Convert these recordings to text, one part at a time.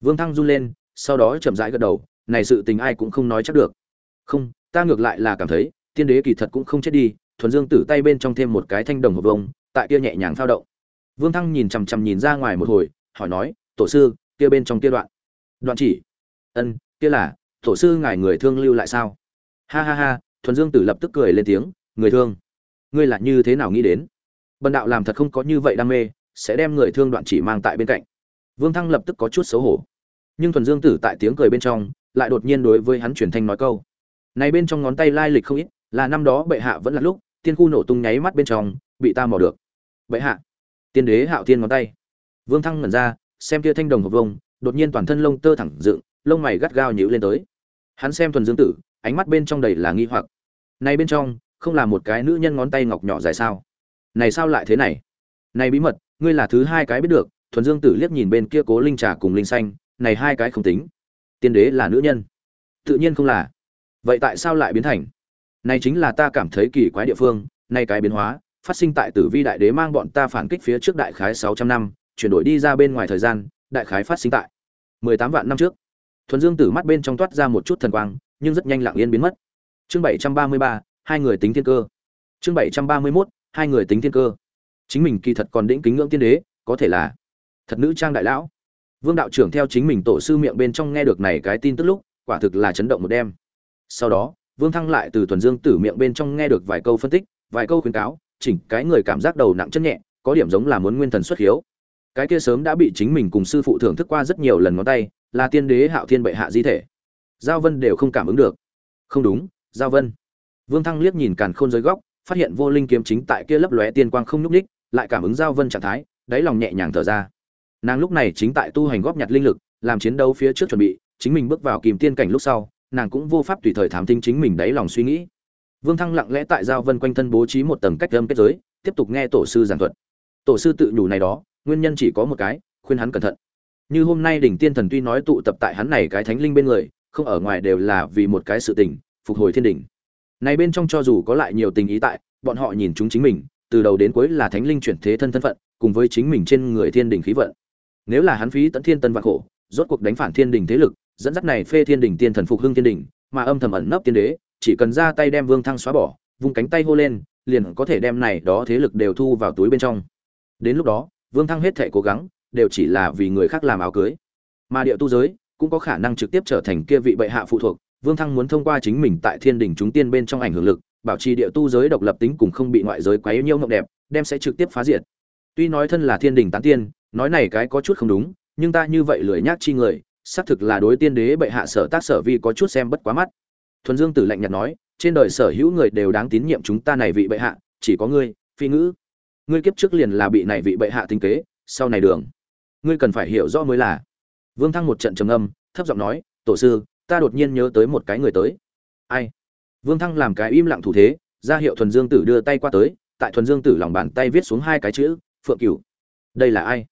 vương thăng run lên, sau đó chậm rãi gật đầu, này sự tình ai cũng không nói chắc được. Không, ta ngược lại là cảm thấy, tiên đế kỳ thật cũng không chết đi, thuần dương tử tay bên trong thêm một cái thanh đồng hộp vông, tại kia nhẹ nhàng phao động. Vương thăng nhìn chằm chằm nhìn ra ngoài một hồi, hỏi nói, tổ sư, kia bên trong kia đoạn? Đoạn chỉ. Ân, kia là, tổ sư ngài người thương lưu lại sao? Ha ha ha, thuần dương tử lập tức cười lên tiếng, người thương? Ngươi là như thế nào nghĩ đến? Bần đạo làm thật không có như vậy đam mê, sẽ đem người thương đoạn chỉ mang tại bên cạnh. Vương thăng lập tức có chút xấu hổ nhưng thuần dương tử tại tiếng cười bên trong, lại đột nhiên đối với hắn truyền thanh nói câu. Này bên trong ngón tay lai lịch không ít, là năm đó bệ hạ vẫn là lúc, tiên khu nổ tung nháy mắt bên trong, bị ta mò được. Bệ hạ. Tiên đế hạo tiên ngón tay. Vương thăng ngẩn ra, xem kia thanh đồng hộp vông đột nhiên toàn thân lông tơ thẳng dựng, lông mày gắt gao nhíu lên tới. Hắn xem thuần dương tử, ánh mắt bên trong đầy là nghi hoặc. Này bên trong, không là một cái nữ nhân ngón tay ngọc nhỏ dài sao? Này sao lại thế này? Này bí mật, ngươi là thứ hai cái biết được, thuần dương tử liếc nhìn bên kia cố linh trà cùng linh xanh này hai cái không tính. Tiên đế là nữ nhân. Tự nhiên không là. Vậy tại sao lại biến thành? Này chính là ta cảm thấy kỳ quái địa phương, nay cái biến hóa, phát sinh tại tử vi đại đế mang bọn ta phản kích phía trước đại khái sáu trăm năm, chuyển đổi đi ra bên ngoài thời gian, đại khái phát sinh tại mười tám vạn năm trước. Thuần dương tử mắt bên trong toát ra một chút thần quang, nhưng rất nhanh lặng yên biến mất. Chương bảy trăm ba mươi ba, hai người tính thiên cơ. Chương bảy trăm ba mươi mốt, hai người tính thiên cơ. Chính mình kỳ thật còn đĩnh kính ngưỡng tiên đế, có thể là thật nữ trang đại lão vương đạo trưởng theo chính mình tổ sư miệng bên trong nghe được này cái tin tức lúc, quả thực là chấn động một đêm. Sau đó, vương thăng lại từ thuần dương tử miệng bên trong nghe được vài câu phân tích, vài câu khuyến cáo, chỉnh cái người cảm giác đầu nặng chân nhẹ, có điểm giống là muốn nguyên thần xuất hiếu. Cái kia sớm đã bị chính mình cùng sư phụ thưởng thức qua rất nhiều lần ngón tay, là tiên đế hạo thiên bệ hạ di thể. Giao vân đều không cảm ứng được. Không đúng, giao vân. Vương thăng liếc nhìn càn khôn dưới góc, phát hiện vô linh kiếm chính tại kia lấp lóe tiên quang không nhúc ních lại cảm ứng giao vân trạng thái, đáy lòng nhẹ nhàng thở ra nàng lúc này chính tại tu hành góp nhặt linh lực, làm chiến đấu phía trước chuẩn bị, chính mình bước vào kìm tiên cảnh lúc sau, nàng cũng vô pháp tùy thời thám tính chính mình đáy lòng suy nghĩ. Vương thăng lặng lẽ tại giao vân quanh thân bố trí một tầng cách âm kết giới, tiếp tục nghe tổ sư giảng thuật. Tổ sư tự nhủ này đó, nguyên nhân chỉ có một cái, khuyên hắn cẩn thận. Như hôm nay đỉnh tiên thần tuy nói tụ tập tại hắn này cái thánh linh bên người, không ở ngoài đều là vì một cái sự tình, phục hồi thiên đỉnh. Này bên trong cho dù có lại nhiều tình ý tại, bọn họ nhìn chúng chính mình, từ đầu đến cuối là thánh linh chuyển thế thân thân phận, cùng với chính mình trên người thiên đỉnh khí vận nếu là hắn phí tận thiên tân vạn khổ rốt cuộc đánh phản thiên đình thế lực dẫn dắt này phê thiên đình tiên thần phục hưng thiên đình, mà âm thầm ẩn nấp tiên đế chỉ cần ra tay đem vương thăng xóa bỏ vung cánh tay hô lên liền có thể đem này đó thế lực đều thu vào túi bên trong. Đến lúc đó vương thăng hết thể cố gắng đều chỉ là vì người khác làm áo cưới. Mà địa tu giới cũng có khả năng trực tiếp trở thành kia vị bệ hạ phụ thuộc vương thăng muốn thông qua chính mình tại thiên đình chúng tiên bên trong ảnh hưởng lực bảo trì địa tu giới độc lập tính cùng không bị ngoại giới quấy nhiễu ngộng đẹp đem sẽ trực tiếp phá diệt. Tuy nói thân là thiên đình tán tiên nói này cái có chút không đúng, nhưng ta như vậy lười nhác chi người, xác thực là đối tiên đế bệ hạ sở tác sở vi có chút xem bất quá mắt. Thuần dương tử lạnh nhạt nói, trên đời sở hữu người đều đáng tín nhiệm chúng ta này vị bệ hạ, chỉ có ngươi, phi ngữ. Ngươi kiếp trước liền là bị này vị bệ hạ tinh kế, sau này đường, ngươi cần phải hiểu rõ mới là. Vương thăng một trận trầm âm thấp giọng nói, tổ sư, ta đột nhiên nhớ tới một cái người tới. Ai? Vương thăng làm cái im lặng thủ thế, ra hiệu thuần dương tử đưa tay qua tới, tại thuần dương tử lòng bàn tay viết xuống hai cái chữ, phượng cửu. Đây là ai?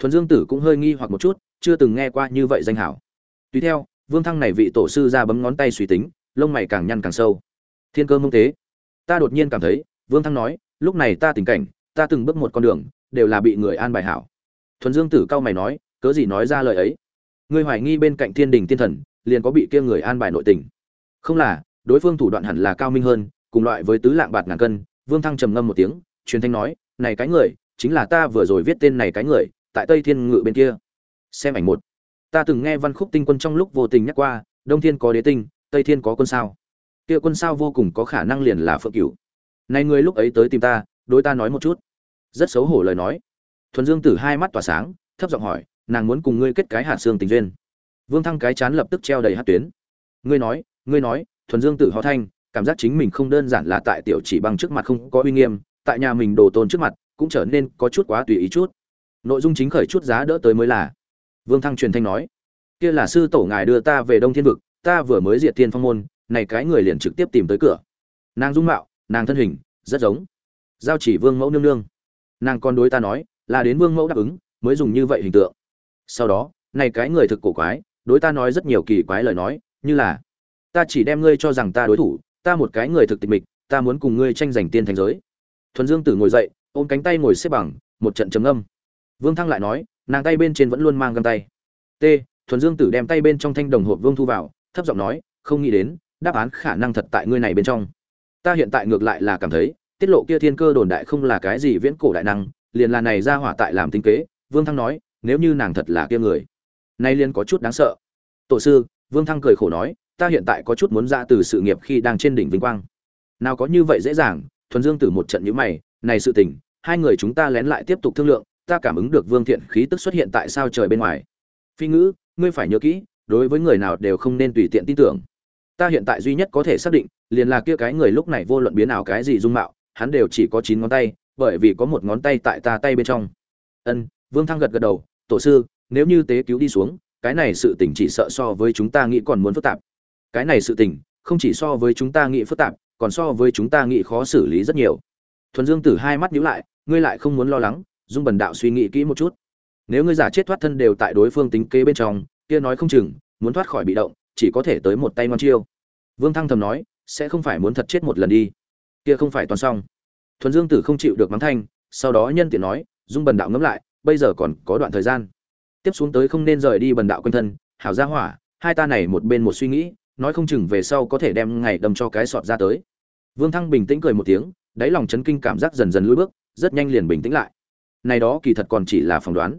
Thuần dương tử cũng hơi nghi hoặc một chút, chưa từng nghe qua như vậy danh hảo. Tùy theo, vương thăng này vị tổ sư ra bấm ngón tay suy tính, lông mày càng nhăn càng sâu. Thiên cơ mông tế. Ta đột nhiên cảm thấy, vương thăng nói, lúc này ta tình cảnh, ta từng bước một con đường, đều là bị người an bài hảo. Thuần dương tử cao mày nói, cớ gì nói ra lời ấy? Ngươi hoài nghi bên cạnh thiên đình tiên thần, liền có bị kia người an bài nội tình. Không là, đối phương thủ đoạn hẳn là cao minh hơn, cùng loại với tứ lạng bạt ngàn cân. Vương thăng trầm ngâm một tiếng, truyền thanh nói, này cái người, chính là ta vừa rồi viết tên này cái người tại tây thiên ngự bên kia. Xem ảnh một. Ta từng nghe văn khúc tinh quân trong lúc vô tình nhắc qua, đông thiên có đế tinh, tây thiên có quân sao. Kia quân sao vô cùng có khả năng liền là phượng cửu. Này người lúc ấy tới tìm ta, đối ta nói một chút. Rất xấu hổ lời nói. Thuần dương tử hai mắt tỏa sáng, thấp giọng hỏi, nàng muốn cùng ngươi kết cái hạt xương tình duyên. Vương thăng cái chán lập tức treo đầy hát tuyến. Ngươi nói ngươi nói, thuần dương tử họ thanh, cảm giác chính mình không đơn giản là tại tiểu chỉ bằng trước mặt không có uy nghiêm, tại nhà mình đồ tôn trước mặt, cũng trở nên có chút quá tùy ý chút nội dung chính khởi chút giá đỡ tới mới là. Vương thăng truyền thanh nói, kia là sư tổ ngài đưa ta về đông thiên vực, ta vừa mới diệt thiên phong môn, này cái người liền trực tiếp tìm tới cửa. Nàng dung mạo, nàng thân hình, rất giống giao chỉ vương mẫu nương nương. Nàng còn đối ta nói, là đến vương mẫu đáp ứng, mới dùng như vậy hình tượng. Sau đó, này cái người thực cổ quái, đối ta nói rất nhiều kỳ quái lời nói, như là, ta chỉ đem ngươi cho rằng ta đối thủ, ta một cái người thực tịch mịch, ta muốn cùng ngươi tranh giành tiên thành giới. Thuần dương tử ngồi dậy, ôm cánh tay ngồi xếp bằng, một trận trầm âm vương thăng lại nói, nàng tay bên trên vẫn luôn mang găng tay. T, thuần dương tử đem tay bên trong thanh đồng hộp vương thu vào, thấp giọng nói, không nghĩ đến, đáp án khả năng thật tại ngươi này bên trong. Ta hiện tại ngược lại là cảm thấy, tiết lộ kia thiên cơ đồn đại không là cái gì viễn cổ đại năng, liền là này ra hỏa tại làm tính kế. Vương thăng nói, nếu như nàng thật là kia người, nay liền có chút đáng sợ. Tổ sư, vương thăng cười khổ nói, ta hiện tại có chút muốn ra từ sự nghiệp khi đang trên đỉnh vinh quang. Nào có như vậy dễ dàng, thuần dương tử một trận nhíu mày, này sự tình, hai người chúng ta lén lại tiếp tục thương lượng ta cảm ứng được vương thiện khí tức xuất hiện tại sao trời bên ngoài. Phi ngữ, ngươi phải nhớ kỹ, đối với người nào đều không nên tùy tiện tin tưởng. Ta hiện tại duy nhất có thể xác định, liền là kia cái người lúc này vô luận biến nào cái gì dung mạo, hắn đều chỉ có chín ngón tay, bởi vì có một ngón tay tại ta tay bên trong. Ân, vương thăng gật gật đầu, tổ sư, nếu như tế cứu đi xuống, cái này sự tình chỉ sợ so với chúng ta nghĩ còn muốn phức tạp. Cái này sự tình, không chỉ so với chúng ta nghĩ phức tạp, còn so với chúng ta nghĩ khó xử lý rất nhiều. Thuần dương tử hai mắt nhíu lại, ngươi lại không muốn lo lắng dung bần đạo suy nghĩ kỹ một chút. Nếu ngươi giả chết thoát thân đều tại đối phương tính kế bên trong, kia nói không chừng, muốn thoát khỏi bị động, chỉ có thể tới một tay ngon chiêu. Vương thăng thầm nói, sẽ không phải muốn thật chết một lần đi. Kia không phải toàn xong. Thuần dương tử không chịu được mắng thanh, sau đó nhân tiện nói, dung bần đạo ngẫm lại, bây giờ còn có đoạn thời gian. Tiếp xuống tới không nên rời đi bần đạo quanh thân, hảo gia hỏa, hai ta này một bên một suy nghĩ, nói không chừng về sau có thể đem ngày đâm cho cái sọt ra tới. Vương thăng bình tĩnh cười một tiếng, đáy lòng chấn kinh cảm giác dần dần lùi bước, rất nhanh liền bình tĩnh lại này đó kỳ thật còn chỉ là phỏng đoán.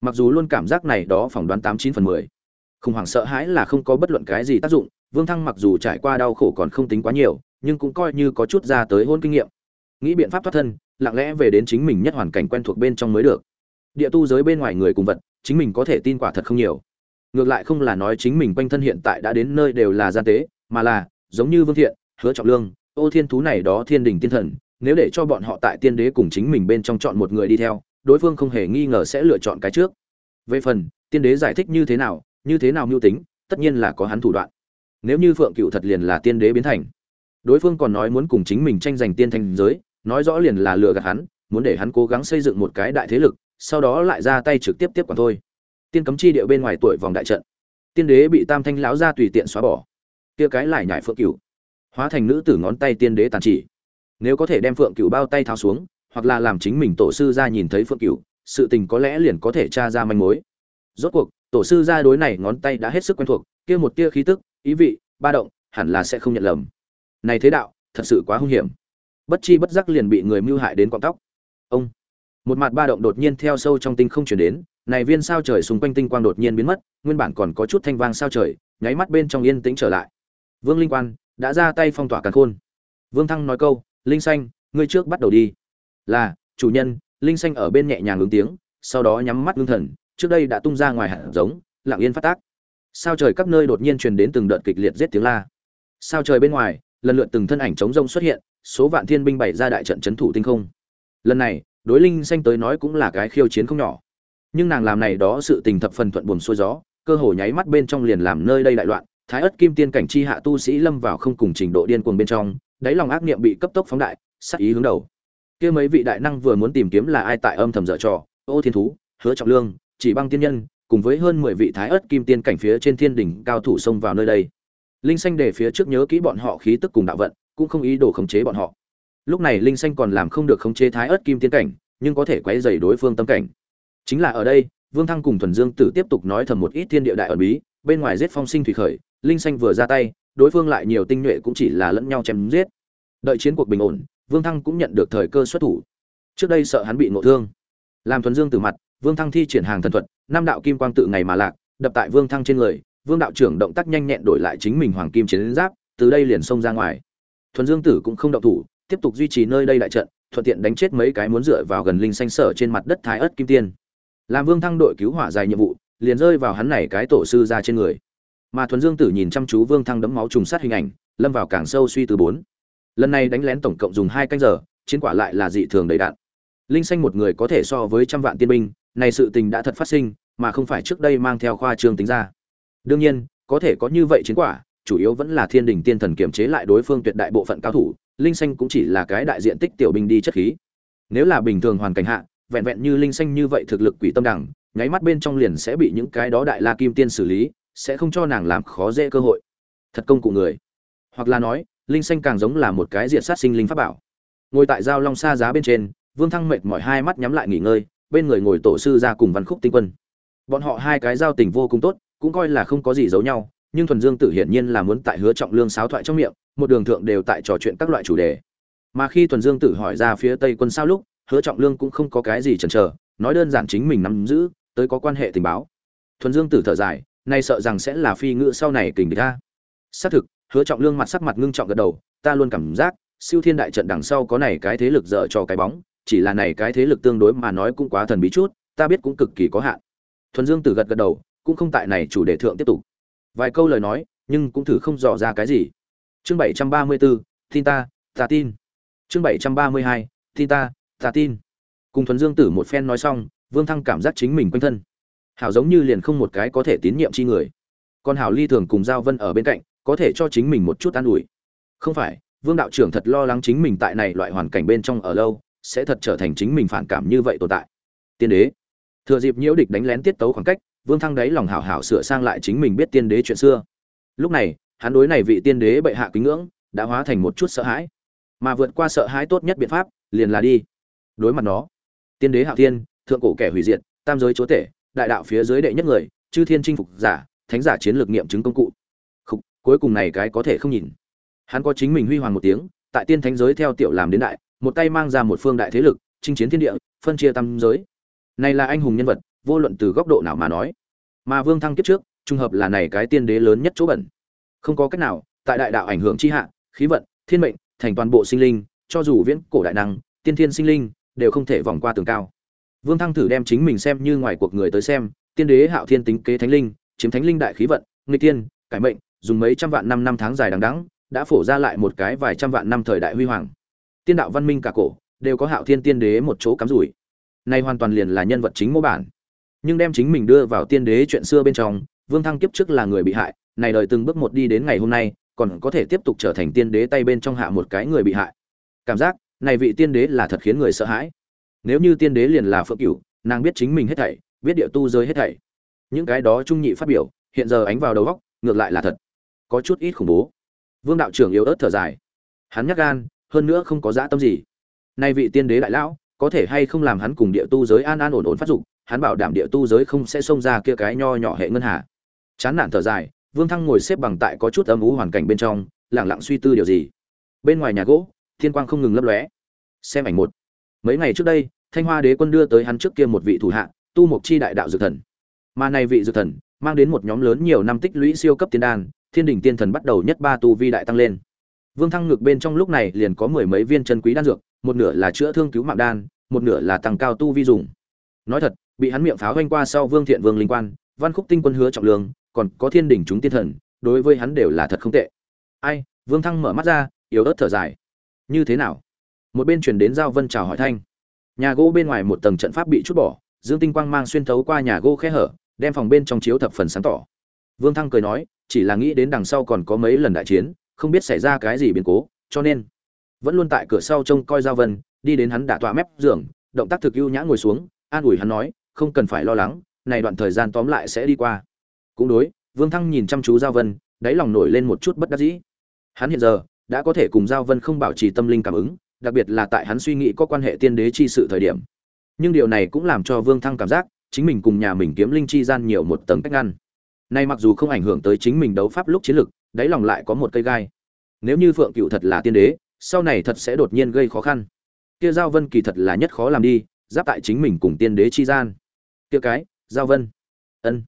Mặc dù luôn cảm giác này đó phỏng đoán tám chín phần mười, khủng hoảng sợ hãi là không có bất luận cái gì tác dụng, vương thăng mặc dù trải qua đau khổ còn không tính quá nhiều, nhưng cũng coi như có chút ra tới hôn kinh nghiệm. Nghĩ biện pháp thoát thân, lặng lẽ về đến chính mình nhất hoàn cảnh quen thuộc bên trong mới được. Địa tu giới bên ngoài người cùng vật, chính mình có thể tin quả thật không nhiều. Ngược lại không là nói chính mình quanh thân hiện tại đã đến nơi đều là gian tế, mà là, giống như vương thiện, hứa trọng lương, ô thiên thú này đó thiên đình tiên thần nếu để cho bọn họ tại tiên đế cùng chính mình bên trong chọn một người đi theo, đối phương không hề nghi ngờ sẽ lựa chọn cái trước. Về phần, tiên đế giải thích như thế nào, như thế nào mưu tính, tất nhiên là có hắn thủ đoạn. Nếu như phượng cựu thật liền là tiên đế biến thành, đối phương còn nói muốn cùng chính mình tranh giành tiên thành giới, nói rõ liền là lừa gạt hắn, muốn để hắn cố gắng xây dựng một cái đại thế lực, sau đó lại ra tay trực tiếp tiếp quản thôi. Tiên cấm chi địa bên ngoài tuổi vòng đại trận. Tiên đế bị tam thanh lão ra tùy tiện xóa bỏ. Kia cái lại nhải phượng cựu. Hóa thành nữ tử ngón tay tiên đế tàn chỉ nếu có thể đem phượng cửu bao tay tháo xuống, hoặc là làm chính mình tổ sư ra nhìn thấy phượng cửu, sự tình có lẽ liền có thể tra ra manh mối. Rốt cuộc, tổ sư ra đối này ngón tay đã hết sức quen thuộc, kia một tia khí tức, ý vị, ba động, hẳn là sẽ không nhận lầm. Này thế đạo, thật sự quá hung hiểm. Bất chi bất giác liền bị người mưu hại đến quạng tóc. Ông! Một mặt ba động đột nhiên theo sâu trong tinh không chuyển đến, này viên sao trời xung quanh tinh quang đột nhiên biến mất, nguyên bản còn có chút thanh vang sao trời, nháy mắt bên trong yên tĩnh trở lại. Vương linh quan, đã ra tay phong tỏa càn khôn. Vương thăng nói câu linh xanh, ngươi trước bắt đầu đi. Là, chủ nhân, linh xanh ở bên nhẹ nhàng ứng tiếng, sau đó nhắm mắt ngưng thần, trước đây đã tung ra ngoài hạt giống, lặng yên phát tác. Sao trời các nơi đột nhiên truyền đến từng đợt kịch liệt giết tiếng la. Sao trời bên ngoài, lần lượt từng thân ảnh chống rông xuất hiện, số vạn thiên binh bày ra đại trận chấn thủ tinh không. Lần này, đối linh xanh tới nói cũng là cái khiêu chiến không nhỏ. Nhưng nàng làm này đó sự tình thập phần thuận buồn xuôi gió, cơ hồ nháy mắt bên trong liền làm nơi đây đại loạn, thái ất kim tiên cảnh chi hạ tu sĩ lâm vào không cùng trình độ điên cuồng bên trong đáy lòng ác niệm bị cấp tốc phóng đại sắc ý hướng đầu. Kia mấy vị đại năng vừa muốn tìm kiếm là ai tại âm thầm dở trò, ô thiên thú, hứa trọng lương, chỉ băng tiên nhân, cùng với hơn mười vị thái ớt kim tiên cảnh phía trên thiên đỉnh cao thủ xông vào nơi đây. Linh xanh để phía trước nhớ kỹ bọn họ khí tức cùng đạo vận, cũng không ý đồ khống chế bọn họ. Lúc này linh xanh còn làm không được khống chế thái ớt kim tiên cảnh, nhưng có thể quấy rầy đối phương tâm cảnh. Chính là ở đây, vương thăng cùng thuần dương tử tiếp tục nói thầm một ít thiên địa đại ẩn bí, bên ngoài giết phong sinh thủy khởi, linh xanh vừa ra tay đối phương lại nhiều tinh nhuệ cũng chỉ là lẫn nhau chém giết. Đợi chiến cuộc bình ổn, vương thăng cũng nhận được thời cơ xuất thủ. Trước đây sợ hắn bị ngộ thương. Làm thuần dương từ mặt, vương thăng thi triển hàng thần thuật, năm đạo kim quang tự ngày mà lạc, đập tại vương thăng trên người. Vương đạo trưởng động tác nhanh nhẹn đổi lại chính mình hoàng kim chiến giáp, từ đây liền xông ra ngoài. Thuần dương tử cũng không động thủ, tiếp tục duy trì nơi đây đại trận, thuận tiện đánh chết mấy cái muốn dựa vào gần linh xanh sở trên mặt đất thái ớt kim tiên. Làm vương thăng đội cứu hỏa dài nhiệm vụ, liền rơi vào hắn này cái tổ sư ra trên người mà thuần dương tử nhìn chăm chú vương thăng đấm máu trùng sát hình ảnh, lâm vào càng sâu suy từ bốn. Lần này đánh lén tổng cộng dùng hai canh giờ, chiến quả lại là dị thường đầy đạn. Linh xanh một người có thể so với trăm vạn tiên binh, này sự tình đã thật phát sinh, mà không phải trước đây mang theo khoa trương tính ra. Đương nhiên, có thể có như vậy chiến quả, chủ yếu vẫn là thiên đình tiên thần kiểm chế lại đối phương tuyệt đại bộ phận cao thủ, linh xanh cũng chỉ là cái đại diện tích tiểu binh đi chất khí. Nếu là bình thường hoàn cảnh hạ, vẹn vẹn như linh xanh như vậy thực lực quỷ tâm đẳng, nháy mắt bên trong liền sẽ bị những cái đó đại la kim tiên xử lý sẽ không cho nàng làm khó dễ cơ hội. Thật công cụ người. Hoặc là nói, linh xanh càng giống là một cái diện sát sinh linh pháp bảo. Ngồi tại giao long xa giá bên trên, vương thăng mệt mỏi hai mắt nhắm lại nghỉ ngơi, bên người ngồi tổ sư ra cùng văn khúc tinh quân. Bọn họ hai cái giao tình vô cùng tốt, cũng coi là không có gì giấu nhau, nhưng thuần dương tử hiển nhiên là muốn tại hứa trọng lương sáo thoại trong miệng, một đường thượng đều tại trò chuyện các loại chủ đề. Mà khi thuần dương tử hỏi ra phía tây quân sao lúc, hứa trọng lương cũng không có cái gì chần chờ, nói đơn giản chính mình nắm giữ, tới có quan hệ tình báo. Thuần dương tử thở dài nay sợ rằng sẽ là phi ngữ sau này kình địch ta xác thực, hứa trọng lương mặt sắc mặt ngưng trọng gật đầu, ta luôn cảm giác, siêu thiên đại trận đằng sau có này cái thế lực dở cho cái bóng, chỉ là này cái thế lực tương đối mà nói cũng quá thần bí chút, ta biết cũng cực kỳ có hạn. Thuần dương tử gật gật đầu, cũng không tại này chủ đề thượng tiếp tục. Vài câu lời nói, nhưng cũng thử không dò ra cái gì. Chương bảy trăm ba mươi bốn tin ta ta tin. Chương bảy trăm ba mươi hai, tin ta ta tin. Cùng thuần dương tử một phen nói xong, vương thăng cảm giác chính mình quanh thân hảo giống như liền không một cái có thể tín nhiệm chi người. Còn hảo ly thường cùng giao vân ở bên cạnh, có thể cho chính mình một chút an ủi. Không phải, vương đạo trưởng thật lo lắng chính mình tại này loại hoàn cảnh bên trong ở lâu, sẽ thật trở thành chính mình phản cảm như vậy tồn tại. Tiên đế. Thừa dịp nhiễu địch đánh lén tiết tấu khoảng cách, vương thăng đáy lòng hảo hảo sửa sang lại chính mình biết tiên đế chuyện xưa. Lúc này, hắn đối này vị tiên đế bệ hạ kính ngưỡng, đã hóa thành một chút sợ hãi. Mà vượt qua sợ hãi tốt nhất biện pháp, liền là đi. Đối mặt nó, tiên đế hạo thiên, thượng cổ kẻ hủy diệt, tam giới chúa tể đại đạo phía dưới đệ nhất người chư thiên chinh phục giả thánh giả chiến lược nghiệm chứng công cụ. Khúc, cuối cùng này cái có thể không nhìn. Hắn có chính mình huy hoàng một tiếng tại tiên thánh giới theo tiểu làm đến đại một tay mang ra một phương đại thế lực chinh chiến thiên địa phân chia tam giới. Này là anh hùng nhân vật vô luận từ góc độ nào mà nói. Mà vương thăng kiếp trước trùng hợp là này cái tiên đế lớn nhất chỗ bẩn. Không có cách nào tại đại đạo ảnh hưởng chi hạ khí vận thiên mệnh thành toàn bộ sinh linh cho dù viễn cổ đại năng tiên thiên sinh linh đều không thể vòng qua tường cao vương thăng thử đem chính mình xem như ngoài cuộc người tới xem, tiên đế hạo thiên tính kế thánh linh, chiếm thánh linh đại khí vận, nghịch tiên, cải mệnh, dùng mấy trăm vạn năm năm tháng dài đằng đẵng, đã phổ ra lại một cái vài trăm vạn năm thời đại huy hoàng. Tiên đạo văn minh cả cổ, đều có hạo thiên tiên đế một chỗ cắm rủi. Nay hoàn toàn liền là nhân vật chính mô bản. Nhưng đem chính mình đưa vào tiên đế chuyện xưa bên trong, vương thăng kiếp trước là người bị hại, này đời từng bước một đi đến ngày hôm nay, còn có thể tiếp tục trở thành tiên đế tay bên trong hạ một cái người bị hại. Cảm giác, này vị tiên đế là thật khiến người sợ hãi nếu như tiên đế liền là phượng cửu, nàng biết chính mình hết thảy, biết địa tu giới hết thảy. Những cái đó trung nhị phát biểu, hiện giờ ánh vào đầu góc ngược lại là thật. Có chút ít khủng bố. Vương đạo trưởng yếu ớt thở dài. Hắn nhắc gan, hơn nữa không có dã tâm gì. Nay vị tiên đế đại lão, có thể hay không làm hắn cùng địa tu giới an an ổn ổn phát dục, hắn bảo đảm địa tu giới không sẽ xông ra kia cái nho nhỏ hệ ngân hà. Chán nản thở dài, vương thăng ngồi xếp bằng tại có chút âm ú hoàn cảnh bên trong lẳng lặng suy tư điều gì. Bên ngoài nhà gỗ, thiên quang không ngừng lấp lóe. Xem ảnh một mấy ngày trước đây, thanh hoa đế quân đưa tới hắn trước kia một vị thủ hạ, tu mục chi đại đạo dược thần. Mà này vị dược thần, mang đến một nhóm lớn nhiều năm tích lũy siêu cấp tiên đan, thiên đỉnh tiên thần bắt đầu nhất ba tu vi đại tăng lên. Vương thăng ngược bên trong lúc này liền có mười mấy viên chân quý đan dược, một nửa là chữa thương cứu mạng đan, một nửa là tăng cao tu vi dùng. Nói thật, bị hắn miệng pháo hoanh qua sau vương thiện vương linh quan, văn khúc tinh quân hứa trọng lương, còn có thiên đỉnh chúng tiên thần, đối với hắn đều là thật không tệ. Ai, vương thăng mở mắt ra, yếu ớt thở dài. Như thế nào? Một bên chuyển đến giao vân chào hỏi thanh. Nhà gỗ bên ngoài một tầng trận pháp bị chút bỏ, dương tinh quang mang xuyên thấu qua nhà gỗ khe hở, đem phòng bên trong chiếu thập phần sáng tỏ. Vương thăng cười nói, chỉ là nghĩ đến đằng sau còn có mấy lần đại chiến, không biết xảy ra cái gì biến cố, cho nên vẫn luôn tại cửa sau trông coi giao vân, đi đến hắn đã tọa mép giường, động tác thực ưu nhã ngồi xuống, an ủi hắn nói, không cần phải lo lắng, này đoạn thời gian tóm lại sẽ đi qua. Cũng đối, vương thăng nhìn chăm chú giao vân, đáy lòng nổi lên một chút bất đắc dĩ. Hắn hiện giờ, đã có thể cùng giao vân không bảo trì tâm linh cảm ứng đặc biệt là tại hắn suy nghĩ có quan hệ tiên đế chi sự thời điểm. Nhưng điều này cũng làm cho vương thăng cảm giác, chính mình cùng nhà mình kiếm linh chi gian nhiều một tầng cách ngăn. Nay mặc dù không ảnh hưởng tới chính mình đấu pháp lúc chiến lực, đáy lòng lại có một cây gai. Nếu như phượng cựu thật là tiên đế, sau này thật sẽ đột nhiên gây khó khăn. Kia giao vân kỳ thật là nhất khó làm đi, giáp tại chính mình cùng tiên đế chi gian. Kia cái, giao vân. Ân.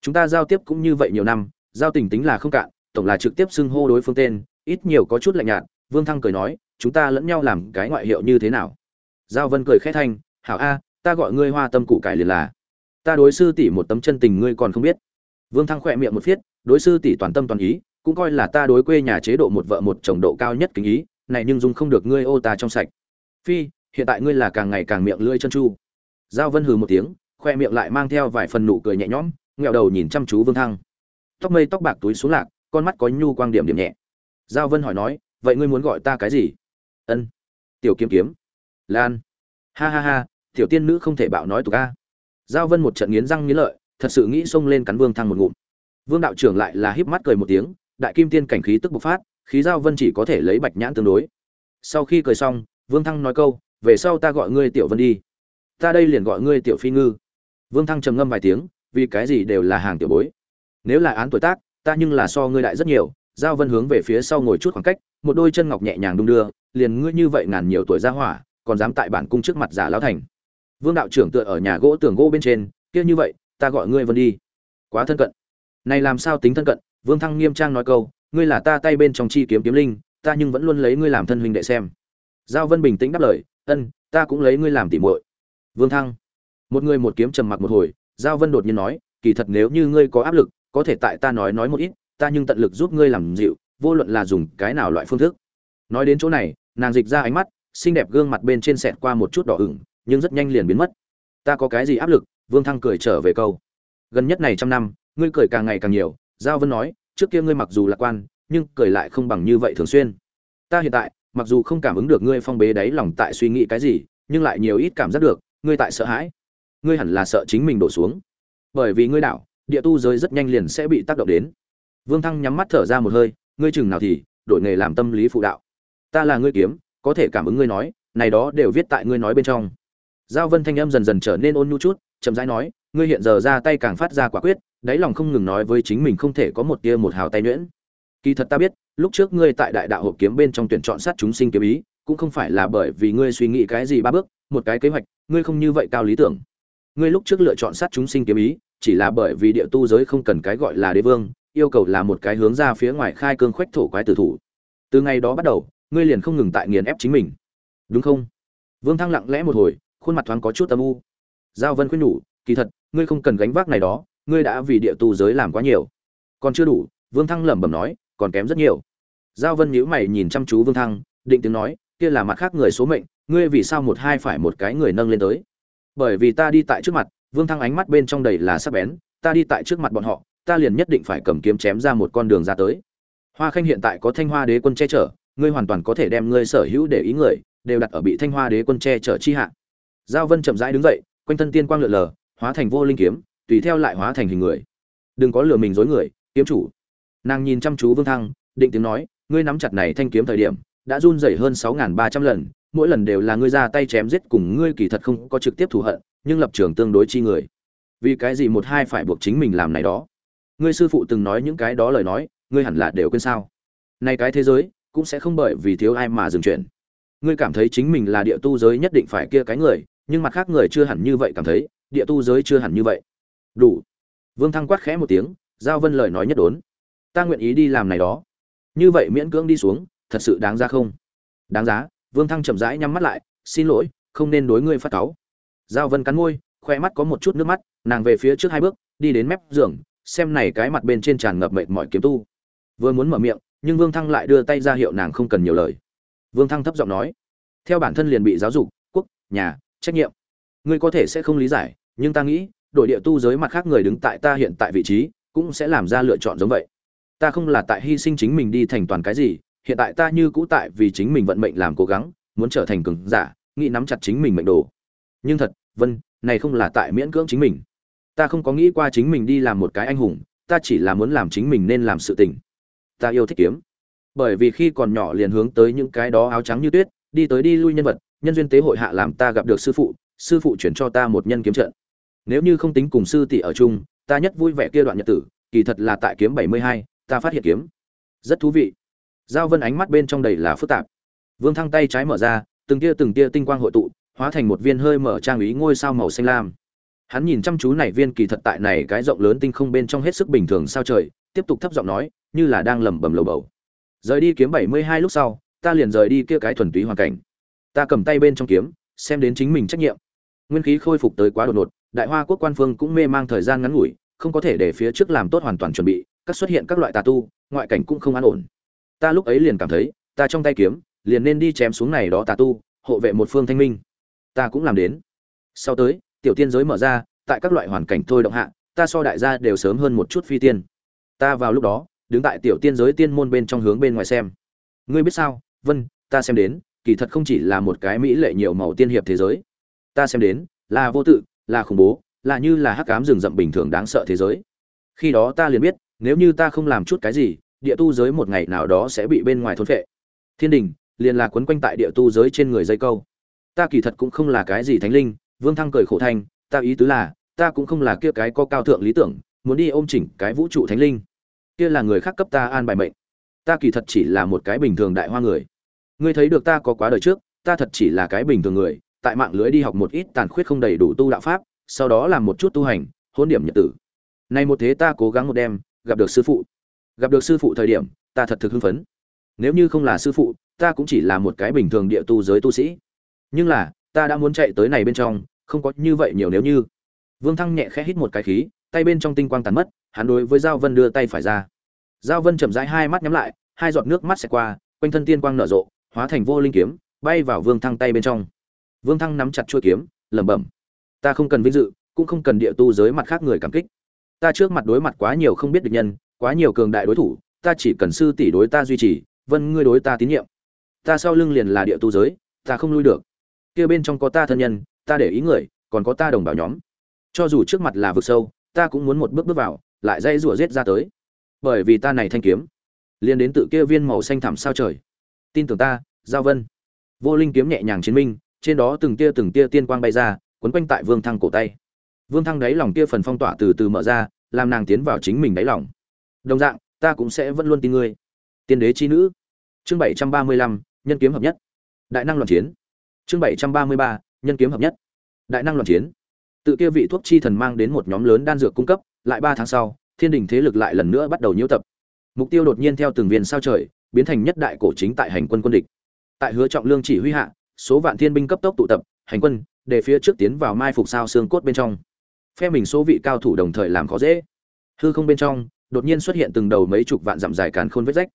Chúng ta giao tiếp cũng như vậy nhiều năm, giao tình tính là không cạn, tổng là trực tiếp xưng hô đối phương tên, ít nhiều có chút lạnh nhạt, vương thăng cười nói chúng ta lẫn nhau làm cái ngoại hiệu như thế nào? Giao vân cười khẽ thanh, hảo a, ta gọi ngươi hoa tâm cụ cải liền là. Ta đối sư tỷ một tấm chân tình ngươi còn không biết. Vương thăng khỏe miệng một phiết, đối sư tỷ toàn tâm toàn ý, cũng coi là ta đối quê nhà chế độ một vợ một chồng độ cao nhất kính ý, này nhưng dung không được ngươi ô ta trong sạch. Phi, hiện tại ngươi là càng ngày càng miệng lưỡi chân chu. Giao vân hừ một tiếng khoe miệng lại mang theo vài phần nụ cười nhẹ nhõm, nghẹo đầu nhìn chăm chú vương thăng. Tóc mây tóc bạc túi xuống lạc, con mắt có nhu quang điểm điểm nhẹ. Giao vân hỏi nói, vậy ngươi muốn gọi ta cái gì? Ân. Tiểu kiếm kiếm. Lan. Ha ha ha, tiểu tiên nữ không thể bạo nói tục a. Giao vân một trận nghiến răng nghiến lợi, thật sự nghĩ xông lên cắn vương thăng một ngụm. Vương đạo trưởng lại là híp mắt cười một tiếng, đại kim tiên cảnh khí tức bộc phát, khí giao vân chỉ có thể lấy bạch nhãn tương đối. Sau khi cười xong, vương thăng nói câu, về sau ta gọi ngươi tiểu vân đi. Ta đây liền gọi ngươi tiểu phi ngư. Vương thăng trầm ngâm vài tiếng, vì cái gì đều là hàng tiểu bối. Nếu là án tuổi tác, ta nhưng là so ngươi đại rất nhiều. Giao vân hướng về phía sau ngồi chút khoảng cách, một đôi chân ngọc nhẹ nhàng đung đưa liền ngươi như vậy ngàn nhiều tuổi ra hỏa, còn dám tại bản cung trước mặt giả lão thành. Vương đạo trưởng tựa ở nhà gỗ tường gỗ bên trên, kia như vậy, ta gọi ngươi vân đi. Quá thân cận. Này làm sao tính thân cận? Vương thăng nghiêm trang nói câu, ngươi là ta tay bên trong chi kiếm kiếm linh, ta nhưng vẫn luôn lấy ngươi làm thân huynh đệ xem. Giao vân bình tĩnh đáp lời, ân, ta cũng lấy ngươi làm tỉ muội. Vương thăng. Một người một kiếm trầm mặc một hồi, giao vân đột nhiên nói, kỳ thật nếu như ngươi có áp lực, có thể tại ta nói nói một ít, ta nhưng tận lực giúp ngươi làm dịu, vô luận là dùng cái nào loại phương thức. Nói đến chỗ này nàng dịch ra ánh mắt, xinh đẹp gương mặt bên trên sẹt qua một chút đỏ ửng, nhưng rất nhanh liền biến mất. Ta có cái gì áp lực? Vương thăng cười trở về câu. Gần nhất này trăm năm, ngươi cười càng ngày càng nhiều. Giao vân nói, trước kia ngươi mặc dù lạc quan, nhưng cười lại không bằng như vậy thường xuyên. Ta hiện tại, mặc dù không cảm ứng được ngươi phong bế đáy lòng tại suy nghĩ cái gì, nhưng lại nhiều ít cảm giác được, ngươi tại sợ hãi. Ngươi hẳn là sợ chính mình đổ xuống. Bởi vì ngươi đảo địa tu giới rất nhanh liền sẽ bị tác động đến. Vương thăng nhắm mắt thở ra một hơi, ngươi chừng nào thì, đổi nghề làm tâm lý phụ đạo ta là ngươi kiếm, có thể cảm ứng ngươi nói, này đó đều viết tại ngươi nói bên trong. Giao vân thanh âm dần dần trở nên ôn nhu chút, chậm rãi nói, ngươi hiện giờ ra tay càng phát ra quả quyết, đáy lòng không ngừng nói với chính mình không thể có một tia một hào tay nhuyễn. Kỳ thật ta biết, lúc trước ngươi tại đại đạo hộp kiếm bên trong tuyển chọn sát chúng sinh kiếm ý, cũng không phải là bởi vì ngươi suy nghĩ cái gì ba bước, một cái kế hoạch, ngươi không như vậy cao lý tưởng. Ngươi lúc trước lựa chọn sát chúng sinh kiếm ý, chỉ là bởi vì địa tu giới không cần cái gọi là đế vương, yêu cầu là một cái hướng ra phía ngoài khai cương khoách thổ quái tử thủ. Từ ngày đó bắt đầu ngươi liền không ngừng tại nghiền ép chính mình. Đúng không? Vương thăng lặng lẽ một hồi, khuôn mặt thoáng có chút âm u. Giao vân khuyên nhủ, kỳ thật, ngươi không cần gánh vác này đó, ngươi đã vì địa tu giới làm quá nhiều. Còn chưa đủ, vương thăng lẩm bẩm nói, còn kém rất nhiều. Giao vân nhíu mày nhìn chăm chú vương thăng, định tiếng nói, kia là mặt khác người số mệnh, ngươi vì sao một hai phải một cái người nâng lên tới? Bởi vì ta đi tại trước mặt, vương thăng ánh mắt bên trong đầy là sắc bén, ta đi tại trước mặt bọn họ, ta liền nhất định phải cầm kiếm chém ra một con đường ra tới. Hoa khanh hiện tại có thanh hoa đế quân che chở ngươi hoàn toàn có thể đem ngươi sở hữu để ý người, đều đặt ở bị thanh hoa đế quân che chở chi hạ. Giao vân chậm rãi đứng dậy, quanh thân tiên quang lượn lờ, hóa thành vô linh kiếm, tùy theo lại hóa thành hình người. Đừng có lừa mình dối người, kiếm chủ. Nàng nhìn chăm chú vương thăng, định tiếng nói, ngươi nắm chặt này thanh kiếm thời điểm, đã run rẩy hơn sáu ba trăm lần, mỗi lần đều là ngươi ra tay chém giết cùng ngươi kỳ thật không có trực tiếp thù hận, nhưng lập trường tương đối chi người. Vì cái gì một hai phải buộc chính mình làm này đó? Ngươi sư phụ từng nói những cái đó lời nói, ngươi hẳn là đều quên sao? Nay cái thế giới cũng sẽ không bởi vì thiếu ai mà dừng chuyện ngươi cảm thấy chính mình là địa tu giới nhất định phải kia cái người, nhưng mặt khác người chưa hẳn như vậy cảm thấy, địa tu giới chưa hẳn như vậy. Đủ. Vương thăng quát khẽ một tiếng, giao vân lời nói nhất đốn. Ta nguyện ý đi làm này đó. Như vậy miễn cưỡng đi xuống, thật sự đáng ra không? Đáng giá, vương thăng chậm rãi nhắm mắt lại, xin lỗi, không nên đối ngươi phát cáu. Giao vân cắn môi khoe mắt có một chút nước mắt, nàng về phía trước hai bước, đi đến mép giường, xem này cái mặt bên trên tràn ngập mệt mỏi kiếm tu. Vừa muốn mở miệng nhưng vương thăng lại đưa tay ra hiệu nàng không cần nhiều lời. Vương thăng thấp giọng nói, theo bản thân liền bị giáo dục, quốc, nhà, trách nhiệm. Ngươi có thể sẽ không lý giải, nhưng ta nghĩ, đội địa tu giới mặt khác người đứng tại ta hiện tại vị trí, cũng sẽ làm ra lựa chọn giống vậy. Ta không là tại hy sinh chính mình đi thành toàn cái gì, hiện tại ta như cũ tại vì chính mình vận mệnh làm cố gắng, muốn trở thành cường giả, nghĩ nắm chặt chính mình mệnh đồ. Nhưng thật, vân, này không là tại miễn cưỡng chính mình. Ta không có nghĩ qua chính mình đi làm một cái anh hùng, ta chỉ là muốn làm chính mình nên làm sự tình ta yêu thích kiếm. Bởi vì khi còn nhỏ liền hướng tới những cái đó áo trắng như tuyết, đi tới đi lui nhân vật, nhân duyên tế hội hạ làm ta gặp được sư phụ sư phụ chuyển cho ta một nhân kiếm trận. Nếu như không tính cùng sư tỷ ở chung, ta nhất vui vẻ kia đoạn nhật tử, kỳ thật là tại kiếm bảy mươi hai, ta phát hiện kiếm. Rất thú vị. Giao vân ánh mắt bên trong đầy là phức tạp. Vương thăng tay trái mở ra, từng tia từng tia tinh quang hội tụ, hóa thành một viên hơi mở trang ý ngôi sao màu xanh lam hắn nhìn chăm chú này viên kỳ thật tại này cái rộng lớn tinh không bên trong hết sức bình thường sao trời, tiếp tục thấp giọng nói, như là đang lẩm bẩm lầu bầu. Rời đi kiếm bảy mươi hai lúc sau, ta liền rời đi kia cái thuần túy hoàn cảnh. Ta cầm tay bên trong kiếm, xem đến chính mình trách nhiệm. Nguyên khí khôi phục tới quá đột ngột, đại hoa quốc quan phương cũng mê mang thời gian ngắn ngủi, không có thể để phía trước làm tốt hoàn toàn chuẩn bị, các xuất hiện các loại tà tu, ngoại cảnh cũng không an ổn. Ta lúc ấy liền cảm thấy, ta trong tay kiếm, liền nên đi chém xuống này đó tà tu, hộ vệ một phương thanh minh. Ta cũng làm đến. Sau tới tiểu tiên giới mở ra, tại các loại hoàn cảnh thôi động hạ, ta so đại gia đều sớm hơn một chút phi tiên. Ta vào lúc đó, đứng tại tiểu tiên giới tiên môn bên trong hướng bên ngoài xem. Ngươi biết sao? Vân, ta xem đến, kỳ thật không chỉ là một cái mỹ lệ nhiều màu tiên hiệp thế giới. Ta xem đến, là vô tự, là khủng bố, là như là hắc ám rừng rậm bình thường đáng sợ thế giới. Khi đó ta liền biết, nếu như ta không làm chút cái gì, địa tu giới một ngày nào đó sẽ bị bên ngoài thôn phệ. Thiên đình, liền là quấn quanh tại địa tu giới trên người dây câu. Ta kỳ thật cũng không là cái gì thánh linh vương thăng cười khổ thanh, ta ý tứ là, ta cũng không là kia cái có cao thượng lý tưởng, muốn đi ôm chỉnh cái vũ trụ thánh linh. Kia là người khác cấp ta an bài mệnh. Ta kỳ thật chỉ là một cái bình thường đại hoa người. Ngươi thấy được ta có quá đời trước, ta thật chỉ là cái bình thường người, tại mạng lưới đi học một ít tàn khuyết không đầy đủ tu đạo pháp, sau đó làm một chút tu hành, hôn điểm nhật tử. Nay một thế ta cố gắng một đêm, gặp được sư phụ. Gặp được sư phụ thời điểm, ta thật thực hưng phấn. Nếu như không là sư phụ, ta cũng chỉ là một cái bình thường địa tu giới tu sĩ. Nhưng là, ta đã muốn chạy tới này bên trong không có như vậy nhiều nếu như. Vương thăng nhẹ khẽ hít một cái khí, tay bên trong tinh quang tàn mất, hắn đối với giao vân đưa tay phải ra. Giao vân chậm rãi hai mắt nhắm lại, hai giọt nước mắt xẹt qua, quanh thân tiên quang nở rộ, hóa thành vô linh kiếm, bay vào vương thăng tay bên trong. Vương thăng nắm chặt chuôi kiếm, lẩm bẩm, ta không cần vinh dự, cũng không cần địa tu giới mặt khác người cảm kích. Ta trước mặt đối mặt quá nhiều không biết được nhân, quá nhiều cường đại đối thủ, ta chỉ cần sư tỷ đối ta duy trì, vân ngươi đối ta tín nhiệm. Ta sau lưng liền là địa tu giới, ta không lui được. Kia bên trong có ta thân nhân ta để ý người, còn có ta đồng bào nhóm. Cho dù trước mặt là vực sâu, ta cũng muốn một bước bước vào, lại dây rủa giết ra tới. Bởi vì ta này thanh kiếm liên đến tự kia viên màu xanh thẳm sao trời. Tin tưởng ta, giao vân. Vô linh kiếm nhẹ nhàng chiến minh, trên đó từng tia từng tia tiên quang bay ra, quấn quanh tại vương thăng cổ tay. Vương thăng đáy lòng kia phần phong tỏa từ từ mở ra, làm nàng tiến vào chính mình đáy lòng. Đồng dạng, ta cũng sẽ vẫn luôn tin ngươi. Tiên đế chi nữ. Chương bảy trăm ba mươi lăm, nhân kiếm hợp nhất. Đại năng loạn chiến. Chương bảy trăm ba mươi ba nhân kiếm hợp nhất. Đại năng loạn chiến. Tự kia vị thuốc chi thần mang đến một nhóm lớn đan dược cung cấp, lại ba tháng sau, thiên đình thế lực lại lần nữa bắt đầu nhiễu tập. Mục tiêu đột nhiên theo từng viên sao trời, biến thành nhất đại cổ chính tại hành quân quân địch. Tại hứa trọng lương chỉ huy hạ, số vạn thiên binh cấp tốc tụ tập, hành quân, để phía trước tiến vào mai phục sao xương cốt bên trong. Phe mình số vị cao thủ đồng thời làm khó dễ. Hư không bên trong, đột nhiên xuất hiện từng đầu mấy chục vạn dặm dài càn khôn vết rách.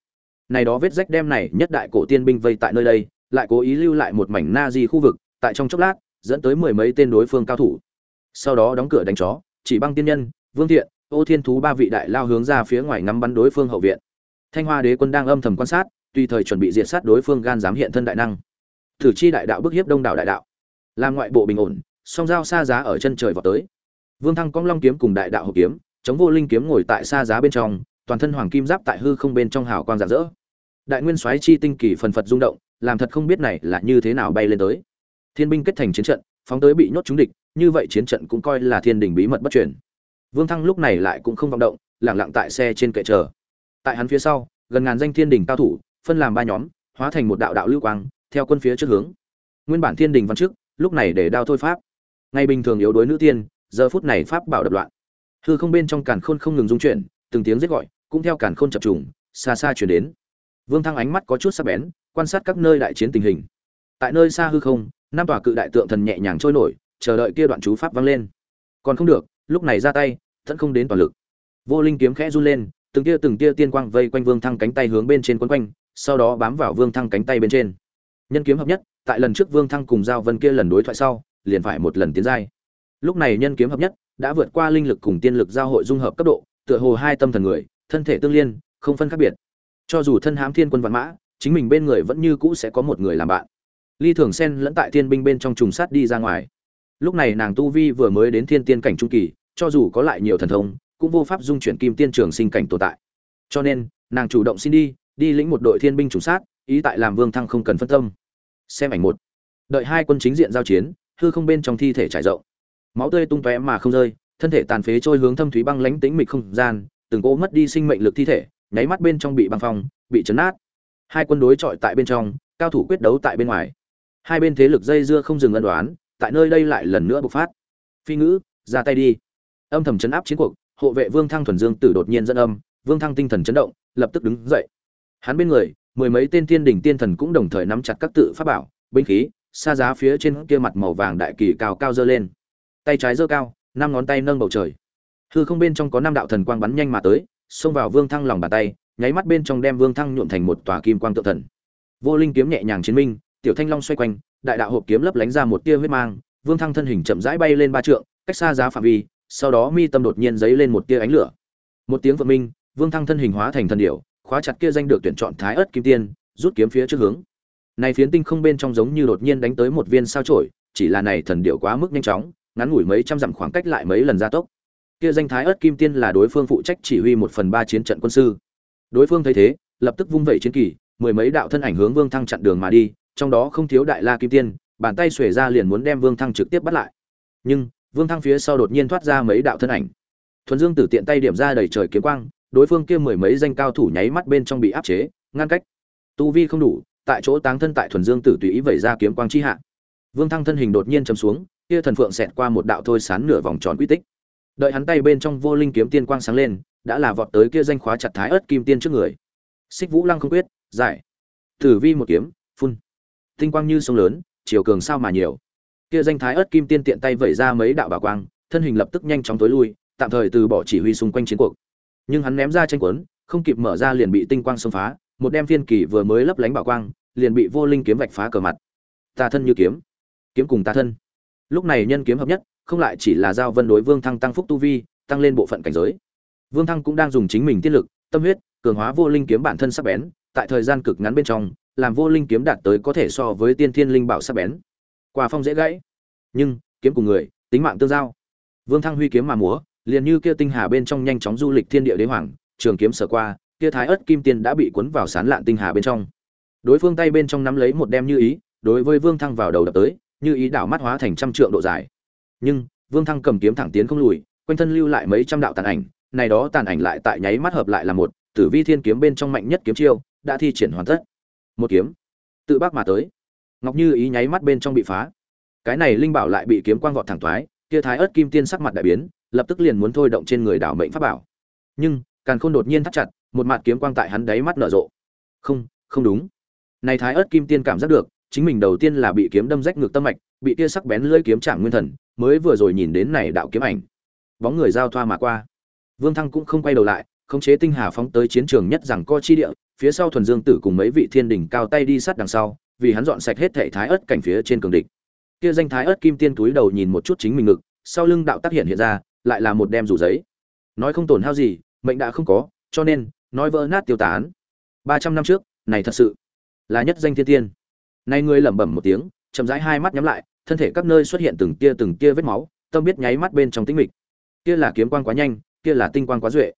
Này đó vết rách đem này nhất đại cổ tiên binh vây tại nơi đây, lại cố ý lưu lại một mảnh na di khu vực tại trong chốc lát, dẫn tới mười mấy tên đối phương cao thủ. Sau đó đóng cửa đánh chó, chỉ băng tiên nhân, vương thiện, ô thiên thú ba vị đại lao hướng ra phía ngoài ngắm bắn đối phương hậu viện. Thanh hoa đế quân đang âm thầm quan sát, tùy thời chuẩn bị diệt sát đối phương gan dám hiện thân đại năng. Thử chi đại đạo bức hiếp đông đảo đại đạo. Làm ngoại bộ bình ổn, song dao xa giá ở chân trời vào tới. Vương thăng cong long kiếm cùng đại đạo hộp kiếm, chống vô linh kiếm ngồi tại xa giá bên trong, toàn thân hoàng kim giáp tại hư không bên trong hào quang rạng rỡ. Đại nguyên soái chi tinh kỳ phần phật rung động, làm thật không biết này là như thế nào bay lên tới thiên binh kết thành chiến trận, phóng tới bị nhốt trúng địch, như vậy chiến trận cũng coi là thiên đình bí mật bất chuyển vương thăng lúc này lại cũng không vọng động lẳng lặng tại xe trên kệ chờ. Tại hắn phía sau, gần ngàn danh thiên đình cao thủ, phân làm ba nhóm, hóa thành một đạo đạo lưu quang, theo quân phía trước hướng. Nguyên bản thiên đình văn trước, lúc này để đao thôi pháp. Ngày bình thường yếu đuối nữ tiên, giờ phút này pháp bảo đập loạn. Hư không bên trong càn khôn không ngừng dung chuyển, từng tiếng giết gọi, cũng theo càn khôn chập trùng, xa xa chuyển đến. Vương thăng ánh mắt có chút sắc bén, quan sát các nơi đại chiến tình hình. Tại nơi xa hư không năm tòa cự đại tượng thần nhẹ nhàng trôi nổi, chờ đợi kia đoạn chú pháp vang lên. Còn không được, lúc này ra tay thẫn không đến toàn lực. Vô linh kiếm khẽ run lên, từng tia từng tia tiên quang vây quanh vương thăng cánh tay hướng bên trên quấn quanh, sau đó bám vào vương thăng cánh tay bên trên. Nhân kiếm hợp nhất, tại lần trước vương thăng cùng giao vân kia lần đối thoại sau, liền phải một lần tiến giai. Lúc này nhân kiếm hợp nhất, đã vượt qua linh lực cùng tiên lực giao hội dung hợp cấp độ, tựa hồ hai tâm thần người, thân thể tương liên, không phân khác biệt. Cho dù thân hám thiên quân văn mã, chính mình bên người vẫn như cũ sẽ có một người làm bạn ly thường Sen lẫn tại thiên binh bên trong trùng sát đi ra ngoài. Lúc này nàng tu vi vừa mới đến thiên tiên cảnh trung kỳ, cho dù có lại nhiều thần thông, cũng vô pháp dung chuyển kim tiên trường sinh cảnh tồn tại. Cho nên, nàng chủ động xin đi đi lĩnh một đội thiên binh trùng sát, ý tại làm vương thăng không cần phân tâm. Xem ảnh một. Đợi hai quân chính diện giao chiến, hư không bên trong thi thể trải rộng. Máu tươi tung tóe mà không rơi, thân thể tàn phế trôi hướng thâm thúy băng lánh tĩnh mịch không gian, từng cỗ mất đi sinh mệnh lực thi thể, nháy mắt bên trong bị băng phong, bị chấn nát. Hai quân đối chọi tại bên trong, cao thủ quyết đấu tại bên ngoài hai bên thế lực dây dưa không dừng ân đoán, tại nơi đây lại lần nữa bộc phát. Phi ngữ, ra tay đi. Âm thầm chấn áp chiến cuộc, hộ vệ vương thăng thuần dương tử đột nhiên dẫn âm, vương thăng tinh thần chấn động, lập tức đứng dậy. Hắn bên người, mười mấy tên thiên đỉnh tiên thần cũng đồng thời nắm chặt các tự pháp bảo, binh khí, xa giá phía trên kia mặt màu vàng đại kỳ cao cao dơ lên. Tay trái dơ cao, năm ngón tay nâng bầu trời. Hư không bên trong có năm đạo thần quang bắn nhanh mà tới, xông vào vương thăng lòng bàn tay, nháy mắt bên trong đem vương thăng nhuộm thành một tòa kim quang tự thần. Vô linh kiếm nhẹ nhàng chiến minh tiểu thanh long xoay quanh, đại đạo hộp kiếm lấp lánh ra một tia huyết mang, vương thăng thân hình chậm rãi bay lên ba trượng, cách xa giá phạm vi, sau đó mi tâm đột nhiên dấy lên một tia ánh lửa. Một tiếng vượng minh, vương thăng thân hình hóa thành thần điểu, khóa chặt kia danh được tuyển chọn thái ớt kim tiên, rút kiếm phía trước hướng. Này phiến tinh không bên trong giống như đột nhiên đánh tới một viên sao chổi, chỉ là này thần điểu quá mức nhanh chóng, ngắn ngủi mấy trăm dặm khoảng cách lại mấy lần gia tốc. Kia danh thái ớt kim tiên là đối phương phụ trách chỉ huy một phần ba chiến trận quân sư. Đối phương thấy thế, lập tức vung vẩy chiến kỳ, mười mấy đạo thân ảnh hướng vương thăng chặn đường mà đi trong đó không thiếu đại la kim tiên, bàn tay xuề ra liền muốn đem vương thăng trực tiếp bắt lại. Nhưng, vương thăng phía sau đột nhiên thoát ra mấy đạo thân ảnh. Thuần dương tử tiện tay điểm ra đầy trời kiếm quang, đối phương kia mười mấy danh cao thủ nháy mắt bên trong bị áp chế, ngăn cách. Tu vi không đủ, tại chỗ táng thân tại thuần dương tử tùy ý vẩy ra kiếm quang chi hạ. Vương thăng thân hình đột nhiên chấm xuống, kia thần phượng xẹt qua một đạo thôi sán nửa vòng tròn quy tích. Đợi hắn tay bên trong vô linh kiếm tiên quang sáng lên, đã là vọt tới kia danh khóa chặt thái ớt kim tiên trước người. Xích vũ lăng không quyết, giải. Tử vi một kiếm tinh quang như sông lớn, chiều cường sao mà nhiều. Kia danh thái ớt kim tiên tiện tay vẩy ra mấy đạo bảo quang, thân hình lập tức nhanh chóng tối lui, tạm thời từ bỏ chỉ huy xung quanh chiến cuộc. Nhưng hắn ném ra tranh quấn, không kịp mở ra liền bị tinh quang xông phá, một đem phiên kỳ vừa mới lấp lánh bảo quang, liền bị vô linh kiếm vạch phá cờ mặt. Ta thân như kiếm kiếm cùng ta thân. Lúc này nhân kiếm hợp nhất, không lại chỉ là giao vân đối vương thăng tăng phúc tu vi, tăng lên bộ phận cảnh giới. Vương thăng cũng đang dùng chính mình tiết lực, tâm huyết, cường hóa vô linh kiếm bản thân sắc bén, tại thời gian cực ngắn bên trong làm vô linh kiếm đạt tới có thể so với tiên thiên linh bảo sắc bén. Quả phong dễ gãy. Nhưng, kiếm cùng người, tính mạng tương giao. Vương thăng huy kiếm mà múa, liền như kia tinh hà bên trong nhanh chóng du lịch thiên địa đế hoàng, trường kiếm sở qua, kia thái ớt kim tiên đã bị cuốn vào sán lạn tinh hà bên trong. Đối phương tay bên trong nắm lấy một đem như ý, đối với vương thăng vào đầu đập tới, như ý đảo mắt hóa thành trăm trượng độ dài. Nhưng, vương thăng cầm kiếm thẳng tiến không lùi, quanh thân lưu lại mấy trăm đạo tàn ảnh, này đó tàn ảnh lại tại nháy mắt hợp lại là một, tử vi thiên kiếm bên trong mạnh nhất kiếm chiêu, đã thi triển hoàn tất một kiếm. Tự bác mà tới. Ngọc như ý nháy mắt bên trong bị phá. Cái này linh bảo lại bị kiếm quang vọt thẳng thoái, kia thái ớt kim tiên sắc mặt đại biến, lập tức liền muốn thôi động trên người đảo mệnh pháp bảo. Nhưng, càn khôn đột nhiên thắt chặt, một mặt kiếm quang tại hắn đáy mắt nở rộ. Không không đúng. Này thái ớt kim tiên cảm giác được, chính mình đầu tiên là bị kiếm đâm rách ngược tâm mạch, bị kia sắc bén lưỡi kiếm chạm nguyên thần, mới vừa rồi nhìn đến này đạo kiếm ảnh. Bóng người giao thoa mà qua. Vương thăng cũng không quay đầu lại khống chế tinh hà phóng tới chiến trường nhất rằng co chi địa, phía sau thuần dương tử cùng mấy vị thiên đỉnh cao tay đi sát đằng sau, vì hắn dọn sạch hết thể thái ớt cảnh phía trên cường địch. Kia danh thái ớt kim tiên túi đầu nhìn một chút chính mình ngực, sau lưng đạo tác hiện hiện ra, lại là một đem rủ giấy. Nói không tổn hao gì, mệnh đã không có, cho nên, nói vỡ nát tiêu tán. Ba trăm năm trước, này thật sự là nhất danh thiên tiên. Nay ngươi lẩm bẩm một tiếng, chậm rãi hai mắt nhắm lại, thân thể các nơi xuất hiện từng tia từng tia vết máu, tâm biết nháy mắt bên trong tĩnh mịch. Kia là kiếm quang quá nhanh, kia là tinh quang quá duệ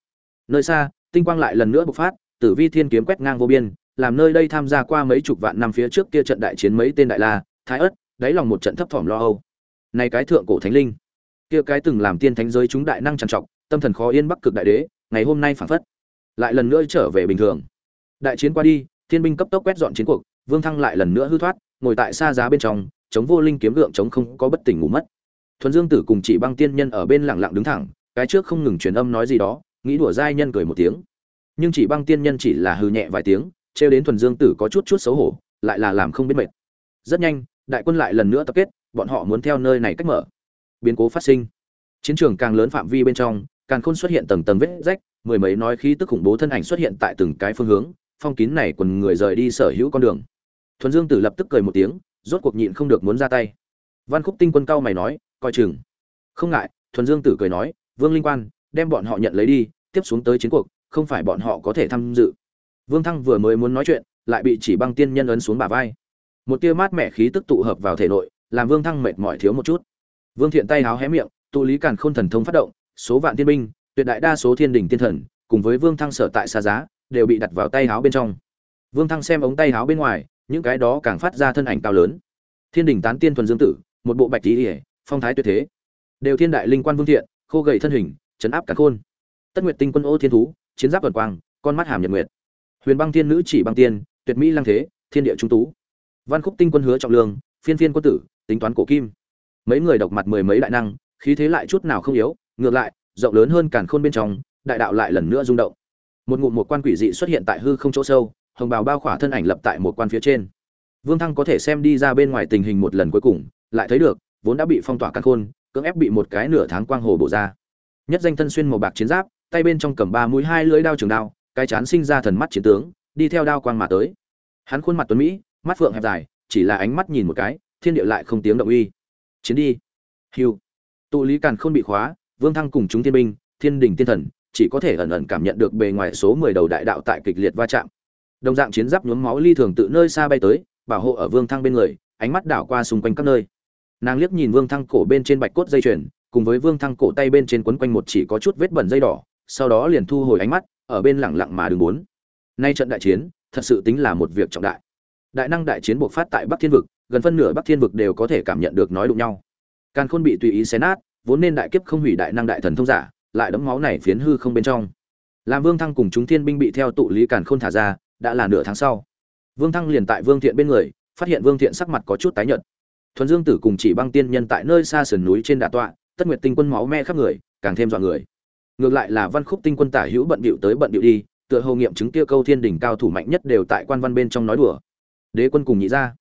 nơi xa, tinh quang lại lần nữa bộc phát, tử vi thiên kiếm quét ngang vô biên, làm nơi đây tham gia qua mấy chục vạn năm phía trước kia trận đại chiến mấy tên đại la, thái ất đáy lòng một trận thấp thỏm lo âu. Này cái thượng cổ thánh linh, kia cái từng làm tiên thánh giới chúng đại năng trằn trọc, tâm thần khó yên bắc cực đại đế, ngày hôm nay phản phất, lại lần nữa trở về bình thường. Đại chiến qua đi, thiên binh cấp tốc quét dọn chiến cuộc, vương thăng lại lần nữa hư thoát, ngồi tại xa giá bên trong, chống vô linh kiếm gượng chống không có bất tỉnh ngủ mất. Thuần dương tử cùng chỉ băng tiên nhân ở bên lặng lặng đứng thẳng, cái trước không ngừng truyền âm nói gì đó nghĩ đùa giai nhân cười một tiếng. Nhưng chỉ băng tiên nhân chỉ là hư nhẹ vài tiếng, trêu đến thuần dương tử có chút chút xấu hổ, lại là làm không biết mệt. Rất nhanh, đại quân lại lần nữa tập kết, bọn họ muốn theo nơi này cách mở. Biến cố phát sinh. Chiến trường càng lớn phạm vi bên trong, càng khôn xuất hiện tầng tầng vết rách, mười mấy nói khí tức khủng bố thân ảnh xuất hiện tại từng cái phương hướng, phong kín này quần người rời đi sở hữu con đường. Thuần dương tử lập tức cười một tiếng, rốt cuộc nhịn không được muốn ra tay. Văn khúc tinh quân cao mày nói, coi chừng. Không ngại, thuần dương tử cười nói, vương linh quan đem bọn họ nhận lấy đi, tiếp xuống tới chiến cuộc, không phải bọn họ có thể tham dự. Vương thăng vừa mới muốn nói chuyện, lại bị chỉ băng tiên nhân ấn xuống bả vai. Một tia mát mẻ khí tức tụ hợp vào thể nội, làm vương thăng mệt mỏi thiếu một chút. Vương thiện tay háo hé miệng, tụ lý càn khôn thần thông phát động, số vạn tiên binh, tuyệt đại đa số thiên đình tiên thần, cùng với vương thăng sở tại xa giá, đều bị đặt vào tay háo bên trong. Vương thăng xem ống tay háo bên ngoài, những cái đó càng phát ra thân ảnh cao lớn. Thiên đình tán tiên thuần dương tử, một bộ bạch tí ỉa phong thái tuyệt thế. Đều thiên đại linh quan vương thiện, khô gầy thân hình chấn áp cả khôn. Tất nguyệt tinh quân ô thiên thú, chiến giáp vần quang, con mắt hàm nhật nguyệt. Huyền băng thiên nữ chỉ băng tiên, tuyệt mỹ lăng thế, thiên địa trung tú. Văn khúc tinh quân hứa trọng lương, phiên phiên quân tử, tính toán cổ kim. Mấy người độc mặt mười mấy đại năng, khí thế lại chút nào không yếu, ngược lại, rộng lớn hơn càn khôn bên trong, đại đạo lại lần nữa rung động. Một ngụm một quan quỷ dị xuất hiện tại hư không chỗ sâu, hồng bào bao khỏa thân ảnh lập tại một quan phía trên. Vương thăng có thể xem đi ra bên ngoài tình hình một lần cuối cùng, lại thấy được, vốn đã bị phong tỏa càn khôn, cưỡng ép bị một cái nửa tháng quang hồ bổ ra nhất danh thân xuyên màu bạc chiến giáp, tay bên trong cầm ba mũi hai lưỡi đao trường đao, cái chán sinh ra thần mắt chiến tướng, đi theo đao quang mà tới. Hắn khuôn mặt tuấn mỹ, mắt phượng hẹp dài, chỉ là ánh mắt nhìn một cái, thiên địa lại không tiếng động uy. Chiến đi. Hiu tụ lý càn khôn bị khóa, vương thăng cùng chúng thiên binh, thiên đình thiên thần, chỉ có thể ẩn ẩn cảm nhận được bề ngoài số mười đầu đại đạo tại kịch liệt va chạm. Đồng dạng chiến giáp nhuốm máu ly thường tự nơi xa bay tới, bảo hộ ở vương thăng bên người, ánh mắt đảo qua xung quanh các nơi. Nàng liếc nhìn vương thăng cổ bên trên bạch cốt dây chuyền cùng với vương thăng cổ tay bên trên quấn quanh một chỉ có chút vết bẩn dây đỏ, sau đó liền thu hồi ánh mắt, ở bên lẳng lặng mà đứng bốn. Nay trận đại chiến, thật sự tính là một việc trọng đại. Đại năng đại chiến buộc phát tại bắc thiên vực, gần phân nửa bắc thiên vực đều có thể cảm nhận được nói đụng nhau. Càn khôn bị tùy ý xé nát, vốn nên đại kiếp không hủy đại năng đại thần thông giả, lại đẫm máu này phiến hư không bên trong. Làm vương thăng cùng chúng thiên binh bị theo tụ lý càn khôn thả ra, đã là nửa tháng sau. Vương thăng liền tại vương thiện bên người, phát hiện vương thiện sắc mặt có chút tái nhợt. Thuần dương tử cùng chỉ băng tiên nhân tại nơi xa sườn núi trên đà tọa tất nguyệt tinh quân máu me khắp người, càng thêm dọa người. Ngược lại là văn khúc tinh quân tả hữu bận bịu tới bận bịu đi, tựa hồ nghiệm chứng kia câu thiên đỉnh cao thủ mạnh nhất đều tại quan văn bên trong nói đùa. Đế quân cùng nhị gia.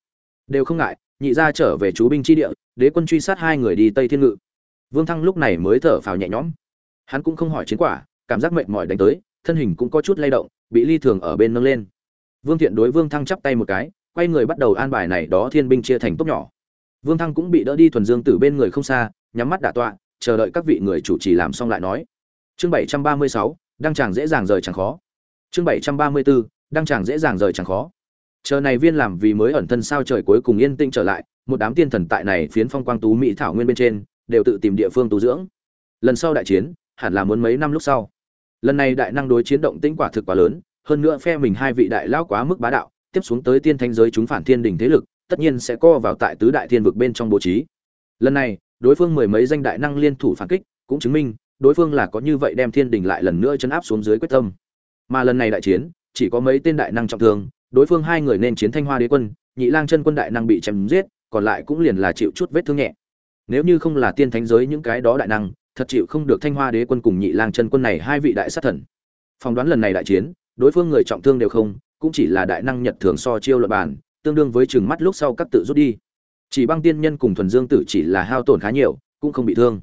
Đều không ngại, nhị gia trở về chú binh chi địa, đế quân truy sát hai người đi tây thiên ngự. Vương thăng lúc này mới thở phào nhẹ nhõm. Hắn cũng không hỏi chiến quả, cảm giác mệt mỏi đánh tới, thân hình cũng có chút lay động, bị ly thường ở bên nâng lên. Vương thiện đối vương thăng chắp tay một cái, quay người bắt đầu an bài này đó thiên binh chia thành tốt nhỏ. Vương thăng cũng bị đỡ đi thuần dương từ bên người không xa nhắm mắt đả tọa, chờ đợi các vị người chủ trì làm xong lại nói. Chương bảy trăm ba mươi sáu, đăng chàng dễ dàng rời chẳng khó. Chương bảy trăm ba mươi bốn đăng chàng dễ dàng rời chẳng khó. Chờ này viên làm vì mới ẩn thân sao trời cuối cùng yên tĩnh trở lại, một đám tiên thần tại này phiến phong quang tú mỹ thảo nguyên bên trên, đều tự tìm địa phương tu dưỡng. Lần sau đại chiến, hẳn là muốn mấy năm lúc sau. Lần này đại năng đối chiến động tĩnh quả thực quá lớn, hơn nữa phe mình hai vị đại lao quá mức bá đạo, tiếp xuống tới tiên thanh giới chúng phản thiên đình thế lực, tất nhiên sẽ co vào tại tứ đại thiên vực bên trong bố trí. Lần này đối phương mười mấy danh đại năng liên thủ phản kích, cũng chứng minh, đối phương là có như vậy đem thiên đình lại lần nữa chấn áp xuống dưới quyết tâm. Mà lần này đại chiến, chỉ có mấy tên đại năng trọng thương, đối phương hai người nên chiến thanh hoa đế quân, nhị lang chân quân đại năng bị chém giết, còn lại cũng liền là chịu chút vết thương nhẹ. Nếu như không là tiên thánh giới những cái đó đại năng, thật chịu không được thanh hoa đế quân cùng nhị lang chân quân này hai vị đại sát thần. Phỏng đoán lần này đại chiến, đối phương người trọng thương đều không, cũng chỉ là đại năng nhật thường so chiêu luật bản tương đương với chừng mắt lúc sau các tự rút đi chỉ băng tiên nhân cùng thuần dương tử chỉ là hao tổn khá nhiều, cũng không bị thương.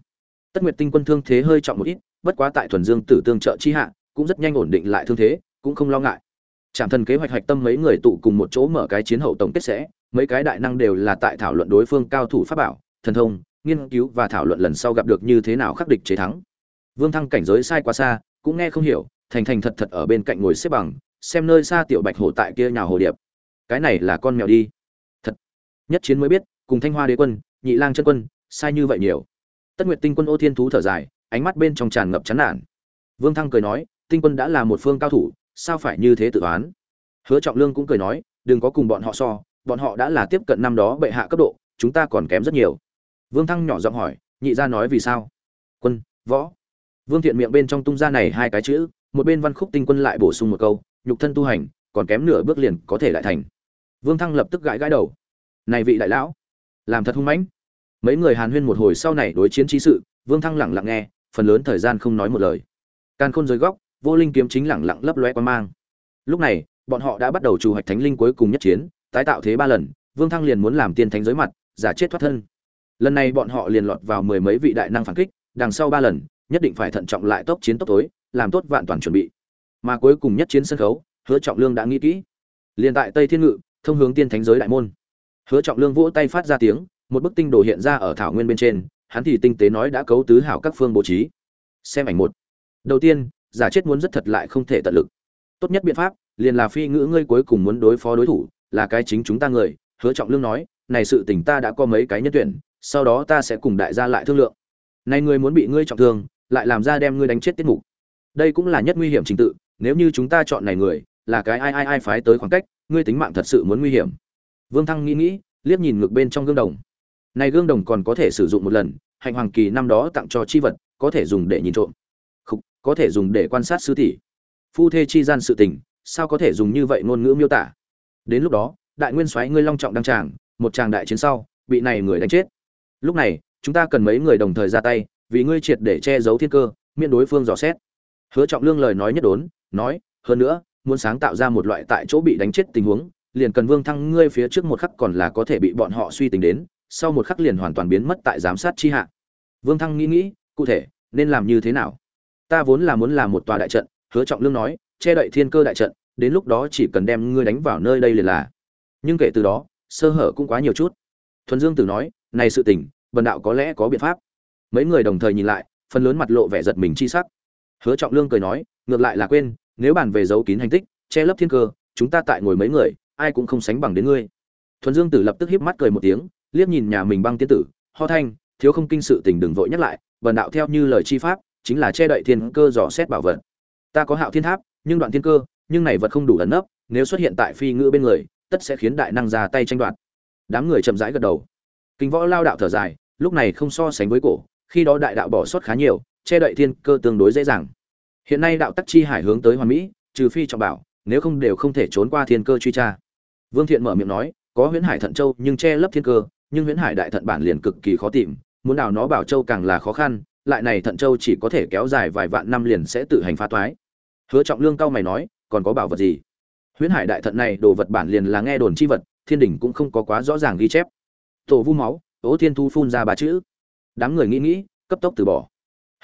Tất nguyệt tinh quân thương thế hơi trọng một ít, bất quá tại thuần dương tử tương trợ chi hạ, cũng rất nhanh ổn định lại thương thế, cũng không lo ngại. Trạm thần kế hoạch hạch tâm mấy người tụ cùng một chỗ mở cái chiến hậu tổng kết sẽ, mấy cái đại năng đều là tại thảo luận đối phương cao thủ pháp bảo, thần thông, nghiên cứu và thảo luận lần sau gặp được như thế nào khắc địch chế thắng. Vương thăng cảnh giới sai quá xa, cũng nghe không hiểu, thành thành thật thật ở bên cạnh ngồi xếp bằng, xem nơi xa tiểu bạch hổ tại kia nhào hồ điệp. Cái này là con mèo đi. Thật. Nhất chiến mới biết cùng thanh hoa đế quân, nhị lang chân quân, sai như vậy nhiều. Tất nguyệt tinh quân ô thiên thú thở dài, ánh mắt bên trong tràn ngập chán nản. Vương thăng cười nói, tinh quân đã là một phương cao thủ, sao phải như thế tự oán? Hứa trọng lương cũng cười nói, đừng có cùng bọn họ so, bọn họ đã là tiếp cận năm đó bệ hạ cấp độ, chúng ta còn kém rất nhiều. Vương thăng nhỏ giọng hỏi, nhị gia nói vì sao? Quân, võ. Vương thiện miệng bên trong tung ra này hai cái chữ, một bên văn khúc tinh quân lại bổ sung một câu, nhục thân tu hành, còn kém nửa bước liền có thể lại thành. Vương thăng lập tức gãi gãi đầu. Này vị đại lão làm thật hung mãnh. Mấy người hàn huyên một hồi sau này đối chiến trí sự, vương thăng lẳng lặng nghe, phần lớn thời gian không nói một lời. Càn khôn dưới góc, vô linh kiếm chính lẳng lặng lấp loe quan mang. Lúc này, bọn họ đã bắt đầu trù hoạch thánh linh cuối cùng nhất chiến, tái tạo thế ba lần, vương thăng liền muốn làm tiên thánh giới mặt, giả chết thoát thân. Lần này bọn họ liền lọt vào mười mấy vị đại năng phản kích, đằng sau ba lần, nhất định phải thận trọng lại tốc chiến tốc tối, làm tốt vạn toàn chuẩn bị. Mà cuối cùng nhất chiến sân khấu, hứa trọng lương đã nghĩ kỹ. Liền tại tây thiên ngự, thông hướng tiên thánh giới đại môn hứa trọng lương vỗ tay phát ra tiếng, một bức tinh đồ hiện ra ở thảo nguyên bên trên, hắn thì tinh tế nói đã cấu tứ hảo các phương bố trí. Xem ảnh một. Đầu tiên, giả chết muốn rất thật lại không thể tận lực. Tốt nhất biện pháp, liền là phi ngữ ngươi cuối cùng muốn đối phó đối thủ, là cái chính chúng ta người, hứa trọng lương nói, này sự tình ta đã có mấy cái nhân tuyển, sau đó ta sẽ cùng đại gia lại thương lượng. Này ngươi muốn bị ngươi trọng thương, lại làm ra đem ngươi đánh chết tiết mục. Đây cũng là nhất nguy hiểm trình tự, nếu như chúng ta chọn này người, là cái ai ai ai phái tới khoảng cách, ngươi tính mạng thật sự muốn nguy hiểm vương thăng nghĩ nghĩ, liếc nhìn ngược bên trong gương đồng. Này gương đồng còn có thể sử dụng một lần, hạnh hoàng kỳ năm đó tặng cho chi vật, có thể dùng để nhìn trộm. Không có thể dùng để quan sát sư tỷ. Phu thê chi gian sự tình, sao có thể dùng như vậy ngôn ngữ miêu tả? Đến lúc đó, đại nguyên soái ngươi long trọng đăng tràng, một tràng đại chiến sau, bị này người đánh chết. Lúc này, chúng ta cần mấy người đồng thời ra tay, vì ngươi triệt để che giấu thiên cơ, miễn đối phương dò xét. Hứa trọng lương lời nói nhất đốn, nói, hơn nữa, muốn sáng tạo ra một loại tại chỗ bị đánh chết tình huống liền cần vương thăng ngươi phía trước một khắc còn là có thể bị bọn họ suy tính đến, sau một khắc liền hoàn toàn biến mất tại giám sát chi hạ. Vương thăng nghĩ nghĩ, cụ thể, nên làm như thế nào? Ta vốn là muốn làm một tòa đại trận, hứa trọng lương nói, che đậy thiên cơ đại trận, đến lúc đó chỉ cần đem ngươi đánh vào nơi đây liền là. Nhưng kể từ đó, sơ hở cũng quá nhiều chút. Thuần dương tử nói, này sự tình, bần đạo có lẽ có biện pháp. Mấy người đồng thời nhìn lại, phần lớn mặt lộ vẻ giật mình chi sắc. Hứa trọng lương cười nói, ngược lại là quên, nếu bàn về dấu kín hành tích, che lấp thiên cơ, chúng ta tại ngồi mấy người ai cũng không sánh bằng đến ngươi. Thuần dương tử lập tức híp mắt cười một tiếng, liếc nhìn nhà mình băng tiên tử, ho thanh, thiếu không kinh sự tình đừng vội nhắc lại bần đạo theo như lời chi pháp, chính là che đậy thiên cơ dò xét bảo vật. Ta có hạo thiên tháp, nhưng đoạn thiên cơ, nhưng này vật không đủ ẩn nấp, nếu xuất hiện tại phi ngữ bên người, tất sẽ khiến đại năng ra tay tranh đoạt. Đám người chậm rãi gật đầu. Kinh võ lao đạo thở dài, lúc này không so sánh với cổ, khi đó đại đạo bỏ sót khá nhiều, che đậy thiên cơ tương đối dễ dàng. Hiện nay đạo tắc chi hải hướng tới hoàn mỹ, trừ phi trọng bảo, nếu không đều không thể trốn qua thiên cơ truy tra vương thiện mở miệng nói, có huyễn hải thận châu nhưng che lấp thiên cơ, nhưng huyễn hải đại thận bản liền cực kỳ khó tìm, muốn đào nó bảo châu càng là khó khăn, lại này thận châu chỉ có thể kéo dài vài vạn năm liền sẽ tự hành phá toái. Hứa trọng lương cao mày nói, còn có bảo vật gì? Huyễn hải đại thận này đồ vật bản liền là nghe đồn chi vật, thiên đình cũng không có quá rõ ràng ghi chép. Tổ vu máu tổ thiên thu phun ra ba chữ. Đám người nghĩ nghĩ, cấp tốc từ bỏ.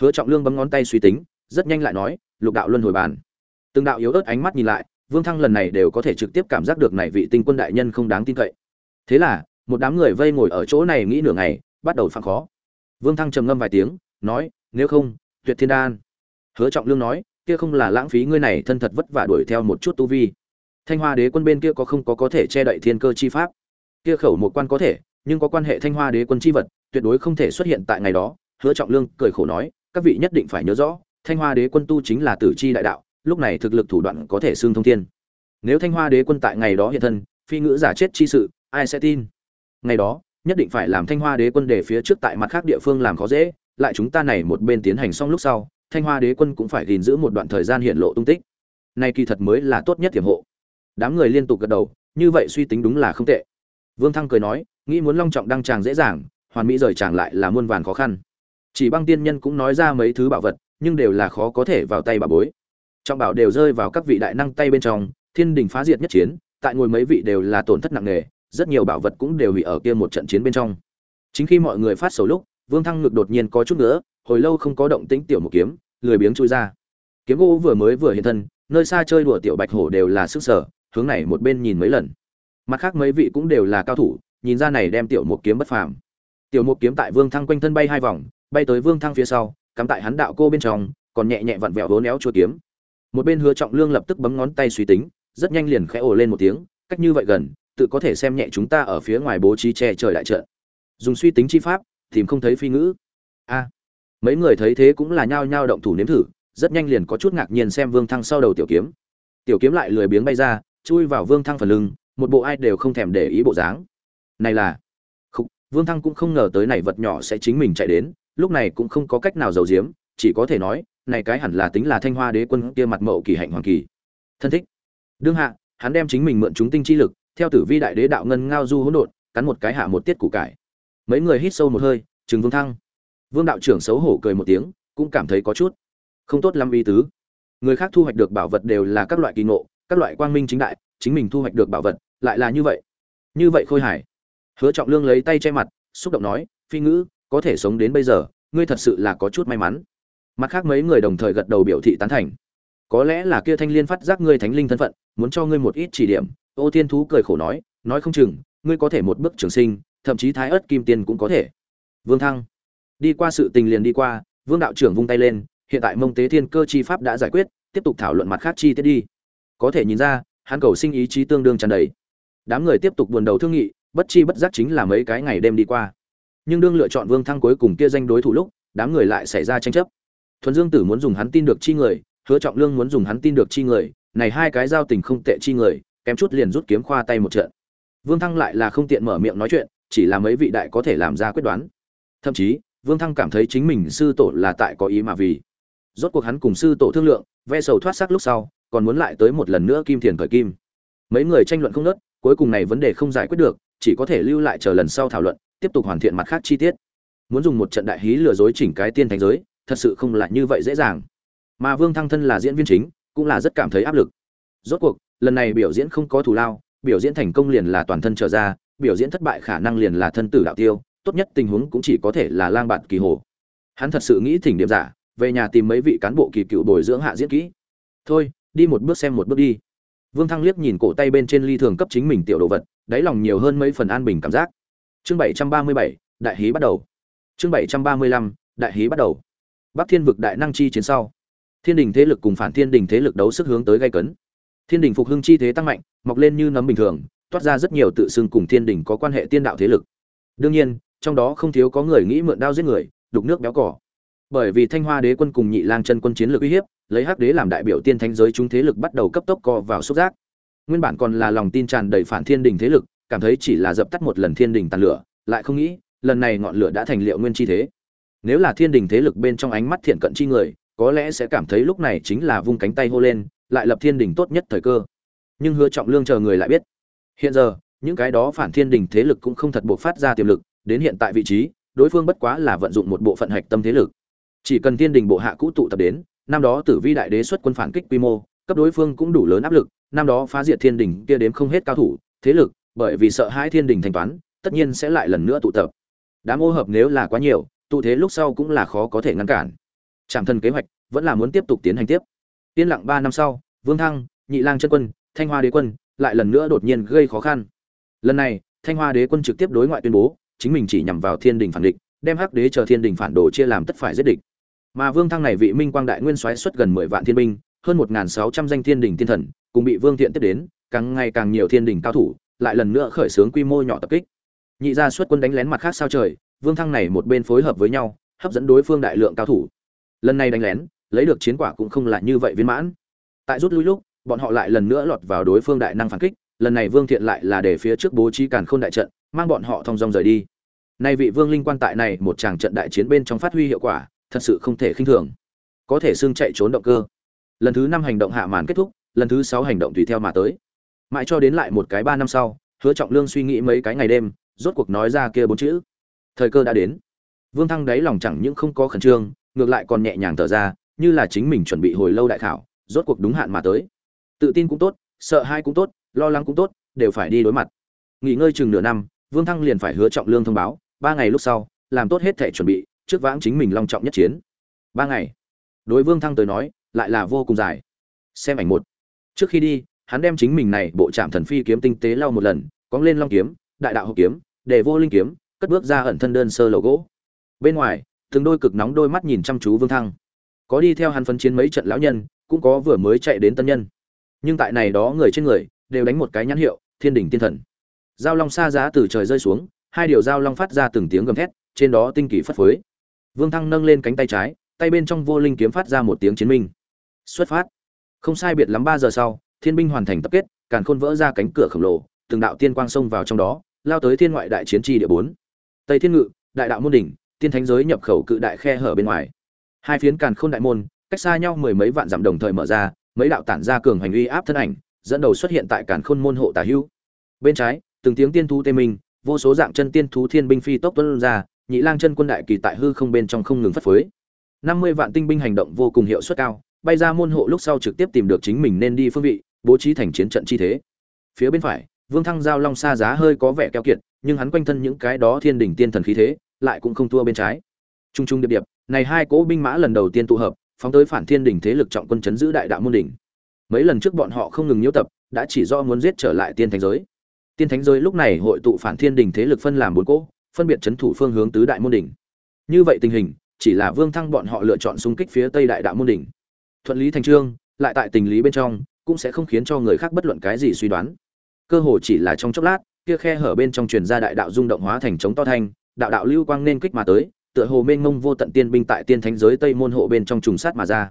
Hứa trọng lương bấm ngón tay suy tính, rất nhanh lại nói, lục đạo luân hồi bàn từng đạo yếu ớt ánh mắt nhìn lại vương thăng lần này đều có thể trực tiếp cảm giác được này vị tinh quân đại nhân không đáng tin cậy. Thế là, một đám người vây ngồi ở chỗ này nghĩ nửa ngày, bắt đầu phang khó. Vương thăng trầm ngâm vài tiếng, nói, nếu không, tuyệt thiên đan. Hứa trọng lương nói, kia không là lãng phí ngươi này thân thật vất vả đuổi theo một chút tu vi. Thanh hoa đế quân bên kia có không có có thể che đậy thiên cơ chi pháp? Kia khẩu một quan có thể, nhưng có quan hệ thanh hoa đế quân chi vật, tuyệt đối không thể xuất hiện tại ngày đó. Hứa trọng lương cười khổ nói, các vị nhất định phải nhớ rõ, thanh hoa đế quân tu chính là tử chi đại đạo lúc này thực lực thủ đoạn có thể xương thông thiên. Nếu thanh hoa đế quân tại ngày đó hiện thân, phi ngữ giả chết chi sự, ai sẽ tin? Ngày đó, nhất định phải làm thanh hoa đế quân để phía trước tại mặt khác địa phương làm khó dễ, lại chúng ta này một bên tiến hành xong lúc sau, thanh hoa đế quân cũng phải gìn giữ một đoạn thời gian hiện lộ tung tích. Nay kỳ thật mới là tốt nhất tiềm hộ. Đám người liên tục gật đầu, như vậy suy tính đúng là không tệ. Vương thăng cười nói, nghĩ muốn long trọng đăng tràng dễ dàng, hoàn mỹ rời tràng lại là muôn vàn khó khăn. Chỉ băng tiên nhân cũng nói ra mấy thứ bảo vật, nhưng đều là khó có thể vào tay bà bối trọng bảo đều rơi vào các vị đại năng tay bên trong, thiên đình phá diệt nhất chiến, tại ngồi mấy vị đều là tổn thất nặng nề, rất nhiều bảo vật cũng đều hủy ở kia một trận chiến bên trong. Chính khi mọi người phát sầu lúc, vương thăng ngực đột nhiên có chút nữa, hồi lâu không có động tĩnh tiểu một kiếm, lười biếng chui ra. Kiếm gỗ vừa mới vừa hiện thân, nơi xa chơi đùa tiểu bạch hổ đều là sức sở, hướng này một bên nhìn mấy lần. Mặt khác mấy vị cũng đều là cao thủ, nhìn ra này đem tiểu một kiếm bất phàm. Tiểu một kiếm tại vương thăng quanh thân bay hai vòng, bay tới vương thăng phía sau, cắm tại hắn đạo cô bên trong, còn nhẹ nhẹ vặn vẹo vốn éo chua kiếm một bên hứa trọng lương lập tức bấm ngón tay suy tính, rất nhanh liền khẽ ồ lên một tiếng, cách như vậy gần, tự có thể xem nhẹ chúng ta ở phía ngoài bố trí che trời đại trận. Dùng suy tính chi pháp, tìm không thấy phi ngữ. A. Mấy người thấy thế cũng là nhao nhao động thủ nếm thử, rất nhanh liền có chút ngạc nhiên xem vương thăng sau đầu tiểu kiếm. Tiểu kiếm lại lười biếng bay ra, chui vào vương thăng phần lưng, một bộ ai đều không thèm để ý bộ dáng. Này là. Không vương thăng cũng không ngờ tới này vật nhỏ sẽ chính mình chạy đến, lúc này cũng không có cách nào giấu giếm, chỉ có thể nói này cái hẳn là tính là thanh hoa đế quân kia mặt mậu kỳ hạnh hoàng kỳ. Thân thích. Đương hạ, hắn đem chính mình mượn chúng tinh chi lực, theo tử vi đại đế đạo ngân ngao du hỗn độn, cắn một cái hạ một tiết củ cải. Mấy người hít sâu một hơi chừng vương thăng. Vương đạo trưởng xấu hổ cười một tiếng, cũng cảm thấy có chút không tốt lắm ý tứ. Người khác thu hoạch được bảo vật đều là các loại kỳ ngộ, các loại quang minh chính đại, chính mình thu hoạch được bảo vật lại là như vậy. Như vậy khôi hải hứa trọng lương lấy tay che mặt, xúc động nói, phi ngữ, có thể sống đến bây giờ, ngươi thật sự là có chút may mắn mặt khác mấy người đồng thời gật đầu biểu thị tán thành. Có lẽ là kia thanh liên phát giác ngươi thánh linh thân phận, muốn cho ngươi một ít chỉ điểm. Ô tiên thú cười khổ nói nói không chừng, ngươi có thể một bước trường sinh, thậm chí thái ớt kim tiên cũng có thể. Vương thăng, đi qua sự tình liền đi qua, vương đạo trưởng vung tay lên, hiện tại mông tế thiên cơ chi pháp đã giải quyết, tiếp tục thảo luận mặt khác chi tiết đi. Có thể nhìn ra, hắn cầu sinh ý chí tương đương tràn đầy. Đám người tiếp tục buồn đầu thương nghị, bất chi bất giác chính là mấy cái ngày đêm đi qua. Nhưng đương lựa chọn vương thăng cuối cùng kia danh đối thủ lúc, đám người lại xảy ra tranh chấp thuần dương tử muốn dùng hắn tin được chi người, hứa trọng lương muốn dùng hắn tin được chi người, này hai cái giao tình không tệ chi người, kém chút liền rút kiếm khoa tay một trận. Vương thăng lại là không tiện mở miệng nói chuyện, chỉ là mấy vị đại có thể làm ra quyết đoán. Thậm chí, vương thăng cảm thấy chính mình sư tổ là tại có ý mà vì. Rốt cuộc hắn cùng sư tổ thương lượng, ve sầu thoát sắc lúc sau, còn muốn lại tới một lần nữa kim thiền khởi kim. Mấy người tranh luận không nớt cuối cùng này vấn đề không giải quyết được, chỉ có thể lưu lại chờ lần sau thảo luận, tiếp tục hoàn thiện mặt khác chi tiết. Muốn dùng một trận đại hí lừa dối chỉnh cái tiên thành giới thật sự không là như vậy dễ dàng. Mà vương thăng thân là diễn viên chính, cũng là rất cảm thấy áp lực. Rốt cuộc, lần này biểu diễn không có thù lao, biểu diễn thành công liền là toàn thân trở ra, biểu diễn thất bại khả năng liền là thân tử đạo tiêu, tốt nhất tình huống cũng chỉ có thể là lang bạn kỳ hồ. Hắn thật sự nghĩ thỉnh điểm giả, về nhà tìm mấy vị cán bộ kỳ cựu bồi dưỡng hạ diễn kỹ. Thôi, đi một bước xem một bước đi. Vương thăng liếc nhìn cổ tay bên trên ly thường cấp chính mình tiểu đồ vật, đáy lòng nhiều hơn mấy phần an bình cảm giác. Chương bảy trăm ba mươi bảy, đại hí bắt đầu. Chương bảy trăm ba mươi lăm, đại hí bắt đầu bắc thiên vực đại năng chi chiến sau, thiên đình thế lực cùng phản thiên đình thế lực đấu sức hướng tới gây cấn. Thiên đình phục hưng chi thế tăng mạnh, mọc lên như nấm bình thường, toát ra rất nhiều tự xưng cùng thiên đình có quan hệ tiên đạo thế lực. Đương nhiên, trong đó không thiếu có người nghĩ mượn đao giết người, đục nước béo cỏ. Bởi vì thanh hoa đế quân cùng nhị lang chân quân chiến lược uy hiếp, lấy hắc đế làm đại biểu tiên thánh giới chúng thế lực bắt đầu cấp tốc co vào xúc giác. Nguyên bản còn là lòng tin tràn đầy phản thiên đình thế lực, cảm thấy chỉ là dập tắt một lần thiên đình tàn lửa, lại không nghĩ, lần này ngọn lửa đã thành liệu nguyên chi thế nếu là thiên đình thế lực bên trong ánh mắt thiện cận chi người, có lẽ sẽ cảm thấy lúc này chính là vung cánh tay hô lên, lại lập thiên đình tốt nhất thời cơ. Nhưng hứa trọng lương chờ người lại biết. Hiện giờ, những cái đó phản thiên đình thế lực cũng không thật buộc phát ra tiềm lực, đến hiện tại vị trí, đối phương bất quá là vận dụng một bộ phận hạch tâm thế lực. Chỉ cần thiên đình bộ hạ cũ tụ tập đến, năm đó tử vi đại đế xuất quân phản kích quy mô, cấp đối phương cũng đủ lớn áp lực, năm đó phá diệt thiên đình kia đếm không hết cao thủ, thế lực, bởi vì sợ hãi thiên đình thanh toán, tất nhiên sẽ lại lần nữa tụ tập. Đám ô hợp nếu là quá nhiều tụ thế lúc sau cũng là khó có thể ngăn cản. Trạm thân kế hoạch vẫn là muốn tiếp tục tiến hành tiếp. Yên lặng ba năm sau, vương thăng, nhị lang chân quân, thanh hoa đế quân lại lần nữa đột nhiên gây khó khăn. Lần này, thanh hoa đế quân trực tiếp đối ngoại tuyên bố, chính mình chỉ nhằm vào thiên đình phản địch, đem hắc đế chờ thiên đình phản đồ chia làm tất phải giết địch. Mà vương thăng này vị minh quang đại nguyên soái xuất gần mười vạn thiên binh, hơn một sáu trăm danh thiên đình thiên thần, cùng bị vương thiện tiếp đến, càng ngày càng nhiều thiên đình cao thủ, lại lần nữa khởi xướng quy mô nhỏ tập kích. Nhị gia xuất quân đánh lén mặt khác sao trời vương thăng này một bên phối hợp với nhau, hấp dẫn đối phương đại lượng cao thủ. Lần này đánh lén, lấy được chiến quả cũng không là như vậy viên mãn. Tại rút lui lúc, bọn họ lại lần nữa lọt vào đối phương đại năng phản kích, lần này vương thiện lại là để phía trước bố trí càn khôn đại trận, mang bọn họ thông dong rời đi. Nay vị vương linh quan tại này một tràng trận đại chiến bên trong phát huy hiệu quả, thật sự không thể khinh thường. Có thể xương chạy trốn động cơ. Lần thứ năm hành động hạ màn kết thúc, lần thứ sáu hành động tùy theo mà tới. Mãi cho đến lại một cái ba năm sau, hứa trọng lương suy nghĩ mấy cái ngày đêm, rốt cuộc nói ra kia bốn chữ thời cơ đã đến. Vương thăng đáy lòng chẳng những không có khẩn trương, ngược lại còn nhẹ nhàng thở ra, như là chính mình chuẩn bị hồi lâu đại khảo, rốt cuộc đúng hạn mà tới. Tự tin cũng tốt, sợ hai cũng tốt, lo lắng cũng tốt, đều phải đi đối mặt. Nghỉ ngơi chừng nửa năm, vương thăng liền phải hứa trọng lương thông báo, ba ngày lúc sau, làm tốt hết thể chuẩn bị, trước vãng chính mình long trọng nhất chiến. Ba ngày. Đối vương thăng tới nói, lại là vô cùng dài. Xem ảnh một. Trước khi đi, hắn đem chính mình này bộ trạm thần phi kiếm tinh tế lau một lần, cóng lên long kiếm, đại đạo hộp kiếm, để vô linh kiếm cất bước ra ẩn thân đơn sơ lầu gỗ. Bên ngoài, từng đôi cực nóng đôi mắt nhìn chăm chú vương thăng. Có đi theo hắn phân chiến mấy trận lão nhân, cũng có vừa mới chạy đến tân nhân. Nhưng tại này đó người trên người, đều đánh một cái nhãn hiệu, thiên đình tiên thần. Giao long xa giá từ trời rơi xuống, hai điều giao long phát ra từng tiếng gầm thét, trên đó tinh kỳ phất phới. Vương thăng nâng lên cánh tay trái, tay bên trong vô linh kiếm phát ra một tiếng chiến minh. Xuất phát. Không sai biệt lắm ba giờ sau, thiên binh hoàn thành tập kết, càn khôn vỡ ra cánh cửa khổng lồ, từng đạo tiên quang xông vào trong đó, lao tới thiên ngoại đại chiến tri địa bốn tây thiên ngự, đại đạo môn đỉnh, tiên thánh giới nhập khẩu cự đại khe hở bên ngoài. Hai phiến càn khôn đại môn, cách xa nhau mười mấy vạn dặm đồng thời mở ra, mấy đạo tản ra cường hành uy áp thân ảnh, dẫn đầu xuất hiện tại càn khôn môn hộ tả hữu. Bên trái, từng tiếng tiên thú tê minh, vô số dạng chân tiên thú thiên binh phi tốc tuân ra, nhị lang chân quân đại kỳ tại hư không bên trong không ngừng phất phới. Năm mươi vạn tinh binh hành động vô cùng hiệu suất cao, bay ra môn hộ lúc sau trực tiếp tìm được chính mình nên đi phương vị, bố trí thành chiến trận chi thế. Phía bên phải, vương thăng giao long xa giá hơi có vẻ keo kiệt nhưng hắn quanh thân những cái đó thiên đỉnh tiên thần khí thế, lại cũng không thua bên trái. Trung trung điệp điệp, này hai cỗ binh mã lần đầu tiên tụ hợp, phóng tới phản thiên đỉnh thế lực trọng quân chấn giữ đại đạo môn đỉnh. Mấy lần trước bọn họ không ngừng nhiễu tập, đã chỉ do muốn giết trở lại tiên thánh giới. Tiên thánh giới lúc này hội tụ phản thiên đỉnh thế lực phân làm bốn cỗ, phân biệt chấn thủ phương hướng tứ đại môn đỉnh. Như vậy tình hình, chỉ là vương thăng bọn họ lựa chọn xung kích phía tây đại đạo môn đỉnh. Thuận lý thành trương, lại tại tình lý bên trong, cũng sẽ không khiến cho người khác bất luận cái gì suy đoán. Cơ hồ chỉ là trong chốc lát kia khe hở bên trong truyền ra đại đạo rung động hóa thành chống to thanh, đạo đạo lưu quang nên kích mà tới, tựa hồ mênh mông vô tận tiên binh tại tiên thánh giới tây môn hộ bên trong trùng sát mà ra.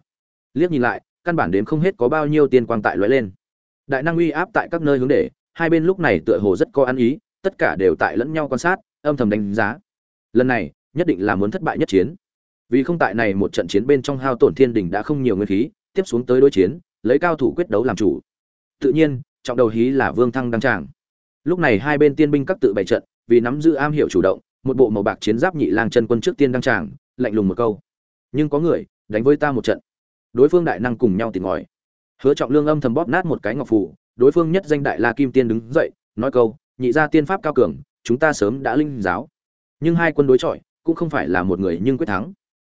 Liếc nhìn lại, căn bản đến không hết có bao nhiêu tiên quang tại lóe lên. Đại năng uy áp tại các nơi hướng để, hai bên lúc này tựa hồ rất có ăn ý, tất cả đều tại lẫn nhau quan sát, âm thầm đánh giá. Lần này, nhất định là muốn thất bại nhất chiến. Vì không tại này một trận chiến bên trong hao tổn thiên đình đã không nhiều nguyên khí, tiếp xuống tới đối chiến, lấy cao thủ quyết đấu làm chủ. Tự nhiên, trọng đầu hí là vương thăng đăng tràng lúc này hai bên tiên binh các tự bày trận, vì nắm giữ am hiểu chủ động, một bộ màu bạc chiến giáp nhị lang chân quân trước tiên đăng tràng, lạnh lùng một câu. Nhưng có người đánh với ta một trận. Đối phương đại năng cùng nhau tìm ngòi. Hứa trọng lương âm thầm bóp nát một cái ngọc phù, đối phương nhất danh đại la kim tiên đứng dậy, nói câu, nhị gia tiên pháp cao cường, chúng ta sớm đã linh giáo. Nhưng hai quân đối chọi, cũng không phải là một người nhưng quyết thắng.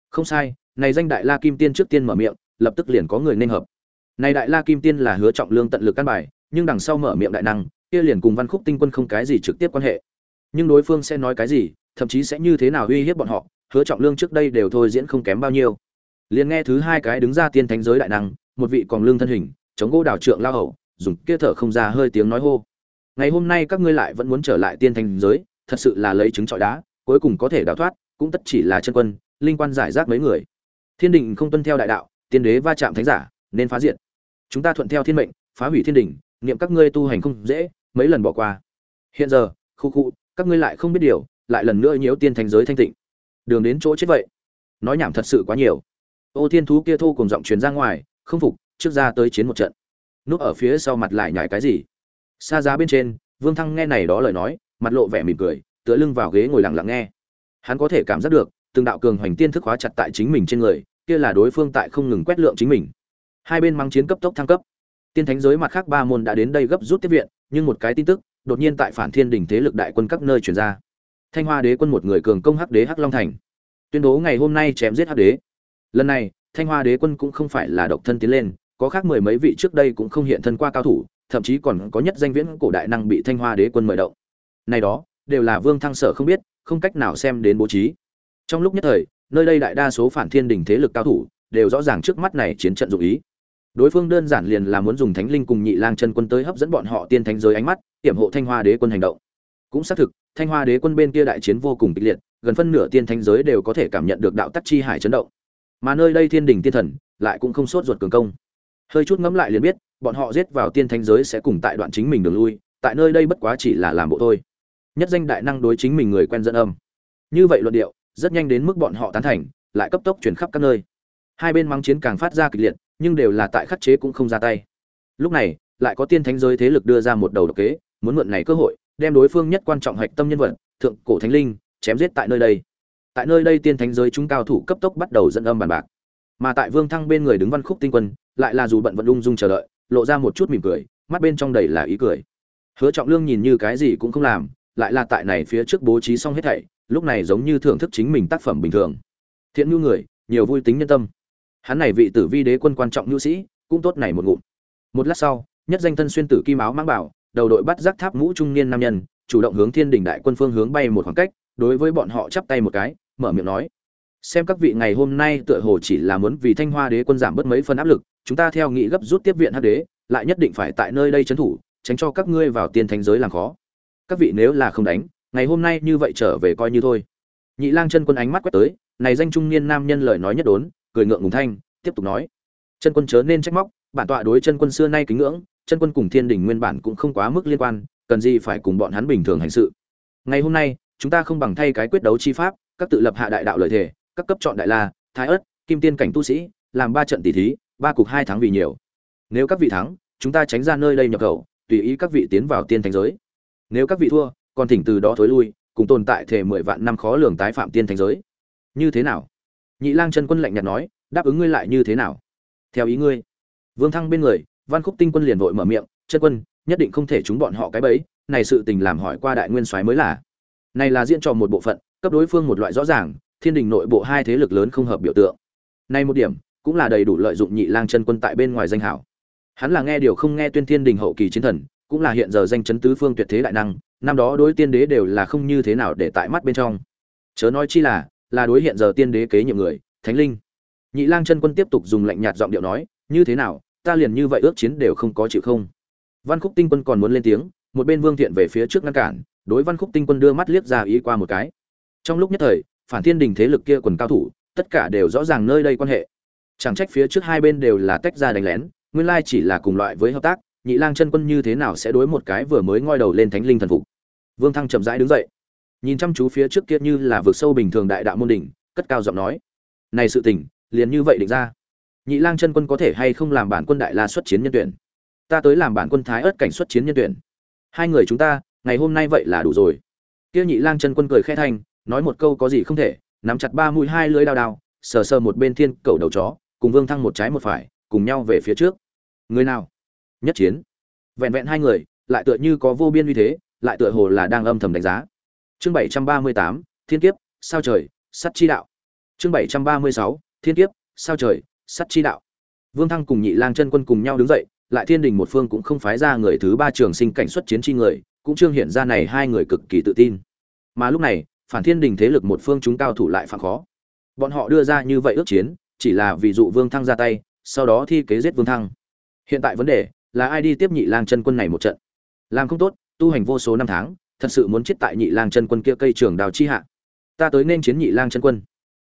Không sai, này danh đại la kim tiên trước tiên mở miệng, lập tức liền có người nên hợp. Này đại la kim tiên là hứa trọng lương tận lực căn bài, nhưng đằng sau mở miệng đại năng kia liền cùng văn khúc tinh quân không cái gì trực tiếp quan hệ. Nhưng đối phương sẽ nói cái gì, thậm chí sẽ như thế nào uy hiếp bọn họ, hứa trọng lương trước đây đều thôi diễn không kém bao nhiêu. Liền nghe thứ hai cái đứng ra tiên thánh giới đại năng, một vị còn lương thân hình, chống gỗ đào trượng lao hậu dùng kia thở không ra hơi tiếng nói hô. Ngày hôm nay các ngươi lại vẫn muốn trở lại tiên thánh giới, thật sự là lấy trứng trọi đá, cuối cùng có thể đào thoát, cũng tất chỉ là chân quân, linh quan giải rác mấy người. Thiên đình không tuân theo đại đạo, tiên đế va chạm thánh giả, nên phá diệt. Chúng ta thuận theo thiên mệnh, phá hủy thiên đình niệm các ngươi tu hành không dễ, mấy lần bỏ qua. Hiện giờ, khu khu, các ngươi lại không biết điều, lại lần nữa nhiễu tiên thành giới thanh tịnh. Đường đến chỗ chết vậy. Nói nhảm thật sự quá nhiều. Ô thiên thú kia thô cùng giọng truyền ra ngoài, không phục, trước ra tới chiến một trận. Núp ở phía sau mặt lại nhảy cái gì? Xa giá bên trên, vương thăng nghe này đó lời nói, mặt lộ vẻ mỉm cười, tựa lưng vào ghế ngồi lặng lặng nghe. Hắn có thể cảm giác được, từng đạo cường hoành tiên thức hóa chặt tại chính mình trên người, kia là đối phương tại không ngừng quét lượng chính mình. Hai bên mang chiến cấp tốc thăng cấp tiên thánh giới mặt khác ba môn đã đến đây gấp rút tiếp viện, nhưng một cái tin tức, đột nhiên tại phản thiên đình thế lực đại quân các nơi chuyển ra. Thanh hoa đế quân một người cường công hắc đế hắc long thành. Tuyên bố ngày hôm nay chém giết hắc đế. Lần này, thanh hoa đế quân cũng không phải là độc thân tiến lên, có khác mười mấy vị trước đây cũng không hiện thân qua cao thủ, thậm chí còn có nhất danh viễn cổ đại năng bị thanh hoa đế quân mời động. Này đó, đều là vương thăng sở không biết, không cách nào xem đến bố trí. Trong lúc nhất thời, nơi đây đại đa số phản thiên đình thế lực cao thủ, đều rõ ràng trước mắt này chiến trận dụng ý đối phương đơn giản liền là muốn dùng thánh linh cùng nhị lang chân quân tới hấp dẫn bọn họ tiên thánh giới ánh mắt, hiểm hộ thanh hoa đế quân hành động. Cũng xác thực, thanh hoa đế quân bên kia đại chiến vô cùng kịch liệt, gần phân nửa tiên thánh giới đều có thể cảm nhận được đạo tắc chi hải chấn động. Mà nơi đây thiên đình tiên thần lại cũng không sốt ruột cường công. Hơi chút ngẫm lại liền biết, bọn họ giết vào tiên thánh giới sẽ cùng tại đoạn chính mình đường lui, tại nơi đây bất quá chỉ là làm bộ thôi. Nhất danh đại năng đối chính mình người quen dẫn âm. Như vậy luận điệu, rất nhanh đến mức bọn họ tán thành, lại cấp tốc chuyển khắp các nơi. Hai bên mắng chiến càng phát ra kịch liệt nhưng đều là tại khắc chế cũng không ra tay. Lúc này, lại có tiên thánh giới thế lực đưa ra một đầu độc kế, muốn mượn này cơ hội, đem đối phương nhất quan trọng hạch tâm nhân vật, thượng cổ thánh linh, chém giết tại nơi đây. Tại nơi đây tiên thánh giới chúng cao thủ cấp tốc bắt đầu dẫn âm bàn bạc. Mà tại vương thăng bên người đứng văn khúc tinh quân, lại là dù bận vận ung dung chờ đợi, lộ ra một chút mỉm cười, mắt bên trong đầy là ý cười. Hứa trọng lương nhìn như cái gì cũng không làm, lại là tại này phía trước bố trí xong hết thảy, lúc này giống như thưởng thức chính mình tác phẩm bình thường. Thiện nhu người, nhiều vui tính nhân tâm hắn này vị tử vi đế quân quan trọng nhu sĩ, cũng tốt này một ngụm. Một lát sau, nhất danh thân xuyên tử kim áo mang bảo, đầu đội bắt giác tháp mũ trung niên nam nhân, chủ động hướng thiên đình đại quân phương hướng bay một khoảng cách, đối với bọn họ chắp tay một cái, mở miệng nói, xem các vị ngày hôm nay tựa hồ chỉ là muốn vì thanh hoa đế quân giảm bớt mấy phần áp lực, chúng ta theo nghị gấp rút tiếp viện hắc đế, lại nhất định phải tại nơi đây trấn thủ, tránh cho các ngươi vào tiên thánh giới làm khó. Các vị nếu là không đánh, ngày hôm nay như vậy trở về coi như thôi. Nhị lang chân quân ánh mắt quét tới, này danh trung niên nam nhân lời nói nhất đốn cười ngượng ngùng thanh, tiếp tục nói. Chân quân chớ nên trách móc, bản tọa đối chân quân xưa nay kính ngưỡng, chân quân cùng thiên đình nguyên bản cũng không quá mức liên quan, cần gì phải cùng bọn hắn bình thường hành sự. Ngày hôm nay, chúng ta không bằng thay cái quyết đấu chi pháp, các tự lập hạ đại đạo lợi thể, các cấp chọn đại la, thái ất kim tiên cảnh tu sĩ, làm ba trận tỷ thí, ba cục hai tháng vì nhiều. Nếu các vị thắng, chúng ta tránh ra nơi đây nhập khẩu, tùy ý các vị tiến vào tiên thành giới. Nếu các vị thua, còn thỉnh từ đó thối lui, cùng tồn tại thể mười vạn năm khó lường tái phạm tiên thành giới. Như thế nào? Nhị lang chân quân lạnh nhạt nói, đáp ứng ngươi lại như thế nào? Theo ý ngươi. Vương thăng bên người, văn khúc tinh quân liền vội mở miệng, chân quân, nhất định không thể chúng bọn họ cái bẫy, này sự tình làm hỏi qua đại nguyên soái mới là. Này là diễn trò một bộ phận, cấp đối phương một loại rõ ràng, thiên đình nội bộ hai thế lực lớn không hợp biểu tượng. Này một điểm, cũng là đầy đủ lợi dụng nhị lang chân quân tại bên ngoài danh hảo. Hắn là nghe điều không nghe tuyên thiên đình hậu kỳ chiến thần, cũng là hiện giờ danh chấn tứ phương tuyệt thế đại năng, năm đó đối tiên đế đều là không như thế nào để tại mắt bên trong. Chớ nói chi là là đối hiện giờ tiên đế kế nhiệm người, thánh linh. Nhị lang chân quân tiếp tục dùng lạnh nhạt giọng điệu nói, như thế nào, ta liền như vậy ước chiến đều không có chịu không? Văn khúc tinh quân còn muốn lên tiếng, một bên vương thiện về phía trước ngăn cản, đối văn khúc tinh quân đưa mắt liếc ra ý qua một cái. Trong lúc nhất thời, phản thiên đình thế lực kia quần cao thủ, tất cả đều rõ ràng nơi đây quan hệ. Chẳng trách phía trước hai bên đều là tách ra đánh lén, nguyên lai chỉ là cùng loại với hợp tác, nhị lang chân quân như thế nào sẽ đối một cái vừa mới ngoi đầu lên thánh linh thần phục? Vương thăng chậm rãi đứng dậy nhìn chăm chú phía trước kia như là vượt sâu bình thường đại đạo môn đỉnh, cất cao giọng nói, này sự tình, liền như vậy định ra. Nhị lang chân quân có thể hay không làm bản quân đại la xuất chiến nhân tuyển? Ta tới làm bản quân thái ớt cảnh xuất chiến nhân tuyển. Hai người chúng ta, ngày hôm nay vậy là đủ rồi. Kia nhị lang chân quân cười khẽ thanh nói một câu có gì không thể, nắm chặt ba mũi hai lưỡi đao đao, sờ sờ một bên thiên cầu đầu chó, cùng vương thăng một trái một phải, cùng nhau về phía trước. Người nào? Nhất chiến. Vẹn vẹn hai người, lại tựa như có vô biên uy thế, lại tựa hồ là đang âm thầm đánh giá chương bảy trăm ba mươi tám, thiên kiếp, sao trời, sắt chi đạo. Chương bảy trăm ba mươi sáu, thiên kiếp, sao trời, sắt chi đạo. Vương thăng cùng nhị lang chân quân cùng nhau đứng dậy, lại thiên đình một phương cũng không phái ra người thứ ba trường sinh cảnh xuất chiến chi người, cũng trương hiện ra này hai người cực kỳ tự tin. Mà lúc này, phản thiên đình thế lực một phương chúng cao thủ lại phản khó. Bọn họ đưa ra như vậy ước chiến, chỉ là vì dụ vương thăng ra tay, sau đó thi kế giết vương thăng. Hiện tại vấn đề là ai đi tiếp nhị lang chân quân này một trận? Làm không tốt, tu hành vô số năm tháng thật sự muốn chết tại nhị lang chân quân kia cây trường đào chi hạ. Ta tới nên chiến nhị lang chân quân.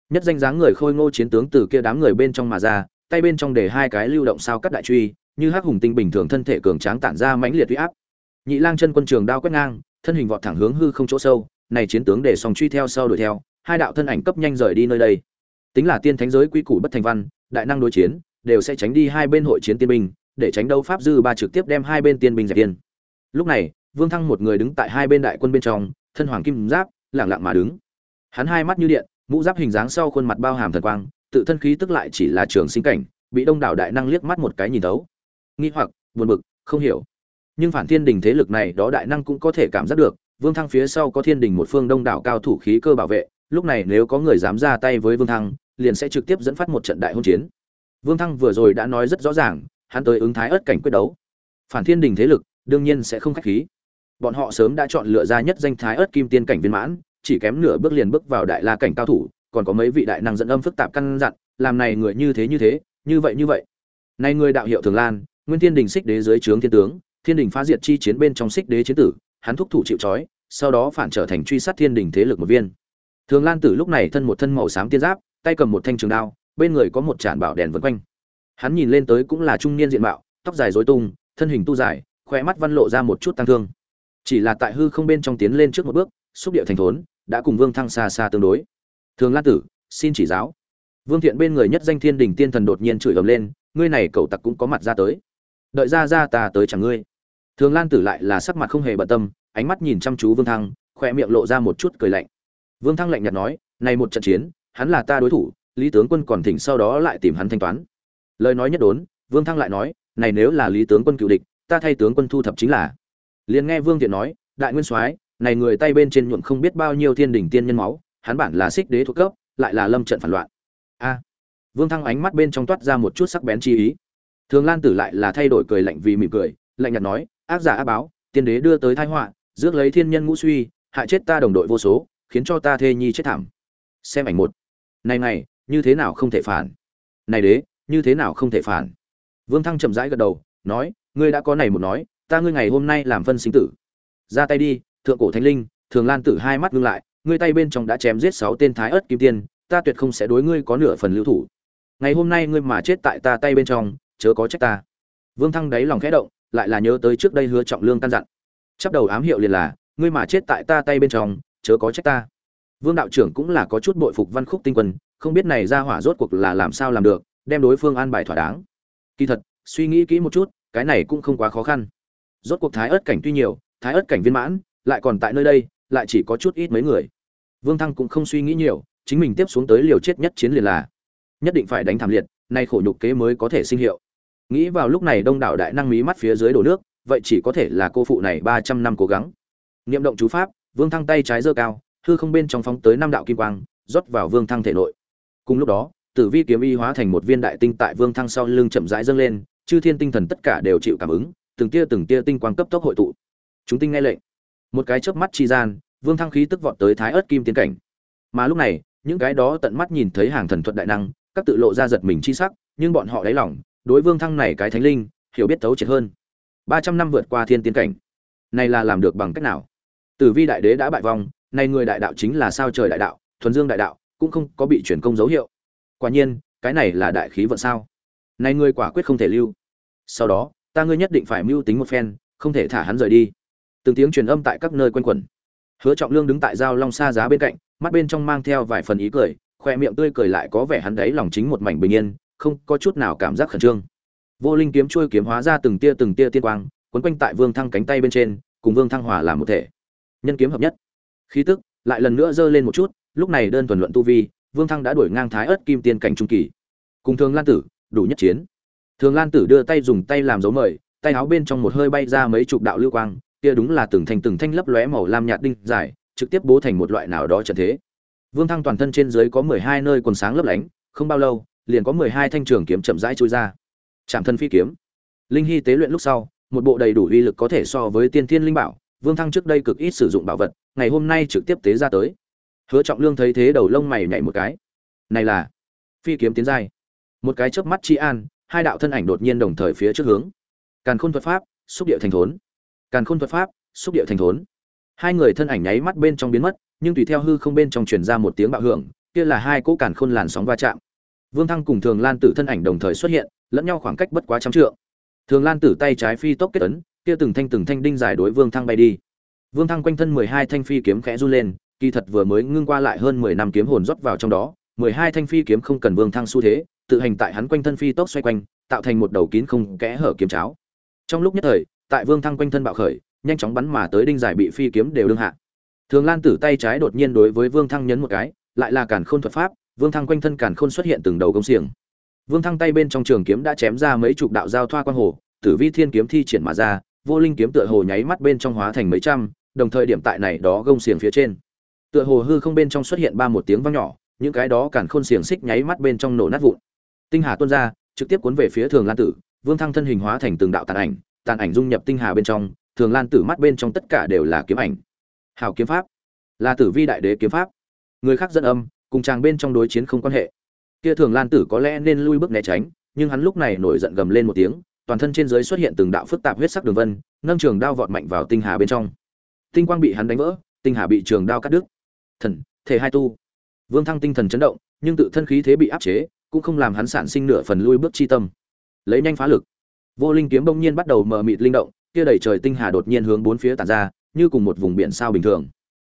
Nhất danh dáng người khôi ngô chiến tướng từ kia đám người bên trong mà ra, tay bên trong để hai cái lưu động sao cắt đại truy, như hắc hùng tinh bình thường thân thể cường tráng tản ra mãnh liệt uy áp. Nhị lang chân quân trường đao quét ngang, thân hình vọt thẳng hướng hư không chỗ sâu, này chiến tướng để song truy theo sau đuổi theo, hai đạo thân ảnh cấp nhanh rời đi nơi đây. Tính là tiên thánh giới quy củ bất thành văn, đại năng đối chiến, đều sẽ tránh đi hai bên hội chiến tiên binh, để tránh đấu pháp dư ba trực tiếp đem hai bên tiên binh giải tiên lúc này vương thăng một người đứng tại hai bên đại quân bên trong, thân hoàng kim giáp, lẳng lặng mà đứng. Hắn hai mắt như điện, mũ giáp hình dáng sau khuôn mặt bao hàm thần quang, tự thân khí tức lại chỉ là trường sinh cảnh, bị đông đảo đại năng liếc mắt một cái nhìn thấu. Nghi hoặc, buồn bực, không hiểu. Nhưng phản thiên đình thế lực này đó đại năng cũng có thể cảm giác được, vương thăng phía sau có thiên đình một phương đông đảo cao thủ khí cơ bảo vệ, lúc này nếu có người dám ra tay với vương thăng, liền sẽ trực tiếp dẫn phát một trận đại hôn chiến. Vương thăng vừa rồi đã nói rất rõ ràng, hắn tới ứng thái ớt cảnh quyết đấu. Phản thiên đình thế lực, đương nhiên sẽ không khách khí bọn họ sớm đã chọn lựa ra nhất danh thái ớt kim tiên cảnh viên mãn, chỉ kém nửa bước liền bước vào đại la cảnh cao thủ, còn có mấy vị đại năng dẫn âm phức tạp căn dặn, làm này người như thế như thế, như vậy như vậy. Nay người đạo hiệu thường lan, nguyên thiên đình xích đế dưới trướng thiên tướng, thiên đình phá diệt chi chiến bên trong xích đế chiến tử, hắn thúc thủ chịu trói, sau đó phản trở thành truy sát thiên đình thế lực một viên. Thường lan tử lúc này thân một thân màu xám tiên giáp, tay cầm một thanh trường đao, bên người có một tràn bảo đèn vân quanh. Hắn nhìn lên tới cũng là trung niên diện mạo, tóc dài rối tung, thân hình tu dài khoe mắt văn lộ ra một chút tăng thương chỉ là tại hư không bên trong tiến lên trước một bước, xúc điệu thành thốn, đã cùng vương thăng xa xa tương đối. Thường lan tử, xin chỉ giáo. Vương thiện bên người nhất danh thiên đình tiên thần đột nhiên chửi ầm lên, ngươi này cậu tặc cũng có mặt ra tới. Đợi ra ra ta tới chẳng ngươi. Thường lan tử lại là sắc mặt không hề bận tâm, ánh mắt nhìn chăm chú vương thăng khoe miệng lộ ra một chút cười lạnh. Vương thăng lạnh nhạt nói, này một trận chiến, hắn là ta đối thủ, lý tướng quân còn thỉnh sau đó lại tìm hắn thanh toán. Lời nói nhất đốn, vương thăng lại nói, này nếu là lý tướng quân cựu địch, ta thay tướng quân thu thập chính là liền nghe vương thiện nói, đại nguyên soái, này người tay bên trên nhuộm không biết bao nhiêu thiên đỉnh tiên nhân máu, hắn bản là xích đế thuộc cấp, lại là lâm trận phản loạn. A. Vương thăng ánh mắt bên trong toát ra một chút sắc bén chi ý. Thường lan tử lại là thay đổi cười lạnh vì mỉm cười, lạnh nhạt nói, ác giả ác báo, tiên đế đưa tới thái họa, rước lấy thiên nhân ngũ suy, hại chết ta đồng đội vô số, khiến cho ta thê nhi chết thảm. Xem ảnh một. Này này, như thế nào không thể phản? Này đế, như thế nào không thể phản? Vương thăng chậm rãi gật đầu, nói, ngươi đã có này một nói ta ngươi ngày hôm nay làm phân sinh tử. Ra tay đi, thượng cổ thánh linh, thường lan tử hai mắt ngưng lại, ngươi tay bên trong đã chém giết sáu tên thái ớt kim tiên, ta tuyệt không sẽ đối ngươi có nửa phần lưu thủ. Ngày hôm nay ngươi mà chết tại ta tay bên trong, chớ có trách ta. Vương thăng đáy lòng khẽ động, lại là nhớ tới trước đây hứa trọng lương căn dặn. Chắp đầu ám hiệu liền là, ngươi mà chết tại ta tay bên trong, chớ có trách ta. Vương đạo trưởng cũng là có chút bội phục văn khúc tinh quân không biết này ra hỏa rốt cuộc là làm sao làm được, đem đối phương an bài thỏa đáng. Kỳ thật, suy nghĩ kỹ một chút, cái này cũng không quá khó khăn rốt cuộc thái ớt cảnh tuy nhiều, thái ớt cảnh viên mãn, lại còn tại nơi đây, lại chỉ có chút ít mấy người. Vương thăng cũng không suy nghĩ nhiều, chính mình tiếp xuống tới liều chết nhất chiến liền là, nhất định phải đánh thảm liệt, nay khổ nhục kế mới có thể sinh hiệu. Nghĩ vào lúc này đông đảo đại năng mí mắt phía dưới đổ nước, vậy chỉ có thể là cô phụ này ba trăm năm cố gắng. Niệm động chú pháp, vương thăng tay trái giơ cao, hư không bên trong phóng tới năm đạo kim quang, rót vào vương thăng thể nội. Cùng lúc đó, tử vi kiếm y hóa thành một viên đại tinh tại vương thăng sau lưng chậm rãi dâng lên, chư thiên tinh thần tất cả đều chịu cảm ứng từng tia từng tia tinh quang cấp tốc hội tụ. Chúng tinh nghe lệnh. Một cái chớp mắt chi gian, vương thăng khí tức vọt tới thái ớt kim tiến cảnh. Mà lúc này, những cái đó tận mắt nhìn thấy hàng thần thuật đại năng, các tự lộ ra giật mình chi sắc, nhưng bọn họ đáy lòng, đối vương thăng này cái thánh linh, hiểu biết thấu triệt hơn. Ba trăm năm vượt qua thiên tiến cảnh. Này là làm được bằng cách nào? Tử vi đại đế đã bại vong, này người đại đạo chính là sao trời đại đạo, thuần dương đại đạo, cũng không có bị chuyển công dấu hiệu. Quả nhiên, cái này là đại khí vận sao? Này người quả quyết không thể lưu. Sau đó ta ngươi nhất định phải mưu tính một phen, không thể thả hắn rời đi. Từng tiếng truyền âm tại các nơi quanh quẩn. Hứa trọng lương đứng tại giao long xa giá bên cạnh, mắt bên trong mang theo vài phần ý cười, khoe miệng tươi cười lại có vẻ hắn đấy lòng chính một mảnh bình yên, không có chút nào cảm giác khẩn trương. Vô linh kiếm trôi kiếm hóa ra từng tia từng tia tiên quang, quấn quanh tại vương thăng cánh tay bên trên, cùng vương thăng hòa làm một thể. Nhân kiếm hợp nhất. Khí tức lại lần nữa giơ lên một chút, lúc này đơn thuần luận tu vi, vương thăng đã đuổi ngang thái ớt kim tiên cảnh trung kỳ. Cùng thường lan tử, đủ nhất chiến thường lan tử đưa tay dùng tay làm dấu mời, tay áo bên trong một hơi bay ra mấy chục đạo lưu quang, kia đúng là từng thành từng thanh lấp lóe màu lam nhạt đinh dài, trực tiếp bố thành một loại nào đó trận thế. Vương thăng toàn thân trên dưới có mười hai nơi quần sáng lấp lánh, không bao lâu, liền có mười hai thanh trường kiếm chậm rãi trôi ra. Chạm thân phi kiếm. Linh hy tế luyện lúc sau, một bộ đầy đủ uy lực có thể so với tiên thiên linh bảo, vương thăng trước đây cực ít sử dụng bảo vật, ngày hôm nay trực tiếp tế ra tới. Hứa trọng lương thấy thế đầu lông mày nhảy một cái. Này là phi kiếm tiến giai. Một cái chớp mắt chi an hai đạo thân ảnh đột nhiên đồng thời phía trước hướng. Càn khôn thuật pháp, xúc địa thành thốn. Càn khôn thuật pháp, xúc địa thành thốn. Hai người thân ảnh nháy mắt bên trong biến mất, nhưng tùy theo hư không bên trong truyền ra một tiếng bạo hưởng, kia là hai cỗ càn khôn làn sóng va chạm. Vương thăng cùng thường lan tử thân ảnh đồng thời xuất hiện, lẫn nhau khoảng cách bất quá trăm trượng. Thường lan tử tay trái phi tốc kết ấn, kia từng thanh từng thanh đinh dài đối vương thăng bay đi. Vương thăng quanh thân mười hai thanh phi kiếm khẽ run lên, kỳ thật vừa mới ngưng qua lại hơn mười năm kiếm hồn rót vào trong đó, mười hai thanh phi kiếm không cần vương thăng xu thế tự hành tại hắn quanh thân phi tốc xoay quanh, tạo thành một đầu kín không kẽ hở kiếm cháo. Trong lúc nhất thời, tại vương thăng quanh thân bạo khởi, nhanh chóng bắn mà tới đinh giải bị phi kiếm đều đương hạ. Thường lan tử tay trái đột nhiên đối với vương thăng nhấn một cái, lại là cản khôn thuật pháp, vương thăng quanh thân cản khôn xuất hiện từng đầu công xiềng. Vương thăng tay bên trong trường kiếm đã chém ra mấy chục đạo giao thoa quang hồ, tử vi thiên kiếm thi triển mà ra, vô linh kiếm tựa hồ nháy mắt bên trong hóa thành mấy trăm, đồng thời điểm tại này đó gông xiềng phía trên. Tựa hồ hư không bên trong xuất hiện ba một tiếng vang nhỏ, những cái đó cản khôn xiềng xích nháy mắt bên trong nổ nát vụn tinh hà tuôn ra, trực tiếp cuốn về phía thường lan tử, vương thăng thân hình hóa thành từng đạo tàn ảnh tàn ảnh dung nhập tinh hà bên trong, thường lan tử mắt bên trong tất cả đều là kiếm ảnh. Hào kiếm pháp. Là tử vi đại đế kiếm pháp. Người khác dẫn âm, cùng chàng bên trong đối chiến không quan hệ. Kia thường lan tử có lẽ nên lui bước né tránh, nhưng hắn lúc này nổi giận gầm lên một tiếng, toàn thân trên dưới xuất hiện từng đạo phức tạp huyết sắc đường vân, nâng trường đao vọt mạnh vào tinh hà bên trong. Tinh quang bị hắn đánh vỡ, tinh hà bị trường đao cắt đứt. Thần, thể hai tu. Vương thăng tinh thần chấn động, nhưng tự thân khí thế bị áp chế cũng không làm hắn sản sinh nửa phần lui bước chi tâm. Lấy nhanh phá lực. Vô linh kiếm bỗng nhiên bắt đầu mờ mịt linh động, kia đầy trời tinh hà đột nhiên hướng bốn phía tản ra, như cùng một vùng biển sao bình thường.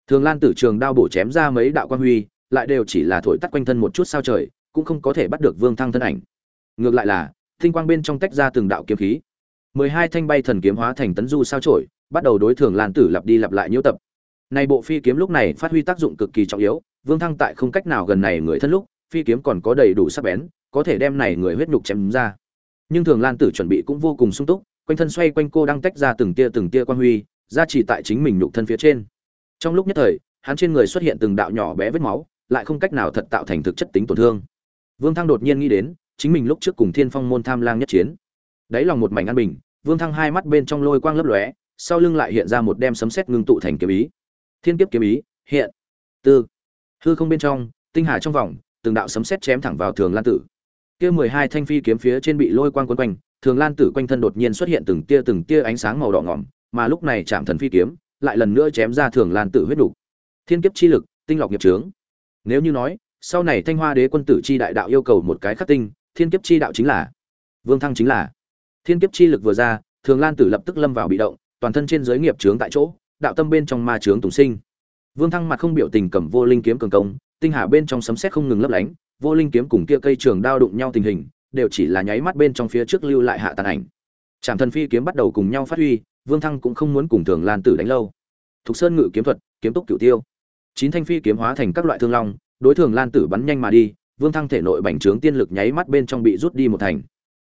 Thường lan tử trường đao bổ chém ra mấy đạo quan huy, lại đều chỉ là thổi tắt quanh thân một chút sao trời, cũng không có thể bắt được vương thăng thân ảnh. Ngược lại là, tinh quang bên trong tách ra từng đạo kiếm khí. Mười hai thanh bay thần kiếm hóa thành tấn du sao trổi, bắt đầu đối thường lan tử lặp đi lặp lại nhiễu tập. Này bộ phi kiếm lúc này phát huy tác dụng cực kỳ trọng yếu, vương thăng tại không cách nào gần này người thân lúc phi kiếm còn có đầy đủ sắc bén, có thể đem này người huyết nhục chém ra. Nhưng thường lan tử chuẩn bị cũng vô cùng sung túc, quanh thân xoay quanh cô đang tách ra từng tia từng tia quan huy, ra chỉ tại chính mình nhục thân phía trên. Trong lúc nhất thời, hắn trên người xuất hiện từng đạo nhỏ bé vết máu, lại không cách nào thật tạo thành thực chất tính tổn thương. Vương thăng đột nhiên nghĩ đến, chính mình lúc trước cùng thiên phong môn tham lang nhất chiến. Đáy lòng một mảnh an bình, vương thăng hai mắt bên trong lôi quang lấp lóe, sau lưng lại hiện ra một đem sấm sét ngưng tụ thành kiếm ý. Thiên kiếp kiếm ý, hiện. Tư. Hư không bên trong, tinh hà trong vòng từng đạo sấm sét chém thẳng vào thường lan tử kia mười hai thanh phi kiếm phía trên bị lôi quang quấn quanh, thường lan tử quanh thân đột nhiên xuất hiện từng tia từng tia ánh sáng màu đỏ ngỏm, mà lúc này chạm thần phi kiếm lại lần nữa chém ra thường lan tử huyết đủ. thiên kiếp chi lực, tinh lọc nghiệp chướng. nếu như nói, sau này thanh hoa đế quân tử chi đại đạo yêu cầu một cái khắc tinh, thiên kiếp chi đạo chính là vương thăng chính là thiên kiếp chi lực vừa ra, thường lan tử lập tức lâm vào bị động, toàn thân trên giới nghiệp chướng tại chỗ, đạo tâm bên trong ma chướng tùng sinh vương thăng mặt không biểu tình cầm vô linh kiếm cường công tinh hà bên trong sấm sét không ngừng lấp lánh, vô linh kiếm cùng kia cây trường đao đụng nhau tình hình, đều chỉ là nháy mắt bên trong phía trước lưu lại hạ tàn ảnh. Trạm thần phi kiếm bắt đầu cùng nhau phát huy, vương thăng cũng không muốn cùng thường lan tử đánh lâu. Thục sơn ngự kiếm thuật, kiếm tốc cửu tiêu. Chín thanh phi kiếm hóa thành các loại thương long, đối thường lan tử bắn nhanh mà đi, vương thăng thể nội bành trướng tiên lực nháy mắt bên trong bị rút đi một thành.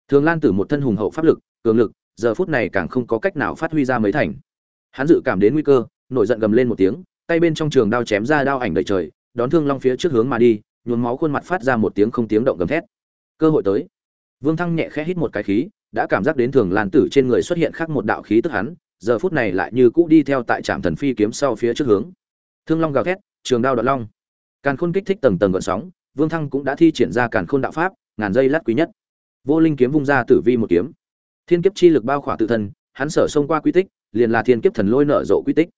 Thường lan tử một thân hùng hậu pháp lực, cường lực, giờ phút này càng không có cách nào phát huy ra mấy thành. Hắn dự cảm đến nguy cơ, nổi giận gầm lên một tiếng, tay bên trong trường đao chém ra đao ảnh đầy trời đón thương long phía trước hướng mà đi, nhuốm máu khuôn mặt phát ra một tiếng không tiếng động gầm thét. Cơ hội tới. Vương thăng nhẹ khẽ hít một cái khí, đã cảm giác đến thường lan tử trên người xuất hiện khác một đạo khí tức hắn, giờ phút này lại như cũ đi theo tại trạm thần phi kiếm sau phía trước hướng. Thương long gào thét, trường đao đoạn long. Càn khôn kích thích tầng tầng gợn sóng, vương thăng cũng đã thi triển ra càn khôn đạo pháp, ngàn dây lát quý nhất. Vô linh kiếm vung ra tử vi một kiếm. Thiên kiếp chi lực bao khỏa tự thân, hắn sở xông qua quy tích, liền là thiên kiếp thần lôi nở rộ quy tích.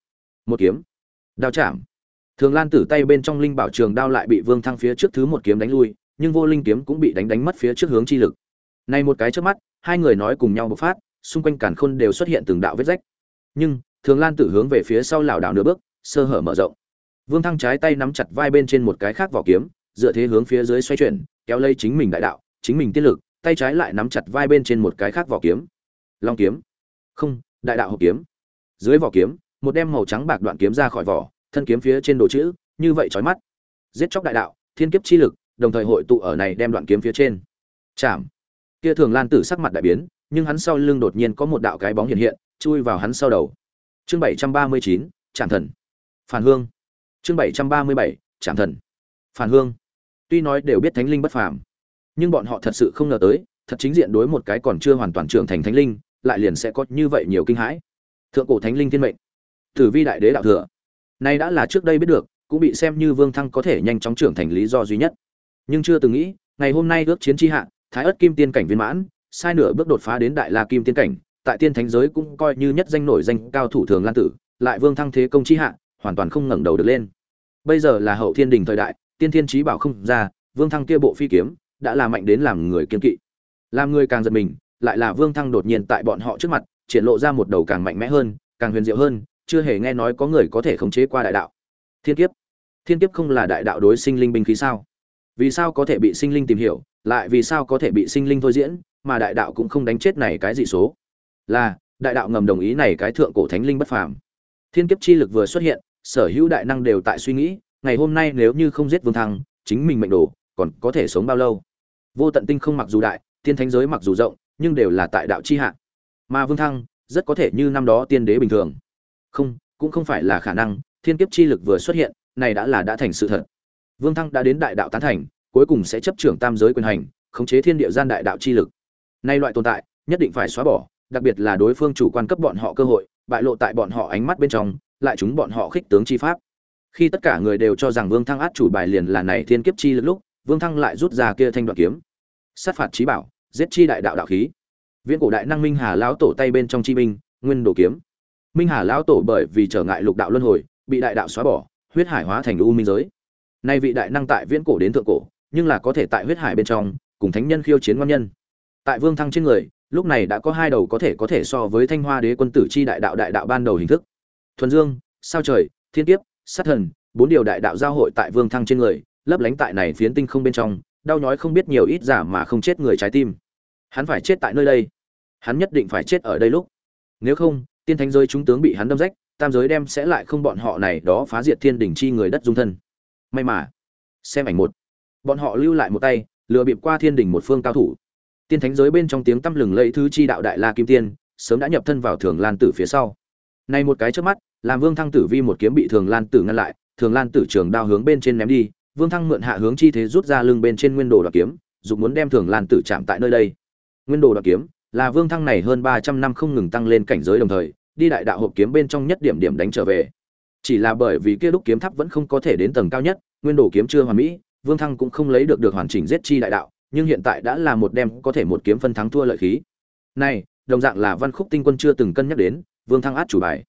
Một kiếm. Đao chạm thường lan tử tay bên trong linh bảo trường đao lại bị vương thăng phía trước thứ một kiếm đánh lui, nhưng vô linh kiếm cũng bị đánh đánh mất phía trước hướng chi lực. Này một cái trước mắt, hai người nói cùng nhau bộc phát, xung quanh càn khôn đều xuất hiện từng đạo vết rách. Nhưng, thường lan tử hướng về phía sau lảo đảo nửa bước, sơ hở mở rộng. Vương thăng trái tay nắm chặt vai bên trên một cái khác vỏ kiếm, dựa thế hướng phía dưới xoay chuyển, kéo lấy chính mình đại đạo, chính mình tiết lực, tay trái lại nắm chặt vai bên trên một cái khác vỏ kiếm. Long kiếm. Không, đại đạo hộ kiếm. Dưới vỏ kiếm, một đem màu trắng bạc đoạn kiếm ra khỏi vỏ thân kiếm phía trên đồ chữ, như vậy chói mắt. Giết chóc đại đạo, thiên kiếp chi lực, đồng thời hội tụ ở này đem đoạn kiếm phía trên. Chạm kia thường lan tử sắc mặt đại biến, nhưng hắn sau lưng đột nhiên có một đạo cái bóng hiện hiện, chui vào hắn sau đầu. Chương bảy trăm ba mươi chín trạm thần. Phản hương. Chương bảy trăm ba mươi bảy trạm thần. Phản hương. Tuy nói đều biết thánh linh bất phàm, nhưng bọn họ thật sự không ngờ tới, thật chính diện đối một cái còn chưa hoàn toàn trưởng thành thánh linh, lại liền sẽ có như vậy nhiều kinh hãi. Thượng cổ thánh linh thiên mệnh. Tử vi đại đế đạo thừa nay đã là trước đây biết được, cũng bị xem như vương thăng có thể nhanh chóng trưởng thành lý do duy nhất. Nhưng chưa từng nghĩ, ngày hôm nay ước chiến chi hạ, thái ất kim tiên cảnh viên mãn, sai nửa bước đột phá đến đại la kim tiên cảnh, tại tiên thánh giới cũng coi như nhất danh nổi danh cao thủ thường lan tử, lại vương thăng thế công chi hạ, hoàn toàn không ngẩng đầu được lên. Bây giờ là hậu thiên đình thời đại, tiên thiên chí bảo không ra, vương thăng kia bộ phi kiếm, đã là mạnh đến làm người kiên kỵ. Làm người càng giật mình, lại là vương thăng đột nhiên tại bọn họ trước mặt, triển lộ ra một đầu càng mạnh mẽ hơn, càng huyền diệu hơn chưa hề nghe nói có người có thể khống chế qua đại đạo. Thiên kiếp. Thiên kiếp không là đại đạo đối sinh linh binh khí sao? Vì sao có thể bị sinh linh tìm hiểu, lại vì sao có thể bị sinh linh thôi diễn, mà đại đạo cũng không đánh chết này cái dị số? Là, đại đạo ngầm đồng ý này cái thượng cổ thánh linh bất phàm. Thiên kiếp chi lực vừa xuất hiện, sở hữu đại năng đều tại suy nghĩ, ngày hôm nay nếu như không giết vương thăng, chính mình mệnh đồ, còn có thể sống bao lâu? Vô tận tinh không mặc dù đại tiên thánh giới mặc dù rộng, nhưng đều là tại đạo chi hạ. Mà vương thăng, rất có thể như năm đó tiên đế bình thường không, cũng không phải là khả năng, thiên kiếp chi lực vừa xuất hiện, này đã là đã thành sự thật. Vương thăng đã đến đại đạo tán thành, cuối cùng sẽ chấp trưởng tam giới quyền hành, khống chế thiên địa gian đại đạo chi lực. Nay loại tồn tại, nhất định phải xóa bỏ, đặc biệt là đối phương chủ quan cấp bọn họ cơ hội, bại lộ tại bọn họ ánh mắt bên trong, lại chúng bọn họ khích tướng chi pháp. Khi tất cả người đều cho rằng vương thăng át chủ bài liền là này thiên kiếp chi lực lúc, vương thăng lại rút ra kia thanh đoạn kiếm. Sát phạt trí bảo, giết chi đại đạo đạo khí. Viễn cổ đại năng minh hà lão tổ tay bên trong chi minh nguyên đồ kiếm minh hà lão tổ bởi vì trở ngại lục đạo luân hồi, bị đại đạo xóa bỏ, huyết hải hóa thành u minh giới. Nay vị đại năng tại viễn cổ đến thượng cổ, nhưng là có thể tại huyết hải bên trong, cùng thánh nhân khiêu chiến ngon nhân. Tại vương thăng trên người, lúc này đã có hai đầu có thể có thể so với thanh hoa đế quân tử chi đại đạo đại đạo ban đầu hình thức. Thuần dương, sao trời, thiên kiếp, sát thần, bốn điều đại đạo giao hội tại vương thăng trên người, lấp lánh tại này phiến tinh không bên trong, đau nhói không biết nhiều ít giả mà không chết người trái tim. Hắn phải chết tại nơi đây. Hắn nhất định phải chết ở đây lúc. Nếu không tiên thánh giới chúng tướng bị hắn đâm rách, tam giới đem sẽ lại không bọn họ này đó phá diệt thiên đỉnh chi người đất dung thân. May mà, xem ảnh một. Bọn họ lưu lại một tay, lừa bịp qua thiên đỉnh một phương cao thủ. Tiên thánh giới bên trong tiếng tăm lừng lẫy thứ chi đạo đại la kim tiên, sớm đã nhập thân vào thường lan tử phía sau. Này một cái trước mắt, làm vương thăng tử vi một kiếm bị thường lan tử ngăn lại, thường lan tử trường đao hướng bên trên ném đi, vương thăng mượn hạ hướng chi thế rút ra lưng bên trên nguyên đồ đoạt kiếm, dục muốn đem thường lan tử chạm tại nơi đây. Nguyên đồ đoạt kiếm, là vương thăng này hơn ba trăm năm không ngừng tăng lên cảnh giới đồng thời đi đại đạo hộp kiếm bên trong nhất điểm điểm đánh trở về. Chỉ là bởi vì kia đúc kiếm tháp vẫn không có thể đến tầng cao nhất, nguyên đồ kiếm chưa hoàn mỹ, vương thăng cũng không lấy được được hoàn chỉnh giết chi đại đạo, nhưng hiện tại đã là một đem có thể một kiếm phân thắng thua lợi khí. Này, đồng dạng là văn khúc tinh quân chưa từng cân nhắc đến, vương thăng át chủ bài.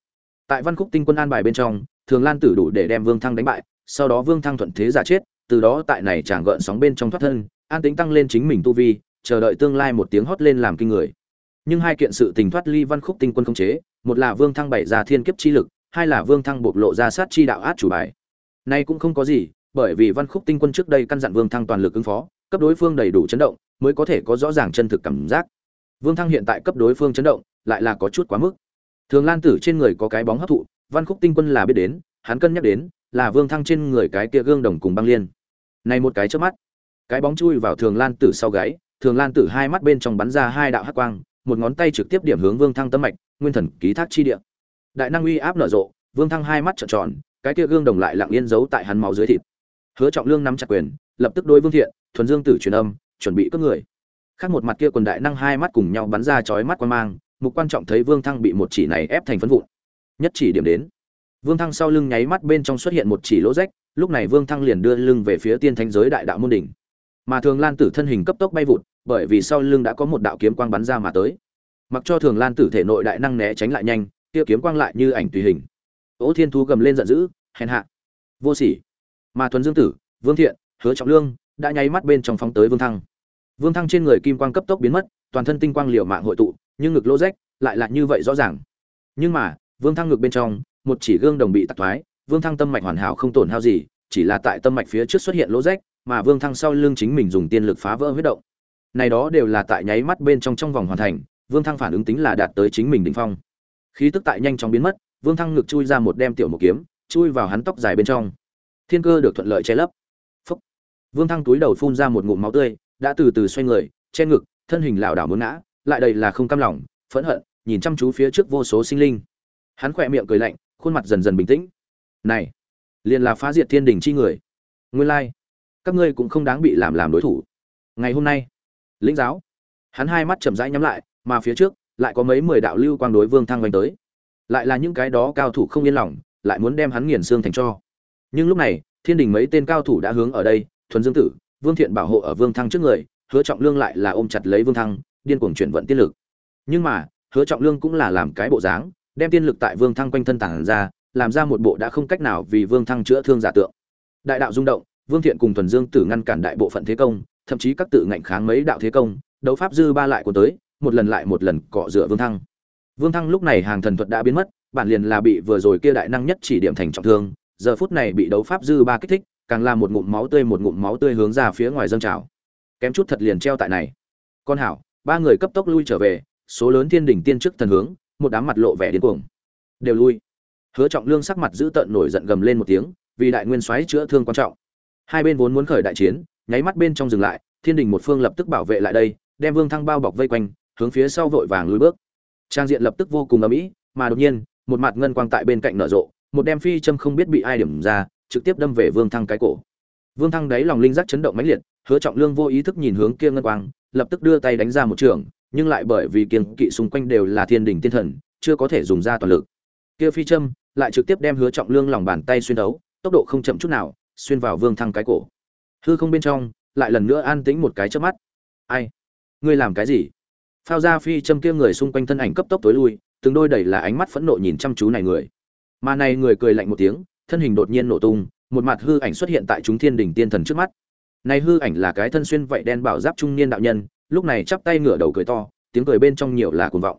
Tại văn khúc tinh quân an bài bên trong, thường lan tử đủ để đem vương thăng đánh bại, sau đó vương thăng thuận thế giả chết, từ đó tại này chàng gợn sóng bên trong thoát thân, an tính tăng lên chính mình tu vi, chờ đợi tương lai một tiếng hót lên làm kinh người. Nhưng hai kiện sự tình thoát ly văn khúc tinh quân không chế một là vương thăng bày ra thiên kiếp chi lực, hai là vương thăng bộc lộ ra sát chi đạo át chủ bài. Nay cũng không có gì, bởi vì văn khúc tinh quân trước đây căn dặn vương thăng toàn lực ứng phó, cấp đối phương đầy đủ chấn động, mới có thể có rõ ràng chân thực cảm giác. Vương thăng hiện tại cấp đối phương chấn động, lại là có chút quá mức. Thường lan tử trên người có cái bóng hấp thụ, văn khúc tinh quân là biết đến, hắn cân nhắc đến, là vương thăng trên người cái kia gương đồng cùng băng liên. Này một cái trước mắt, cái bóng chui vào thường lan tử sau gáy, thường lan tử hai mắt bên trong bắn ra hai đạo hắc quang, một ngón tay trực tiếp điểm hướng vương thăng tâm mạch nguyên thần ký thác chi địa. Đại năng uy áp nở rộ, vương thăng hai mắt trợn tròn, cái kia gương đồng lại lặng yên giấu tại hắn máu dưới thịt. Hứa trọng lương nắm chặt quyền, lập tức đôi vương thiện, thuần dương tử truyền âm, chuẩn bị cướp người. Khác một mặt kia quần đại năng hai mắt cùng nhau bắn ra chói mắt quan mang, mục quan trọng thấy vương thăng bị một chỉ này ép thành phấn vụn. Nhất chỉ điểm đến. Vương thăng sau lưng nháy mắt bên trong xuất hiện một chỉ lỗ rách, lúc này vương thăng liền đưa lưng về phía tiên thánh giới đại đạo môn đỉnh. Mà thường lan tử thân hình cấp tốc bay vụt, bởi vì sau lưng đã có một đạo kiếm quang bắn ra mà tới mặc cho thường lan tử thể nội đại năng né tránh lại nhanh kia kiếm quang lại như ảnh tùy hình. Ỗ thiên thú gầm lên giận dữ, hèn hạ. Vô sỉ. Mà thuần dương tử, vương thiện, hứa trọng lương, đã nháy mắt bên trong phóng tới vương thăng. Vương thăng trên người kim quang cấp tốc biến mất, toàn thân tinh quang liều mạng hội tụ, nhưng ngực lỗ rách lại là như vậy rõ ràng. Nhưng mà, vương thăng ngực bên trong, một chỉ gương đồng bị tạc thoái, vương thăng tâm mạch hoàn hảo không tổn hao gì, chỉ là tại tâm mạch phía trước xuất hiện lỗ rách, mà vương thăng sau lưng chính mình dùng tiên lực phá vỡ huyết động. Này đó đều là tại nháy mắt bên trong trong vòng hoàn thành vương thăng phản ứng tính là đạt tới chính mình đỉnh phong. Khí tức tại nhanh chóng biến mất, vương thăng ngực chui ra một đem tiểu một kiếm, chui vào hắn tóc dài bên trong. Thiên cơ được thuận lợi che lấp. Phúc. vương thăng túi đầu phun ra một ngụm máu tươi, đã từ từ xoay người, che ngực, thân hình lảo đảo muốn ngã, lại đây là không cam lòng, phẫn hận, nhìn chăm chú phía trước vô số sinh linh. Hắn khỏe miệng cười lạnh, khuôn mặt dần dần bình tĩnh. Này, liền là phá diệt thiên đình chi người. Nguyên lai, các ngươi cũng không đáng bị làm làm đối thủ. Ngày hôm nay, lĩnh giáo. Hắn hai mắt chậm rãi nhắm lại mà phía trước, lại có mấy mười đạo lưu quang đối vương thăng vành tới. Lại là những cái đó cao thủ không yên lòng, lại muốn đem hắn nghiền xương thành cho. Nhưng lúc này, thiên đình mấy tên cao thủ đã hướng ở đây, thuần dương tử, vương thiện bảo hộ ở vương thăng trước người, hứa trọng lương lại là ôm chặt lấy vương thăng, điên cuồng chuyển vận tiên lực. Nhưng mà, hứa trọng lương cũng là làm cái bộ dáng, đem tiên lực tại vương thăng quanh thân tản ra, làm ra một bộ đã không cách nào vì vương thăng chữa thương giả tượng. Đại đạo rung động, vương thiện cùng thuần dương tử ngăn cản đại bộ phận thế công, thậm chí các tự ngạnh kháng mấy đạo thế công, đấu pháp dư ba lại của tới một lần lại một lần cọ rửa vương thăng. Vương thăng lúc này hàng thần thuật đã biến mất, bản liền là bị vừa rồi kia đại năng nhất chỉ điểm thành trọng thương, giờ phút này bị đấu pháp dư ba kích thích, càng là một ngụm máu tươi một ngụm máu tươi hướng ra phía ngoài dâng trào. Kém chút thật liền treo tại này. Con hảo, ba người cấp tốc lui trở về, số lớn thiên đỉnh tiên trước thần hướng, một đám mặt lộ vẻ điên cuồng. Đều lui. Hứa trọng lương sắc mặt giữ tợn nổi giận gầm lên một tiếng, vì đại nguyên soái chữa thương quan trọng. Hai bên vốn muốn khởi đại chiến, nháy mắt bên trong dừng lại, thiên đình một phương lập tức bảo vệ lại đây, đem vương thăng bao bọc vây quanh hướng phía sau vội vàng lùi bước. Trang diện lập tức vô cùng ầm ĩ, mà đột nhiên, một mặt ngân quang tại bên cạnh nở rộ, một đem phi châm không biết bị ai điểm ra, trực tiếp đâm về vương thăng cái cổ. Vương thăng đáy lòng linh giác chấn động mãnh liệt, hứa trọng lương vô ý thức nhìn hướng kia ngân quang, lập tức đưa tay đánh ra một trường, nhưng lại bởi vì kiêng kỵ xung quanh đều là thiên đình tiên thần, chưa có thể dùng ra toàn lực. Kia phi châm lại trực tiếp đem hứa trọng lương lòng bàn tay xuyên đấu, tốc độ không chậm chút nào, xuyên vào vương thăng cái cổ. Hư không bên trong, lại lần nữa an tĩnh một cái trước mắt. Ai? Ngươi làm cái gì? Phao ra phi châm kia người xung quanh thân ảnh cấp tốc tối lui, từng đôi đầy là ánh mắt phẫn nộ nhìn chăm chú này người. Mà này người cười lạnh một tiếng, thân hình đột nhiên nổ tung, một mặt hư ảnh xuất hiện tại chúng thiên đình tiên thần trước mắt. Này hư ảnh là cái thân xuyên vậy đen bảo giáp trung niên đạo nhân, lúc này chắp tay ngửa đầu cười to, tiếng cười bên trong nhiều là cuồng vọng.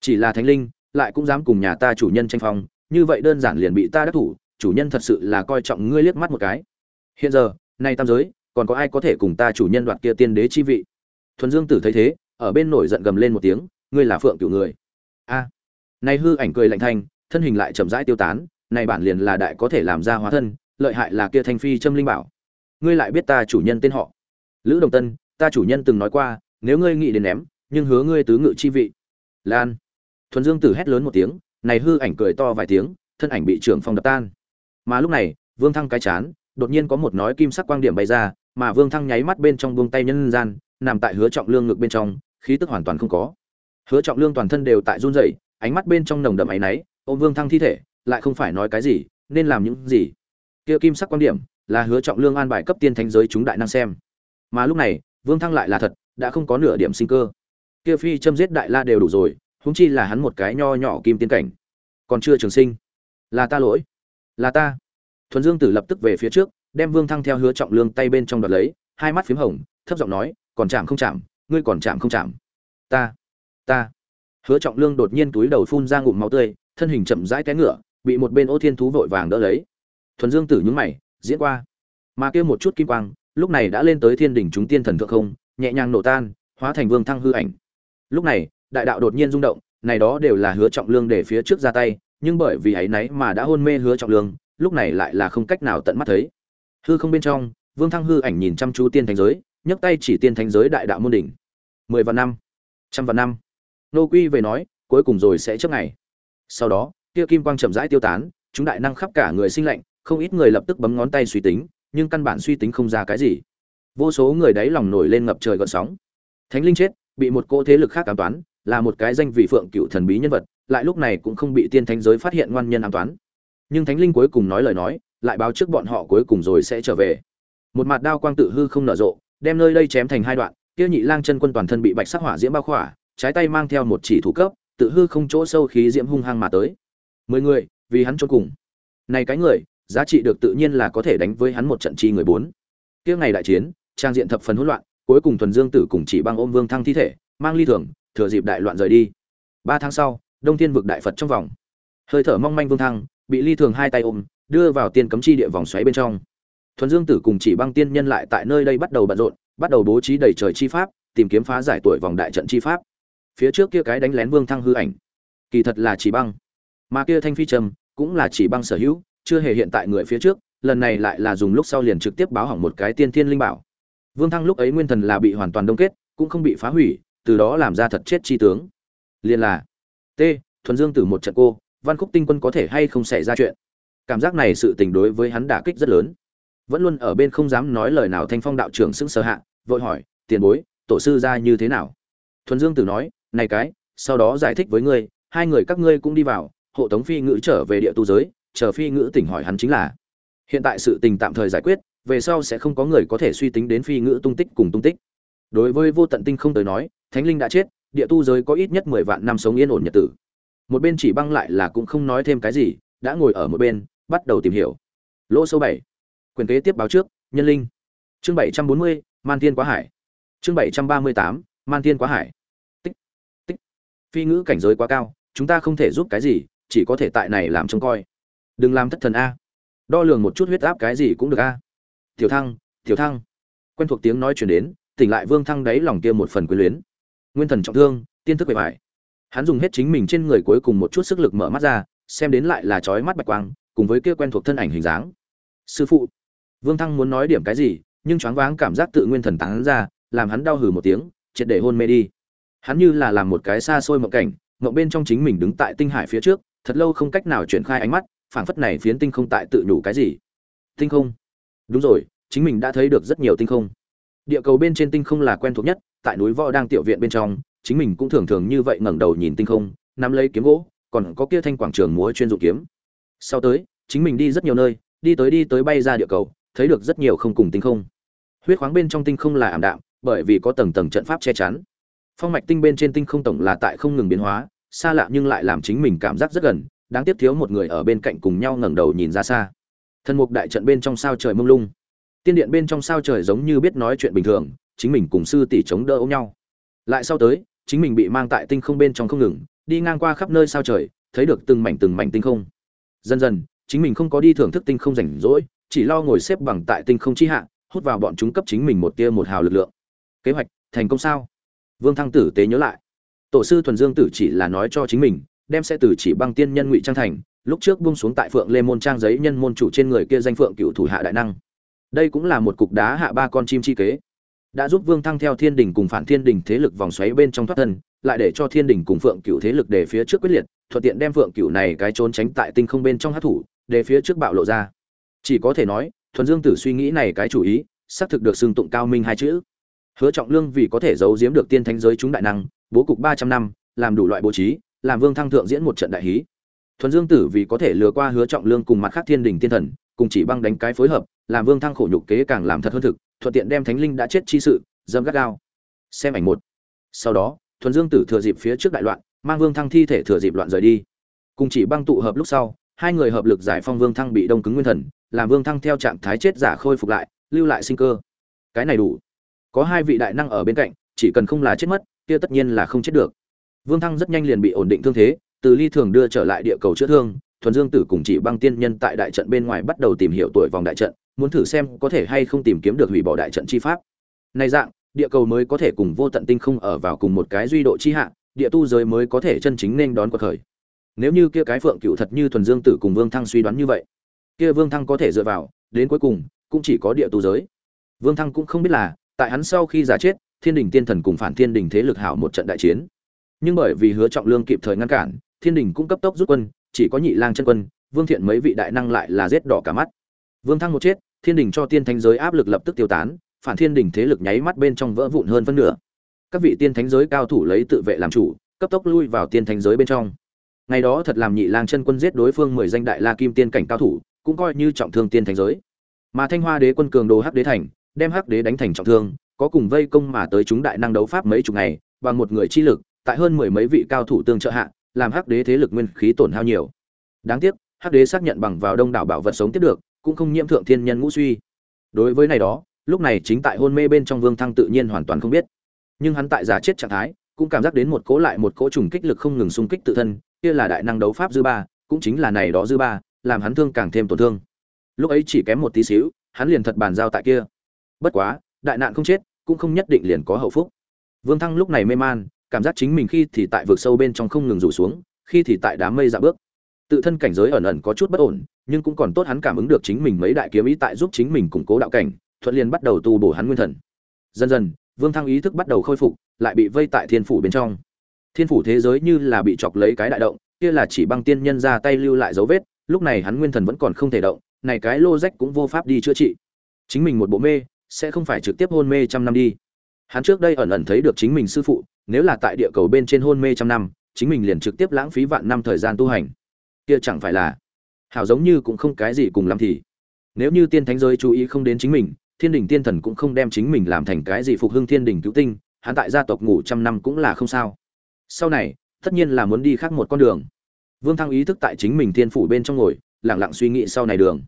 Chỉ là thánh linh, lại cũng dám cùng nhà ta chủ nhân tranh phong, như vậy đơn giản liền bị ta đắc thủ, chủ nhân thật sự là coi trọng ngươi liếc mắt một cái. Hiện giờ, nay tam giới, còn có ai có thể cùng ta chủ nhân đoạt kia tiên đế chi vị? Thuần dương tử thấy thế ở bên nổi giận gầm lên một tiếng ngươi là phượng cửu người. A. À, này hư ảnh cười lạnh thanh thân hình lại chậm rãi tiêu tán này bản liền là đại có thể làm ra hóa thân lợi hại là kia thanh phi châm linh bảo. Ngươi lại biết ta chủ nhân tên họ? Lữ đồng tân ta chủ nhân từng nói qua nếu ngươi nghĩ đến ném nhưng hứa ngươi tứ ngự chi vị. Lan. Thuần dương tử hét lớn một tiếng này hư ảnh cười to vài tiếng thân ảnh bị trưởng phòng đập tan. Mà lúc này vương thăng cái chán đột nhiên có một nói kim sắc quang điểm bay ra mà vương thăng nháy mắt bên trong buông tay nhân gian nằm tại hứa trọng lương ngực bên trong khí tức hoàn toàn không có. Hứa trọng lương toàn thân đều tại run rẩy, ánh mắt bên trong nồng đậm áy náy, ôm vương thăng thi thể, lại không phải nói cái gì, nên làm những gì. Kia kim sắc quan điểm là hứa trọng lương an bài cấp tiên thánh giới chúng đại năng xem. Mà lúc này, vương thăng lại là thật, đã không có nửa điểm sinh cơ. Kia phi châm giết đại la đều đủ rồi, huống chi là hắn một cái nho nhỏ kim tiên cảnh. Còn chưa trường sinh. Là ta lỗi. Là ta. Thuần dương tử lập tức về phía trước, đem vương thăng theo hứa trọng lương tay bên trong đoạt lấy, hai mắt p h í m hồng, thấp giọng nói, còn chạm không chạm ngươi còn chạm không chạm? Ta ta. Hứa trọng lương đột nhiên túi đầu phun ra ngụm máu tươi, thân hình chậm rãi té ngựa bị một bên ô thiên thú vội vàng đỡ lấy. Thuần dương tử nhúng mày, diễn qua. Mà kêu một chút kim quang, lúc này đã lên tới thiên đỉnh chúng tiên thần thượng không, nhẹ nhàng nổ tan, hóa thành vương thăng hư ảnh. Lúc này, đại đạo đột nhiên rung động, này đó đều là hứa trọng lương để phía trước ra tay, nhưng bởi vì ấy nấy mà đã hôn mê hứa trọng lương, lúc này lại là không cách nào tận mắt thấy. Hư không bên trong, vương thăng hư ảnh nhìn chăm chú tiên thành giới nhấc tay chỉ tiên thánh giới đại đạo môn đỉnh. Mười vạn năm, trăm vạn năm. Nô quy về nói, cuối cùng rồi sẽ trước ngày. Sau đó kia kim quang chậm rãi tiêu tán, chúng đại năng khắp cả người sinh lệnh không ít người lập tức bấm ngón tay suy tính, nhưng căn bản suy tính không ra cái gì. Vô số người đấy lòng nổi lên ngập trời gợn sóng. Thánh linh chết, bị một cỗ thế lực khác ám toán, là một cái danh vị phượng cựu thần bí nhân vật, lại lúc này cũng không bị tiên thánh giới phát hiện ngoan nhân ám toán. Nhưng thánh linh cuối cùng nói lời nói, lại báo trước bọn họ cuối cùng rồi sẽ trở về. Một mặt đao quang tự hư không nở rộ đem nơi đây chém thành hai đoạn, kia nhị lang chân quân toàn thân bị bạch sắc hỏa diễm bao khỏa, trái tay mang theo một chỉ thủ cấp, tự hư không chỗ sâu khí diễm hung hăng mà tới. Mười người, vì hắn cho cùng. Này cái người, giá trị được tự nhiên là có thể đánh với hắn một trận chi người bốn. Kia ngày đại chiến, trang diện thập phần hỗn loạn, cuối cùng thuần dương tử cùng chỉ băng ôm vương thăng thi thể, mang ly thường, thừa dịp đại loạn rời đi. Ba tháng sau, đông thiên vực đại phật trong vòng. Hơi thở mong manh vương thăng, bị ly thường hai tay ôm, đưa vào tiên cấm chi địa vòng xoáy bên trong thuần dương tử cùng chỉ băng tiên nhân lại tại nơi đây bắt đầu bận rộn, bắt đầu bố trí đầy trời chi pháp, tìm kiếm phá giải tuổi vòng đại trận chi pháp. Phía trước kia cái đánh lén vương thăng hư ảnh, kỳ thật là chỉ băng. Mà kia thanh phi trầm cũng là chỉ băng sở hữu, chưa hề hiện tại người phía trước, lần này lại là dùng lúc sau liền trực tiếp báo hỏng một cái tiên thiên linh bảo. Vương thăng lúc ấy nguyên thần là bị hoàn toàn đông kết, cũng không bị phá hủy, từ đó làm ra thật chết chi tướng. Liền là, t, thuần dương tử một trận cô, văn khúc tinh quân có thể hay không xảy ra chuyện? Cảm giác này sự tình đối với hắn đả kích rất lớn vẫn luôn ở bên không dám nói lời nào thanh phong đạo trưởng sững sờ hạ, vội hỏi, tiền bối, tổ sư ra như thế nào? Thuần dương tử nói, này cái, sau đó giải thích với ngươi, hai người các ngươi cũng đi vào, hộ tống phi ngữ trở về địa tu giới, chờ phi ngữ tỉnh hỏi hắn chính là. Hiện tại sự tình tạm thời giải quyết, về sau sẽ không có người có thể suy tính đến phi ngữ tung tích cùng tung tích. Đối với vô tận tinh không tới nói, thánh linh đã chết, địa tu giới có ít nhất mười vạn năm sống yên ổn nhật tử. Một bên chỉ băng lại là cũng không nói thêm cái gì, đã ngồi ở một bên, bắt đầu tìm hiểu. Lỗ số bảy quyền kế tiếp báo trước, nhân linh. Chương bảy trăm bốn mươi, man thiên quá hải. Chương bảy trăm ba mươi tám, man thiên quá hải. Tích tích. Phi ngữ cảnh giới quá cao, chúng ta không thể giúp cái gì, chỉ có thể tại này làm trông coi. Đừng làm thất thần a. Đo lường một chút huyết áp cái gì cũng được a. Tiểu thăng tiểu thăng. Quen thuộc tiếng nói chuyển đến, tỉnh lại vương thăng đáy lòng kia một phần quyến luyến. Nguyên thần trọng thương, tiên thức bề bài. Hắn dùng hết chính mình trên người cuối cùng một chút sức lực mở mắt ra, xem đến lại là trói mắt bạch quang, cùng với kia quen thuộc thân ảnh hình dáng. Sư phụ vương thăng muốn nói điểm cái gì, nhưng choáng váng cảm giác tự nguyên thần tán ra, làm hắn đau hừ một tiếng, triệt để hôn mê đi. Hắn như là làm một cái xa xôi mộng cảnh, mộng bên trong chính mình đứng tại tinh hải phía trước, thật lâu không cách nào chuyển khai ánh mắt, phảng phất này phiến tinh không tại tự nhủ cái gì. Tinh không? Đúng rồi, chính mình đã thấy được rất nhiều tinh không. Địa cầu bên trên tinh không là quen thuộc nhất, tại núi võ đang tiểu viện bên trong, chính mình cũng thường thường như vậy ngẩng đầu nhìn tinh không, nắm lấy kiếm gỗ, còn có kia thanh quảng trường múa chuyên dụng kiếm. Sau tới, chính mình đi rất nhiều nơi, đi tới đi tới bay ra địa cầu thấy được rất nhiều không cùng tinh không. Huyết khoáng bên trong tinh không là ảm đạm, bởi vì có tầng tầng trận pháp che chắn. Phong mạch tinh bên trên tinh không tổng là tại không ngừng biến hóa, xa lạ nhưng lại làm chính mình cảm giác rất gần, đáng tiếc thiếu một người ở bên cạnh cùng nhau ngẩng đầu nhìn ra xa. Thần mục đại trận bên trong sao trời mông lung. Tiên điện bên trong sao trời giống như biết nói chuyện bình thường, chính mình cùng sư tỷ chống đỡ ôm nhau. Lại sau tới, chính mình bị mang tại tinh không bên trong không ngừng, đi ngang qua khắp nơi sao trời, thấy được từng mảnh từng mảnh tinh không. Dần dần, chính mình không có đi thưởng thức tinh không rảnh rỗi chỉ lo ngồi xếp bằng tại tinh không chi hạ, hút vào bọn chúng cấp chính mình một tia một hào lực lượng. Kế hoạch, thành công sao? Vương thăng tử tế nhớ lại. Tổ sư thuần dương tử chỉ là nói cho chính mình, đem sẽ từ chỉ băng tiên nhân ngụy trang thành, lúc trước buông xuống tại phượng lê môn trang giấy nhân môn chủ trên người kia danh phượng cựu thủ hạ đại năng. Đây cũng là một cục đá hạ ba con chim chi kế. Đã giúp vương thăng theo thiên đình cùng phản thiên đình thế lực vòng xoáy bên trong thoát thân, lại để cho thiên đình cùng phượng cựu thế lực để phía trước quyết liệt, thuận tiện đem phượng cựu này cái trốn tránh tại tinh không bên trong hát thủ để phía trước bạo lộ ra chỉ có thể nói, thuần dương tử suy nghĩ này cái chủ ý, xác thực được xưng tụng cao minh hai chữ. Hứa trọng lương vì có thể giấu giếm được tiên thánh giới chúng đại năng, bố cục ba trăm năm, làm đủ loại bố trí, làm vương thăng thượng diễn một trận đại hí. Thuần dương tử vì có thể lừa qua hứa trọng lương cùng mặt khác thiên đình tiên thần, cùng chỉ băng đánh cái phối hợp, làm vương thăng khổ nhục kế càng làm thật hơn thực, thuận tiện đem thánh linh đã chết chi sự, dâm gắt gao. Xem ảnh một. Sau đó, thuần dương tử thừa dịp phía trước đại loạn, mang vương thăng thi thể thừa dịp loạn rời đi. Cùng chỉ băng tụ hợp lúc sau, hai người hợp lực giải phong vương thăng bị đông cứng nguyên thần làm vương thăng theo trạng thái chết giả khôi phục lại, lưu lại sinh cơ. Cái này đủ. Có hai vị đại năng ở bên cạnh, chỉ cần không là chết mất, kia tất nhiên là không chết được. Vương thăng rất nhanh liền bị ổn định thương thế, từ ly thường đưa trở lại địa cầu chữa thương, thuần dương tử cùng chỉ băng tiên nhân tại đại trận bên ngoài bắt đầu tìm hiểu tuổi vòng đại trận, muốn thử xem có thể hay không tìm kiếm được hủy bỏ đại trận chi pháp. Này dạng, địa cầu mới có thể cùng vô tận tinh không ở vào cùng một cái duy độ chi hạ, địa tu giới mới có thể chân chính nên đón cuộc khởi. Nếu như kia cái phượng cựu thật như thuần dương tử cùng vương thăng suy đoán như vậy kia vương thăng có thể dựa vào, đến cuối cùng, cũng chỉ có địa tu giới. Vương thăng cũng không biết là, tại hắn sau khi giả chết, thiên đình tiên thần cùng phản thiên đình thế lực hảo một trận đại chiến. Nhưng bởi vì hứa trọng lương kịp thời ngăn cản, thiên đình cũng cấp tốc rút quân, chỉ có nhị lang chân quân, vương thiện mấy vị đại năng lại là giết đỏ cả mắt. Vương thăng một chết, thiên đình cho tiên thánh giới áp lực lập tức tiêu tán, phản thiên đình thế lực nháy mắt bên trong vỡ vụn hơn phân nửa. Các vị tiên thánh giới cao thủ lấy tự vệ làm chủ, cấp tốc lui vào tiên thánh giới bên trong. Ngày đó thật làm nhị lang chân quân giết đối phương mười danh đại la kim tiên cảnh cao thủ cũng coi như trọng thương tiên thành giới. Mà thanh hoa đế quân cường đồ hắc đế thành, đem hắc đế đánh thành trọng thương, có cùng vây công mà tới chúng đại năng đấu pháp mấy chục ngày bằng một người chi lực, tại hơn mười mấy vị cao thủ tương trợ hạ, làm hắc đế thế lực nguyên khí tổn hao nhiều. Đáng tiếc, hắc đế xác nhận bằng vào đông đảo bảo vật sống tiếp được, cũng không nhiễm thượng thiên nhân ngũ suy. Đối với này đó, lúc này chính tại hôn mê bên trong vương thăng tự nhiên hoàn toàn không biết. Nhưng hắn tại giả chết trạng thái, cũng cảm giác đến một cỗ lại một cỗ trùng kích lực không ngừng xung kích tự thân, kia là đại năng đấu pháp dư ba, cũng chính là này đó dư ba làm hắn thương càng thêm tổn thương. Lúc ấy chỉ kém một tí xíu, hắn liền thật bàn giao tại kia. Bất quá, đại nạn không chết, cũng không nhất định liền có hậu phúc. Vương thăng lúc này mê man, cảm giác chính mình khi thì tại vực sâu bên trong không ngừng rủ xuống, khi thì tại đám mây dạ bước. Tự thân cảnh giới ẩn ẩn có chút bất ổn, nhưng cũng còn tốt hắn cảm ứng được chính mình mấy đại kiếm ý tại giúp chính mình củng cố đạo cảnh, thuận liền bắt đầu tu bổ hắn nguyên thần. Dần dần, vương thăng ý thức bắt đầu khôi phục, lại bị vây tại thiên phủ bên trong. Thiên phủ thế giới như là bị chọc lấy cái đại động, kia là chỉ băng tiên nhân ra tay lưu lại dấu vết lúc này hắn nguyên thần vẫn còn không thể động, này cái lô rách cũng vô pháp đi chữa trị. Chính mình một bộ mê, sẽ không phải trực tiếp hôn mê trăm năm đi. Hắn trước đây ẩn ẩn thấy được chính mình sư phụ, nếu là tại địa cầu bên trên hôn mê trăm năm, chính mình liền trực tiếp lãng phí vạn năm thời gian tu hành. Kia chẳng phải là hảo giống như cũng không cái gì cùng lắm thì. Nếu như tiên thánh giới chú ý không đến chính mình, thiên đình tiên thần cũng không đem chính mình làm thành cái gì phục hưng thiên đình cứu tinh, hắn tại gia tộc ngủ trăm năm cũng là không sao. Sau này, tất nhiên là muốn đi khác một con đường vương thăng ý thức tại chính mình thiên phủ bên trong ngồi, lặng lặng suy nghĩ sau này đường.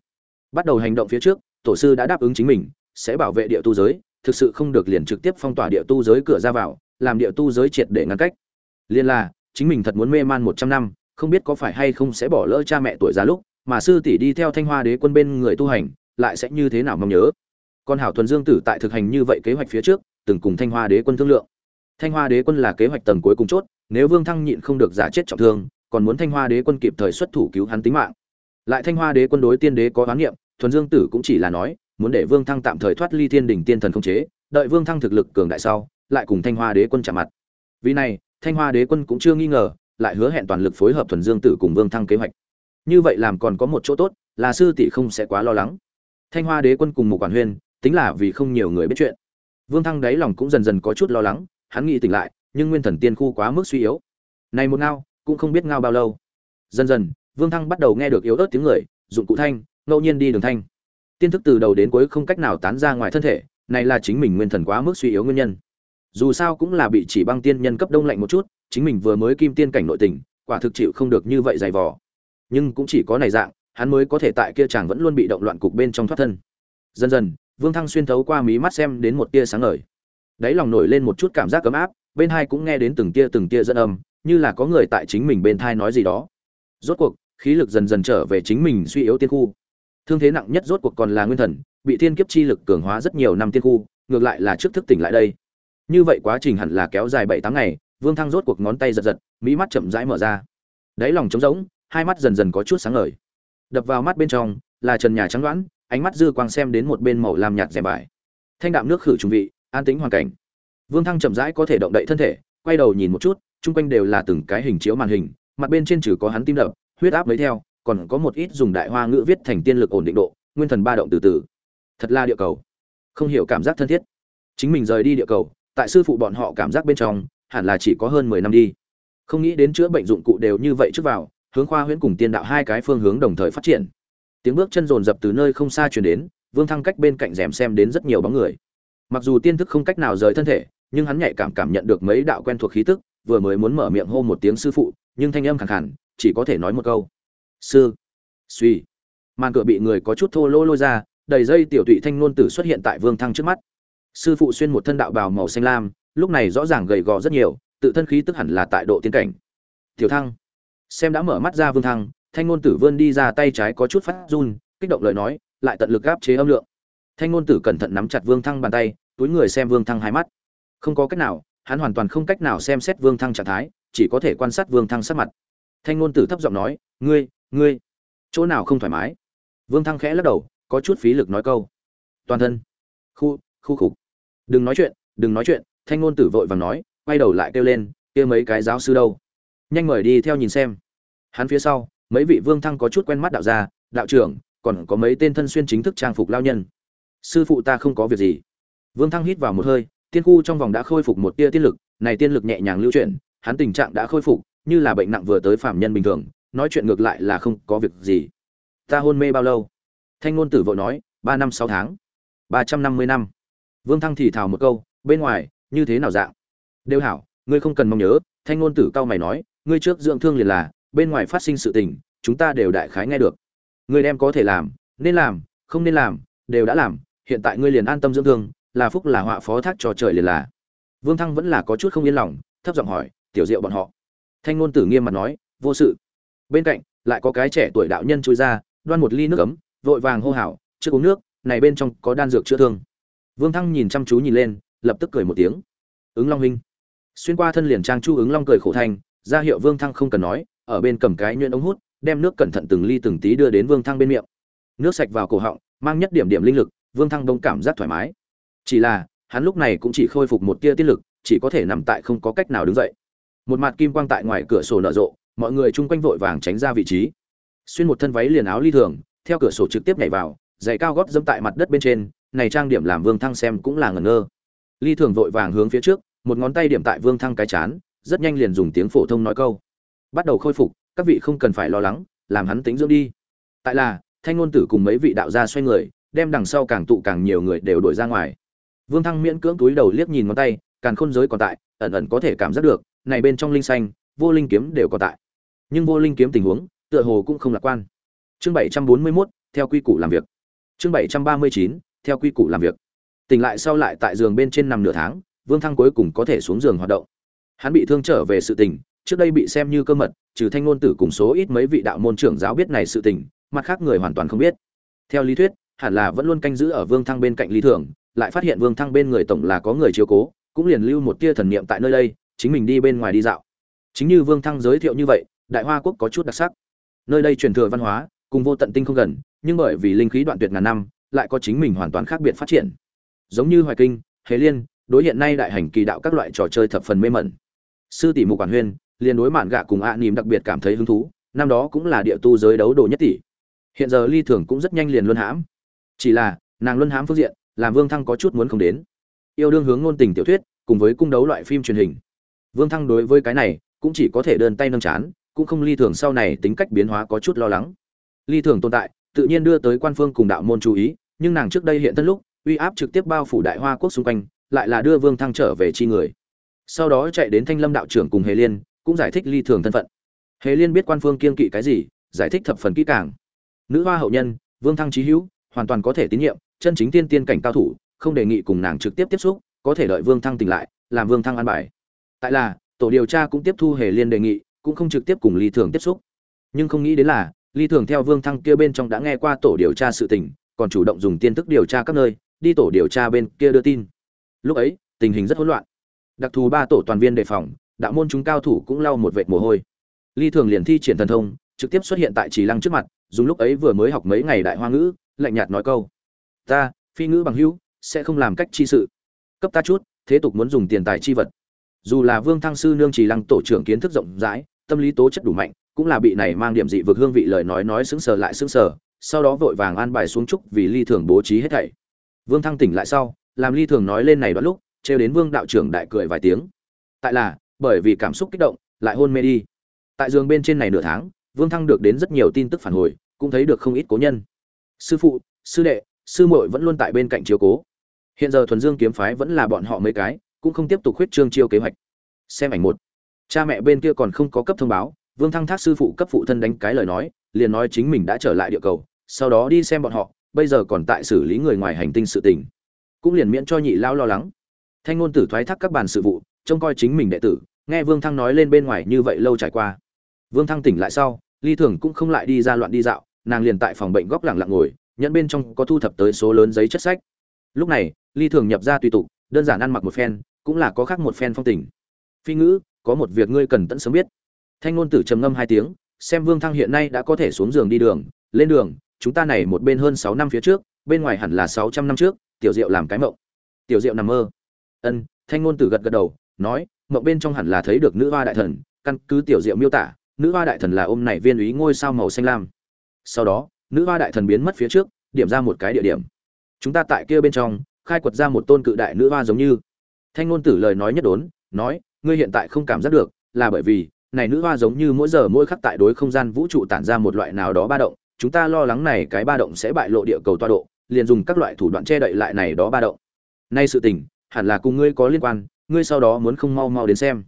Bắt đầu hành động phía trước, tổ sư đã đáp ứng chính mình, sẽ bảo vệ địa tu giới, thực sự không được liền trực tiếp phong tỏa địa tu giới cửa ra vào, làm địa tu giới triệt để ngăn cách. Liên là, chính mình thật muốn mê man một trăm năm, không biết có phải hay không sẽ bỏ lỡ cha mẹ tuổi già lúc, mà sư tỷ đi theo thanh hoa đế quân bên người tu hành, lại sẽ như thế nào mong nhớ? Con hảo thuần dương tử tại thực hành như vậy kế hoạch phía trước, từng cùng thanh hoa đế quân thương lượng. Thanh hoa đế quân là kế hoạch tầng cuối cùng chốt, nếu vương thăng nhịn không được giả chết trọng thương còn muốn thanh hoa đế quân kịp thời xuất thủ cứu hắn tính mạng. Lại thanh hoa đế quân đối tiên đế có oán niệm, thuần dương tử cũng chỉ là nói, muốn để vương thăng tạm thời thoát ly thiên đỉnh tiên thần không chế, đợi vương thăng thực lực cường đại sau, lại cùng thanh hoa đế quân chạm mặt. Vì này, thanh hoa đế quân cũng chưa nghi ngờ, lại hứa hẹn toàn lực phối hợp thuần dương tử cùng vương thăng kế hoạch. Như vậy làm còn có một chỗ tốt, là sư tỷ không sẽ quá lo lắng. Thanh hoa đế quân cùng một quản huyên, tính là vì không nhiều người biết chuyện. Vương thăng đáy lòng cũng dần dần có chút lo lắng, hắn nghĩ tỉnh lại, nhưng nguyên thần tiên khu quá mức suy yếu. Này một ngao cũng không biết ngao bao lâu. Dần dần, vương thăng bắt đầu nghe được yếu ớt tiếng người, dụng cụ thanh, ngẫu nhiên đi đường thanh. Tiên thức từ đầu đến cuối không cách nào tán ra ngoài thân thể, này là chính mình nguyên thần quá mức suy yếu nguyên nhân. Dù sao cũng là bị chỉ băng tiên nhân cấp đông lạnh một chút, chính mình vừa mới kim tiên cảnh nội tình, quả thực chịu không được như vậy dày vò. Nhưng cũng chỉ có này dạng, hắn mới có thể tại kia chàng vẫn luôn bị động loạn cục bên trong thoát thân. Dần dần, vương thăng xuyên thấu qua mí mắt xem đến một tia sáng ngời. Đáy lòng nổi lên một chút cảm giác ấm áp, bên hai cũng nghe đến từng tia từng tia dẫn âm như là có người tại chính mình bên thai nói gì đó. Rốt cuộc, khí lực dần dần trở về chính mình suy yếu tiên khu. Thương thế nặng nhất rốt cuộc còn là nguyên thần, bị thiên kiếp chi lực cường hóa rất nhiều năm tiên khu, ngược lại là trước thức tỉnh lại đây. Như vậy quá trình hẳn là kéo dài bảy tám ngày, vương thăng rốt cuộc ngón tay giật giật mỹ mắt chậm rãi mở ra. Đáy lòng trống rỗng, hai mắt dần dần có chút sáng ngời. Đập vào mắt bên trong, là trần nhà trắng đoán, ánh mắt dư quang xem đến một bên màu làm nhạt rẻ bài. Thanh đạm nước khử trùng vị, an tính hoàn cảnh. Vương thăng chậm rãi có thể động đậy thân thể, quay đầu nhìn một chút chung quanh đều là từng cái hình chiếu màn hình, mặt bên trên trừ có hắn tim đập, huyết áp mới theo, còn có một ít dùng đại hoa ngữ viết thành tiên lực ổn định độ, nguyên thần ba động từ từ. Thật là địa cầu. Không hiểu cảm giác thân thiết. Chính mình rời đi địa cầu, tại sư phụ bọn họ cảm giác bên trong, hẳn là chỉ có hơn mười năm đi. Không nghĩ đến chữa bệnh dụng cụ đều như vậy trước vào, hướng khoa huyễn cùng tiên đạo hai cái phương hướng đồng thời phát triển. Tiếng bước chân rồn rập từ nơi không xa truyền đến, vương thăng cách bên cạnh rèm xem đến rất nhiều bóng người. Mặc dù tiên thức không cách nào rời thân thể, nhưng hắn nhạy cảm cảm nhận được mấy đạo quen thuộc khí tức vừa mới muốn mở miệng hô một tiếng sư phụ, nhưng thanh âm khẳng khẳng chỉ có thể nói một câu. Sư, suy. Màn cửa bị người có chút thô lô lôi ra, đầy dây tiểu tụy thanh ngôn tử xuất hiện tại vương thăng trước mắt. Sư phụ xuyên một thân đạo bào màu xanh lam, lúc này rõ ràng gầy gò rất nhiều, tự thân khí tức hẳn là tại độ tiến cảnh. Tiểu thăng, xem đã mở mắt ra vương thăng, thanh ngôn tử vươn đi ra tay trái có chút phát run, kích động lời nói, lại tận lực áp chế âm lượng. Thanh ngôn tử cẩn thận nắm chặt vương thăng bàn tay, túi người xem vương thăng hai mắt. Không có cách nào hắn hoàn toàn không cách nào xem xét vương thăng trạng thái, chỉ có thể quan sát vương thăng sắc mặt. Thanh ngôn tử thấp giọng nói, ngươi ngươi, chỗ nào không thoải mái? Vương thăng khẽ lắc đầu, có chút phí lực nói câu. Toàn thân. Khu khu khục. Đừng nói chuyện, đừng nói chuyện. Thanh ngôn tử vội vàng nói, quay đầu lại kêu lên, kia mấy cái giáo sư đâu? Nhanh mời đi theo nhìn xem. Hắn phía sau, mấy vị vương thăng có chút quen mắt đạo gia, đạo trưởng, còn có mấy tên thân xuyên chính thức trang phục lao nhân. Sư phụ ta không có việc gì. Vương thăng hít vào một hơi tiên khu trong vòng đã khôi phục một tia tiên lực, này tiên lực nhẹ nhàng lưu chuyển, hắn tình trạng đã khôi phục, như là bệnh nặng vừa tới phạm nhân bình thường, nói chuyện ngược lại là không có việc gì. Ta hôn mê bao lâu? Thanh ngôn tử vội nói, ba năm sáu tháng. Ba trăm năm mươi năm. Vương thăng thì thào một câu, bên ngoài, như thế nào dạng? Đều hảo, ngươi không cần mong nhớ, thanh ngôn tử cao mày nói, ngươi trước dưỡng thương liền là, bên ngoài phát sinh sự tình, chúng ta đều đại khái nghe được. Ngươi đem có thể làm, nên làm, không nên làm, đều đã làm, hiện tại ngươi liền an tâm dưỡng thương là phúc là họa phó thác cho trời liền là. Vương thăng vẫn là có chút không yên lòng thấp giọng hỏi tiểu diệu bọn họ? Thanh ngôn tử nghiêm mặt nói vô sự. Bên cạnh lại có cái trẻ tuổi đạo nhân chui ra đoan một ly nước ấm vội vàng hô hào chưa uống nước này bên trong có đan dược chữa thương. Vương thăng nhìn chăm chú nhìn lên lập tức cười một tiếng. Ứng long huynh. Xuyên qua thân liền trang chu ứng long cười khổ thành, ra hiệu vương thăng không cần nói ở bên cầm cái nhuyễn ống hút đem nước cẩn thận từng ly từng tí đưa đến vương thăng bên miệng. Nước sạch vào cổ họng mang nhất điểm điểm linh lực vương thăng đông cảm giác thoải mái chỉ là, hắn lúc này cũng chỉ khôi phục một tia tiết lực, chỉ có thể nằm tại không có cách nào đứng dậy. Một mặt kim quang tại ngoài cửa sổ nở rộ, mọi người chung quanh vội vàng tránh ra vị trí. Xuyên một thân váy liền áo ly thường, theo cửa sổ trực tiếp nhảy vào, giày cao gót dẫm tại mặt đất bên trên, này trang điểm làm vương thăng xem cũng là ngẩn ngơ. Ly thường vội vàng hướng phía trước, một ngón tay điểm tại vương thăng cái chán, rất nhanh liền dùng tiếng phổ thông nói câu. Bắt đầu khôi phục, các vị không cần phải lo lắng, làm hắn tính dưỡng đi. Tại là, thanh ngôn tử cùng mấy vị đạo gia xoay người, đem đằng sau càng tụ càng nhiều người đều đổi ra ngoài vương thăng miễn cưỡng túi đầu liếc nhìn ngón tay càng khôn giới còn tại ẩn ẩn có thể cảm giác được này bên trong linh xanh vô linh kiếm đều còn tại. Nhưng vô linh kiếm tình huống tựa hồ cũng không lạc quan. Chương 741, theo quy củ làm việc. Chương bảy trăm ba mươi chín theo quy củ làm việc. Tỉnh lại sau lại tại giường bên trên nằm nửa tháng vương thăng cuối cùng có thể xuống giường hoạt động. Hắn bị thương trở về sự tình trước đây bị xem như cơ mật trừ thanh ngôn tử cùng số ít mấy vị đạo môn trưởng giáo biết này sự tình mặt khác người hoàn toàn không biết. Theo lý thuyết hẳn là vẫn luôn canh giữ ở vương thăng bên cạnh lý thường lại phát hiện vương thăng bên người tổng là có người chiếu cố, cũng liền lưu một tia thần niệm tại nơi đây, chính mình đi bên ngoài đi dạo. Chính như vương thăng giới thiệu như vậy, đại hoa quốc có chút đặc sắc. Nơi đây truyền thừa văn hóa, cùng vô tận tinh không gần, nhưng bởi vì linh khí đoạn tuyệt ngàn năm, lại có chính mình hoàn toàn khác biệt phát triển. Giống như hoài kinh, hề liên, đối hiện nay đại hành kỳ đạo các loại trò chơi thập phần mê mẩn. Sư tỷ mục quản huyên, liền đối mạn gạ cùng ạ à đặc biệt cảm thấy hứng thú, năm đó cũng là địa tu giới đấu đồ nhất tỷ. Hiện giờ ly thường cũng rất nhanh liền luân hãm. Chỉ là, nàng luân hãm phương diện làm vương thăng có chút muốn không đến. Yêu đương hướng ngôn tình tiểu thuyết, cùng với cung đấu loại phim truyền hình. Vương thăng đối với cái này, cũng chỉ có thể đơn tay nâng chán, cũng không ly thường sau này tính cách biến hóa có chút lo lắng. Ly thường tồn tại, tự nhiên đưa tới quan phương cùng đạo môn chú ý, nhưng nàng trước đây hiện thân lúc, uy áp trực tiếp bao phủ đại hoa quốc xung quanh, lại là đưa vương thăng trở về chi người. Sau đó chạy đến thanh lâm đạo trưởng cùng hề liên, cũng giải thích ly thường thân phận. Hề liên biết quan phương kiên kỵ cái gì, giải thích thập phần kỹ càng. Nữ hoa hậu nhân, vương thăng trí hữu, hoàn toàn có thể tín nhiệm chân chính tiên tiên cảnh cao thủ, không đề nghị cùng nàng trực tiếp tiếp xúc, có thể đợi vương thăng tỉnh lại, làm vương thăng an bài. Tại là, tổ điều tra cũng tiếp thu hề liên đề nghị, cũng không trực tiếp cùng ly thường tiếp xúc. Nhưng không nghĩ đến là ly thường theo vương thăng kia bên trong đã nghe qua tổ điều tra sự tình, còn chủ động dùng tiên thức điều tra các nơi, đi tổ điều tra bên kia đưa tin. Lúc ấy, tình hình rất hỗn loạn. Đặc thù ba tổ toàn viên đề phòng, đạo môn chúng cao thủ cũng lau một vệt mồ hôi. Ly thường liền thi triển thần thông, trực tiếp xuất hiện tại trì lăng trước mặt, dùng lúc ấy vừa mới học mấy ngày đại hoa ngữ, lạnh nhạt nói câu ta, phi ngữ bằng hữu, sẽ không làm cách chi sự. Cấp ta chút, thế tục muốn dùng tiền tài chi vật. Dù là vương thăng sư nương trì lăng tổ trưởng kiến thức rộng rãi, tâm lý tố chất đủ mạnh, cũng là bị này mang điểm dị vực hương vị lời nói nói sững sờ lại sững sờ, sau đó vội vàng an bài xuống trúc vì ly thường bố trí hết thảy. Vương thăng tỉnh lại sau, làm ly thường nói lên này đoạn lúc, trêu đến vương đạo trưởng đại cười vài tiếng. Tại là, bởi vì cảm xúc kích động, lại hôn mê đi. Tại giường bên trên này nửa tháng, vương thăng được đến rất nhiều tin tức phản hồi, cũng thấy được không ít cố nhân. Sư phụ, sư đệ sư muội vẫn luôn tại bên cạnh chiếu cố. Hiện giờ thuần dương kiếm phái vẫn là bọn họ mấy cái, cũng không tiếp tục khuyết trương chiêu kế hoạch. Xem ảnh một. Cha mẹ bên kia còn không có cấp thông báo, vương thăng thác sư phụ cấp phụ thân đánh cái lời nói, liền nói chính mình đã trở lại địa cầu, sau đó đi xem bọn họ, bây giờ còn tại xử lý người ngoài hành tinh sự tình. Cũng liền miễn cho nhị lao lo lắng. Thanh ngôn tử thoái thác các bàn sự vụ, trông coi chính mình đệ tử, nghe vương thăng nói lên bên ngoài như vậy lâu trải qua. Vương thăng tỉnh lại sau, ly thường cũng không lại đi ra loạn đi dạo, nàng liền tại phòng bệnh góc lặng lặng ngồi nhận bên trong có thu thập tới số lớn giấy chất sách. Lúc này, ly thường nhập ra tùy tục, đơn giản ăn mặc một phen, cũng là có khác một phen phong tình. Phi ngữ, có một việc ngươi cần tận sớm biết. Thanh ngôn tử trầm ngâm hai tiếng, xem vương thăng hiện nay đã có thể xuống giường đi đường, lên đường, chúng ta này một bên hơn sáu năm phía trước, bên ngoài hẳn là sáu trăm năm trước, tiểu diệu làm cái mộng. Tiểu diệu nằm mơ. Ân, thanh ngôn tử gật gật đầu, nói, mộng bên trong hẳn là thấy được nữ hoa đại thần, căn cứ tiểu diệu miêu tả, nữ hoa đại thần là ôm này viên ý ngôi sao màu xanh lam. Sau đó nữ hoa đại thần biến mất phía trước, điểm ra một cái địa điểm. Chúng ta tại kia bên trong, khai quật ra một tôn cự đại nữ hoa giống như. Thanh ngôn tử lời nói nhất đốn, nói, ngươi hiện tại không cảm giác được, là bởi vì, này nữ hoa giống như mỗi giờ mỗi khắc tại đối không gian vũ trụ tản ra một loại nào đó ba động. Chúng ta lo lắng này cái ba động sẽ bại lộ địa cầu toa độ, liền dùng các loại thủ đoạn che đậy lại này đó ba động. Nay sự tình, hẳn là cùng ngươi có liên quan, ngươi sau đó muốn không mau mau đến xem.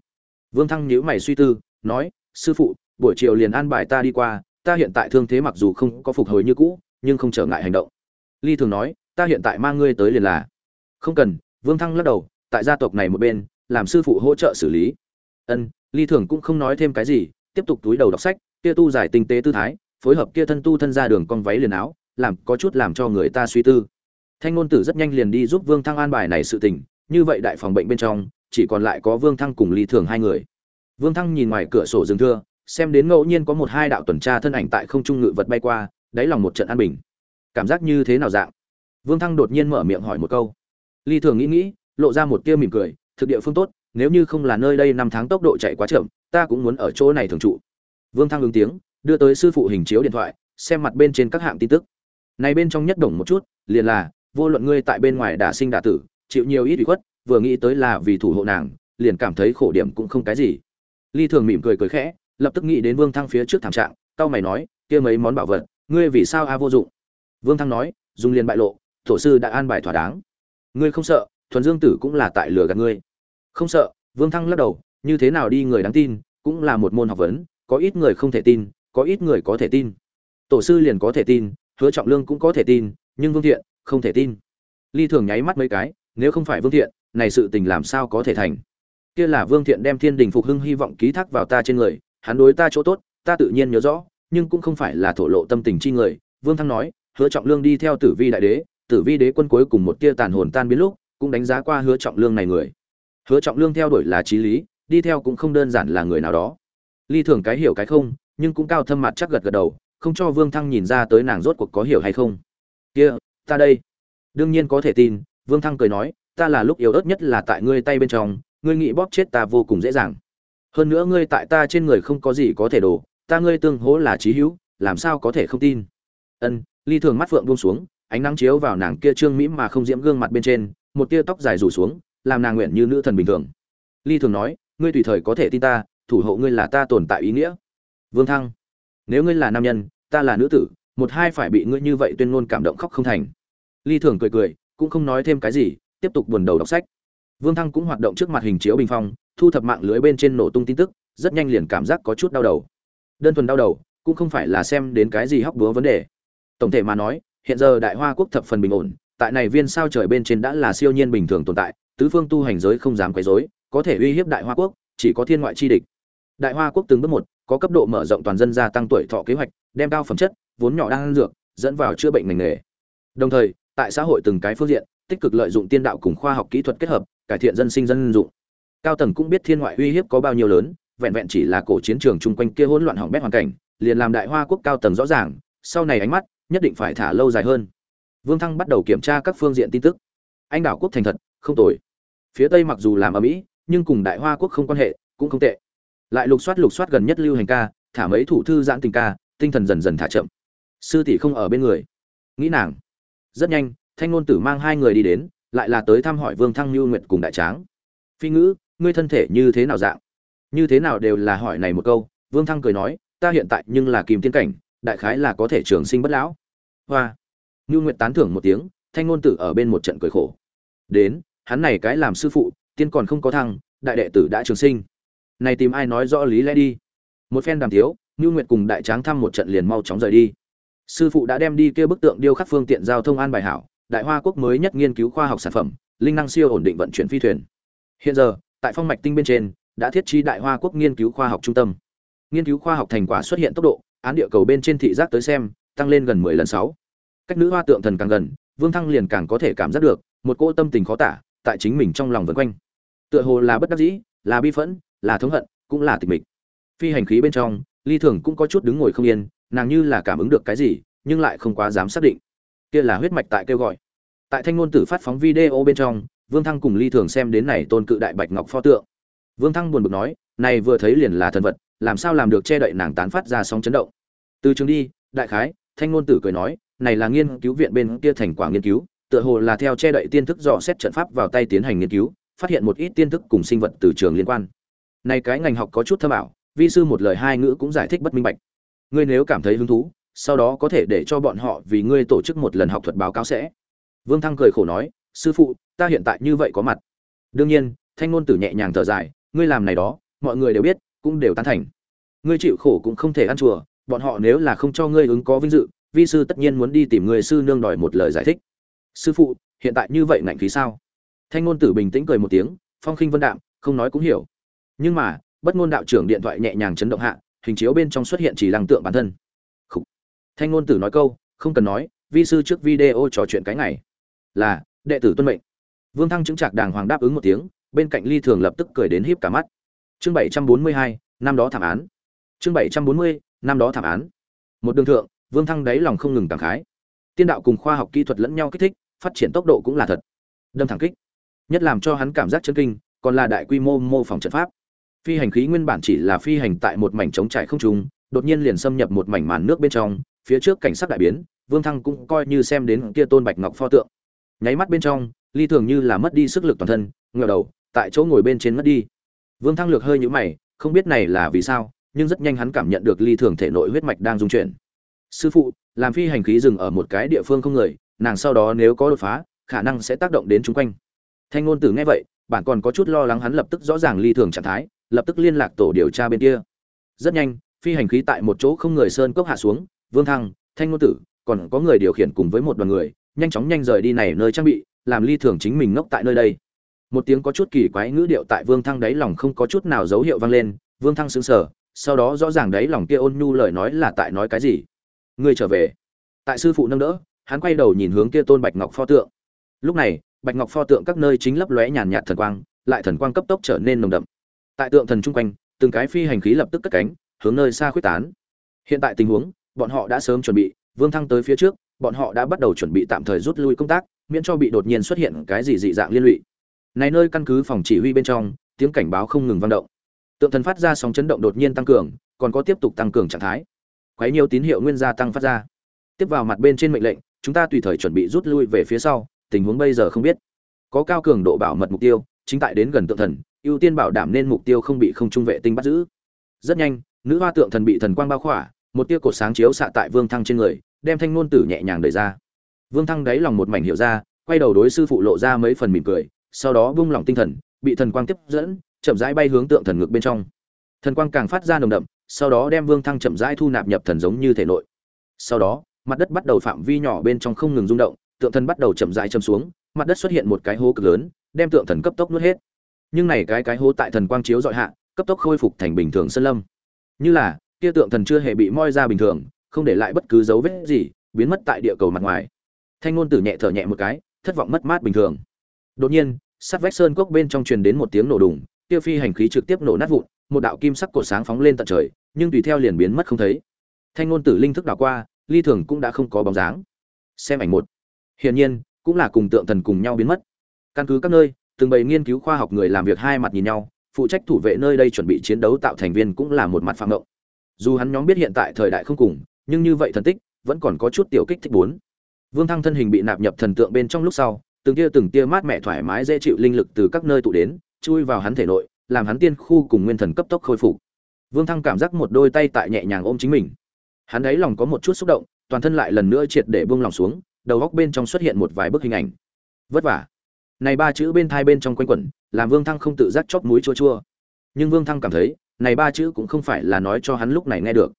Vương thăng nhíu mày suy tư, nói, sư phụ, buổi chiều liền an bài ta đi qua ta hiện tại thương thế mặc dù không có phục hồi như cũ, nhưng không trở ngại hành động. Ly thường nói, ta hiện tại mang ngươi tới liền là. Không cần, vương thăng lắc đầu, tại gia tộc này một bên, làm sư phụ hỗ trợ xử lý. Ân, ly thường cũng không nói thêm cái gì, tiếp tục túi đầu đọc sách, kia tu giải tinh tế tư thái, phối hợp kia thân tu thân ra đường con váy liền áo, làm có chút làm cho người ta suy tư. Thanh ngôn tử rất nhanh liền đi giúp vương thăng an bài này sự tình, như vậy đại phòng bệnh bên trong, chỉ còn lại có vương thăng cùng ly thường hai người. Vương thăng nhìn ngoài cửa sổ rừng thưa xem đến ngẫu nhiên có một hai đạo tuần tra thân ảnh tại không trung ngự vật bay qua, đáy lòng một trận an bình. Cảm giác như thế nào dạng? Vương thăng đột nhiên mở miệng hỏi một câu. Ly thường nghĩ nghĩ, lộ ra một tia mỉm cười, thực địa phương tốt, nếu như không là nơi đây năm tháng tốc độ chạy quá chậm, ta cũng muốn ở chỗ này thường trụ. Vương thăng ứng tiếng, đưa tới sư phụ hình chiếu điện thoại, xem mặt bên trên các hạng tin tức. Này bên trong nhất đồng một chút, liền là, vô luận ngươi tại bên ngoài đả sinh đả tử, chịu nhiều ít ủy khuất, vừa nghĩ tới là vì thủ hộ nàng, liền cảm thấy khổ điểm cũng không cái gì. Ly thường mỉm cười cười khẽ lập tức nghĩ đến vương thăng phía trước thảm trạng, cau mày nói, kia mấy món bảo vật, ngươi vì sao a vô dụng? Vương thăng nói, dùng liền bại lộ, tổ sư đã an bài thỏa đáng. Ngươi không sợ, thuần dương tử cũng là tại lừa gạt ngươi. Không sợ, vương thăng lắc đầu, như thế nào đi người đáng tin, cũng là một môn học vấn, có ít người không thể tin, có ít người có thể tin. Tổ sư liền có thể tin, hứa trọng lương cũng có thể tin, nhưng vương thiện không thể tin. Ly thường nháy mắt mấy cái, nếu không phải vương thiện, này sự tình làm sao có thể thành? Kia là vương thiện đem thiên đình phục hưng hy vọng ký thác vào ta trên người hắn đối ta chỗ tốt, ta tự nhiên nhớ rõ, nhưng cũng không phải là thổ lộ tâm tình chi người. Vương thăng nói, hứa trọng lương đi theo tử vi đại đế, tử vi đế quân cuối cùng một tia tàn hồn tan biến lúc, cũng đánh giá qua hứa trọng lương này người. Hứa trọng lương theo đuổi là trí lý, đi theo cũng không đơn giản là người nào đó. Ly thường cái hiểu cái không, nhưng cũng cao thâm mặt chắc gật gật đầu, không cho vương thăng nhìn ra tới nàng rốt cuộc có hiểu hay không. Kia, ta đây. Đương nhiên có thể tin, vương thăng cười nói, ta là lúc yếu ớt nhất là tại ngươi tay bên trong, ngươi nghĩ bóp chết ta vô cùng dễ dàng hơn nữa ngươi tại ta trên người không có gì có thể đổ, ta ngươi tương hỗ là trí hữu, làm sao có thể không tin? Ân, ly thường mắt phượng buông xuống, ánh nắng chiếu vào nàng kia trương mỹ mà không diễm gương mặt bên trên, một tia tóc dài rủ xuống, làm nàng nguyện như nữ thần bình thường. Ly thường nói, ngươi tùy thời có thể tin ta, thủ hộ ngươi là ta tồn tại ý nghĩa. Vương thăng, nếu ngươi là nam nhân, ta là nữ tử, một hai phải bị ngươi như vậy tuyên ngôn cảm động khóc không thành. Ly thường cười cười, cũng không nói thêm cái gì, tiếp tục buồn đầu đọc sách vương thăng cũng hoạt động trước mặt hình chiếu bình phong, thu thập mạng lưới bên trên nổ tung tin tức, rất nhanh liền cảm giác có chút đau đầu. Đơn thuần đau đầu, cũng không phải là xem đến cái gì hóc búa vấn đề. Tổng thể mà nói, hiện giờ đại hoa quốc thập phần bình ổn, tại này viên sao trời bên trên đã là siêu nhiên bình thường tồn tại, tứ phương tu hành giới không dám quấy rối, có thể uy hiếp đại hoa quốc, chỉ có thiên ngoại chi địch. Đại hoa quốc từng bước một, có cấp độ mở rộng toàn dân gia tăng tuổi thọ kế hoạch, đem cao phẩm chất, vốn nhỏ đang dược, dẫn vào chữa bệnh ngành nghề. Đồng thời, tại xã hội từng cái phương diện, tích cực lợi dụng tiên đạo cùng khoa học kỹ thuật kết hợp cải thiện dân sinh dân dụng. Cao tầng cũng biết thiên ngoại uy hiếp có bao nhiêu lớn, vẹn vẹn chỉ là cổ chiến trường chung quanh kia hỗn loạn hỏng bét hoàn cảnh, liền làm đại hoa quốc cao tầng rõ ràng, sau này ánh mắt nhất định phải thả lâu dài hơn. Vương thăng bắt đầu kiểm tra các phương diện tin tức. Anh đảo quốc thành thật, không tồi. Phía tây mặc dù làm ở mỹ, nhưng cùng đại hoa quốc không quan hệ, cũng không tệ. Lại lục soát lục soát gần nhất lưu hành ca, thả mấy thủ thư giãn tình ca, tinh thần dần dần thả chậm. Sư tỷ không ở bên người. Nghĩ nàng. Rất nhanh, thanh ngôn tử mang hai người đi đến lại là tới thăm hỏi vương thăng lưu nguyệt cùng đại tráng. Phi ngữ, ngươi thân thể như thế nào dạng? Như thế nào đều là hỏi này một câu, vương thăng cười nói, ta hiện tại nhưng là kìm tiên cảnh, đại khái là có thể trường sinh bất lão. Hoa. Lưu nguyệt tán thưởng một tiếng, thanh ngôn tử ở bên một trận cười khổ. Đến, hắn này cái làm sư phụ, tiên còn không có thăng, đại đệ tử đã trường sinh. Này tìm ai nói rõ lý lẽ đi. Một phen đàm thiếu Nưu nguyệt cùng đại tráng thăm một trận liền mau chóng rời đi. Sư phụ đã đem đi kia bức tượng điêu khắc phương tiện giao thông an bài hảo đại hoa quốc mới nhất nghiên cứu khoa học sản phẩm, linh năng siêu ổn định vận chuyển phi thuyền. Hiện giờ, tại phong mạch tinh bên trên, đã thiết trí đại hoa quốc nghiên cứu khoa học trung tâm. Nghiên cứu khoa học thành quả xuất hiện tốc độ, án địa cầu bên trên thị giác tới xem, tăng lên gần mười lần sáu. Cách nữ hoa tượng thần càng gần, vương thăng liền càng có thể cảm giác được, một cỗ tâm tình khó tả, tại chính mình trong lòng vân quanh. Tựa hồ là bất đắc dĩ, là bi phẫn, là thống hận, cũng là tịch mịch. Phi hành khí bên trong, ly thường cũng có chút đứng ngồi không yên, nàng như là cảm ứng được cái gì, nhưng lại không quá dám xác định kia là huyết mạch tại kêu gọi. Tại thanh ngôn tử phát phóng video bên trong, vương thăng cùng ly thường xem đến này tôn cự đại bạch ngọc pho tượng. Vương thăng buồn bực nói, này vừa thấy liền là thần vật, làm sao làm được che đậy nàng tán phát ra sóng chấn động? Từ trường đi, đại khái, thanh ngôn tử cười nói, này là nghiên cứu viện bên kia thành quả nghiên cứu, tựa hồ là theo che đậy tiên thức dò xét trận pháp vào tay tiến hành nghiên cứu, phát hiện một ít tiên thức cùng sinh vật từ trường liên quan. Này cái ngành học có chút thâm ảo, vi sư một lời hai ngữ cũng giải thích bất minh bạch. Ngươi nếu cảm thấy hứng thú sau đó có thể để cho bọn họ vì ngươi tổ chức một lần học thuật báo cáo sẽ. Vương thăng cười khổ nói, sư phụ, ta hiện tại như vậy có mặt. Đương nhiên. Thanh ngôn tử nhẹ nhàng thở dài, ngươi làm này đó, mọi người đều biết, cũng đều tán thành. Ngươi chịu khổ cũng không thể ăn chùa, bọn họ nếu là không cho ngươi ứng có vinh dự, vi sư tất nhiên muốn đi tìm người sư nương đòi một lời giải thích. Sư phụ, hiện tại như vậy ngạnh khí sao? Thanh ngôn tử bình tĩnh cười một tiếng, phong khinh vân đạm, không nói cũng hiểu. Nhưng mà, bất ngôn đạo trưởng điện thoại nhẹ nhàng chấn động hạ, hình chiếu bên trong xuất hiện chỉ lăng tượng bản thân thanh ngôn tử nói câu, không cần nói, vi sư trước video trò chuyện cái ngày. Là, đệ tử tuân mệnh. Vương thăng chứng trạc đàng hoàng đáp ứng một tiếng, bên cạnh ly thường lập tức cười đến híp cả mắt. Chương bảy trăm bốn mươi hai, năm đó thảm án. Chương bảy trăm bốn mươi, năm đó thảm án. Một đường thượng, vương thăng đáy lòng không ngừng cảm khái. Tiên đạo cùng khoa học kỹ thuật lẫn nhau kích thích, phát triển tốc độ cũng là thật. Đâm thẳng kích. Nhất làm cho hắn cảm giác chân kinh, còn là đại quy mô mô phỏng trận pháp. Phi hành khí nguyên bản chỉ là phi hành tại một mảnh trống trải không trung, đột nhiên liền xâm nhập một mảnh màn nước bên trong phía trước cảnh sắc đại biến, vương thăng cũng coi như xem đến kia tôn bạch ngọc pho tượng. Nháy mắt bên trong, ly thường như là mất đi sức lực toàn thân ngờ đầu, tại chỗ ngồi bên trên mất đi. Vương thăng lược hơi nhũ mày, không biết này là vì sao, nhưng rất nhanh hắn cảm nhận được ly thường thể nội huyết mạch đang dung chuyển. Sư phụ, làm phi hành khí dừng ở một cái địa phương không người, nàng sau đó nếu có đột phá, khả năng sẽ tác động đến chung quanh. Thanh ngôn tử nghe vậy bạn còn có chút lo lắng hắn lập tức rõ ràng ly thường trạng thái, lập tức liên lạc tổ điều tra bên kia. Rất nhanh, phi hành khí tại một chỗ không người sơn cốc hạ xuống vương thăng, thanh ngôn tử, còn có người điều khiển cùng với một đoàn người, nhanh chóng nhanh rời đi này nơi trang bị, làm ly thường chính mình ngốc tại nơi đây. Một tiếng có chút kỳ quái ngữ điệu tại vương thăng đáy lòng không có chút nào dấu hiệu vang lên. Vương thăng sững sờ, sau đó rõ ràng đáy lòng kia ôn nhu lời nói là tại nói cái gì. Ngươi trở về. Tại sư phụ nâng đỡ, hắn quay đầu nhìn hướng kia tôn bạch ngọc pho tượng. Lúc này, bạch ngọc pho tượng các nơi chính lấp lóe nhàn nhạt thần quang, lại thần quang cấp tốc trở nên nồng đậm. Tại tượng thần chung quanh, từng cái phi hành khí lập tức cất cánh, hướng nơi xa khuyết tán. Hiện tại tình huống bọn họ đã sớm chuẩn bị, vương thăng tới phía trước, bọn họ đã bắt đầu chuẩn bị tạm thời rút lui công tác, miễn cho bị đột nhiên xuất hiện cái gì dị dạng liên lụy. Này nơi căn cứ phòng chỉ huy bên trong, tiếng cảnh báo không ngừng vang động. Tượng thần phát ra sóng chấn động đột nhiên tăng cường, còn có tiếp tục tăng cường trạng thái. Quấy nhiều tín hiệu nguyên gia tăng phát ra. Tiếp vào mặt bên trên mệnh lệnh, chúng ta tùy thời chuẩn bị rút lui về phía sau, tình huống bây giờ không biết. Có cao cường độ bảo mật mục tiêu, chính tại đến gần tượng thần, ưu tiên bảo đảm nên mục tiêu không bị không trung vệ tinh bắt giữ. Rất nhanh, nữ hoa tượng thần bị thần quang bao khỏa một tia cột sáng chiếu xạ tại vương thăng trên người, đem thanh ngôn tử nhẹ nhàng đẩy ra. Vương thăng đáy lòng một mảnh hiểu ra, quay đầu đối sư phụ lộ ra mấy phần mỉm cười, sau đó vung lỏng tinh thần, bị thần quang tiếp dẫn, chậm rãi bay hướng tượng thần ngực bên trong. Thần quang càng phát ra nồng đậm, sau đó đem vương thăng chậm rãi thu nạp nhập thần giống như thể nội. Sau đó, mặt đất bắt đầu phạm vi nhỏ bên trong không ngừng rung động, tượng thần bắt đầu chậm rãi châm xuống, mặt đất xuất hiện một cái hố cực lớn, đem tượng thần cấp tốc nuốt hết. Nhưng này cái cái hố tại thần quang chiếu dọi hạ, cấp tốc khôi phục thành bình thường sơn lâm. Như là kia tượng thần chưa hề bị moi ra bình thường, không để lại bất cứ dấu vết gì, biến mất tại địa cầu mặt ngoài. Thanh ngôn tử nhẹ thở nhẹ một cái, thất vọng mất mát bình thường. Đột nhiên sát vách sơn cốc bên trong truyền đến một tiếng nổ đùng, kia phi hành khí trực tiếp nổ nát vụn, một đạo kim sắc cột sáng phóng lên tận trời, nhưng tùy theo liền biến mất không thấy. Thanh ngôn tử linh thức đảo qua, ly thường cũng đã không có bóng dáng. Xem ảnh một. Hiển nhiên, cũng là cùng tượng thần cùng nhau biến mất. Căn cứ các nơi, từng bầy nghiên cứu khoa học người làm việc hai mặt nhìn nhau, phụ trách thủ vệ nơi đây chuẩn bị chiến đấu tạo thành viên cũng là một mặt phạm ngộng dù hắn nhóm biết hiện tại thời đại không cùng, nhưng như vậy thần tích, vẫn còn có chút tiểu kích thích bốn. Vương thăng thân hình bị nạp nhập thần tượng bên trong lúc sau, từng tia từng tia mát mẻ thoải mái dễ chịu linh lực từ các nơi tụ đến, chui vào hắn thể nội, làm hắn tiên khu cùng nguyên thần cấp tốc khôi phục. Vương thăng cảm giác một đôi tay tại nhẹ nhàng ôm chính mình. Hắn ấy lòng có một chút xúc động, toàn thân lại lần nữa triệt để buông lòng xuống, đầu góc bên trong xuất hiện một vài bức hình ảnh. Vất vả. Này ba chữ bên thai bên trong quanh quẩn, làm vương thăng không tự giác chóp mũi chua chua. Nhưng vương thăng cảm thấy này ba chữ cũng không phải là nói cho hắn lúc này nghe được.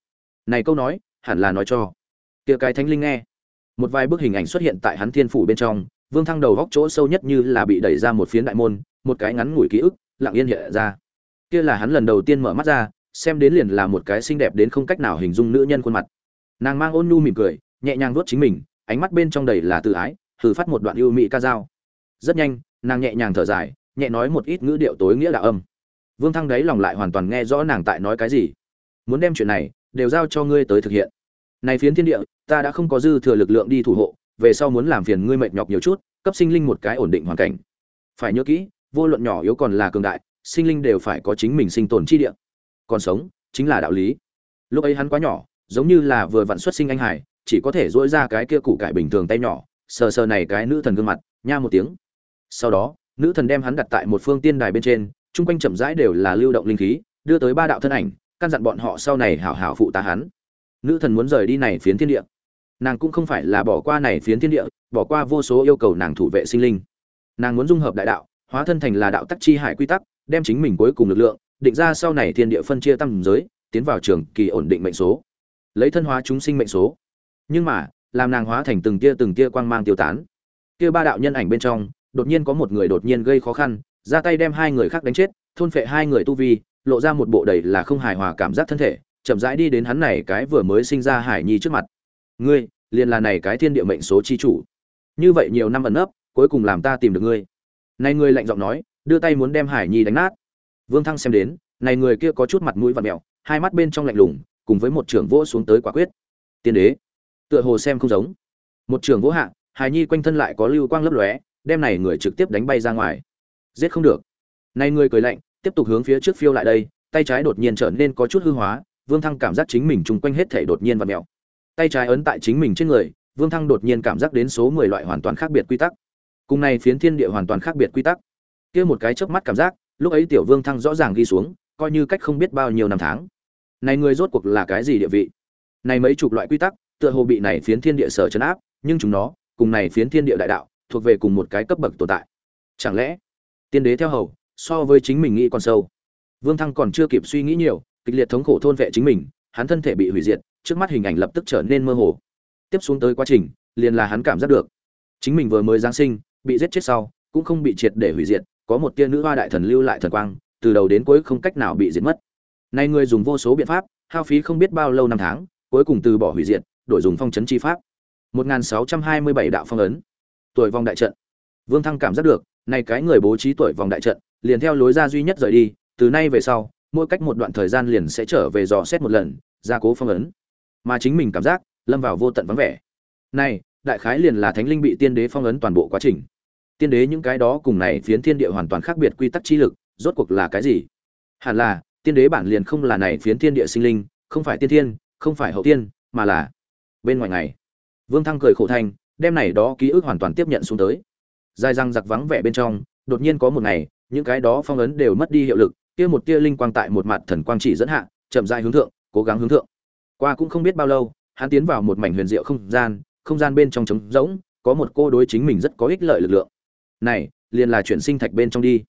Này câu nói, hẳn là nói cho. Kia cái thánh linh nghe. Một vài bức hình ảnh xuất hiện tại hắn thiên phủ bên trong, vương thăng đầu góc chỗ sâu nhất như là bị đẩy ra một phiến đại môn, một cái ngắn ngủi ký ức, lặng yên hiện ra. Kia là hắn lần đầu tiên mở mắt ra, xem đến liền là một cái xinh đẹp đến không cách nào hình dung nữ nhân khuôn mặt. Nàng mang ôn nhu mỉm cười, nhẹ nhàng vuốt chính mình, ánh mắt bên trong đầy là tự ái, thử phát một đoạn yêu mỹ ca dao. Rất nhanh, nàng nhẹ nhàng thở dài, nhẹ nói một ít ngữ điệu tối nghĩa đạo âm vương thăng đấy lòng lại hoàn toàn nghe rõ nàng tại nói cái gì. Muốn đem chuyện này đều giao cho ngươi tới thực hiện. Này phiến thiên địa, ta đã không có dư thừa lực lượng đi thủ hộ, về sau muốn làm phiền ngươi mệt nhọc nhiều chút, cấp sinh linh một cái ổn định hoàn cảnh. Phải nhớ kỹ, vô luận nhỏ yếu còn là cường đại, sinh linh đều phải có chính mình sinh tồn chi địa. Còn sống, chính là đạo lý. Lúc ấy hắn quá nhỏ, giống như là vừa vặn xuất sinh anh hải chỉ có thể dỗi ra cái kia củ cải bình thường tay nhỏ, sờ sờ này cái nữ thần gương mặt, nha một tiếng. Sau đó, nữ thần đem hắn đặt tại một phương tiên đài bên trên chung quanh chậm rãi đều là lưu động linh khí, đưa tới ba đạo thân ảnh, căn dặn bọn họ sau này hảo hảo phụ tá hắn. Nữ thần muốn rời đi này phiến thiên địa. Nàng cũng không phải là bỏ qua này phiến thiên địa, bỏ qua vô số yêu cầu nàng thủ vệ sinh linh. Nàng muốn dung hợp đại đạo, hóa thân thành là đạo tắc chi hải quy tắc, đem chính mình cuối cùng lực lượng, định ra sau này thiên địa phân chia tăng giới, tiến vào trường kỳ ổn định mệnh số. Lấy thân hóa chúng sinh mệnh số. Nhưng mà, làm nàng hóa thành từng tia từng tia quang mang tiêu tán. Kia ba đạo nhân ảnh bên trong, đột nhiên có một người đột nhiên gây khó khăn ra tay đem hai người khác đánh chết, thôn phệ hai người tu vi, lộ ra một bộ đầy là không hài hòa cảm giác thân thể, chậm rãi đi đến hắn này cái vừa mới sinh ra hải nhi trước mặt. Ngươi, liền là này cái thiên địa mệnh số chi chủ. Như vậy nhiều năm ẩn nấp, cuối cùng làm ta tìm được ngươi. Này ngươi lạnh giọng nói, đưa tay muốn đem hải nhi đánh nát. Vương thăng xem đến, này người kia có chút mặt mũi và mèo, hai mắt bên trong lạnh lùng, cùng với một trưởng vỗ xuống tới quả quyết. Tiên đế. Tựa hồ xem không giống. Một trưởng vỗ hạ, hải nhi quanh thân lại có lưu quang lấp lóe, đem này người trực tiếp đánh bay ra ngoài giết không được. Này người cười lạnh, tiếp tục hướng phía trước phiêu lại đây, tay trái đột nhiên trở nên có chút hư hóa, vương thăng cảm giác chính mình chung quanh hết thể đột nhiên và mèo. Tay trái ấn tại chính mình trên người, vương thăng đột nhiên cảm giác đến số mười loại hoàn toàn khác biệt quy tắc. Cùng này phiến thiên địa hoàn toàn khác biệt quy tắc. Kia một cái chớp mắt cảm giác, lúc ấy tiểu vương thăng rõ ràng ghi xuống, coi như cách không biết bao nhiêu năm tháng. Này người rốt cuộc là cái gì địa vị? Này mấy chục loại quy tắc, tựa hồ bị này phiến thiên địa sở chấn áp, nhưng chúng nó, cùng này phiến thiên địa đại đạo, thuộc về cùng một cái cấp bậc tồn tại. Chẳng lẽ tiên đế theo hầu so với chính mình nghĩ còn sâu. Vương thăng còn chưa kịp suy nghĩ nhiều kịch liệt thống khổ thôn vệ chính mình hắn thân thể bị hủy diệt trước mắt hình ảnh lập tức trở nên mơ hồ. Tiếp xuống tới quá trình liền là hắn cảm giác được. Chính mình vừa mới giáng sinh bị giết chết sau cũng không bị triệt để hủy diệt có một tia nữ hoa đại thần lưu lại thần quang từ đầu đến cuối không cách nào bị diệt mất. Nay người dùng vô số biện pháp hao phí không biết bao lâu năm tháng cuối cùng từ bỏ hủy diệt đổi dùng phong chấn chi pháp. 1627 đạo phong ấn. Tuổi vong đại trận. Vương Thăng cảm giác được, này cái người bố trí tuổi vòng đại trận, liền theo lối ra duy nhất rời đi, từ nay về sau, mỗi cách một đoạn thời gian liền sẽ trở về dò xét một lần, gia cố phong ấn. Mà chính mình cảm giác, lâm vào vô tận vắng vẻ. Này, đại khái liền là thánh linh bị tiên đế phong ấn toàn bộ quá trình. Tiên đế những cái đó cùng này phiến thiên địa hoàn toàn khác biệt quy tắc chi lực, rốt cuộc là cái gì? Hẳn là, tiên đế bản liền không là này phiến thiên địa sinh linh, không phải tiên thiên, không phải hậu tiên, mà là bên ngoài ngày. Vương Thăng cười khổ thành, đem này đó ký ức hoàn toàn tiếp nhận xuống tới. Dài răng giặc vắng vẻ bên trong, đột nhiên có một ngày, những cái đó phong ấn đều mất đi hiệu lực, kia một tia linh quang tại một mặt thần quang chỉ dẫn hạ, chậm rãi hướng thượng, cố gắng hướng thượng. Qua cũng không biết bao lâu, hắn tiến vào một mảnh huyền diệu không gian, không gian bên trong trống rỗng, có một cô đối chính mình rất có ích lợi lực lượng. Này, liền là chuyển sinh thạch bên trong đi.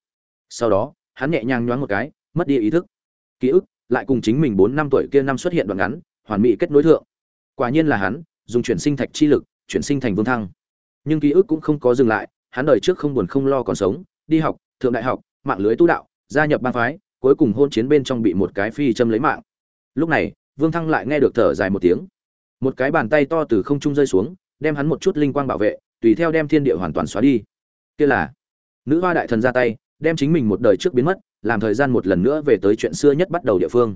Sau đó, hắn nhẹ nhàng nhoáng một cái, mất đi ý thức. Ký ức lại cùng chính mình bốn năm tuổi kia năm xuất hiện đoạn ngắn, hoàn mỹ kết nối thượng. Quả nhiên là hắn, dùng chuyển sinh thạch chi lực, chuyển sinh thành vương thăng. Nhưng ký ức cũng không có dừng lại, hắn đời trước không buồn không lo còn sống, đi học, thượng đại học, mạng lưới tu đạo, gia nhập bang phái, cuối cùng hôn chiến bên trong bị một cái phi châm lấy mạng. Lúc này, Vương Thăng lại nghe được thở dài một tiếng. Một cái bàn tay to từ không trung rơi xuống, đem hắn một chút linh quang bảo vệ, tùy theo đem thiên địa hoàn toàn xóa đi. Kia là nữ hoa đại thần ra tay, đem chính mình một đời trước biến mất, làm thời gian một lần nữa về tới chuyện xưa nhất bắt đầu địa phương.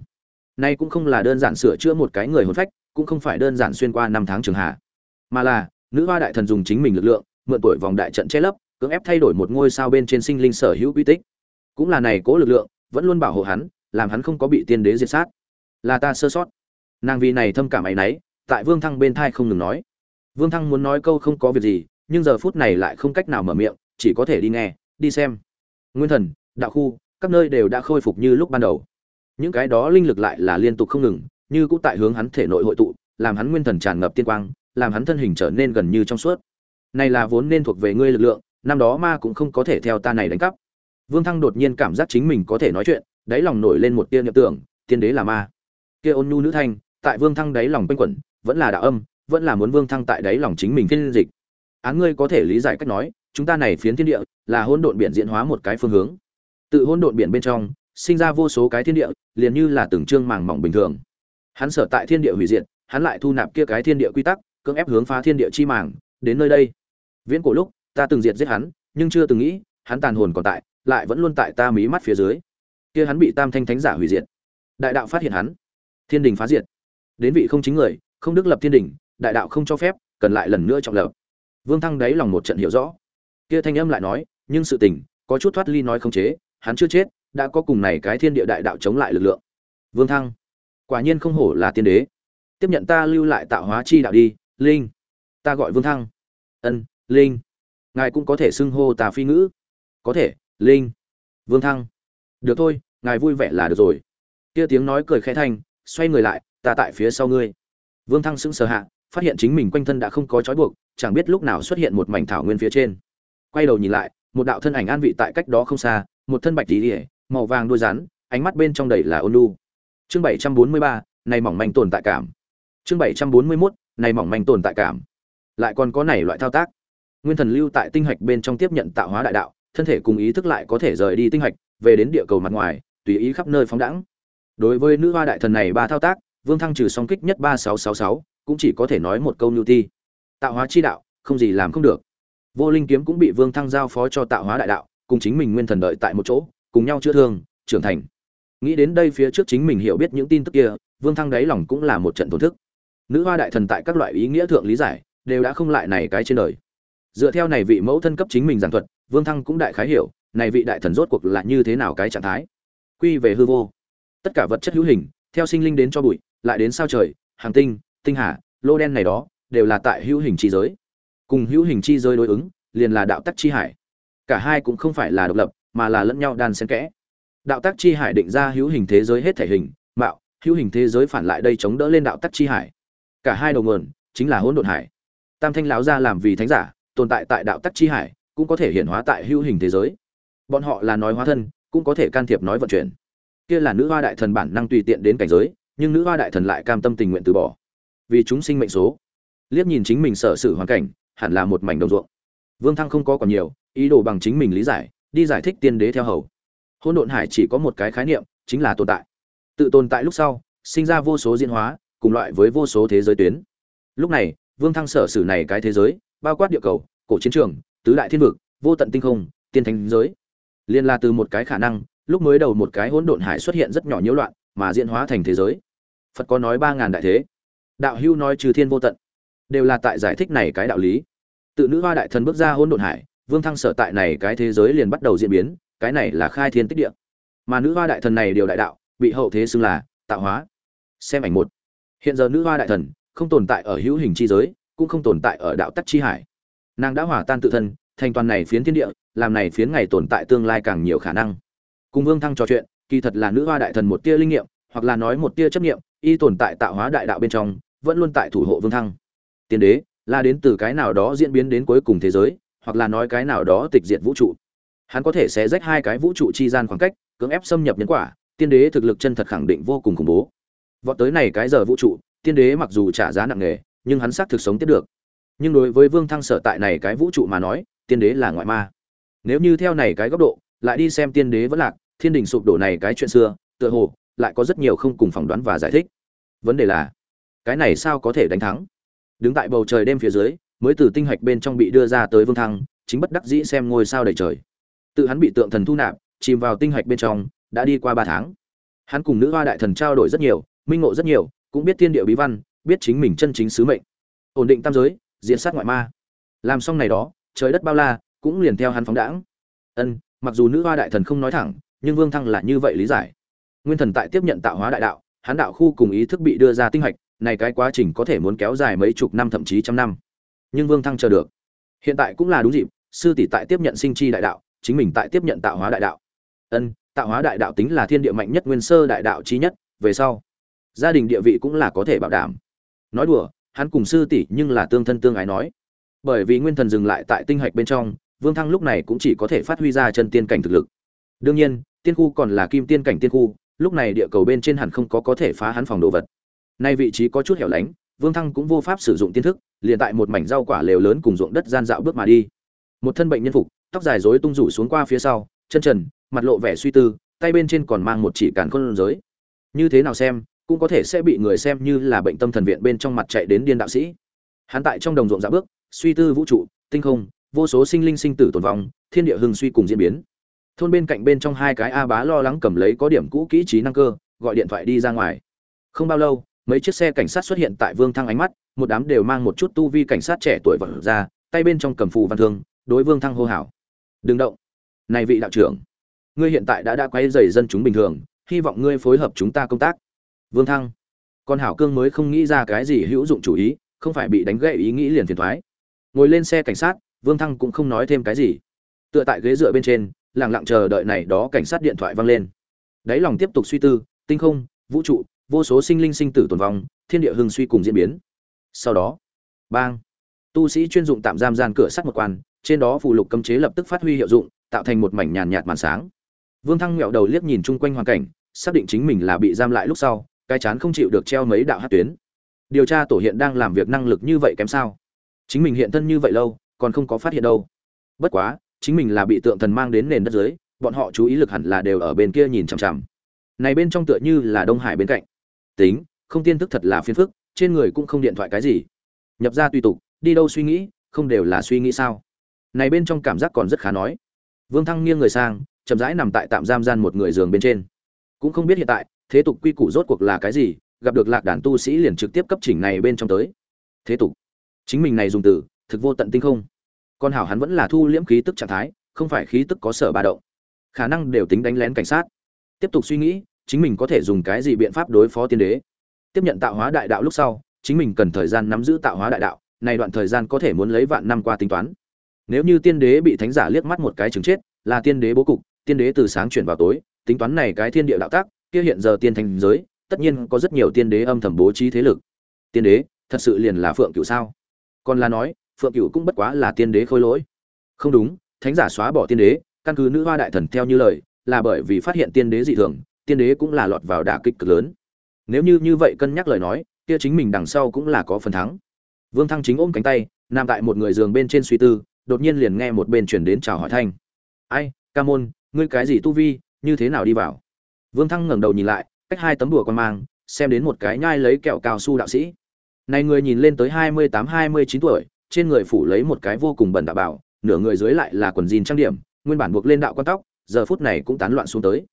Nay cũng không là đơn giản sửa chữa một cái người hồn phách, cũng không phải đơn giản xuyên qua năm tháng trường hạ, mà là nữ hoa đại thần dùng chính mình lực lượng, mượn tuổi vòng đại trận che lấp, cưỡng ép thay đổi một ngôi sao bên trên sinh linh sở hữu quy tích. Cũng là này cố lực lượng, vẫn luôn bảo hộ hắn, làm hắn không có bị tiên đế diệt sát. Là ta sơ sót. Nàng vì này thâm cảm ấy nấy, tại Vương Thăng bên thai không ngừng nói. Vương Thăng muốn nói câu không có việc gì, nhưng giờ phút này lại không cách nào mở miệng, chỉ có thể đi nghe, đi xem. Nguyên thần, đạo khu, các nơi đều đã khôi phục như lúc ban đầu. Những cái đó linh lực lại là liên tục không ngừng, như cũng tại hướng hắn thể nội hội tụ, làm hắn nguyên thần tràn ngập tiên quang, làm hắn thân hình trở nên gần như trong suốt. Này là vốn nên thuộc về ngươi lực lượng, năm đó ma cũng không có thể theo ta này đánh cắp. Vương Thăng đột nhiên cảm giác chính mình có thể nói chuyện, đáy lòng nổi lên một tia niệm tưởng, tiên đế là ma. Kia ôn nhu nữ thanh, tại Vương Thăng đáy lòng quanh quẩn, vẫn là đạo âm, vẫn là muốn Vương Thăng tại đáy lòng chính mình phiên dịch. Án ngươi có thể lý giải cách nói, chúng ta này phiến thiên địa là hỗn độn biển diễn hóa một cái phương hướng. Tự hỗn độn biển bên trong, sinh ra vô số cái thiên địa, liền như là từng trương màng mỏng bình thường. Hắn sở tại thiên địa hủy diệt, hắn lại thu nạp kia cái thiên địa quy tắc, cưỡng ép hướng phá thiên địa chi màng, đến nơi đây. Viễn cổ lúc, ta từng diệt giết hắn, nhưng chưa từng nghĩ, hắn tàn hồn còn tại, lại vẫn luôn tại ta mí mắt phía dưới. Kia hắn bị Tam Thanh Thánh giả hủy diệt. Đại đạo phát hiện hắn, thiên đình phá diệt. Đến vị không chính người, không đức lập thiên đình, đại đạo không cho phép, cần lại lần nữa trọng lập. Vương Thăng đáy lòng một trận hiểu rõ. Kia thanh âm lại nói, nhưng sự tình có chút thoát ly nói không chế, hắn chưa chết, đã có cùng này cái thiên địa đại đạo chống lại lực lượng. Vương Thăng, quả nhiên không hổ là tiên đế. Tiếp nhận ta lưu lại tạo hóa chi đạo đi, Linh. Ta gọi Vương Thăng. Ân, Linh. Ngài cũng có thể xưng hô ta phi ngữ. Có thể, Linh. Vương Thăng. Được thôi, ngài vui vẻ là được rồi. Kia tiếng nói cười khẽ thanh, xoay người lại, ta tại phía sau ngươi. Vương Thăng sững sờ hạ, phát hiện chính mình quanh thân đã không có trói buộc, chẳng biết lúc nào xuất hiện một mảnh thảo nguyên phía trên. Quay đầu nhìn lại, một đạo thân ảnh an vị tại cách đó không xa, một thân bạch tí màu vàng đuôi rắn, ánh mắt bên trong đầy là ôn lu Chương 743, này mỏng manh tồn tại cảm. Chương 741, này mỏng manh tồn tại cảm. Lại còn có này loại thao tác. Nguyên thần lưu tại tinh hạch bên trong tiếp nhận tạo hóa đại đạo, thân thể cùng ý thức lại có thể rời đi tinh hạch, về đến địa cầu mặt ngoài, tùy ý khắp nơi phóng đãng. Đối với nữ hoa đại thần này ba thao tác, Vương Thăng trừ song kích nhất 3666, cũng chỉ có thể nói một câu nhu ti. Tạo hóa chi đạo, không gì làm không được. Vô Linh kiếm cũng bị Vương Thăng giao phó cho tạo hóa đại đạo, cùng chính mình nguyên thần đợi tại một chỗ, cùng nhau chữa thương, trưởng thành. Nghĩ đến đây phía trước chính mình hiểu biết những tin tức kia, Vương Thăng đáy lòng cũng là một trận tổn thức. Nữ hoa đại thần tại các loại ý nghĩa thượng lý giải, đều đã không lại này cái trên đời. Dựa theo này vị mẫu thân cấp chính mình giảng thuật, Vương Thăng cũng đại khái hiểu, này vị đại thần rốt cuộc là như thế nào cái trạng thái. Quy về hư vô. Tất cả vật chất hữu hình, theo sinh linh đến cho bụi, lại đến sao trời, hàng tinh, tinh hà, lô đen này đó, đều là tại hữu hình chi giới. Cùng hữu hình chi giới đối ứng, liền là đạo tắc chi hải cả hai cũng không phải là độc lập mà là lẫn nhau đan xen kẽ đạo tắc chi hải định ra hữu hình thế giới hết thể hình mạo hữu hình thế giới phản lại đây chống đỡ lên đạo tắc chi hải cả hai đầu nguồn chính là hỗn độn hải tam thanh lão gia làm vì thánh giả tồn tại tại đạo tắc chi hải cũng có thể hiện hóa tại hữu hình thế giới bọn họ là nói hóa thân cũng có thể can thiệp nói vận chuyển kia là nữ hoa đại thần bản năng tùy tiện đến cảnh giới nhưng nữ hoa đại thần lại cam tâm tình nguyện từ bỏ vì chúng sinh mệnh số liếc nhìn chính mình sở sự hoàn cảnh hẳn là một mảnh đồng ruộng Vương Thăng không có còn nhiều, ý đồ bằng chính mình lý giải, đi giải thích tiên đế theo hầu. Hỗn độn hải chỉ có một cái khái niệm, chính là tồn tại. Tự tồn tại lúc sau, sinh ra vô số diễn hóa, cùng loại với vô số thế giới tuyến. Lúc này, vương thăng sở sử này cái thế giới bao quát địa cầu, cổ chiến trường, tứ đại thiên vực, vô tận tinh không, tiên thánh giới. Liên là từ một cái khả năng, lúc mới đầu một cái hỗn độn hải xuất hiện rất nhỏ nhiễu loạn, mà diễn hóa thành thế giới. Phật có nói ba ngàn đại thế. Đạo hưu nói trừ thiên vô tận. Đều là tại giải thích này cái đạo lý. Tự nữ hoa đại thần bước ra hỗn độn hải, vương thăng sở tại này cái thế giới liền bắt đầu diễn biến, cái này là khai thiên tích địa. Mà nữ hoa đại thần này điều đại đạo bị hậu thế xưng là tạo hóa. Xem ảnh một. Hiện giờ nữ hoa đại thần không tồn tại ở hữu hình chi giới cũng không tồn tại ở đạo tắc chi hải. Nàng đã hòa tan tự thân, thành toàn này phiến thiên địa, làm này phiến ngày tồn tại tương lai càng nhiều khả năng. Cùng vương thăng trò chuyện, kỳ thật là nữ hoa đại thần một tia linh nghiệm, hoặc là nói một tia chấp nghiệm, y tồn tại tạo hóa đại đạo bên trong, vẫn luôn tại thủ hộ vương thăng. Tiên đế là đến từ cái nào đó diễn biến đến cuối cùng thế giới, hoặc là nói cái nào đó tịch diệt vũ trụ. Hắn có thể sẽ rách hai cái vũ trụ chi gian khoảng cách, cưỡng ép xâm nhập nhân quả, tiên đế thực lực chân thật khẳng định vô cùng khủng bố. Vọt tới này cái giờ vũ trụ, tiên đế mặc dù trả giá nặng nề nhưng hắn xác thực sống tiếp được. Nhưng đối với vương thăng sở tại này cái vũ trụ mà nói, tiên đế là ngoại ma. Nếu như theo này cái góc độ, lại đi xem tiên đế vẫn lạc, thiên đình sụp đổ này cái chuyện xưa, tựa hồ, lại có rất nhiều không cùng phỏng đoán và giải thích. Vấn đề là, cái này sao có thể đánh thắng? Đứng tại bầu trời đêm phía dưới, mới từ tinh hạch bên trong bị đưa ra tới vương thăng, chính bất đắc dĩ xem ngôi sao đầy trời. Tự hắn bị tượng thần thu nạp, chìm vào tinh hạch bên trong, đã đi qua ba tháng. Hắn cùng nữ hoa đại thần trao đổi rất nhiều, minh ngộ rất nhiều, cũng biết thiên địa bí văn biết chính mình chân chính sứ mệnh. Ổn định tam giới diễn sát ngoại ma. Làm xong này đó, trời đất bao la, cũng liền theo hắn phóng đãng. Ân, mặc dù nữ hoa đại thần không nói thẳng, nhưng vương thăng là như vậy lý giải. Nguyên thần tại tiếp nhận tạo hóa đại đạo, hắn đạo khu cùng ý thức bị đưa ra tinh hạch này cái quá trình có thể muốn kéo dài mấy chục năm thậm chí trăm năm. Nhưng vương thăng chờ được. Hiện tại cũng là đúng dịp, sư tỷ tại tiếp nhận sinh chi đại đạo, chính mình tại tiếp nhận tạo hóa đại đạo. Ân, tạo hóa đại đạo tính là thiên địa mạnh nhất, nguyên sơ đại đạo trí nhất, về sau, gia đình địa vị cũng là có thể bảo đảm nói đùa, hắn cùng sư tỷ nhưng là tương thân tương ái nói. Bởi vì nguyên thần dừng lại tại tinh hạch bên trong, vương thăng lúc này cũng chỉ có thể phát huy ra chân tiên cảnh thực lực. Đương nhiên, tiên khu còn là kim tiên cảnh tiên khu, lúc này địa cầu bên trên hẳn không có có thể phá hắn phòng đồ vật. Nay vị trí có chút hẻo lánh, vương thăng cũng vô pháp sử dụng tiên thức, liền tại một mảnh rau quả lều lớn cùng ruộng đất gian dạo bước mà đi. Một thân bệnh nhân phục, tóc dài rối tung rủ xuống qua phía sau, chân trần, mặt lộ vẻ suy tư, tay bên trên còn mang một chỉ càn khôn giới. Như thế nào xem cũng có thể sẽ bị người xem như là bệnh tâm thần viện bên trong mặt chạy đến điên đạo sĩ. Hắn tại trong đồng ruộng dạ bước, suy tư vũ trụ, tinh không, vô số sinh linh sinh tử tồn vong, thiên địa hưng suy cùng diễn biến. Thôn bên cạnh bên trong hai cái a bá lo lắng cầm lấy có điểm cũ kỹ trí năng cơ, gọi điện thoại đi ra ngoài. Không bao lâu, mấy chiếc xe cảnh sát xuất hiện tại vương thăng ánh mắt, một đám đều mang một chút tu vi cảnh sát trẻ tuổi vật ra, tay bên trong cầm phù văn thương, đối vương thăng hô hào. Đừng động. Này vị đạo trưởng, ngươi hiện tại đã đã quay dày dân chúng bình thường, hy vọng ngươi phối hợp chúng ta công tác vương thăng, con hảo cương mới không nghĩ ra cái gì hữu dụng chủ ý, không phải bị đánh gậy ý nghĩ liền phiền thoái. Ngồi lên xe cảnh sát, vương thăng cũng không nói thêm cái gì. Tựa tại ghế dựa bên trên lẳng lặng chờ đợi này đó cảnh sát điện thoại vang lên. Đáy lòng tiếp tục suy tư, tinh không, vũ trụ, vô số sinh linh sinh tử tồn vong, thiên địa hưng suy cùng diễn biến. Sau đó, bang, tu sĩ chuyên dụng tạm giam gian cửa sắt một quan, trên đó phù lục cấm chế lập tức phát huy hiệu dụng, tạo thành một mảnh nhàn nhạt màn sáng. Vương thăng nghẹo đầu liếc nhìn chung quanh hoàn cảnh, xác định chính mình là bị giam lại lúc sau cái chán không chịu được treo mấy đạo hát tuyến. Điều tra tổ hiện đang làm việc năng lực như vậy kém sao? Chính mình hiện thân như vậy lâu, còn không có phát hiện đâu. Bất quá, chính mình là bị tượng thần mang đến nền đất dưới, bọn họ chú ý lực hẳn là đều ở bên kia nhìn chằm chằm. Này bên trong tựa như là đông hải bên cạnh. Tính, không tiên thức thật là phiền phức, trên người cũng không điện thoại cái gì. Nhập ra tùy tục, đi đâu suy nghĩ, không đều là suy nghĩ sao? Này bên trong cảm giác còn rất khá nói. Vương thăng nghiêng người sang, chậm rãi nằm tại tạm giam gian một người giường bên trên. Cũng không biết hiện tại thế tục quy củ rốt cuộc là cái gì, gặp được lạc đàn tu sĩ liền trực tiếp cấp chỉnh này bên trong tới. Thế tục. Chính mình này dùng từ, thực vô tận tinh không. Con hảo hắn vẫn là thu liễm khí tức trạng thái, không phải khí tức có sở ba động. Khả năng đều tính đánh lén cảnh sát. Tiếp tục suy nghĩ, chính mình có thể dùng cái gì biện pháp đối phó tiên đế. Tiếp nhận tạo hóa đại đạo lúc sau, chính mình cần thời gian nắm giữ tạo hóa đại đạo, này đoạn thời gian có thể muốn lấy vạn năm qua tính toán. Nếu như tiên đế bị thánh giả liếc mắt một cái chứng chết, là tiên đế bố cục, tiên đế từ sáng chuyển vào tối, tính toán này cái thiên địa đạo tác kia hiện giờ tiên thành giới, tất nhiên có rất nhiều tiên đế âm thầm bố trí thế lực. Tiên đế, thật sự liền là phượng cửu sao? Còn là nói, phượng cửu cũng bất quá là tiên đế khôi lỗi. Không đúng, thánh giả xóa bỏ tiên đế, căn cứ nữ hoa đại thần theo như lời, là bởi vì phát hiện tiên đế dị thường, tiên đế cũng là lọt vào đả kích cực lớn. Nếu như như vậy cân nhắc lời nói, kia chính mình đằng sau cũng là có phần thắng. Vương thăng chính ôm cánh tay, nằm tại một người giường bên trên suy tư, đột nhiên liền nghe một bên chuyển đến chào hỏi thanh. Ai, ca môn, ngươi cái gì tu vi, như thế nào đi vào? Vương thăng ngẩng đầu nhìn lại, cách hai tấm đùa quan mang, xem đến một cái nhai lấy kẹo cao su đạo sĩ. Này người nhìn lên tới hai mươi tám, hai mươi chín tuổi, trên người phủ lấy một cái vô cùng bẩn đạo bảo, nửa người dưới lại là quần jean trang điểm, nguyên bản buộc lên đạo quan tóc, giờ phút này cũng tán loạn xuống tới.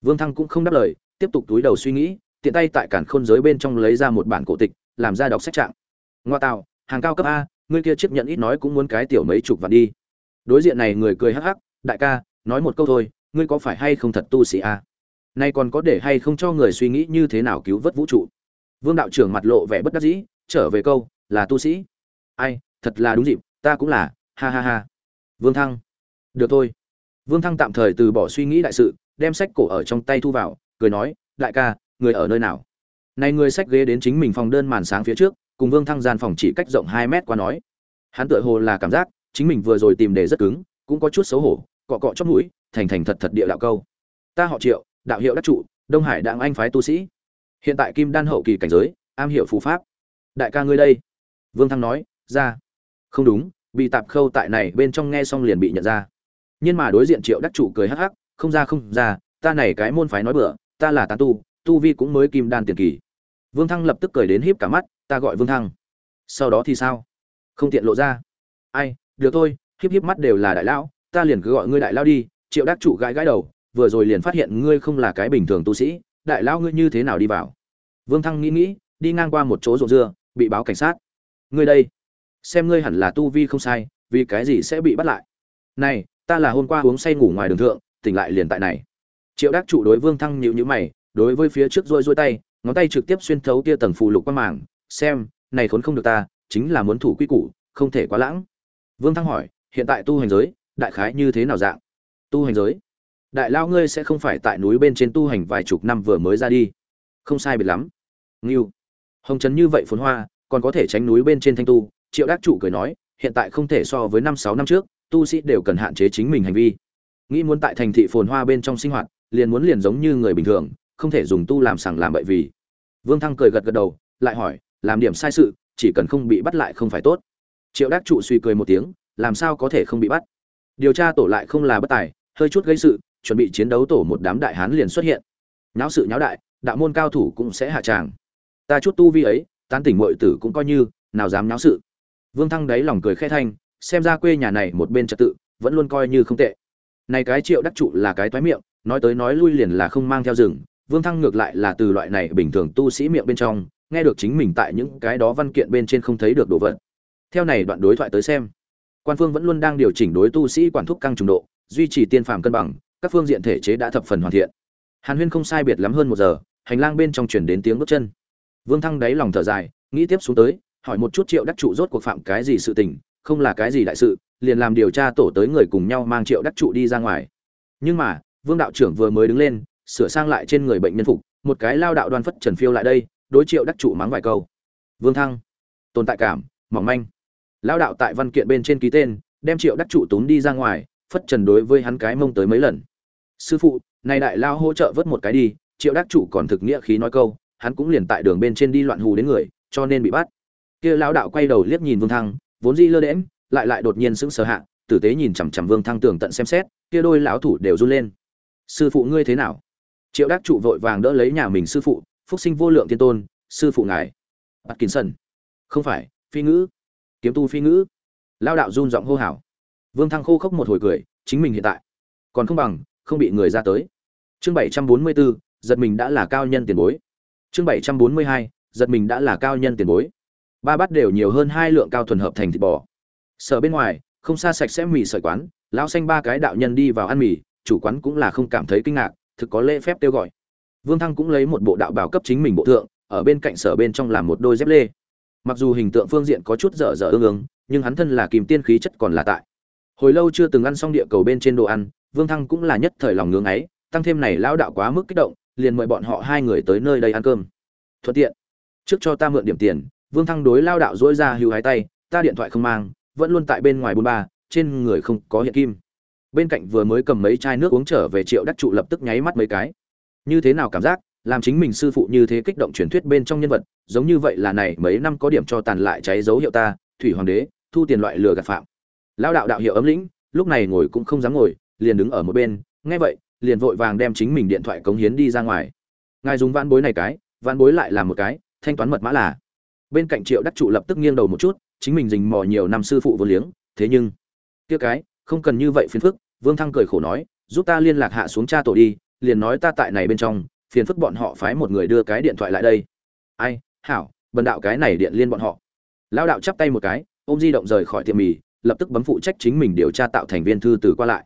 Vương thăng cũng không đáp lời, tiếp tục túi đầu suy nghĩ, tiện tay tại cản khôn giới bên trong lấy ra một bản cổ tịch, làm ra đọc sách trạng. Ngoa tạo, hàng cao cấp a, ngươi kia chấp nhận ít nói cũng muốn cái tiểu mấy chục vạn đi. Đối diện này người cười hắc hắc, đại ca, nói một câu thôi, ngươi có phải hay không thật tu sĩ a? Nay còn có để hay không cho người suy nghĩ như thế nào cứu vớt vũ trụ? Vương đạo trưởng mặt lộ vẻ bất đắc dĩ, trở về câu, là tu sĩ. Ai, thật là đúng dịp, ta cũng là. Ha ha ha. Vương thăng. Được thôi. Vương thăng tạm thời từ bỏ suy nghĩ đại sự, đem sách cổ ở trong tay thu vào, cười nói, đại ca, người ở nơi nào? Này người sách ghế đến chính mình phòng đơn màn sáng phía trước, cùng vương thăng gian phòng chỉ cách rộng hai mét qua nói. Hắn tựa hồ là cảm giác, chính mình vừa rồi tìm đề rất cứng, cũng có chút xấu hổ, cọ cọ chót mũi, thành thành thật thật địa đạo câu. Ta họ triệu đạo hiệu đắc trụ, đông hải đặng anh phái tu sĩ. Hiện tại kim đan hậu kỳ cảnh giới, am hiểu phù pháp. Đại ca ngươi đây. Vương thăng nói, ra. Không đúng, bị tạp khâu tại này bên trong nghe xong liền bị nhận ra. Nhưng mà đối diện triệu đắc trụ cười hắc hắc, không ra không ra, ta này cái môn phái nói bừa, ta là tán tu tu vi cũng mới kim đan tiền kỳ. Vương thăng lập tức cười đến híp cả mắt, ta gọi vương thăng. Sau đó thì sao? Không tiện lộ ra. Ai, được thôi, híp híp mắt đều là đại lão, ta liền cứ gọi ngươi đại lão đi, triệu đắc trụ gãi gãi đầu vừa rồi liền phát hiện ngươi không là cái bình thường tu sĩ, đại lão ngươi như thế nào đi vào? Vương thăng nghĩ nghĩ, đi ngang qua một chỗ rộn dưa, bị báo cảnh sát. Ngươi đây, xem ngươi hẳn là tu vi không sai, vì cái gì sẽ bị bắt lại? Này, ta là hôm qua uống say ngủ ngoài đường thượng, tỉnh lại liền tại này. Triệu đắc trụ đối vương thăng nhịu nhữ mày, đối với phía trước rôi rôi tay, ngón tay trực tiếp xuyên thấu tia tầng phù lục qua màng, xem, này khốn không được ta, chính là muốn thủ quy củ, không thể quá lãng. Vương thăng hỏi, hiện tại tu hành giới, đại khái như thế nào dạng? Tu hành giới? Đại lao ngươi sẽ không phải tại núi bên trên tu hành vài chục năm vừa mới ra đi. Không sai biệt lắm. Ngưu, hồng trấn như vậy phồn hoa còn có thể tránh núi bên trên thanh tu triệu đắc Chủ cười nói hiện tại không thể so với năm sáu năm trước tu sĩ đều cần hạn chế chính mình hành vi. Nghĩ muốn tại thành thị phồn hoa bên trong sinh hoạt liền muốn liền giống như người bình thường không thể dùng tu làm sằng làm bậy vì. Vương thăng cười gật gật đầu lại hỏi làm điểm sai sự chỉ cần không bị bắt lại không phải tốt. Triệu đắc trụ suy cười một tiếng làm sao có thể không bị bắt? Điều tra tổ lại không là bất tài hơi chút gây sự, chuẩn bị chiến đấu tổ một đám đại hán liền xuất hiện. Nháo sự nháo đại, đạo môn cao thủ cũng sẽ hạ tràng. Ta chút tu vi ấy, tán tỉnh muội tử cũng coi như, nào dám nháo sự. Vương thăng đáy lòng cười khẽ thanh, xem ra quê nhà này một bên trật tự, vẫn luôn coi như không tệ. Này cái triệu đắc trụ là cái toái miệng, nói tới nói lui liền là không mang theo rừng. Vương thăng ngược lại là từ loại này bình thường tu sĩ miệng bên trong, nghe được chính mình tại những cái đó văn kiện bên trên không thấy được đồ vật. Theo này đoạn đối thoại tới xem, quan phương vẫn luôn đang điều chỉnh đối tu sĩ quản thúc căng trùng độ duy trì tiên phàm cân bằng, các phương diện thể chế đã thập phần hoàn thiện. Hàn huyên không sai biệt lắm hơn một giờ, hành lang bên trong truyền đến tiếng bước chân. Vương thăng đáy lòng thở dài, nghĩ tiếp xuống tới, hỏi một chút triệu đắc trụ rốt cuộc phạm cái gì sự tình, không là cái gì đại sự, liền làm điều tra tổ tới người cùng nhau mang triệu đắc trụ đi ra ngoài. Nhưng mà, vương đạo trưởng vừa mới đứng lên, sửa sang lại trên người bệnh nhân phục, một cái lao đạo đoan phất trần phiêu lại đây, đối triệu đắc trụ mắng vài câu. Vương thăng, tồn tại cảm, mỏng manh. Lao đạo tại văn kiện bên trên ký tên, đem triệu đắc trụ tốn đi ra ngoài phất trần đối với hắn cái mông tới mấy lần. Sư phụ, này đại lao hỗ trợ vớt một cái đi, triệu đắc chủ còn thực nghĩa khí nói câu, hắn cũng liền tại đường bên trên đi loạn hù đến người, cho nên bị bắt. Kia lão đạo quay đầu liếc nhìn vương thăng, vốn di lơ đễm lại lại đột nhiên sững sờ hạ, tử tế nhìn chằm chằm vương thăng tường tận xem xét, kia đôi lão thủ đều run lên. Sư phụ ngươi thế nào? Triệu đắc trụ vội vàng đỡ lấy nhà mình sư phụ, phúc sinh vô lượng thiên tôn, sư phụ ngài. Bắt kín sân. Không phải, phi ngữ. Kiếm tu phi ngữ. Lao đạo run giọng hô hào vương thăng khô khốc một hồi cười, chính mình hiện tại còn không bằng, không bị người ra tới. Chương bảy trăm bốn mươi bốn, giật mình đã là cao nhân tiền bối. Chương bảy trăm bốn mươi hai, giật mình đã là cao nhân tiền bối. Ba bát đều nhiều hơn hai lượng cao thuần hợp thành thịt bò. Sở bên ngoài, không xa sạch sẽ mì sợi quán, lão xanh ba cái đạo nhân đi vào ăn mì, chủ quán cũng là không cảm thấy kinh ngạc, thực có lễ phép kêu gọi. Vương thăng cũng lấy một bộ đạo bảo cấp chính mình bộ thượng, ở bên cạnh sở bên trong làm một đôi dép lê. Mặc dù hình tượng phương diện có chút dở dở ương ương, nhưng hắn thân là kìm tiên khí chất còn là tại hồi lâu chưa từng ăn xong địa cầu bên trên đồ ăn, vương thăng cũng là nhất thời lòng ngưng ấy, tăng thêm này lão đạo quá mức kích động, liền mời bọn họ hai người tới nơi đây ăn cơm. Thuận tiện. Trước cho ta mượn điểm tiền, vương thăng đối lao đạo dỗi ra hưu hái tay, ta điện thoại không mang, vẫn luôn tại bên ngoài bôn ba, trên người không có hiện kim. Bên cạnh vừa mới cầm mấy chai nước uống trở về triệu đắc trụ lập tức nháy mắt mấy cái. Như thế nào cảm giác, làm chính mình sư phụ như thế kích động truyền thuyết bên trong nhân vật, giống như vậy là này mấy năm có điểm cho tàn lại cháy dấu hiệu ta, thủy hoàng đế, thu tiền loại lừa gạt phạm lao đạo đạo hiệu ấm lĩnh, lúc này ngồi cũng không dám ngồi, liền đứng ở một bên, nghe vậy, liền vội vàng đem chính mình điện thoại cống hiến đi ra ngoài. Ngài dùng van bối này cái van bối lại làm một cái, thanh toán mật mã là. Bên cạnh triệu đắc trụ lập tức nghiêng đầu một chút, chính mình dình mò nhiều năm sư phụ vô liếng, thế nhưng, kia cái, không cần như vậy phiền phức, vương thăng cười khổ nói, giúp ta liên lạc hạ xuống cha tổ đi, liền nói ta tại này bên trong, phiền phức bọn họ phái một người đưa cái điện thoại lại đây. Ai, hảo, bần đạo cái này điện liên bọn họ. Lão đạo chắp tay một cái, ôm di động rời khỏi tiệm mì lập tức bấm phụ trách chính mình điều tra tạo thành viên thư từ qua lại.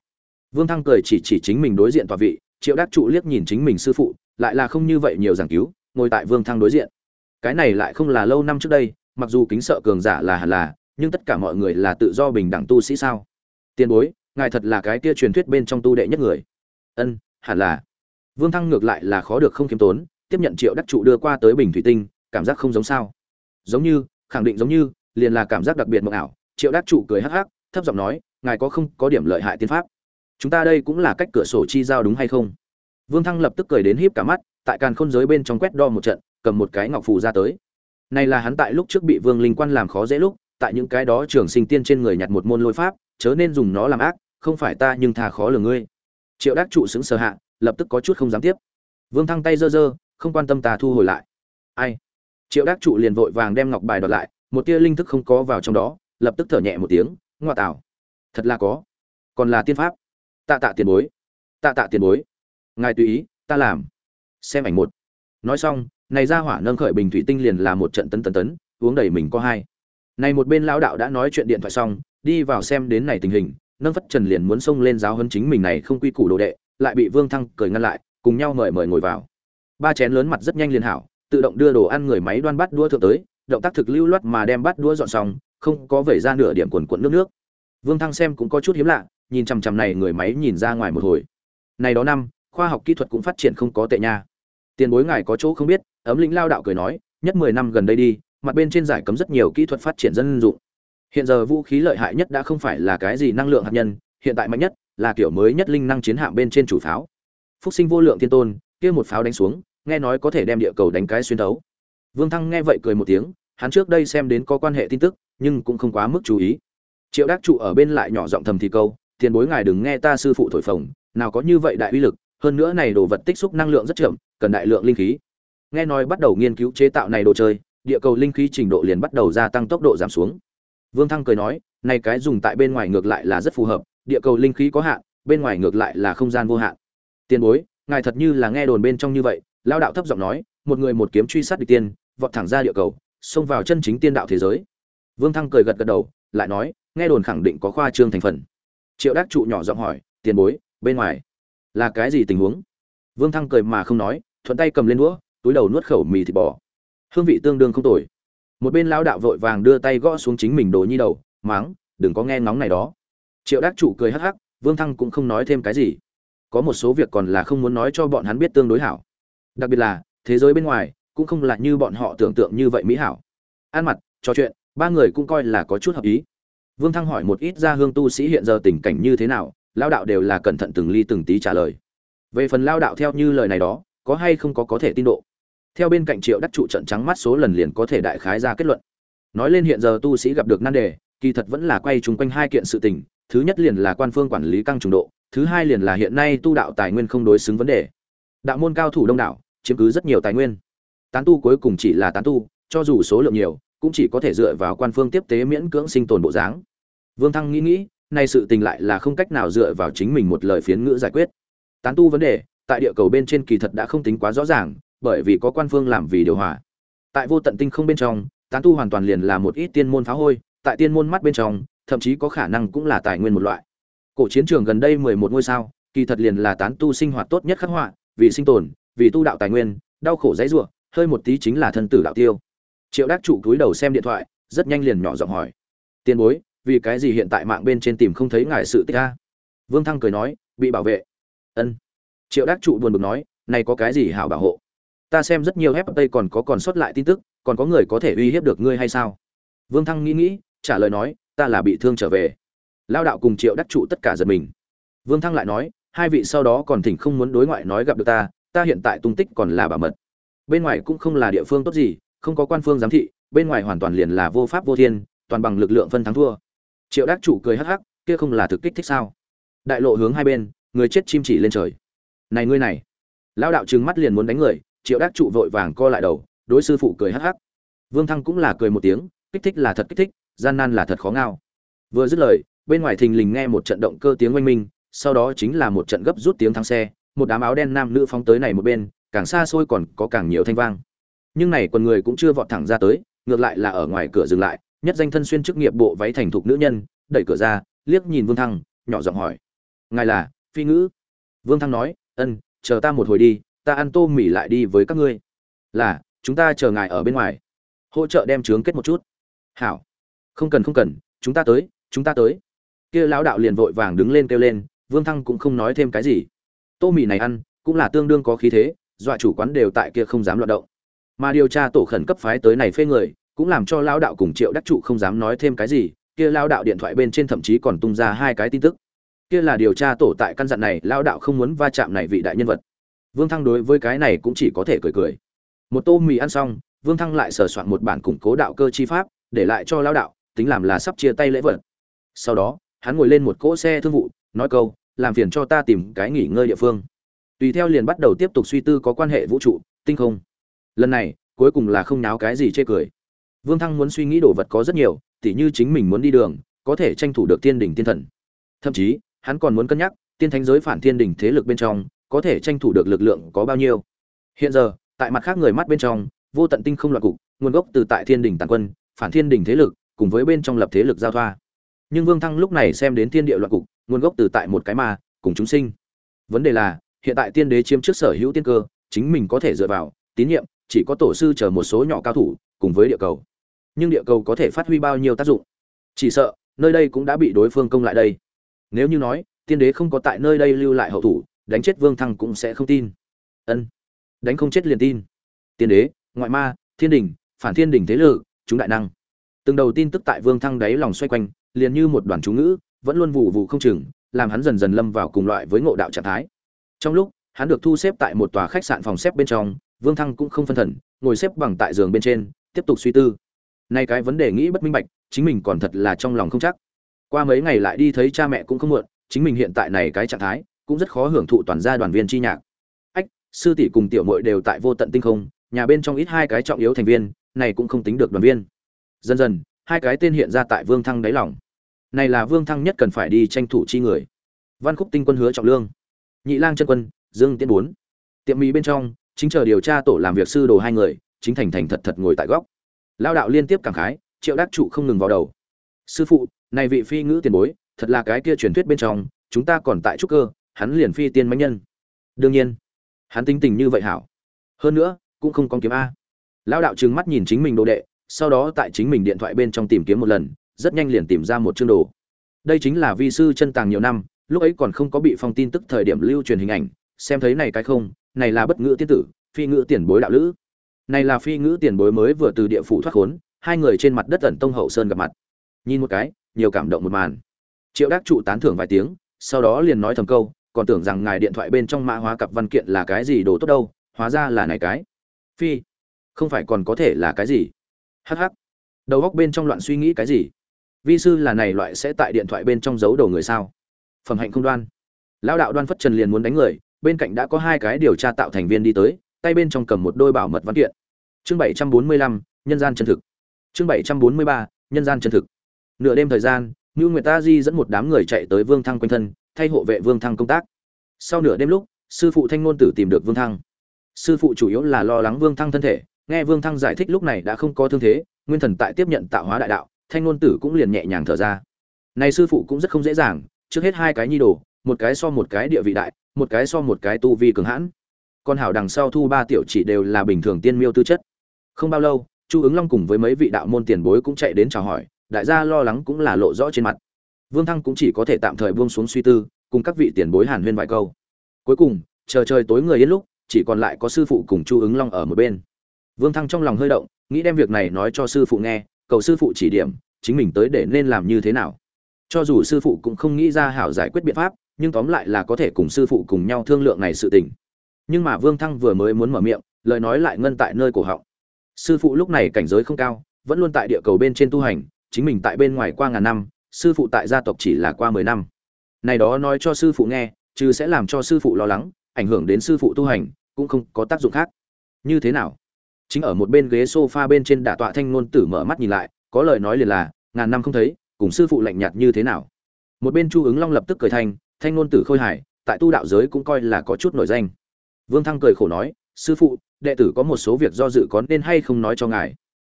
Vương thăng cười chỉ chỉ chính mình đối diện tòa vị, triệu đắc trụ liếc nhìn chính mình sư phụ, lại là không như vậy nhiều giảng cứu, ngồi tại vương thăng đối diện. Cái này lại không là lâu năm trước đây, mặc dù kính sợ cường giả là hẳn là, nhưng tất cả mọi người là tự do bình đẳng tu sĩ sao? Tiền bối, ngài thật là cái kia truyền thuyết bên trong tu đệ nhất người. Ân, hẳn là. Vương thăng ngược lại là khó được không kiếm tốn, tiếp nhận triệu đắc trụ đưa qua tới bình thủy tinh, cảm giác không giống sao. Giống như, khẳng định giống như, liền là cảm giác đặc biệt mộng ảo triệu đắc trụ cười hắc hắc, thấp giọng nói, ngài có không có điểm lợi hại tiên pháp? Chúng ta đây cũng là cách cửa sổ chi giao đúng hay không? Vương thăng lập tức cười đến híp cả mắt, tại càn khôn giới bên trong quét đo một trận, cầm một cái ngọc phù ra tới. Này là hắn tại lúc trước bị vương linh quan làm khó dễ lúc, tại những cái đó trường sinh tiên trên người nhặt một môn lôi pháp, chớ nên dùng nó làm ác, không phải ta nhưng thà khó lường ngươi. Triệu đắc trụ xứng sờ hạ, lập tức có chút không dám tiếp. Vương thăng tay giơ giơ, không quan tâm ta thu hồi lại. Ai? Triệu đắc trụ liền vội vàng đem ngọc bài đoạt lại, một tia linh thức không có vào trong đó lập tức thở nhẹ một tiếng, ngoa tạo thật là có. Còn là tiên pháp. Tạ tạ tiền bối. Tạ tạ tiền bối. Ngài tùy ý, ta làm. Xem ảnh một. Nói xong, này ra hỏa nâng khởi bình thủy tinh liền là một trận tấn tấn tấn, uống đầy mình có hai. Này một bên lão đạo đã nói chuyện điện thoại xong, đi vào xem đến này tình hình, nâng phất trần liền muốn xông lên giáo hơn chính mình này không quy củ đồ đệ, lại bị vương thăng cười ngăn lại, cùng nhau mời mời ngồi vào. Ba chén lớn mặt rất nhanh liền hảo, tự động đưa đồ ăn người máy đoan bắt đua thượng tới, động tác thực lưu loát mà đem bắt đua dọn xong không có vẩy ra nửa điểm quần quận nước nước. Vương thăng xem cũng có chút hiếm lạ, nhìn chằm chằm này người máy nhìn ra ngoài một hồi. Này đó năm, khoa học kỹ thuật cũng phát triển không có tệ nha. Tiền bối ngài có chỗ không biết, ấm lĩnh lao đạo cười nói, nhất mười năm gần đây đi, mặt bên trên giải cấm rất nhiều kỹ thuật phát triển dân dụng. Hiện giờ vũ khí lợi hại nhất đã không phải là cái gì năng lượng hạt nhân, hiện tại mạnh nhất là kiểu mới nhất linh năng chiến hạm bên trên chủ pháo. Phúc sinh vô lượng thiên tôn, kia một pháo đánh xuống, nghe nói có thể đem địa cầu đánh cái xuyên thấu. Vương thăng nghe vậy cười một tiếng, hắn trước đây xem đến có quan hệ tin tức nhưng cũng không quá mức chú ý. Triệu đắc trụ ở bên lại nhỏ giọng thầm thì câu, tiền bối ngài đừng nghe ta sư phụ thổi phồng, nào có như vậy đại uy lực, hơn nữa này đồ vật tích xúc năng lượng rất chậm, cần đại lượng linh khí. Nghe nói bắt đầu nghiên cứu chế tạo này đồ chơi, địa cầu linh khí trình độ liền bắt đầu gia tăng tốc độ giảm xuống. Vương thăng cười nói, này cái dùng tại bên ngoài ngược lại là rất phù hợp, địa cầu linh khí có hạn, bên ngoài ngược lại là không gian vô hạn. Tiền bối, ngài thật như là nghe đồn bên trong như vậy, lao đạo thấp giọng nói, một người một kiếm truy sát địch tiên, vọt thẳng ra địa cầu, xông vào chân chính tiên đạo thế giới vương thăng cười gật gật đầu, lại nói, nghe đồn khẳng định có khoa trương thành phần. Triệu đắc trụ nhỏ giọng hỏi, tiền bối, bên ngoài là cái gì tình huống? Vương thăng cười mà không nói, thuận tay cầm lên đũa, túi đầu nuốt khẩu mì thịt bò. Hương vị tương đương không tồi. Một bên lão đạo vội vàng đưa tay gõ xuống chính mình đồ nhi đầu, máng, đừng có nghe ngóng này đó. Triệu đắc Trụ cười hắc hắc, vương thăng cũng không nói thêm cái gì. Có một số việc còn là không muốn nói cho bọn hắn biết tương đối hảo. Đặc biệt là, thế giới bên ngoài cũng không là như bọn họ tưởng tượng như vậy mỹ hảo. Ăn mặt, trò chuyện ba người cũng coi là có chút hợp ý. Vương thăng hỏi một ít ra hương tu sĩ hiện giờ tình cảnh như thế nào lao đạo đều là cẩn thận từng ly từng tí trả lời. Về phần lao đạo theo như lời này đó, có hay không có có thể tin độ. Theo bên cạnh triệu đắc trụ trận trắng mắt số lần liền có thể đại khái ra kết luận. Nói lên hiện giờ tu sĩ gặp được nan đề, kỳ thật vẫn là quay chung quanh hai kiện sự tình, thứ nhất liền là quan phương quản lý căng trùng độ, thứ hai liền là hiện nay tu đạo tài nguyên không đối xứng vấn đề. Đạo môn cao thủ đông đảo, chiếm cứ rất nhiều tài nguyên. Tán tu cuối cùng chỉ là tán tu, cho dù số lượng nhiều cũng chỉ có thể dựa vào quan phương tiếp tế miễn cưỡng sinh tồn bộ dáng. Vương thăng nghĩ nghĩ, nay sự tình lại là không cách nào dựa vào chính mình một lời phiến ngữ giải quyết. Tán tu vấn đề, tại địa cầu bên trên kỳ thật đã không tính quá rõ ràng, bởi vì có quan phương làm vì điều hòa. Tại vô tận tinh không bên trong, tán tu hoàn toàn liền là một ít tiên môn phá hôi, tại tiên môn mắt bên trong, thậm chí có khả năng cũng là tài nguyên một loại. Cổ chiến trường gần đây mười một ngôi sao, kỳ thật liền là tán tu sinh hoạt tốt nhất khắc họa, vì sinh tồn, vì tu đạo tài nguyên, đau khổ dãy ruộng hơi một tí chính là thân tử đạo tiêu triệu đắc trụ cúi đầu xem điện thoại, rất nhanh liền nhỏ giọng hỏi. Tiền bối, vì cái gì hiện tại mạng bên trên tìm không thấy ngài sự tích a? Vương thăng cười nói, bị bảo vệ. Ân. Triệu đắc trụ buồn bực nói, này có cái gì hảo bảo hộ? Ta xem rất nhiều fpt còn có còn sót lại tin tức, còn có người có thể uy hiếp được ngươi hay sao? Vương thăng nghĩ nghĩ, trả lời nói, ta là bị thương trở về. Lao đạo cùng triệu đắc trụ tất cả giật mình. Vương thăng lại nói, hai vị sau đó còn thỉnh không muốn đối ngoại nói gặp được ta ta hiện tại tung tích còn là bảo mật. Bên ngoài cũng không là địa phương tốt gì không có quan phương giám thị, bên ngoài hoàn toàn liền là vô pháp vô thiên, toàn bằng lực lượng phân thắng thua. Triệu đắc chủ cười hắc hắc, kia không là thực kích thích sao? Đại lộ hướng hai bên, người chết chim chỉ lên trời. Này ngươi này. Lão đạo trừng mắt liền muốn đánh người, triệu đắc trụ vội vàng co lại đầu, đối sư phụ cười hắc hắc. Vương thăng cũng là cười một tiếng, kích thích là thật kích thích, gian nan là thật khó ngao. Vừa dứt lời, bên ngoài thình lình nghe một trận động cơ tiếng oanh minh, sau đó chính là một trận gấp rút tiếng thắng xe, một đám áo đen nam nữ phóng tới này một bên, càng xa xôi còn có càng nhiều thanh vang nhưng này quần người cũng chưa vọt thẳng ra tới, ngược lại là ở ngoài cửa dừng lại, nhất danh thân xuyên chức nghiệp bộ váy thành thục nữ nhân, đẩy cửa ra, liếc nhìn vương thăng, nhỏ giọng hỏi. Ngài là phi ngữ? Vương thăng nói, ân, chờ ta một hồi đi, ta ăn tô mì lại đi với các ngươi. Là, chúng ta chờ ngài ở bên ngoài. Hỗ trợ đem trướng kết một chút. Hảo. Không cần không cần, chúng ta tới, chúng ta tới. Kia lão đạo liền vội vàng đứng lên kêu lên, vương thăng cũng không nói thêm cái gì. Tô mì này ăn, cũng là tương đương có khí thế, dọa chủ quán đều tại kia không dám loạt động mà điều tra tổ khẩn cấp phái tới này phê người, cũng làm cho lão đạo cùng triệu đắc trụ không dám nói thêm cái gì, kia lão đạo điện thoại bên trên thậm chí còn tung ra hai cái tin tức. Kia là điều tra tổ tại căn dặn này, lão đạo không muốn va chạm này vị đại nhân vật. Vương thăng đối với cái này cũng chỉ có thể cười cười. Một tô mì ăn xong, vương thăng lại sờ soạn một bản củng cố đạo cơ chi pháp, để lại cho lão đạo, tính làm là sắp chia tay lễ vật. Sau đó, hắn ngồi lên một cỗ xe thương vụ, nói câu, làm phiền cho ta tìm cái nghỉ ngơi địa phương. Tùy theo liền bắt đầu tiếp tục suy tư có quan hệ vũ trụ, tinh không lần này, cuối cùng là không náo cái gì chê cười. Vương thăng muốn suy nghĩ đồ vật có rất nhiều, tỉ như chính mình muốn đi đường, có thể tranh thủ được tiên đỉnh tiên thần. Thậm chí, hắn còn muốn cân nhắc, tiên thánh giới phản thiên đỉnh thế lực bên trong, có thể tranh thủ được lực lượng có bao nhiêu. Hiện giờ, tại mặt khác người mắt bên trong, vô tận tinh không loạn cục, nguồn gốc từ tại thiên đỉnh tàn quân, phản thiên đỉnh thế lực, cùng với bên trong lập thế lực giao thoa. Nhưng vương thăng lúc này xem đến thiên địa loạn cục, nguồn gốc từ tại một cái mà cùng chúng sinh. Vấn đề là, hiện tại tiên đế chiếm trước sở hữu tiên cơ, chính mình có thể dựa vào, tín nhiệm chỉ có tổ sư chờ một số nhỏ cao thủ cùng với địa cầu. Nhưng địa cầu có thể phát huy bao nhiêu tác dụng? Chỉ sợ, nơi đây cũng đã bị đối phương công lại đây. Nếu như nói, tiên đế không có tại nơi đây lưu lại hậu thủ, đánh chết vương thăng cũng sẽ không tin. Ân, đánh không chết liền tin. Tiên đế, ngoại ma, thiên đình phản thiên đình thế lự chúng đại năng. Từng đầu tin tức tại vương thăng đáy lòng xoay quanh, liền như một đoàn chú ngữ, vẫn luôn vụ vụ không chừng, làm hắn dần dần lâm vào cùng loại với ngộ đạo trạng thái. Trong lúc, hắn được thu xếp tại một tòa khách sạn phòng xếp bên trong vương thăng cũng không phân thần, ngồi xếp bằng tại giường bên trên, tiếp tục suy tư. Nay cái vấn đề nghĩ bất minh bạch, chính mình còn thật là trong lòng không chắc. Qua mấy ngày lại đi thấy cha mẹ cũng không muộn, chính mình hiện tại này cái trạng thái, cũng rất khó hưởng thụ toàn gia đoàn viên chi nhạc. Ách, sư tỷ cùng tiểu muội đều tại vô tận tinh không, nhà bên trong ít hai cái trọng yếu thành viên, này cũng không tính được đoàn viên. Dần dần, hai cái tên hiện ra tại vương thăng đáy lòng. Này là vương thăng nhất cần phải đi tranh thủ chi người. Văn khúc tinh quân hứa trọng lương. Nhị lang chân quân, dương tiến bốn. Tiệm Mì bên trong chính chờ điều tra tổ làm việc sư đồ hai người, chính thành thành thật thật ngồi tại góc. Lao đạo liên tiếp cảm khái, triệu đắc trụ không ngừng vào đầu. Sư phụ, này vị phi ngữ tiền bối, thật là cái kia truyền thuyết bên trong, chúng ta còn tại trúc cơ, hắn liền phi tiên mãnh nhân. Đương nhiên, hắn tính tình như vậy hảo. Hơn nữa, cũng không có kiếm a. Lao đạo trừng mắt nhìn chính mình đồ đệ, sau đó tại chính mình điện thoại bên trong tìm kiếm một lần, rất nhanh liền tìm ra một chương đồ. Đây chính là vi sư chân tàng nhiều năm, lúc ấy còn không có bị phong tin tức thời điểm lưu truyền hình ảnh, xem thấy này cái không này là bất ngữ tiên tử, phi ngữ tiền bối đạo lữ. Này là phi ngữ tiền bối mới vừa từ địa phủ thoát khốn, hai người trên mặt đất ẩn tông hậu sơn gặp mặt. Nhìn một cái, nhiều cảm động một màn. Triệu đắc trụ tán thưởng vài tiếng, sau đó liền nói thầm câu, còn tưởng rằng ngài điện thoại bên trong mã hóa cặp văn kiện là cái gì đồ tốt đâu, hóa ra là này cái. Phi, không phải còn có thể là cái gì? Hh đầu góc bên trong loạn suy nghĩ cái gì? Vi sư là này loại sẽ tại điện thoại bên trong giấu đầu người sao? Phẩm hạnh không đoan. Lão đạo đoan phất trần liền muốn đánh người bên cạnh đã có hai cái điều tra tạo thành viên đi tới, tay bên trong cầm một đôi bảo mật văn kiện. Chương bảy trăm bốn mươi lăm, nhân gian chân thực. Chương bảy trăm bốn mươi ba, nhân gian chân thực. Nửa đêm thời gian, Nưu nguyệt ta di dẫn một đám người chạy tới vương thăng quanh thân, thay hộ vệ vương thăng công tác. Sau nửa đêm lúc, sư phụ thanh Nôn tử tìm được vương thăng. Sư phụ chủ yếu là lo lắng vương thăng thân thể, nghe vương thăng giải thích lúc này đã không có thương thế, nguyên thần tại tiếp nhận tạo hóa đại đạo, thanh Nôn tử cũng liền nhẹ nhàng thở ra. Này sư phụ cũng rất không dễ dàng, trước hết hai cái nhi đồ, một cái so một cái địa vị đại một cái so một cái tu vi cường hãn. Con hảo đằng sau thu ba tiểu chỉ đều là bình thường tiên miêu tư chất. Không bao lâu, chu ứng long cùng với mấy vị đạo môn tiền bối cũng chạy đến chào hỏi, đại gia lo lắng cũng là lộ rõ trên mặt. Vương thăng cũng chỉ có thể tạm thời buông xuống suy tư, cùng các vị tiền bối hàn huyên vài câu. Cuối cùng, chờ trời tối người yên lúc, chỉ còn lại có sư phụ cùng chu ứng long ở một bên. Vương thăng trong lòng hơi động, nghĩ đem việc này nói cho sư phụ nghe, cầu sư phụ chỉ điểm, chính mình tới để nên làm như thế nào. Cho dù sư phụ cũng không nghĩ ra hảo giải quyết biện pháp nhưng tóm lại là có thể cùng sư phụ cùng nhau thương lượng này sự tình. Nhưng mà vương thăng vừa mới muốn mở miệng, lời nói lại ngân tại nơi cổ họng. Sư phụ lúc này cảnh giới không cao, vẫn luôn tại địa cầu bên trên tu hành, chính mình tại bên ngoài qua ngàn năm, sư phụ tại gia tộc chỉ là qua mười năm. Này đó nói cho sư phụ nghe, chứ sẽ làm cho sư phụ lo lắng, ảnh hưởng đến sư phụ tu hành, cũng không có tác dụng khác. Như thế nào? Chính ở một bên ghế sofa bên trên đả tọa thanh ngôn tử mở mắt nhìn lại, có lời nói liền là, ngàn năm không thấy, cùng sư phụ lạnh nhạt như thế nào? Một bên chu ứng long lập tức cười thanh thanh ngôn tử khôi hài, tại tu đạo giới cũng coi là có chút nổi danh. Vương thăng cười khổ nói, sư phụ, đệ tử có một số việc do dự có nên hay không nói cho ngài.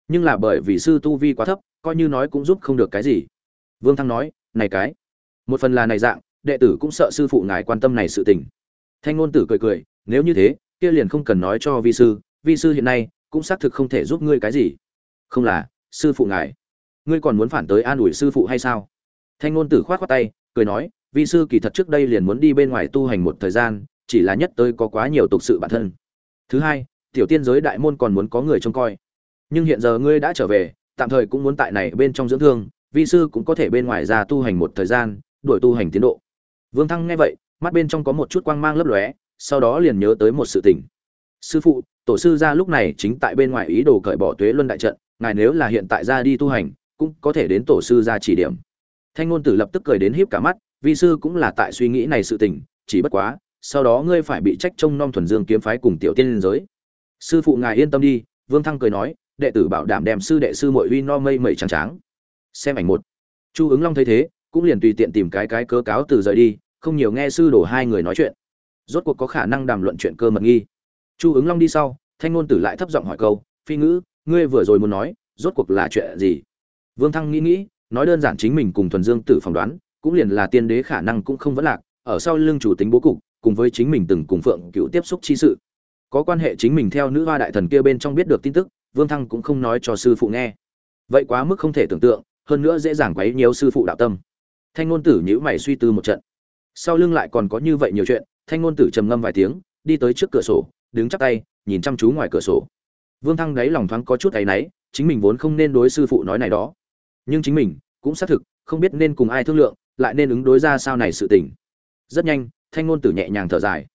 Nhưng là bởi vì sư tu vi quá thấp, coi như nói cũng giúp không được cái gì. Vương thăng nói, này cái, một phần là này dạng, đệ tử cũng sợ sư phụ ngài quan tâm này sự tình. Thanh ngôn tử cười cười, nếu như thế, kia liền không cần nói cho vi sư vi sư hiện nay cũng xác thực không thể giúp ngươi cái gì. Không là, sư phụ ngài, ngươi còn muốn phản tới an ủi sư phụ hay sao? Thanh ngôn tử khoát khoát tay, cười nói vi sư kỳ thật trước đây liền muốn đi bên ngoài tu hành một thời gian, chỉ là nhất tới có quá nhiều tục sự bản thân. Thứ hai, tiểu tiên giới đại môn còn muốn có người trông coi. Nhưng hiện giờ ngươi đã trở về, tạm thời cũng muốn tại này bên trong dưỡng thương, vi sư cũng có thể bên ngoài ra tu hành một thời gian đổi tu hành tiến độ. Vương thăng nghe vậy, mắt bên trong có một chút quang mang lấp lóe, sau đó liền nhớ tới một sự tình. Sư phụ, tổ sư gia lúc này chính tại bên ngoài ý đồ cởi bỏ tuế luân đại trận, ngài nếu là hiện tại ra đi tu hành, cũng có thể đến tổ sư gia chỉ điểm. Thanh ngôn tử lập tức cười đến híp cả mắt vi sư cũng là tại suy nghĩ này sự tình, chỉ bất quá, sau đó ngươi phải bị trách trông nom thuần dương kiếm phái cùng tiểu tiên liên giới. Sư phụ ngài yên tâm đi, vương thăng cười nói, đệ tử bảo đảm đem sư đệ sư muội uy no mây mẩy trắng trắng. xem ảnh một. Chu ứng long thấy thế, cũng liền tùy tiện tìm cái cái cớ cáo từ rời đi, không nhiều nghe sư đổ hai người nói chuyện. Rốt cuộc có khả năng đàm luận chuyện cơ mật nghi. Chu ứng long đi sau, thanh ngôn tử lại thấp giọng hỏi câu, phi ngữ, ngươi vừa rồi muốn nói, rốt cuộc là chuyện gì? Vương thăng nghĩ nghĩ, nói đơn giản chính mình cùng thuần dương tử phỏng đoán cũng liền là tiên đế khả năng cũng không vẫn lạc, ở sau lưng chủ tính bố cục, cùng với chính mình từng cùng phượng cựu tiếp xúc chi sự. Có quan hệ chính mình theo nữ hoa đại thần kia bên trong biết được tin tức, vương thăng cũng không nói cho sư phụ nghe. Vậy quá mức không thể tưởng tượng, hơn nữa dễ dàng quấy nhiều sư phụ đạo tâm. Thanh ngôn tử nhữ mày suy tư một trận. Sau lưng lại còn có như vậy nhiều chuyện, thanh ngôn tử trầm ngâm vài tiếng, đi tới trước cửa sổ, đứng chắp tay, nhìn chăm chú ngoài cửa sổ. Vương thăng đáy lòng thoáng có chút áy náy, chính mình vốn không nên đối sư phụ nói này đó. Nhưng chính mình cũng xác thực không biết nên cùng ai thương lượng lại nên ứng đối ra sao này sự tình. Rất nhanh, thanh ngôn tử nhẹ nhàng thở dài.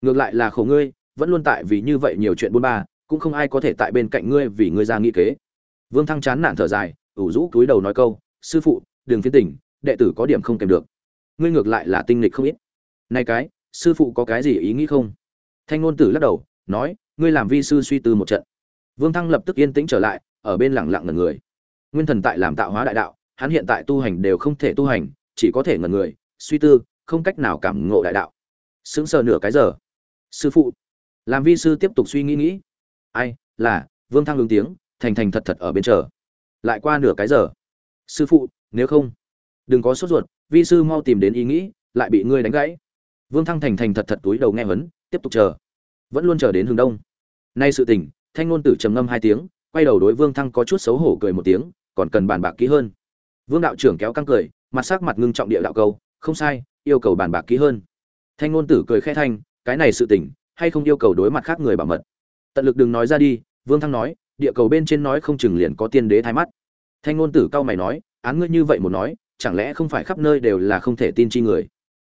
Ngược lại là khổ ngươi, vẫn luôn tại vì như vậy nhiều chuyện buôn ba, cũng không ai có thể tại bên cạnh ngươi vì ngươi ra nghĩ kế. Vương thăng chán nản thở dài, ủ rũ túi đầu nói câu, sư phụ, đừng phiến tỉnh đệ tử có điểm không kèm được. Ngươi ngược lại là tinh lịch không ít. Nay cái, sư phụ có cái gì ý nghĩ không? Thanh ngôn tử lắc đầu, nói, ngươi làm vi sư suy tư một trận. Vương thăng lập tức yên tĩnh trở lại, ở bên lẳng lặng ngần người. Nguyên thần tại làm tạo hóa đại đạo, hắn hiện tại tu hành đều không thể tu hành chỉ có thể ngẩn người, suy tư, không cách nào cảm ngộ đại đạo. Sững sờ nửa cái giờ. Sư phụ. Làm vi sư tiếp tục suy nghĩ nghĩ. Ai, là, vương thăng ứng tiếng, thành thành thật thật ở bên chờ. Lại qua nửa cái giờ. Sư phụ, nếu không, đừng có sốt ruột, vi sư mau tìm đến ý nghĩ, lại bị ngươi đánh gãy. Vương thăng thành thành thật thật túi đầu nghe vấn tiếp tục chờ. Vẫn luôn chờ đến hướng đông. Nay sự tình, thanh ngôn tử trầm ngâm hai tiếng, quay đầu đối vương thăng có chút xấu hổ cười một tiếng, còn cần bàn bạc kỹ hơn. Vương đạo trưởng kéo căng cười mặt sắc mặt ngưng trọng địa đạo câu, không sai, yêu cầu bàn bạc kỹ hơn. Thanh ngôn tử cười khẽ thanh, cái này sự tình, hay không yêu cầu đối mặt khác người bảo mật? Tận lực đừng nói ra đi, vương thăng nói, địa cầu bên trên nói không chừng liền có tiên đế thái mắt. Thanh ngôn tử cao mày nói, án ngươi như vậy một nói, chẳng lẽ không phải khắp nơi đều là không thể tin chi người?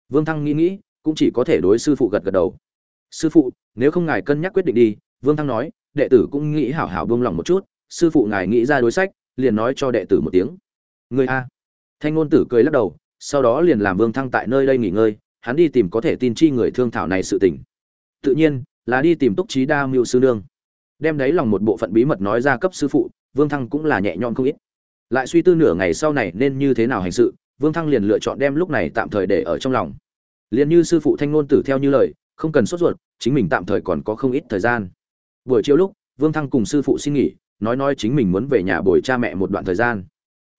Vương thăng nghĩ nghĩ, cũng chỉ có thể đối sư phụ gật gật đầu. Sư phụ, nếu không ngài cân nhắc quyết định đi, vương thăng nói, đệ tử cũng nghĩ hảo hảo buông lòng một chút, sư phụ ngài nghĩ ra đối sách, liền nói cho đệ tử một tiếng. Người a thanh ngôn tử cười lắc đầu, sau đó liền làm vương thăng tại nơi đây nghỉ ngơi, hắn đi tìm có thể tin chi người thương thảo này sự tình. Tự nhiên, là đi tìm túc trí đa mưu sư nương. Đem đấy lòng một bộ phận bí mật nói ra cấp sư phụ, vương thăng cũng là nhẹ nhõm không ít. Lại suy tư nửa ngày sau này nên như thế nào hành sự, vương thăng liền lựa chọn đem lúc này tạm thời để ở trong lòng. Liền như sư phụ thanh ngôn tử theo như lời, không cần sốt ruột, chính mình tạm thời còn có không ít thời gian. Buổi chiều lúc, vương thăng cùng sư phụ xin nghỉ, nói nói chính mình muốn về nhà bồi cha mẹ một đoạn thời gian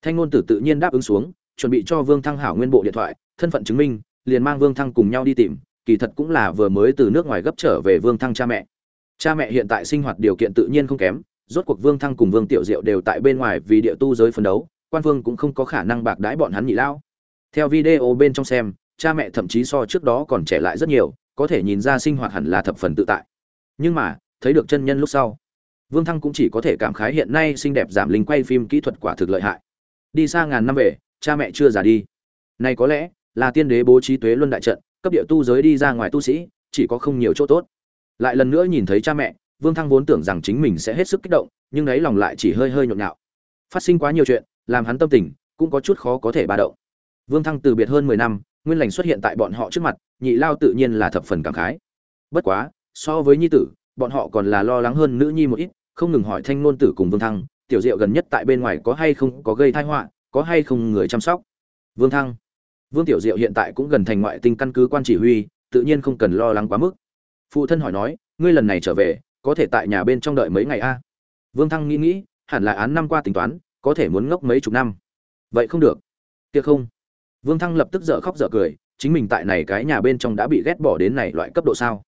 thanh ngôn tử tự nhiên đáp ứng xuống, chuẩn bị cho vương thăng hảo nguyên bộ điện thoại, thân phận chứng minh, liền mang vương thăng cùng nhau đi tìm, kỳ thật cũng là vừa mới từ nước ngoài gấp trở về vương thăng cha mẹ. Cha mẹ hiện tại sinh hoạt điều kiện tự nhiên không kém, rốt cuộc vương thăng cùng vương tiểu diệu đều tại bên ngoài vì địa tu giới phấn đấu, quan vương cũng không có khả năng bạc đãi bọn hắn nhị lao. Theo video bên trong xem, cha mẹ thậm chí so trước đó còn trẻ lại rất nhiều, có thể nhìn ra sinh hoạt hẳn là thập phần tự tại. Nhưng mà, thấy được chân nhân lúc sau, vương thăng cũng chỉ có thể cảm khái hiện nay xinh đẹp giảm linh quay phim kỹ thuật quả thực lợi hại đi xa ngàn năm về, cha mẹ chưa già đi. Này có lẽ là tiên đế bố trí tuế luân đại trận, cấp địa tu giới đi ra ngoài tu sĩ, chỉ có không nhiều chỗ tốt. Lại lần nữa nhìn thấy cha mẹ, vương thăng vốn tưởng rằng chính mình sẽ hết sức kích động, nhưng đấy lòng lại chỉ hơi hơi nhộn nhạo. Phát sinh quá nhiều chuyện, làm hắn tâm tình cũng có chút khó có thể ba động. Vương thăng từ biệt hơn mười năm, nguyên lành xuất hiện tại bọn họ trước mặt, nhị lao tự nhiên là thập phần cảm khái. Bất quá, so với nhi tử, bọn họ còn là lo lắng hơn nữ nhi một ít, không ngừng hỏi thanh ngôn tử cùng vương thăng tiểu diệu gần nhất tại bên ngoài có hay không có gây tai họa, có hay không người chăm sóc? Vương thăng. Vương tiểu diệu hiện tại cũng gần thành ngoại tinh căn cứ quan chỉ huy, tự nhiên không cần lo lắng quá mức. Phụ thân hỏi nói, ngươi lần này trở về, có thể tại nhà bên trong đợi mấy ngày a? Vương thăng nghĩ nghĩ, hẳn là án năm qua tính toán, có thể muốn ngốc mấy chục năm. Vậy không được. Tiếc không? Vương thăng lập tức dở khóc dở cười, chính mình tại này cái nhà bên trong đã bị ghét bỏ đến này loại cấp độ sao?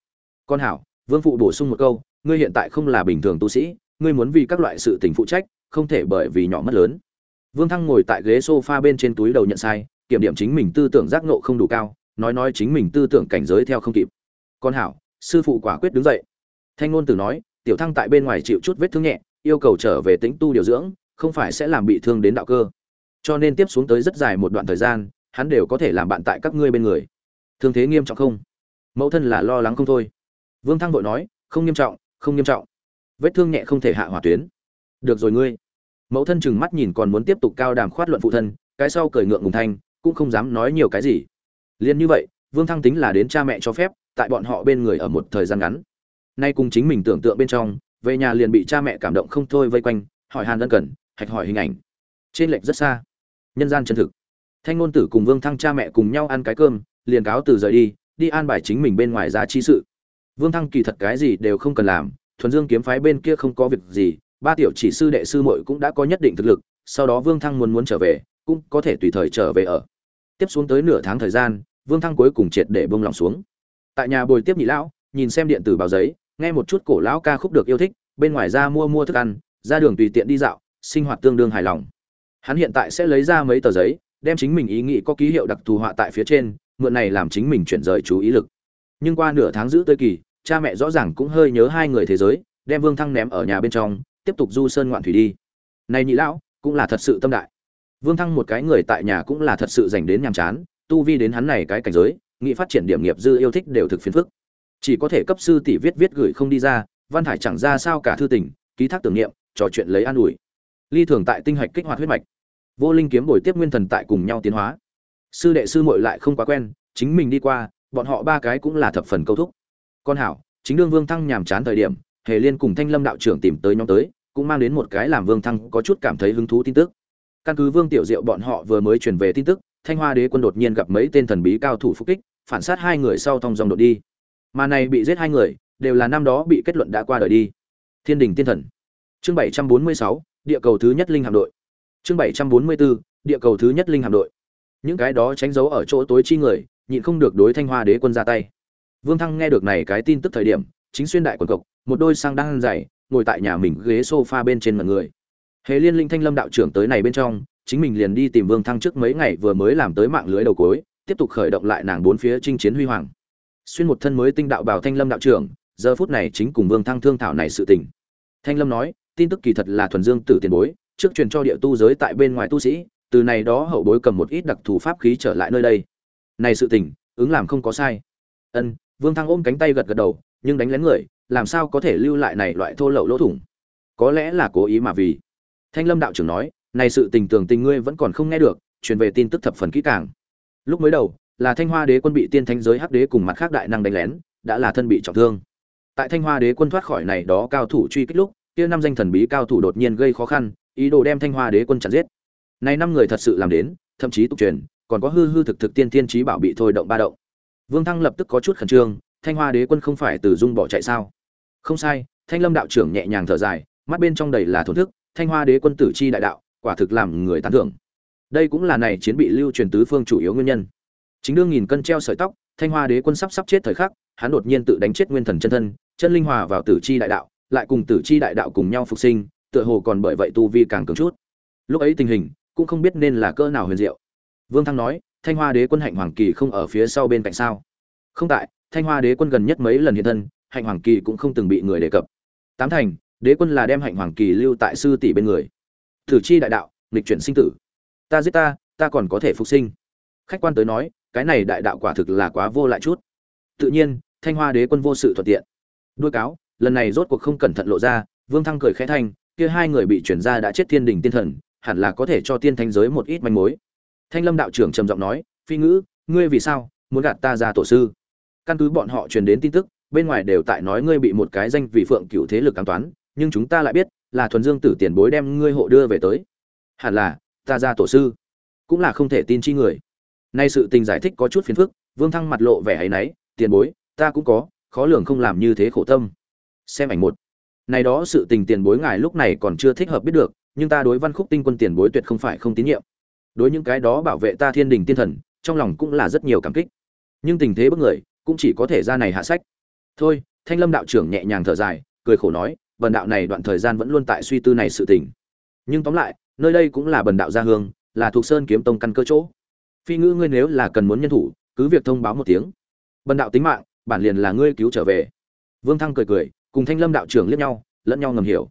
Con hảo, vương phụ bổ sung một câu, ngươi hiện tại không là bình thường tu sĩ ngươi muốn vì các loại sự tình phụ trách, không thể bởi vì nhỏ mất lớn. Vương thăng ngồi tại ghế sofa bên trên túi đầu nhận sai, kiểm điểm chính mình tư tưởng giác ngộ không đủ cao, nói nói chính mình tư tưởng cảnh giới theo không kịp. Con hảo, sư phụ quả quyết đứng dậy. Thanh ngôn tử nói, tiểu thăng tại bên ngoài chịu chút vết thương nhẹ, yêu cầu trở về tĩnh tu điều dưỡng, không phải sẽ làm bị thương đến đạo cơ. Cho nên tiếp xuống tới rất dài một đoạn thời gian, hắn đều có thể làm bạn tại các ngươi bên người. Thương thế nghiêm trọng không? Mẫu thân là lo lắng không thôi. Vương thăng vội nói, không nghiêm trọng, không nghiêm trọng vết thương nhẹ không thể hạ hỏa tuyến. Được rồi ngươi. Mẫu thân chừng mắt nhìn còn muốn tiếp tục cao đàm khoát luận phụ thân, cái sau cười ngượng ngùng thanh, cũng không dám nói nhiều cái gì. Liền như vậy, vương thăng tính là đến cha mẹ cho phép, tại bọn họ bên người ở một thời gian ngắn. Nay cùng chính mình tưởng tượng bên trong, về nhà liền bị cha mẹ cảm động không thôi vây quanh, hỏi hàn ân cần, hạch hỏi hình ảnh. Trên lệch rất xa. Nhân gian chân thực. Thanh ngôn tử cùng vương thăng cha mẹ cùng nhau ăn cái cơm, liền cáo từ rời đi đi an bài chính mình bên ngoài giá chi sự. Vương thăng kỳ thật cái gì đều không cần làm thuần dương kiếm phái bên kia không có việc gì, ba tiểu chỉ sư đệ sư muội cũng đã có nhất định thực lực, sau đó vương thăng muốn muốn trở về, cũng có thể tùy thời trở về ở. Tiếp xuống tới nửa tháng thời gian, vương thăng cuối cùng triệt để bông lòng xuống. Tại nhà bồi tiếp nhị lão, nhìn xem điện tử báo giấy, nghe một chút cổ lão ca khúc được yêu thích, bên ngoài ra mua mua thức ăn, ra đường tùy tiện đi dạo, sinh hoạt tương đương hài lòng. Hắn hiện tại sẽ lấy ra mấy tờ giấy, đem chính mình ý nghĩ có ký hiệu đặc thù họa tại phía trên, mượn này làm chính mình chuyển rời chú ý lực. Nhưng qua nửa tháng giữ tơi kỳ cha mẹ rõ ràng cũng hơi nhớ hai người thế giới, đem vương thăng ném ở nhà bên trong, tiếp tục du sơn ngoạn thủy đi. Này nhị lão, cũng là thật sự tâm đại. Vương thăng một cái người tại nhà cũng là thật sự dành đến nhàm chán, tu vi đến hắn này cái cảnh giới nghị phát triển điểm nghiệp dư yêu thích đều thực phiền phức. Chỉ có thể cấp sư tỷ viết viết gửi không đi ra, văn thải chẳng ra sao cả thư tình, ký thác tưởng niệm, trò chuyện lấy an ủi. Ly thường tại tinh hạch kích hoạt huyết mạch. Vô linh kiếm bồi tiếp nguyên thần tại cùng nhau tiến hóa. Sư đệ sư muội lại không quá quen, chính mình đi qua, bọn họ ba cái cũng là thập phần câu thúc con hảo, chính đương vương thăng nhàm chán thời điểm, hề liên cùng thanh lâm đạo trưởng tìm tới nhóm tới, cũng mang đến một cái làm vương thăng có chút cảm thấy hứng thú tin tức. Căn cứ vương tiểu diệu bọn họ vừa mới truyền về tin tức, thanh hoa đế quân đột nhiên gặp mấy tên thần bí cao thủ phục kích, phản sát hai người sau thong dòng đột đi. Mà này bị giết hai người, đều là năm đó bị kết luận đã qua đời đi. Thiên đình tiên thần. Chương bảy trăm bốn mươi sáu, địa cầu thứ nhất linh hạm đội. Chương bảy trăm bốn mươi bốn địa cầu thứ nhất linh hạm đội. Những cái đó tránh giấu ở chỗ tối chi người, nhịn không được đối thanh hoa đế quân ra tay vương thăng nghe được này cái tin tức thời điểm, chính xuyên đại quần cộc, một đôi sang đang dày ngồi tại nhà mình ghế sofa bên trên mọi người. Hề liên linh thanh lâm đạo trưởng tới này bên trong, chính mình liền đi tìm vương thăng trước mấy ngày vừa mới làm tới mạng lưới đầu cối, tiếp tục khởi động lại nàng bốn phía chinh chiến huy hoàng. Xuyên một thân mới tinh đạo bảo thanh lâm đạo trưởng, giờ phút này chính cùng vương thăng thương thảo này sự tình. Thanh lâm nói, tin tức kỳ thật là thuần dương tử tiền bối, trước truyền cho địa tu giới tại bên ngoài tu sĩ, từ này đó hậu bối cầm một ít đặc thù pháp khí trở lại nơi đây. Này sự tình, ứng làm không có sai. Ân vương thăng ôm cánh tay gật gật đầu, nhưng đánh lén người, làm sao có thể lưu lại này loại thô lậu lỗ thủng? Có lẽ là cố ý mà vì. Thanh lâm đạo trưởng nói, này sự tình tường tình ngươi vẫn còn không nghe được, truyền về tin tức thập phần kỹ càng. Lúc mới đầu, là thanh hoa đế quân bị tiên thánh giới hắc đế cùng mặt khác đại năng đánh lén, đã là thân bị trọng thương. Tại thanh hoa đế quân thoát khỏi này đó cao thủ truy kích lúc, kia năm danh thần bí cao thủ đột nhiên gây khó khăn, ý đồ đem thanh hoa đế quân chặn giết. Này năm người thật sự làm đến, thậm chí tục truyền, còn có hư hư thực thực tiên tiên trí bảo bị thôi động ba động vương thăng lập tức có chút khẩn trương, thanh hoa đế quân không phải từ dung bỏ chạy sao? Không sai, thanh lâm đạo trưởng nhẹ nhàng thở dài, mắt bên trong đầy là thổn thức, thanh hoa đế quân tử chi đại đạo, quả thực làm người tán thưởng. Đây cũng là này chiến bị lưu truyền tứ phương chủ yếu nguyên nhân. Chính đương nghìn cân treo sợi tóc, thanh hoa đế quân sắp sắp chết thời khắc, hắn đột nhiên tự đánh chết nguyên thần chân thân, chân linh hòa vào tử chi đại đạo, lại cùng tử chi đại đạo cùng nhau phục sinh, tựa hồ còn bởi vậy tu vi càng cường chút. Lúc ấy tình hình, cũng không biết nên là cỡ nào huyền diệu. Vương thăng nói thanh hoa đế quân hạnh hoàng kỳ không ở phía sau bên cạnh sao? Không tại, thanh hoa đế quân gần nhất mấy lần hiện thân, hạnh hoàng kỳ cũng không từng bị người đề cập. Tám thành, đế quân là đem hạnh hoàng kỳ lưu tại sư tỷ bên người. Thử chi đại đạo, nghịch chuyển sinh tử. Ta giết ta ta còn có thể phục sinh. Khách quan tới nói, cái này đại đạo quả thực là quá vô lại chút. Tự nhiên, thanh hoa đế quân vô sự thuận tiện. Đuôi cáo, lần này rốt cuộc không cẩn thận lộ ra, vương thăng cười khẽ thanh kia hai người bị chuyển ra đã chết thiên đình tiên thần, hẳn là có thể cho tiên thanh giới một ít manh mối thanh lâm đạo trưởng trầm giọng nói, phi ngữ, ngươi vì sao muốn gạt ta ra tổ sư? Căn cứ bọn họ truyền đến tin tức, bên ngoài đều tại nói ngươi bị một cái danh vị phượng cựu thế lực cám toán, nhưng chúng ta lại biết là thuần dương tử tiền bối đem ngươi hộ đưa về tới. Hẳn là ta ra tổ sư, cũng là không thể tin chi người. Nay sự tình giải thích có chút phiền phức, vương thăng mặt lộ vẻ hay náy, tiền bối, ta cũng có, khó lường không làm như thế khổ tâm. Xem ảnh một. Này đó sự tình tiền bối ngài lúc này còn chưa thích hợp biết được, nhưng ta đối văn khúc tinh quân tiền bối tuyệt không phải không tín nhiệm đối những cái đó bảo vệ ta thiên đình tiên thần, trong lòng cũng là rất nhiều cảm kích. Nhưng tình thế bất người, cũng chỉ có thể ra này hạ sách. Thôi, thanh lâm đạo trưởng nhẹ nhàng thở dài, cười khổ nói, bần đạo này đoạn thời gian vẫn luôn tại suy tư này sự tình. Nhưng tóm lại, nơi đây cũng là bần đạo gia hương, là thuộc sơn kiếm tông căn cơ chỗ. Phi ngữ ngươi nếu là cần muốn nhân thủ, cứ việc thông báo một tiếng. Bần đạo tính mạng, bản liền là ngươi cứu trở về. Vương thăng cười cười, cùng thanh lâm đạo trưởng liếc nhau, lẫn nhau ngầm hiểu.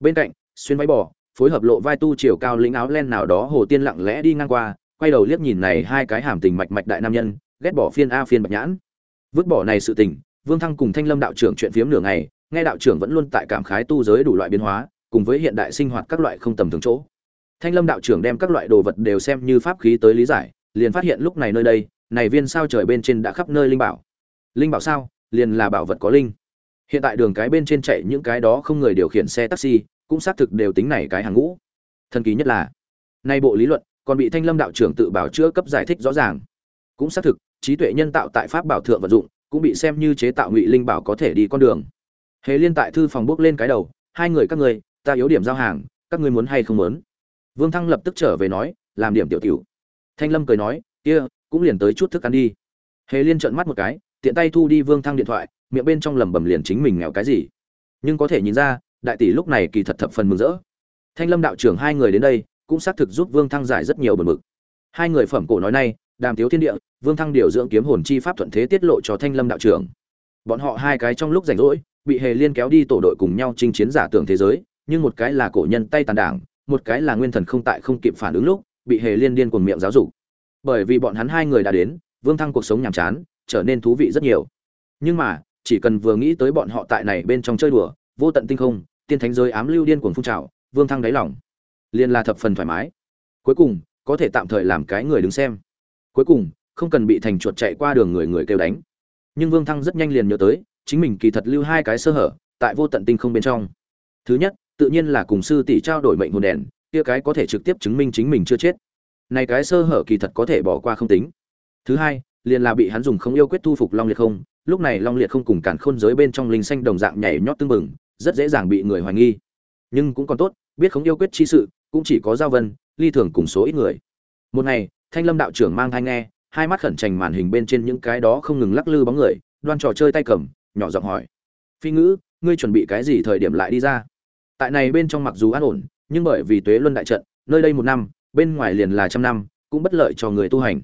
Bên cạnh, xuyên váy bò phối hợp lộ vai tu chiều cao lĩnh áo len nào đó hồ tiên lặng lẽ đi ngang qua, quay đầu liếc nhìn này hai cái hàm tình mạch mạch đại nam nhân, ghét bỏ phiên a phiên bạch nhãn. Vứt bỏ này sự tình, vương thăng cùng thanh lâm đạo trưởng chuyện phiếm nửa ngày, nghe đạo trưởng vẫn luôn tại cảm khái tu giới đủ loại biến hóa, cùng với hiện đại sinh hoạt các loại không tầm thường chỗ. Thanh lâm đạo trưởng đem các loại đồ vật đều xem như pháp khí tới lý giải, liền phát hiện lúc này nơi đây, này viên sao trời bên trên đã khắp nơi linh bảo. Linh bảo sao? Liền là bảo vật có linh. Hiện tại đường cái bên trên chạy những cái đó không người điều khiển xe taxi cũng xác thực đều tính này cái hàng ngũ. Thần kỳ nhất là, nay bộ lý luận còn bị thanh lâm đạo trưởng tự bảo chữa cấp giải thích rõ ràng. Cũng xác thực, trí tuệ nhân tạo tại pháp bảo thượng vận dụng, cũng bị xem như chế tạo ngụy linh bảo có thể đi con đường. Hề liên tại thư phòng bước lên cái đầu, hai người các ngươi, ta yếu điểm giao hàng, các ngươi muốn hay không muốn? Vương thăng lập tức trở về nói, làm điểm tiểu tiểu. Thanh lâm cười nói, kia, cũng liền tới chút thức ăn đi. Hề liên trợn mắt một cái, tiện tay thu đi vương thăng điện thoại, miệng bên trong lẩm bẩm liền chính mình nghèo cái gì. Nhưng có thể nhìn ra đại tỷ lúc này kỳ thật thập phần mừng rỡ. Thanh lâm đạo trưởng hai người đến đây, cũng xác thực giúp vương thăng giải rất nhiều bần mực hai người phẩm cổ nói nay, đàm tiếu thiên địa, vương thăng điều dưỡng kiếm hồn chi pháp thuận thế tiết lộ cho thanh lâm đạo trưởng. Bọn họ hai cái trong lúc rảnh rỗi, bị hề liên kéo đi tổ đội cùng nhau chinh chiến giả tưởng thế giới, nhưng một cái là cổ nhân tay tàn đảng, một cái là nguyên thần không tại không kịp phản ứng lúc, bị hề liên điên cuồng miệng giáo dục. Bởi vì bọn hắn hai người đã đến, vương thăng cuộc sống nhàm chán, trở nên thú vị rất nhiều. Nhưng mà, chỉ cần vừa nghĩ tới bọn họ tại này bên trong chơi đùa, vô tận tinh không tiên thánh giới ám lưu điên cuồng phun trào, vương thăng đáy lòng. Liền là thập phần thoải mái. Cuối cùng, có thể tạm thời làm cái người đứng xem. Cuối cùng, không cần bị thành chuột chạy qua đường người người kêu đánh. Nhưng vương thăng rất nhanh liền nhớ tới, chính mình kỳ thật lưu hai cái sơ hở, tại vô tận tinh không bên trong. Thứ nhất, tự nhiên là cùng sư tỷ trao đổi mệnh hồn đèn, kia cái có thể trực tiếp chứng minh chính mình chưa chết. Này cái sơ hở kỳ thật có thể bỏ qua không tính. Thứ hai, liền là bị hắn dùng không yêu quyết thu phục long liệt không, lúc này long liệt không cùng cản khôn giới bên trong linh xanh đồng dạng nhảy nhót tương mừng rất dễ dàng bị người hoài nghi. Nhưng cũng còn tốt, biết không yêu quyết chi sự, cũng chỉ có giao vân, ly thường cùng số ít người. Một ngày, thanh lâm đạo trưởng mang thai nghe, hai mắt khẩn trành màn hình bên trên những cái đó không ngừng lắc lư bóng người, đoan trò chơi tay cầm, nhỏ giọng hỏi. Phi ngữ, ngươi chuẩn bị cái gì thời điểm lại đi ra? Tại này bên trong mặc dù an ổn, nhưng bởi vì tuế luân đại trận, nơi đây một năm, bên ngoài liền là trăm năm, cũng bất lợi cho người tu hành.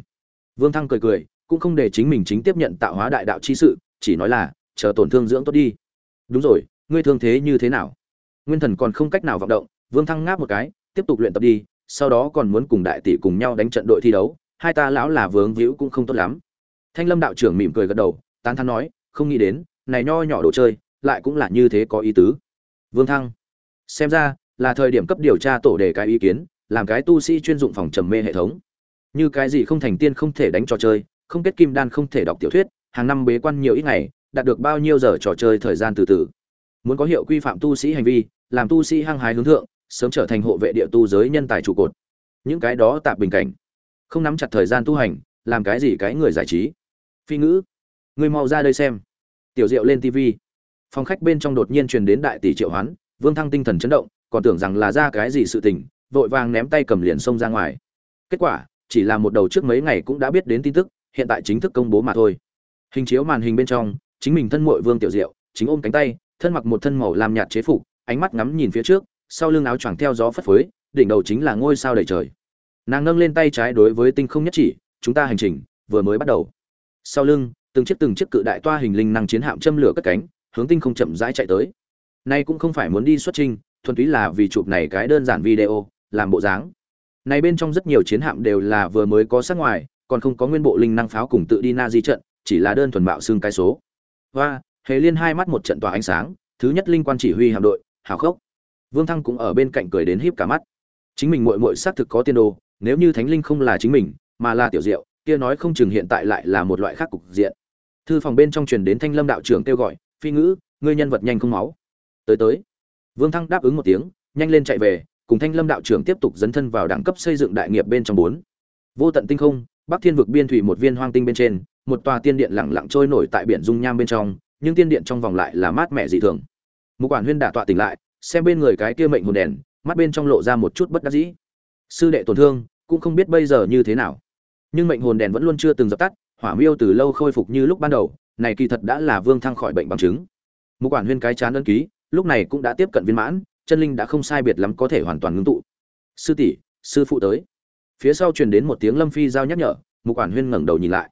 Vương thăng cười cười, cũng không để chính mình chính tiếp nhận tạo hóa đại đạo chi sự, chỉ nói là, chờ tổn thương dưỡng tốt đi. Đúng rồi ngươi thương thế như thế nào? Nguyên thần còn không cách nào vận động, vương thăng ngáp một cái, tiếp tục luyện tập đi, sau đó còn muốn cùng đại tỷ cùng nhau đánh trận đội thi đấu, hai ta lão là vướng víu cũng không tốt lắm. Thanh lâm đạo trưởng mỉm cười gật đầu, tán thán nói, không nghĩ đến, này nho nhỏ đồ chơi, lại cũng là như thế có ý tứ. Vương thăng, xem ra, là thời điểm cấp điều tra tổ đề cái ý kiến, làm cái tu sĩ chuyên dụng phòng trầm mê hệ thống. Như cái gì không thành tiên không thể đánh trò chơi, không kết kim đan không thể đọc tiểu thuyết, hàng năm bế quan nhiều ít ngày, đạt được bao nhiêu giờ trò chơi thời gian từ từ muốn có hiệu quy phạm tu sĩ hành vi, làm tu sĩ hăng hái hướng thượng, sớm trở thành hộ vệ địa tu giới nhân tài trụ cột. Những cái đó tạp bình cảnh, không nắm chặt thời gian tu hành, làm cái gì cái người giải trí. Phi ngữ người mau ra đây xem. Tiểu diệu lên tv phòng khách bên trong đột nhiên truyền đến đại tỷ triệu hoán, vương thăng tinh thần chấn động, còn tưởng rằng là ra cái gì sự tình, vội vàng ném tay cầm liền xông ra ngoài. Kết quả, chỉ là một đầu trước mấy ngày cũng đã biết đến tin tức, hiện tại chính thức công bố mà thôi. Hình chiếu màn hình bên trong, chính mình thân mội vương tiểu diệu, chính ôm cánh tay thân mặc một thân màu làm nhạt chế phục, ánh mắt ngắm nhìn phía trước, sau lưng áo choàng theo gió phất phới, đỉnh đầu chính là ngôi sao đầy trời. Nàng nâng lên tay trái đối với tinh không nhất chỉ, chúng ta hành trình vừa mới bắt đầu. Sau lưng, từng chiếc từng chiếc cự đại toa hình linh năng chiến hạm châm lửa cất cánh, hướng tinh không chậm rãi chạy tới. Nay cũng không phải muốn đi xuất trình, thuần túy là vì chụp này cái đơn giản video, làm bộ dáng. Này bên trong rất nhiều chiến hạm đều là vừa mới có sát ngoài, còn không có nguyên bộ linh năng pháo cùng tự đi na di trận, chỉ là đơn thuần bạo xương cái số. Và hề liên hai mắt một trận tỏa ánh sáng, thứ nhất linh quan chỉ huy hạm đội, hào khốc. Vương thăng cũng ở bên cạnh cười đến híp cả mắt. Chính mình muội muội xác thực có tiên đồ, nếu như thánh linh không là chính mình, mà là tiểu diệu, kia nói không chừng hiện tại lại là một loại khác cục diện. Thư phòng bên trong truyền đến thanh lâm đạo trưởng kêu gọi, phi ngữ, ngươi nhân vật nhanh không máu. Tới tới. Vương thăng đáp ứng một tiếng, nhanh lên chạy về, cùng thanh lâm đạo trưởng tiếp tục dấn thân vào đẳng cấp xây dựng đại nghiệp bên trong bốn. Vô tận tinh không, bắc thiên vực biên thủy một viên hoang tinh bên trên, một tòa tiên điện lặng lặng trôi nổi tại biển dung nham bên trong nhưng tiên điện trong vòng lại là mát mẻ dị thường. Một quản huyên đả tọa tỉnh lại, xem bên người cái kia mệnh hồn đèn, mắt bên trong lộ ra một chút bất đắc dĩ. Sư đệ tổn thương, cũng không biết bây giờ như thế nào. Nhưng mệnh hồn đèn vẫn luôn chưa từng dập tắt, hỏa miêu từ lâu khôi phục như lúc ban đầu, này kỳ thật đã là vương thăng khỏi bệnh bằng chứng. Một quản huyên cái chán ân ký, lúc này cũng đã tiếp cận viên mãn, chân linh đã không sai biệt lắm có thể hoàn toàn ngưng tụ. Sư tỷ, sư phụ tới. Phía sau truyền đến một tiếng lâm phi giao nhắc nhở một quản huyên ngẩng đầu nhìn lại.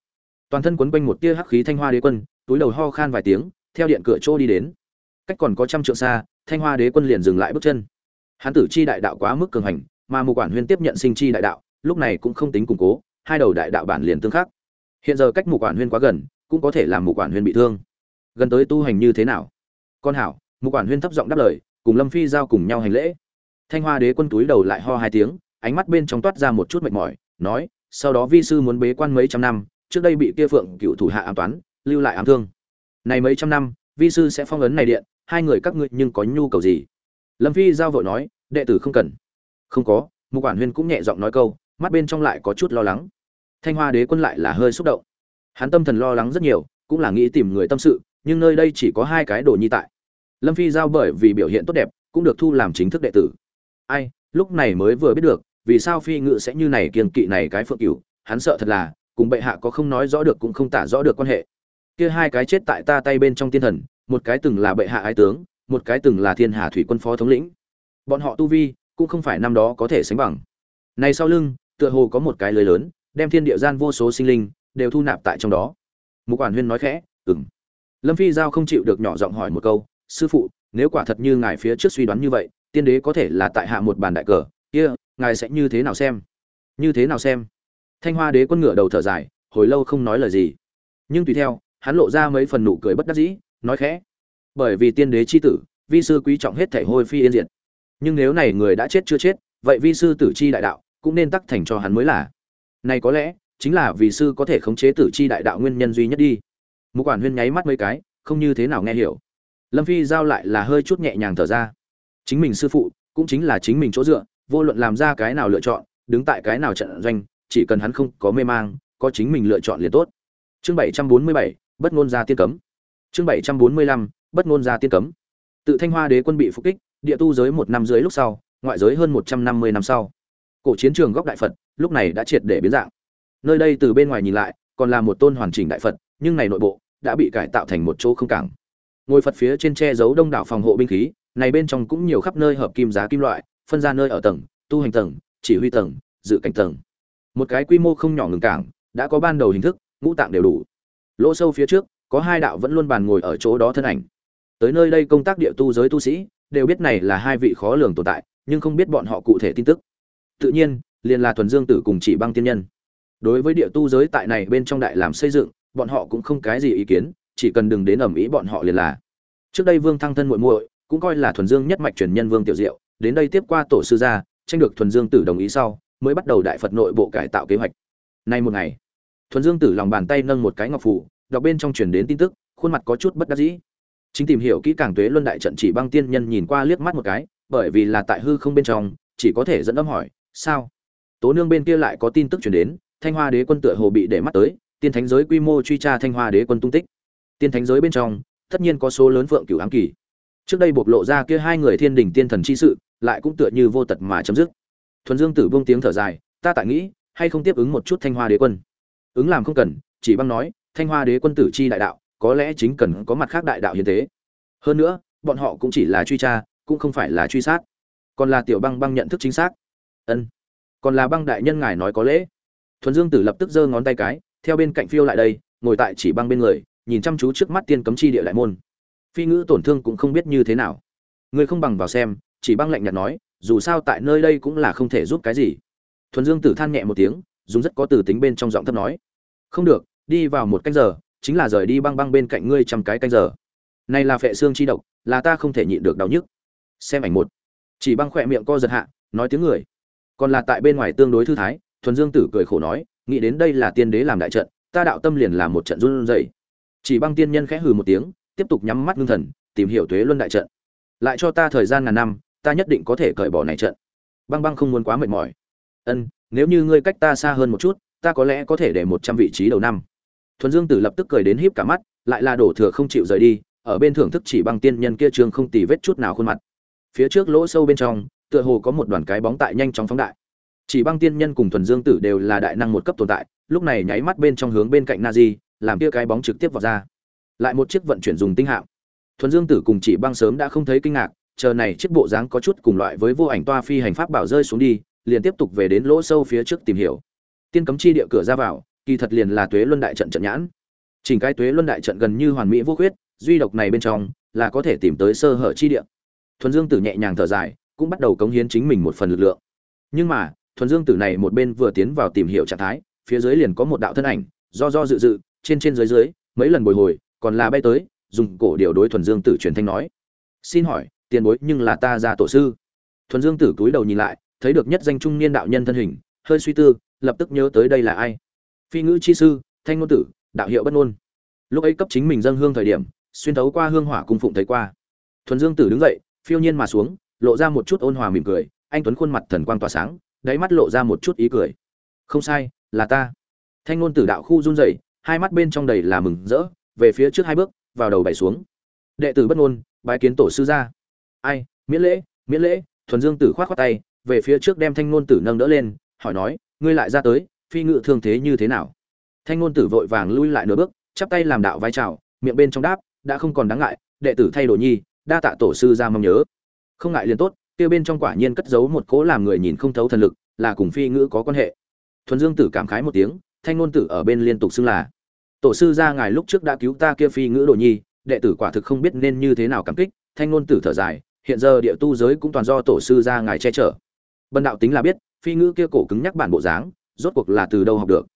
Toàn thân quấn quanh một tia hắc khí thanh hoa đế quân túi đầu ho khan vài tiếng, theo điện cửa chỗ đi đến. Cách còn có trăm trượng xa, thanh hoa đế quân liền dừng lại bước chân. Hán tử chi đại đạo quá mức cường hành, mà một quản huyên tiếp nhận sinh chi đại đạo, lúc này cũng không tính củng cố, hai đầu đại đạo bản liền tương khắc. Hiện giờ cách một quản huyên quá gần, cũng có thể làm một quản huyên bị thương. Gần tới tu hành như thế nào? Con hảo một quản huyên thấp giọng đáp lời, cùng lâm phi giao cùng nhau hành lễ. Thanh hoa đế quân túi đầu lại ho hai tiếng, ánh mắt bên trong toát ra một chút mệt mỏi, nói, sau đó vi sư muốn bế quan mấy trăm năm, trước đây bị kia phượng cựu thủ hạ an toán lưu lại ám thương. Này mấy trăm năm, vi sư sẽ phong ấn này điện, hai người các ngươi nhưng có nhu cầu gì? Lâm phi giao vội nói, đệ tử không cần. Không có, mục quản huyên cũng nhẹ giọng nói câu, mắt bên trong lại có chút lo lắng. Thanh hoa đế quân lại là hơi xúc động. Hắn tâm thần lo lắng rất nhiều, cũng là nghĩ tìm người tâm sự, nhưng nơi đây chỉ có hai cái đồ nhi tại. Lâm phi giao bởi vì biểu hiện tốt đẹp, cũng được thu làm chính thức đệ tử. Ai, lúc này mới vừa biết được, vì sao phi ngự sẽ như này kiên kỵ này cái phượng cửu, hắn sợ thật là, cùng bệ hạ có không nói rõ được cũng không tả rõ được quan hệ kia hai cái chết tại ta tay bên trong tiên thần, một cái từng là bệ hạ ái tướng, một cái từng là thiên hà thủy quân phó thống lĩnh. Bọn họ tu vi cũng không phải năm đó có thể sánh bằng. Này sau lưng, tựa hồ có một cái lưới lớn, đem thiên địa gian vô số sinh linh đều thu nạp tại trong đó. Mục quản huyên nói khẽ ừng lâm phi giao không chịu được nhỏ giọng hỏi một câu, sư phụ, nếu quả thật như ngài phía trước suy đoán như vậy, tiên đế có thể là tại hạ một bàn đại cờ, kia, ngài sẽ như thế nào xem? Như thế nào xem? Thanh hoa đế quân ngựa đầu thở dài, hồi lâu không nói lời gì. Nhưng tùy theo hắn lộ ra mấy phần nụ cười bất đắc dĩ, nói khẽ: "Bởi vì tiên đế chi tử, vi sư quý trọng hết thảy hôi phi yên diệt. Nhưng nếu này người đã chết chưa chết, vậy vi sư tử chi đại đạo cũng nên tắc thành cho hắn mới là. Này có lẽ chính là vì sư có thể khống chế tử chi đại đạo nguyên nhân duy nhất đi." Mục quản huyên nháy mắt mấy cái, không như thế nào nghe hiểu. Lâm Phi giao lại là hơi chút nhẹ nhàng thở ra. Chính mình sư phụ, cũng chính là chính mình chỗ dựa, vô luận làm ra cái nào lựa chọn, đứng tại cái nào trận doanh, chỉ cần hắn không có mê mang, có chính mình lựa chọn liền tốt. Chương 747, bất ngôn gia tiên cấm. Chương bảy trăm bốn mươi lăm, bất ngôn gia tiên cấm. Tự thanh hoa đế quân bị phục kích, địa tu giới một năm dưới lúc sau, ngoại giới hơn một trăm năm mươi năm sau. Cổ chiến trường góc đại phật, lúc này đã triệt để biến dạng. Nơi đây từ bên ngoài nhìn lại, còn là một tôn hoàn chỉnh đại phật, nhưng này nội bộ đã bị cải tạo thành một chỗ không cảng. Ngôi phật phía trên che giấu đông đảo phòng hộ binh khí, này bên trong cũng nhiều khắp nơi hợp kim giá kim loại, phân ra nơi ở tầng, tu hành tầng, chỉ huy tầng, dự cảnh tầng. Một cái quy mô không nhỏ ngừng cảng, đã có ban đầu hình thức, ngũ tạng đều đủ lỗ sâu phía trước, có hai đạo vẫn luôn bàn ngồi ở chỗ đó thân ảnh. Tới nơi đây công tác địa tu giới tu sĩ, đều biết này là hai vị khó lường tồn tại, nhưng không biết bọn họ cụ thể tin tức. Tự nhiên, liền là thuần dương tử cùng chỉ băng tiên nhân. Đối với địa tu giới tại này bên trong đại làm xây dựng, bọn họ cũng không cái gì ý kiến, chỉ cần đừng đến ẩm ý bọn họ liền là. Trước đây vương thăng thân muội muội, cũng coi là thuần dương nhất mạch truyền nhân vương tiểu diệu, đến đây tiếp qua tổ sư gia, tranh được thuần dương tử đồng ý sau, mới bắt đầu đại phật nội bộ cải tạo kế hoạch. Nay một ngày thuần dương tử lòng bàn tay nâng một cái ngọc phủ, đọc bên trong truyền đến tin tức, khuôn mặt có chút bất đắc dĩ. Chính tìm hiểu kỹ càng tuế luân đại trận chỉ băng tiên nhân nhìn qua liếc mắt một cái, bởi vì là tại hư không bên trong, chỉ có thể dẫn âm hỏi, sao? Tố nương bên kia lại có tin tức truyền đến, thanh hoa đế quân tựa hồ bị để mắt tới, tiên thánh giới quy mô truy tra thanh hoa đế quân tung tích. Tiên thánh giới bên trong, tất nhiên có số lớn phượng cửu ám kỳ. Trước đây bộc lộ ra kia hai người thiên đình tiên thần chi sự, lại cũng tựa như vô tật mà chấm dứt. Thuần dương tử buông tiếng thở dài, ta tại nghĩ, hay không tiếp ứng một chút thanh hoa đế quân? Ứng làm không cần, chỉ băng nói, thanh hoa đế quân tử chi đại đạo, có lẽ chính cần có mặt khác đại đạo hiến tế. Hơn nữa, bọn họ cũng chỉ là truy tra, cũng không phải là truy sát. Còn là tiểu băng băng nhận thức chính xác. Ân. Còn là băng đại nhân ngài nói có lễ. Thuần dương tử lập tức giơ ngón tay cái, theo bên cạnh phiêu lại đây, ngồi tại chỉ băng bên người, nhìn chăm chú trước mắt tiên cấm chi địa đại môn. Phi ngữ tổn thương cũng không biết như thế nào. Người không bằng vào xem, chỉ băng lạnh nhạt nói, dù sao tại nơi đây cũng là không thể giúp cái gì. Thuần dương tử than nhẹ một tiếng, dùng rất có từ tính bên trong giọng thấp nói không được, đi vào một canh giờ, chính là rời đi băng băng bên cạnh ngươi trăm cái canh giờ. Này là phệ xương chi độc, là ta không thể nhịn được đau nhức. Xem ảnh một. Chỉ băng khỏe miệng co giật hạ, nói tiếng người. Còn là tại bên ngoài tương đối thư thái, thuần dương tử cười khổ nói, nghĩ đến đây là tiên đế làm đại trận, ta đạo tâm liền làm một trận run rẩy. Chỉ băng tiên nhân khẽ hừ một tiếng, tiếp tục nhắm mắt ngưng thần, tìm hiểu tuế luân đại trận. Lại cho ta thời gian ngàn năm, ta nhất định có thể cởi bỏ này trận. Băng băng không muốn quá mệt mỏi. Ân, nếu như ngươi cách ta xa hơn một chút ta có lẽ có thể để một trăm vị trí đầu năm. Thuần dương tử lập tức cười đến híp cả mắt, lại là đổ thừa không chịu rời đi, ở bên thưởng thức chỉ băng tiên nhân kia trường không tì vết chút nào khuôn mặt. Phía trước lỗ sâu bên trong, tựa hồ có một đoàn cái bóng tại nhanh chóng phóng đại. Chỉ băng tiên nhân cùng thuần dương tử đều là đại năng một cấp tồn tại, lúc này nháy mắt bên trong hướng bên cạnh na di, làm kia cái bóng trực tiếp vào ra. Lại một chiếc vận chuyển dùng tinh hạm. Thuần dương tử cùng chỉ băng sớm đã không thấy kinh ngạc, chờ này chiếc bộ dáng có chút cùng loại với vô ảnh toa phi hành pháp bảo rơi xuống đi, liền tiếp tục về đến lỗ sâu phía trước tìm hiểu tiên cấm chi địa cửa ra vào, kỳ thật liền là tuế luân đại trận trận nhãn. Chỉnh cái tuế luân đại trận gần như hoàn mỹ vô khuyết, duy độc này bên trong là có thể tìm tới sơ hở chi địa. Thuần dương tử nhẹ nhàng thở dài, cũng bắt đầu cống hiến chính mình một phần lực lượng. Nhưng mà, thuần dương tử này một bên vừa tiến vào tìm hiểu trạng thái, phía dưới liền có một đạo thân ảnh, do do dự dự, trên trên dưới dưới, mấy lần bồi hồi, còn là bay tới, dùng cổ điều đối thuần dương tử truyền thanh nói. Xin hỏi, tiền bối, nhưng là ta ra tổ sư. Thuần dương tử cúi đầu nhìn lại, thấy được nhất danh trung niên đạo nhân thân hình, hơi suy tư lập tức nhớ tới đây là ai. Phi ngữ chi sư, thanh ngôn tử, đạo hiệu bất ngôn. Lúc ấy cấp chính mình dâng hương thời điểm, xuyên thấu qua hương hỏa cung phụng thấy qua. Thuần dương tử đứng dậy, phiêu nhiên mà xuống, lộ ra một chút ôn hòa mỉm cười, anh tuấn khuôn mặt thần quang tỏa sáng, đáy mắt lộ ra một chút ý cười. Không sai, là ta. Thanh ngôn tử đạo khu run rẩy, hai mắt bên trong đầy là mừng rỡ, về phía trước hai bước, vào đầu bày xuống. Đệ tử bất ngôn, bái kiến tổ sư gia. Ai, miễn lễ miễn lễ, thuần dương tử khoát khoát tay, về phía trước đem thanh ngôn tử nâng đỡ lên, hỏi nói ngươi lại ra tới, phi ngự thương thế như thế nào? Thanh ngôn tử vội vàng lui lại nửa bước, chắp tay làm đạo vai chào, miệng bên trong đáp, đã không còn đáng ngại, đệ tử thay đổi nhi, đa tạ tổ sư ra mong nhớ. Không ngại liền tốt, kia bên trong quả nhiên cất giấu một cố làm người nhìn không thấu thần lực, là cùng phi ngữ có quan hệ. Thuần dương tử cảm khái một tiếng, thanh ngôn tử ở bên liên tục xưng là, tổ sư ra ngài lúc trước đã cứu ta kia phi ngữ đồ nhi, đệ tử quả thực không biết nên như thế nào cảm kích. Thanh ngôn tử thở dài, hiện giờ địa tu giới cũng toàn do tổ sư ra ngài che chở. Bần đạo tính là biết phi ngữ kia cổ cứng nhắc bản bộ dáng, rốt cuộc là từ đâu học được?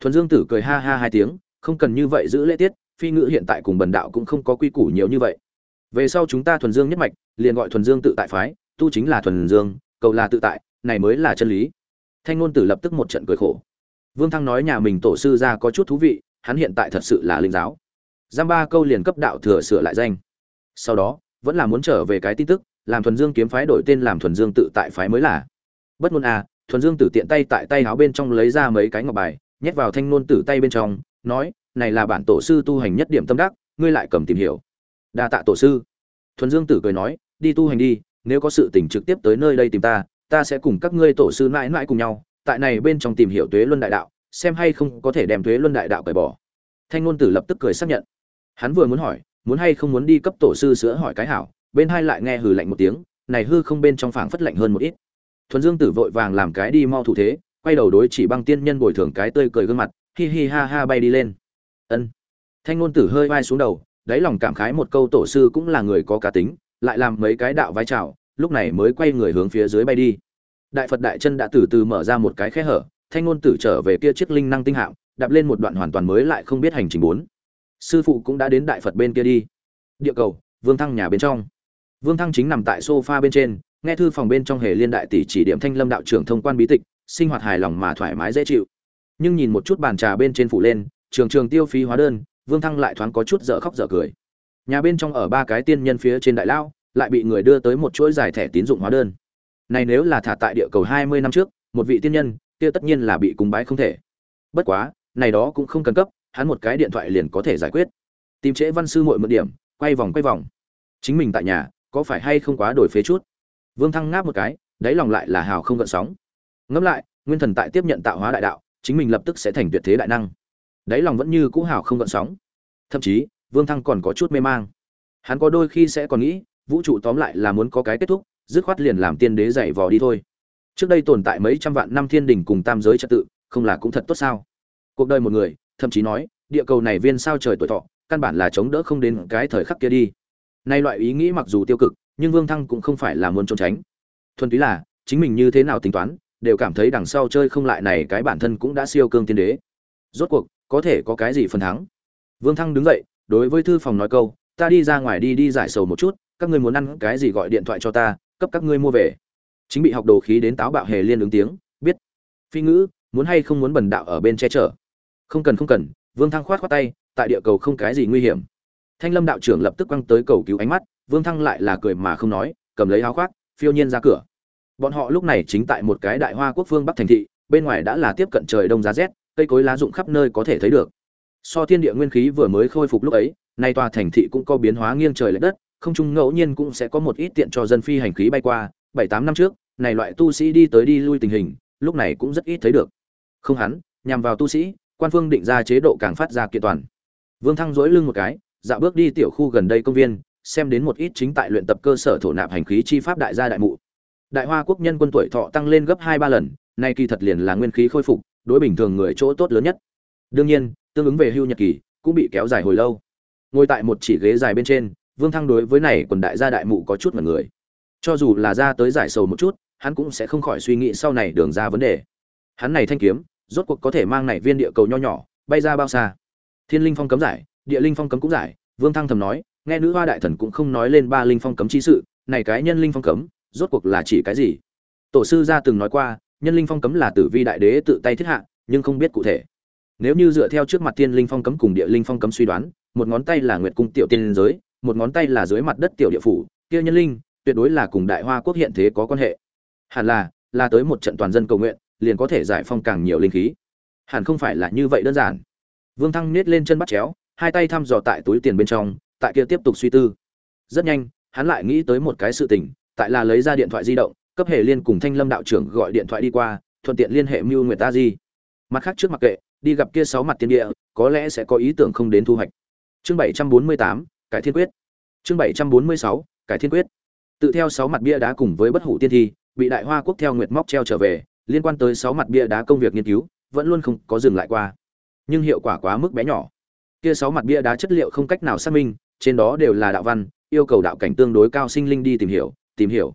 Thuần dương tử cười ha ha hai tiếng, không cần như vậy giữ lễ tiết, phi ngữ hiện tại cùng bần đạo cũng không có quy củ nhiều như vậy. Về sau chúng ta thuần dương nhất mạch, liền gọi thuần dương tự tại phái, tu chính là thuần dương, cầu là tự tại, này mới là chân lý. Thanh ngôn tử lập tức một trận cười khổ. Vương thăng nói nhà mình tổ sư ra có chút thú vị, hắn hiện tại thật sự là linh giáo. Giam ba câu liền cấp đạo thừa sửa lại danh. Sau đó, vẫn là muốn trở về cái tin tức, làm thuần dương kiếm phái đổi tên làm thuần dương tự tại phái mới là bất ngôn à thuần dương tử tiện tay tại tay áo bên trong lấy ra mấy cái ngọc bài, nhét vào thanh ngôn tử tay bên trong, nói, này là bản tổ sư tu hành nhất điểm tâm đắc, ngươi lại cầm tìm hiểu. Đa tạ tổ sư. Thuần dương tử cười nói, đi tu hành đi, nếu có sự tình trực tiếp tới nơi đây tìm ta ta sẽ cùng các ngươi tổ sư mãi mãi cùng nhau, tại này bên trong tìm hiểu tuế luân đại đạo, xem hay không có thể đem tuế luân đại đạo cởi bỏ. Thanh ngôn tử lập tức cười xác nhận. Hắn vừa muốn hỏi, muốn hay không muốn đi cấp tổ sư sữa hỏi cái hảo, bên hai lại nghe hừ lạnh một tiếng, này hư không bên trong phảng phất lạnh hơn một ít thuần dương tử vội vàng làm cái đi mau thủ thế, quay đầu đối chỉ băng tiên nhân bồi thường cái tươi cười gương mặt, hi hi ha ha bay đi lên. Ân. Thanh ngôn tử hơi vai xuống đầu, đáy lòng cảm khái một câu tổ sư cũng là người có cá tính, lại làm mấy cái đạo vai trào lúc này mới quay người hướng phía dưới bay đi. Đại phật đại chân đã từ từ mở ra một cái khe hở, thanh ngôn tử trở về kia chiếc linh năng tinh hạm, đạp lên một đoạn hoàn toàn mới lại không biết hành trình bốn. Sư phụ cũng đã đến đại phật bên kia đi. Địa cầu, vương thăng nhà bên trong. Vương thăng chính nằm tại sofa bên trên nghe thư phòng bên trong hề liên đại tỷ chỉ điểm thanh lâm đạo trưởng thông quan bí tịch, sinh hoạt hài lòng mà thoải mái dễ chịu. Nhưng nhìn một chút bàn trà bên trên phủ lên, trường trường tiêu phí hóa đơn, vương thăng lại thoáng có chút dở khóc dở cười. Nhà bên trong ở ba cái tiên nhân phía trên đại lao, lại bị người đưa tới một chuỗi giải thẻ tín dụng hóa đơn. Này nếu là thả tại địa cầu hai mươi năm trước, một vị tiên nhân, kia tất nhiên là bị cúng bái không thể. Bất quá, này đó cũng không cần cấp, hắn một cái điện thoại liền có thể giải quyết. Tìm trễ văn sư muội một điểm, quay vòng quay vòng. Chính mình tại nhà, có phải hay không quá đổi phế chút? Vương thăng ngáp một cái, đáy lòng lại là hào không gợn sóng. Ngẫm lại, nguyên thần tại tiếp nhận tạo hóa đại đạo, chính mình lập tức sẽ thành tuyệt thế đại năng. Đáy lòng vẫn như cũ hào không gợn sóng. Thậm chí, vương thăng còn có chút mê mang. Hắn có đôi khi sẽ còn nghĩ, vũ trụ tóm lại là muốn có cái kết thúc, dứt khoát liền làm tiên đế dạy vò đi thôi. Trước đây tồn tại mấy trăm vạn năm thiên đình cùng tam giới trật tự, không là cũng thật tốt sao? Cuộc đời một người, thậm chí nói, địa cầu này viên sao trời tuổi thọ, căn bản là chống đỡ không đến cái thời khắc kia đi. Nay loại ý nghĩ mặc dù tiêu cực nhưng vương thăng cũng không phải là muốn trốn tránh. Thuần túy là, chính mình như thế nào tính toán, đều cảm thấy đằng sau chơi không lại này cái bản thân cũng đã siêu cương tiên đế. Rốt cuộc, có thể có cái gì phần thắng? Vương thăng đứng dậy, đối với thư phòng nói câu, ta đi ra ngoài đi đi giải sầu một chút, các ngươi muốn ăn cái gì gọi điện thoại cho ta, cấp các ngươi mua về. Chính bị học đồ khí đến táo bạo hề liên ứng tiếng, biết. Phi ngữ, muốn hay không muốn bần đạo ở bên che chở? Không cần không cần, vương thăng khoát khoát tay, tại địa cầu không cái gì nguy hiểm. Thanh lâm đạo trưởng lập tức quăng tới cầu cứu ánh mắt vương thăng lại là cười mà không nói, cầm lấy áo khoác, phiêu nhiên ra cửa. Bọn họ lúc này chính tại một cái đại hoa quốc phương bắc thành thị, bên ngoài đã là tiếp cận trời đông giá rét, cây cối lá rụng khắp nơi có thể thấy được. So thiên địa nguyên khí vừa mới khôi phục lúc ấy, nay tòa thành thị cũng có biến hóa nghiêng trời lệch đất, không trung ngẫu nhiên cũng sẽ có một ít tiện cho dân phi hành khí bay qua. Bảy tám năm trước, này loại tu sĩ đi tới đi lui tình hình, lúc này cũng rất ít thấy được. Không hắn, nhằm vào tu sĩ, quan phương định ra chế độ càng phát ra kiện toàn. Vương thăng duỗi lưng một cái, dạo bước đi tiểu khu gần đây công viên xem đến một ít chính tại luyện tập cơ sở thổ nạp hành khí chi pháp đại gia đại mụ. Đại hoa quốc nhân quân tuổi thọ tăng lên gấp hai ba lần, nay kỳ thật liền là nguyên khí khôi phục, đối bình thường người chỗ tốt lớn nhất. Đương nhiên, tương ứng về hưu nhật kỳ, cũng bị kéo dài hồi lâu. Ngồi tại một chỉ ghế dài bên trên, vương thăng đối với này quần đại gia đại mụ có chút mật người. Cho dù là ra tới giải sầu một chút, hắn cũng sẽ không khỏi suy nghĩ sau này đường ra vấn đề. Hắn này thanh kiếm, rốt cuộc có thể mang này viên địa cầu nho nhỏ, bay ra bao xa. Thiên linh phong cấm giải, địa linh phong cấm cũng giải, vương thăng thầm nói nghe nữ hoa đại thần cũng không nói lên ba linh phong cấm chi sự, này cái nhân linh phong cấm, rốt cuộc là chỉ cái gì? Tổ sư gia từng nói qua, nhân linh phong cấm là tử vi đại đế tự tay thiết hạ, nhưng không biết cụ thể. Nếu như dựa theo trước mặt tiên linh phong cấm cùng địa linh phong cấm suy đoán, một ngón tay là nguyệt cung tiểu tiên giới, một ngón tay là dưới mặt đất tiểu địa phủ, kia nhân linh, tuyệt đối là cùng đại hoa quốc hiện thế có quan hệ. Hẳn là là tới một trận toàn dân cầu nguyện, liền có thể giải phong càng nhiều linh khí. Hẳn không phải là như vậy đơn giản. Vương thăng nết lên chân bắt chéo, hai tay thăm dò tại túi tiền bên trong tại kia tiếp tục suy tư. Rất nhanh, hắn lại nghĩ tới một cái sự tình, tại là lấy ra điện thoại di động, cấp hệ liên cùng thanh lâm đạo trưởng gọi điện thoại đi qua, thuận tiện liên hệ mưu nguyệt ta di. Mặt khác trước mặt kệ, đi gặp kia sáu mặt tiên địa, có lẽ sẽ có ý tưởng không đến thu hoạch. Chương bảy trăm bốn mươi tám, cải thiên quyết. Chương bảy trăm bốn mươi sáu, cải thiên quyết. Tự theo sáu mặt bia đá cùng với bất hủ tiên thi, bị đại hoa quốc theo nguyệt móc treo trở về, liên quan tới sáu mặt bia đá công việc nghiên cứu, vẫn luôn không có dừng lại qua. Nhưng hiệu quả quá mức bé nhỏ. Kia sáu mặt bia đá chất liệu không cách nào xác minh trên đó đều là đạo văn, yêu cầu đạo cảnh tương đối cao sinh linh đi tìm hiểu tìm hiểu.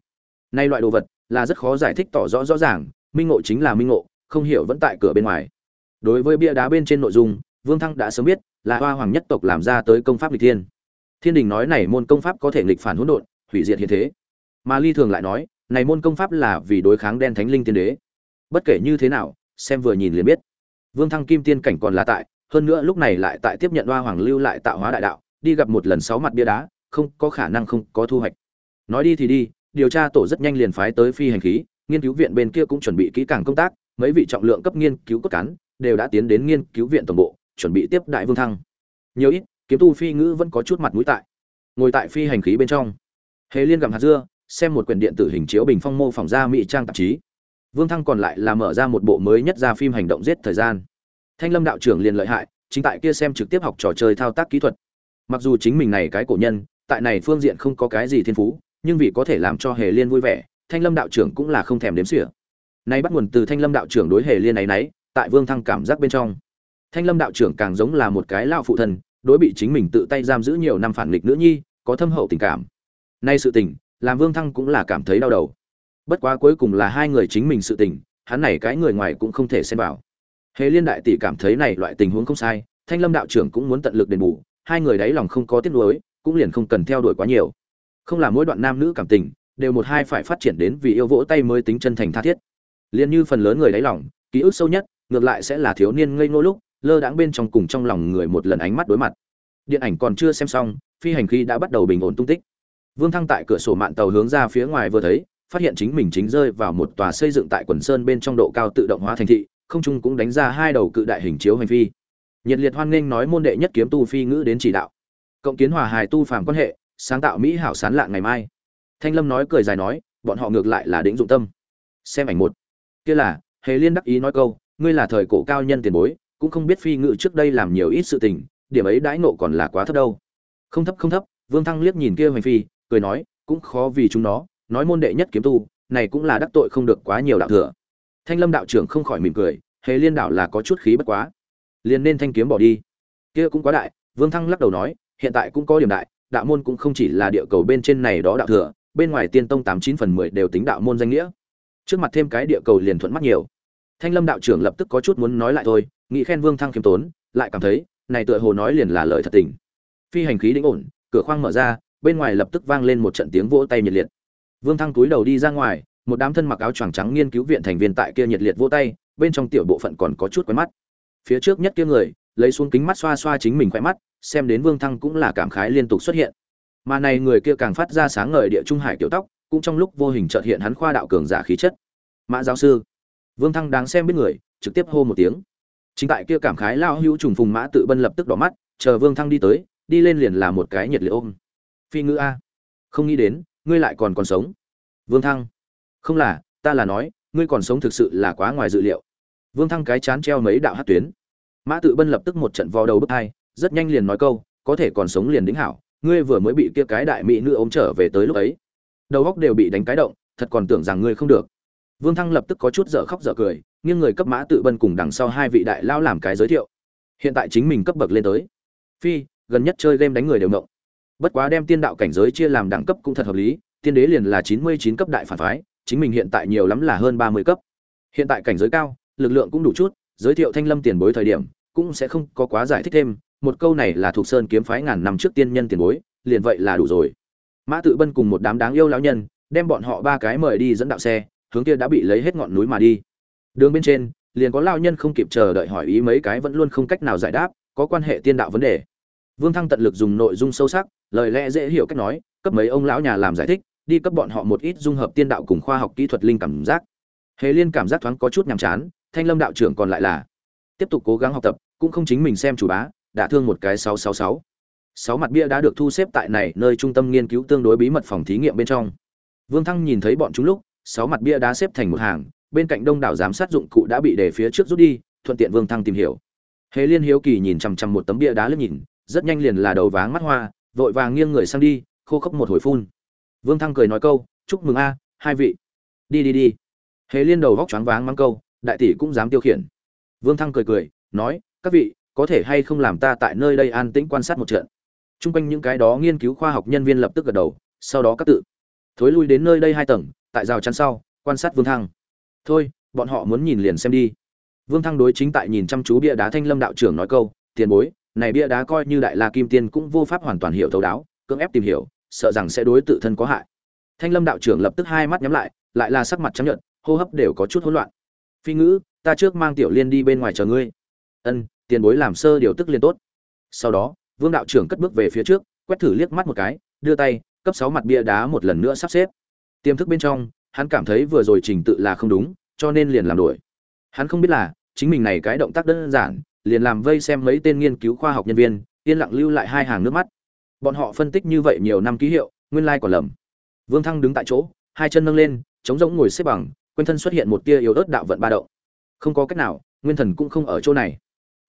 Nay loại đồ vật là rất khó giải thích tỏ rõ rõ ràng, minh ngộ chính là minh ngộ, không hiểu vẫn tại cửa bên ngoài. Đối với bia đá bên trên nội dung, vương thăng đã sớm biết là hoa hoàng nhất tộc làm ra tới công pháp lịch thiên. Thiên đình nói này môn công pháp có thể nghịch phản hỗn độn, hủy diệt hiện thế. Mà ly thường lại nói, này môn công pháp là vì đối kháng đen thánh linh tiên đế. Bất kể như thế nào, xem vừa nhìn liền biết. Vương thăng kim tiên cảnh còn là tại, hơn nữa lúc này lại tại tiếp nhận hoa hoàng lưu lại tạo hóa đại đạo đi gặp một lần sáu mặt bia đá, không có khả năng không có thu hoạch. Nói đi thì đi, điều tra tổ rất nhanh liền phái tới phi hành khí, nghiên cứu viện bên kia cũng chuẩn bị kỹ càng công tác, mấy vị trọng lượng cấp nghiên cứu cốt cán đều đã tiến đến nghiên cứu viện tổng bộ, chuẩn bị tiếp đại vương thăng. Nhiều ít, kiếm tu phi ngữ vẫn có chút mặt mũi tại. Ngồi tại phi hành khí bên trong. Hề liên gặm hạt dưa, xem một quyển điện tử hình chiếu bình phong mô phỏng ra mỹ trang tạp chí. Vương thăng còn lại là mở ra một bộ mới nhất ra phim hành động giết thời gian. Thanh lâm đạo trưởng liền lợi hại, chính tại kia xem trực tiếp học trò chơi thao tác kỹ thuật mặc dù chính mình này cái cổ nhân, tại này phương diện không có cái gì thiên phú, nhưng vì có thể làm cho hề liên vui vẻ, thanh lâm đạo trưởng cũng là không thèm đếm xỉa. Nay bắt nguồn từ thanh lâm đạo trưởng đối hề liên này nấy, tại vương thăng cảm giác bên trong. Thanh lâm đạo trưởng càng giống là một cái lao phụ thần đối bị chính mình tự tay giam giữ nhiều năm phản nghịch nữ nhi, có thâm hậu tình cảm. Nay sự tình, làm vương thăng cũng là cảm thấy đau đầu. Bất quá cuối cùng là hai người chính mình sự tình, hắn này cái người ngoài cũng không thể xem vào. Hề liên đại tỷ cảm thấy này loại tình huống không sai, thanh lâm đạo trưởng cũng muốn tận lực đền bù hai người đấy lòng không có tiếc nuối, cũng liền không cần theo đuổi quá nhiều. Không là mỗi đoạn nam nữ cảm tình, đều một hai phải phát triển đến vì yêu vỗ tay mới tính chân thành tha thiết. Liên như phần lớn người đáy lòng, ký ức sâu nhất, ngược lại sẽ là thiếu niên ngây ngô lúc, lơ đãng bên trong cùng trong lòng người một lần ánh mắt đối mặt. Điện ảnh còn chưa xem xong, phi hành khí đã bắt đầu bình ổn tung tích. Vương thăng tại cửa sổ mạn tàu hướng ra phía ngoài vừa thấy, phát hiện chính mình chính rơi vào một tòa xây dựng tại quần sơn bên trong độ cao tự động hóa thành thị, không trung cũng đánh ra hai đầu cự đại hình chiếu hành phi nhiệt liệt hoan nghênh nói môn đệ nhất kiếm tu phi ngữ đến chỉ đạo. Cộng kiến hòa hài tu phàm quan hệ, sáng tạo mỹ hảo sán lạ ngày mai. Thanh lâm nói cười dài nói, bọn họ ngược lại là đĩnh dụng tâm. Xem ảnh một. Kia là, hề liên đắc ý nói câu, ngươi là thời cổ cao nhân tiền bối, cũng không biết phi ngự trước đây làm nhiều ít sự tình, điểm ấy đãi nộ còn là quá thấp đâu. Không thấp không thấp, vương thăng liếc nhìn kia hoành phi, cười nói, cũng khó vì chúng nó, nói môn đệ nhất kiếm tu, này cũng là đắc tội không được quá nhiều đạo thừa. Thanh lâm đạo trưởng không khỏi mỉm cười, hề liên đạo là có chút khí bất quá liền nên thanh kiếm bỏ đi. Kia cũng quá đại, vương thăng lắc đầu nói, hiện tại cũng có điểm đại, đạo môn cũng không chỉ là địa cầu bên trên này đó đạo thừa, bên ngoài tiên tông tám chín phần mười đều tính đạo môn danh nghĩa. Trước mặt thêm cái địa cầu liền thuận mắt nhiều. Thanh lâm đạo trưởng lập tức có chút muốn nói lại thôi, nghĩ khen vương thăng khiêm tốn, lại cảm thấy, này tựa hồ nói liền là lời thật tình. Phi hành khí đĩnh ổn, cửa khoang mở ra, bên ngoài lập tức vang lên một trận tiếng vỗ tay nhiệt liệt. Vương thăng túi đầu đi ra ngoài, một đám thân mặc áo choàng trắng nghiên cứu viện thành viên tại kia nhiệt liệt vỗ tay, bên trong tiểu bộ phận còn có chút quen mắt phía trước nhất kia người, lấy xuống kính mắt xoa xoa chính mình khỏe mắt, xem đến vương thăng cũng là cảm khái liên tục xuất hiện. Mà này người kia càng phát ra sáng ngời địa trung hải kiểu tóc, cũng trong lúc vô hình chợt hiện hắn khoa đạo cường giả khí chất. Mã giáo sư. Vương thăng đáng xem biết người, trực tiếp hô một tiếng. Chính tại kia cảm khái lao hữu trùng phùng mã tự bân lập tức đỏ mắt, chờ vương thăng đi tới, đi lên liền là một cái nhiệt liệt ôm. Phi ngữ a. Không nghĩ đến, ngươi lại còn còn sống. Vương thăng. Không là, ta là nói, ngươi còn sống thực sự là quá ngoài dự liệu vương thăng cái chán treo mấy đạo hát tuyến. Mã tự bân lập tức một trận vò đầu bứt hai, rất nhanh liền nói câu, có thể còn sống liền đính hảo, ngươi vừa mới bị kia cái đại mỹ nữ ôm trở về tới lúc ấy. Đầu óc đều bị đánh cái động, thật còn tưởng rằng ngươi không được. Vương thăng lập tức có chút dở khóc dở cười, nghiêng người cấp mã tự bân cùng đằng sau hai vị đại lao làm cái giới thiệu. Hiện tại chính mình cấp bậc lên tới. Phi, gần nhất chơi game đánh người đều ngộng. Bất quá đem tiên đạo cảnh giới chia làm đẳng cấp cũng thật hợp lý, tiên đế liền là chín mươi chín cấp đại phản phái, chính mình hiện tại nhiều lắm là hơn ba mươi cấp. Hiện tại cảnh giới cao lực lượng cũng đủ chút, giới thiệu thanh lâm tiền bối thời điểm, cũng sẽ không có quá giải thích thêm, một câu này là thuộc sơn kiếm phái ngàn năm trước tiên nhân tiền bối, liền vậy là đủ rồi. Mã tự bân cùng một đám đáng yêu lão nhân, đem bọn họ ba cái mời đi dẫn đạo xe, hướng kia đã bị lấy hết ngọn núi mà đi. Đường bên trên, liền có lão nhân không kịp chờ đợi hỏi ý mấy cái vẫn luôn không cách nào giải đáp, có quan hệ tiên đạo vấn đề. Vương thăng tận lực dùng nội dung sâu sắc, lời lẽ dễ hiểu cách nói, cấp mấy ông lão nhà làm giải thích, đi cấp bọn họ một ít dung hợp tiên đạo cùng khoa học kỹ thuật linh cảm giác hề liên cảm giác thoáng có chút nhàm chán, thanh lâm đạo trưởng còn lại là tiếp tục cố gắng học tập, cũng không chính mình xem chủ bá, đã thương một cái sáu sáu sáu. Sáu mặt bia đã được thu xếp tại này nơi trung tâm nghiên cứu tương đối bí mật phòng thí nghiệm bên trong. Vương thăng nhìn thấy bọn chúng lúc, sáu mặt bia đá xếp thành một hàng, bên cạnh đông đảo giám sát dụng cụ đã bị để phía trước rút đi, thuận tiện vương thăng tìm hiểu. Hề liên hiếu kỳ nhìn chằm chằm một tấm bia đá lướt nhìn, rất nhanh liền là đầu váng mắt hoa, vội vàng nghiêng người sang đi, khô khốc một hồi phun. Vương thăng cười nói câu, chúc mừng a, hai vị. Đi đi đi hề liên đầu vóc choáng váng mắng câu, đại tỷ cũng dám tiêu khiển. Vương thăng cười cười, nói, các vị, có thể hay không làm ta tại nơi đây an tĩnh quan sát một trận? T r u n g quanh những cái đó nghiên cứu khoa học nhân viên lập tức gật đầu, sau đó các tự. Thối lui đến nơi đây hai tầng, tại rào chắn sau, quan sát vương thăng. Thôi, bọn họ muốn nhìn liền xem đi. Vương thăng đối chính tại nhìn chăm chú bia đá thanh lâm đạo trưởng nói câu, tiền bối, này bia đá coi như đại la kim tiên cũng vô pháp hoàn toàn hiểu thấu đáo, cưỡng ép tìm hiểu, sợ rằng sẽ đối tự thân có hại. Thanh lâm đạo trưởng lập tức hai mắt nhắm lại lại là sắc mặt chấp nhận hô hấp đều có chút hỗn loạn. Phi ngữ, ta trước mang tiểu liên đi bên ngoài chờ ngươi. Ân, tiền bối làm sơ điều tức liên tốt. Sau đó, vương đạo trưởng cất bước về phía trước, quét thử liếc mắt một cái, đưa tay, cấp sáu mặt bia đá một lần nữa sắp xếp. Tiềm thức bên trong, hắn cảm thấy vừa rồi trình tự là không đúng, cho nên liền làm đổi. Hắn không biết là, chính mình này cái động tác đơn giản, liền làm vây xem mấy tên nghiên cứu khoa học nhân viên, yên lặng lưu lại hai hàng nước mắt. Bọn họ phân tích như vậy nhiều năm ký hiệu, nguyên lai còn lầm. Vương thăng đứng tại chỗ, hai chân nâng lên, chống rỗng ngồi xếp bằng quanh thân xuất hiện một tia yếu ớt đạo vận ba động. Không có cách nào, nguyên thần cũng không ở chỗ này.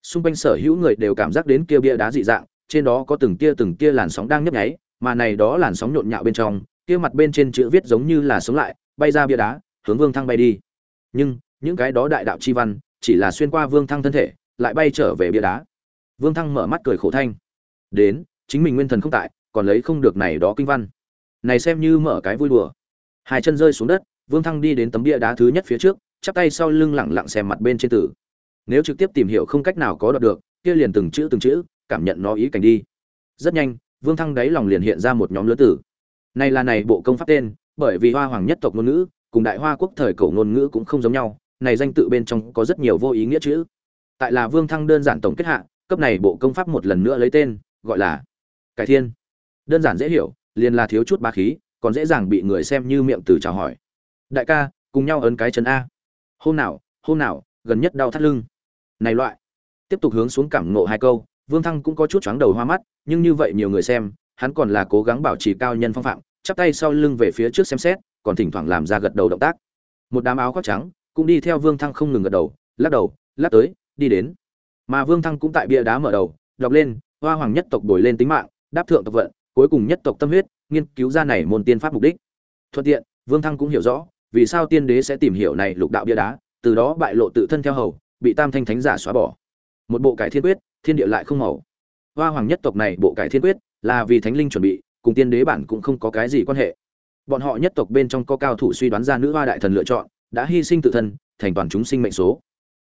Xung quanh sở hữu người đều cảm giác đến kia bia đá dị dạng, trên đó có từng tia từng tia làn sóng đang nhấp nháy, mà này đó làn sóng nhộn nhạo bên trong, kia mặt bên trên chữ viết giống như là sống lại, bay ra bia đá, hướng vương thăng bay đi. Nhưng, những cái đó đại đạo chi văn, chỉ là xuyên qua vương thăng thân thể, lại bay trở về bia đá. Vương thăng mở mắt cười khổ thanh. Đến, chính mình nguyên thần không tại, còn lấy không được này đó kinh văn. Này xem như mở cái vui đùa. Hai chân rơi xuống đất vương thăng đi đến tấm bia đá thứ nhất phía trước, chắp tay sau lưng lẳng lặng xem mặt bên trên tử. Nếu trực tiếp tìm hiểu không cách nào có đoạt được, kia liền từng chữ từng chữ, cảm nhận nó ý cảnh đi. Rất nhanh, vương thăng đáy lòng liền hiện ra một nhóm lứa tử. Này là này bộ công pháp tên, bởi vì hoa hoàng nhất tộc ngôn ngữ, cùng đại hoa quốc thời cổ ngôn ngữ cũng không giống nhau, này danh tự bên trong có rất nhiều vô ý nghĩa chữ. Tại là vương thăng đơn giản tổng kết hạ, cấp này bộ công pháp một lần nữa lấy tên, gọi là cải thiên. Đơn giản dễ hiểu, liền là thiếu chút ba khí, còn dễ dàng bị người xem như miệng từ chào hỏi đại ca, cùng nhau ấn cái chân a. Hôm nào hôm nào, gần nhất đau thắt lưng. Này loại. Tiếp tục hướng xuống cảm ngộ hai câu, vương thăng cũng có chút chóng đầu hoa mắt, nhưng như vậy nhiều người xem, hắn còn là cố gắng bảo trì cao nhân phong phạm, chắp tay sau lưng về phía trước xem xét, còn thỉnh thoảng làm ra gật đầu động tác. Một đám áo khoác trắng, cũng đi theo vương thăng không ngừng gật đầu, lắc đầu, lắc tới, đi đến. Mà vương thăng cũng tại bia đá mở đầu, đọc lên, hoa hoàng nhất tộc đổi lên tính mạng, đáp thượng tộc vận, cuối cùng nhất tộc tâm huyết, nghiên cứu ra này môn tiên pháp mục đích. Thuận tiện, vương thăng cũng hiểu rõ vì sao tiên đế sẽ tìm hiểu này lục đạo bia đá, từ đó bại lộ tự thân theo hầu, bị tam thanh thánh giả xóa bỏ. Một bộ cải thiên quyết, thiên địa lại không màu. Hoa hoàng nhất tộc này bộ cải thiên quyết là vì thánh linh chuẩn bị, cùng tiên đế bản cũng không có cái gì quan hệ. Bọn họ nhất tộc bên trong có cao thủ suy đoán ra nữ hoa đại thần lựa chọn, đã hy sinh tự thân, thành toàn chúng sinh mệnh số.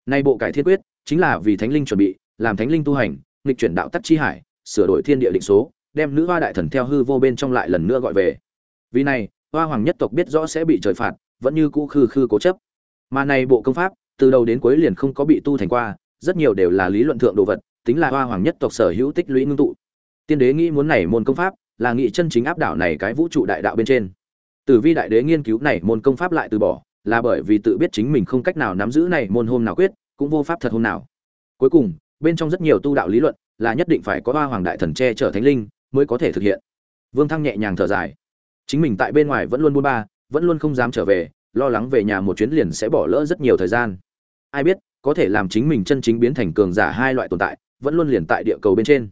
Nay bộ cải thiên quyết chính là vì thánh linh chuẩn bị, làm thánh linh tu hành, nghịch chuyển đạo tắc chi hải, sửa đổi thiên địa định số, đem nữ hoa đại thần theo hư vô bên trong lại lần nữa gọi về. Vì này, hoa hoàng nhất tộc biết rõ sẽ bị trời phạt vẫn như cũ khư khư cố chấp. Mà này bộ công pháp, từ đầu đến cuối liền không có bị tu thành qua, rất nhiều đều là lý luận thượng đồ vật, tính là hoa hoàng nhất tộc sở hữu tích lũy ngưng tụ. Tiên đế nghĩ muốn này môn công pháp, là nghị chân chính áp đảo này cái vũ trụ đại đạo bên trên. Tử vi đại đế nghiên cứu này môn công pháp lại từ bỏ, là bởi vì tự biết chính mình không cách nào nắm giữ này môn hôm nào quyết, cũng vô pháp thật hôm nào. Cuối cùng, bên trong rất nhiều tu đạo lý luận, là nhất định phải có hoa hoàng đại thần che chở thánh linh, mới có thể thực hiện. Vương thăng nhẹ nhàng thở dài. Chính mình tại bên ngoài vẫn luôn buôn ba vẫn luôn không dám trở về, lo lắng về nhà một chuyến liền sẽ bỏ lỡ rất nhiều thời gian. Ai biết, có thể làm chính mình chân chính biến thành cường giả hai loại tồn tại, vẫn luôn liền tại địa cầu bên trên.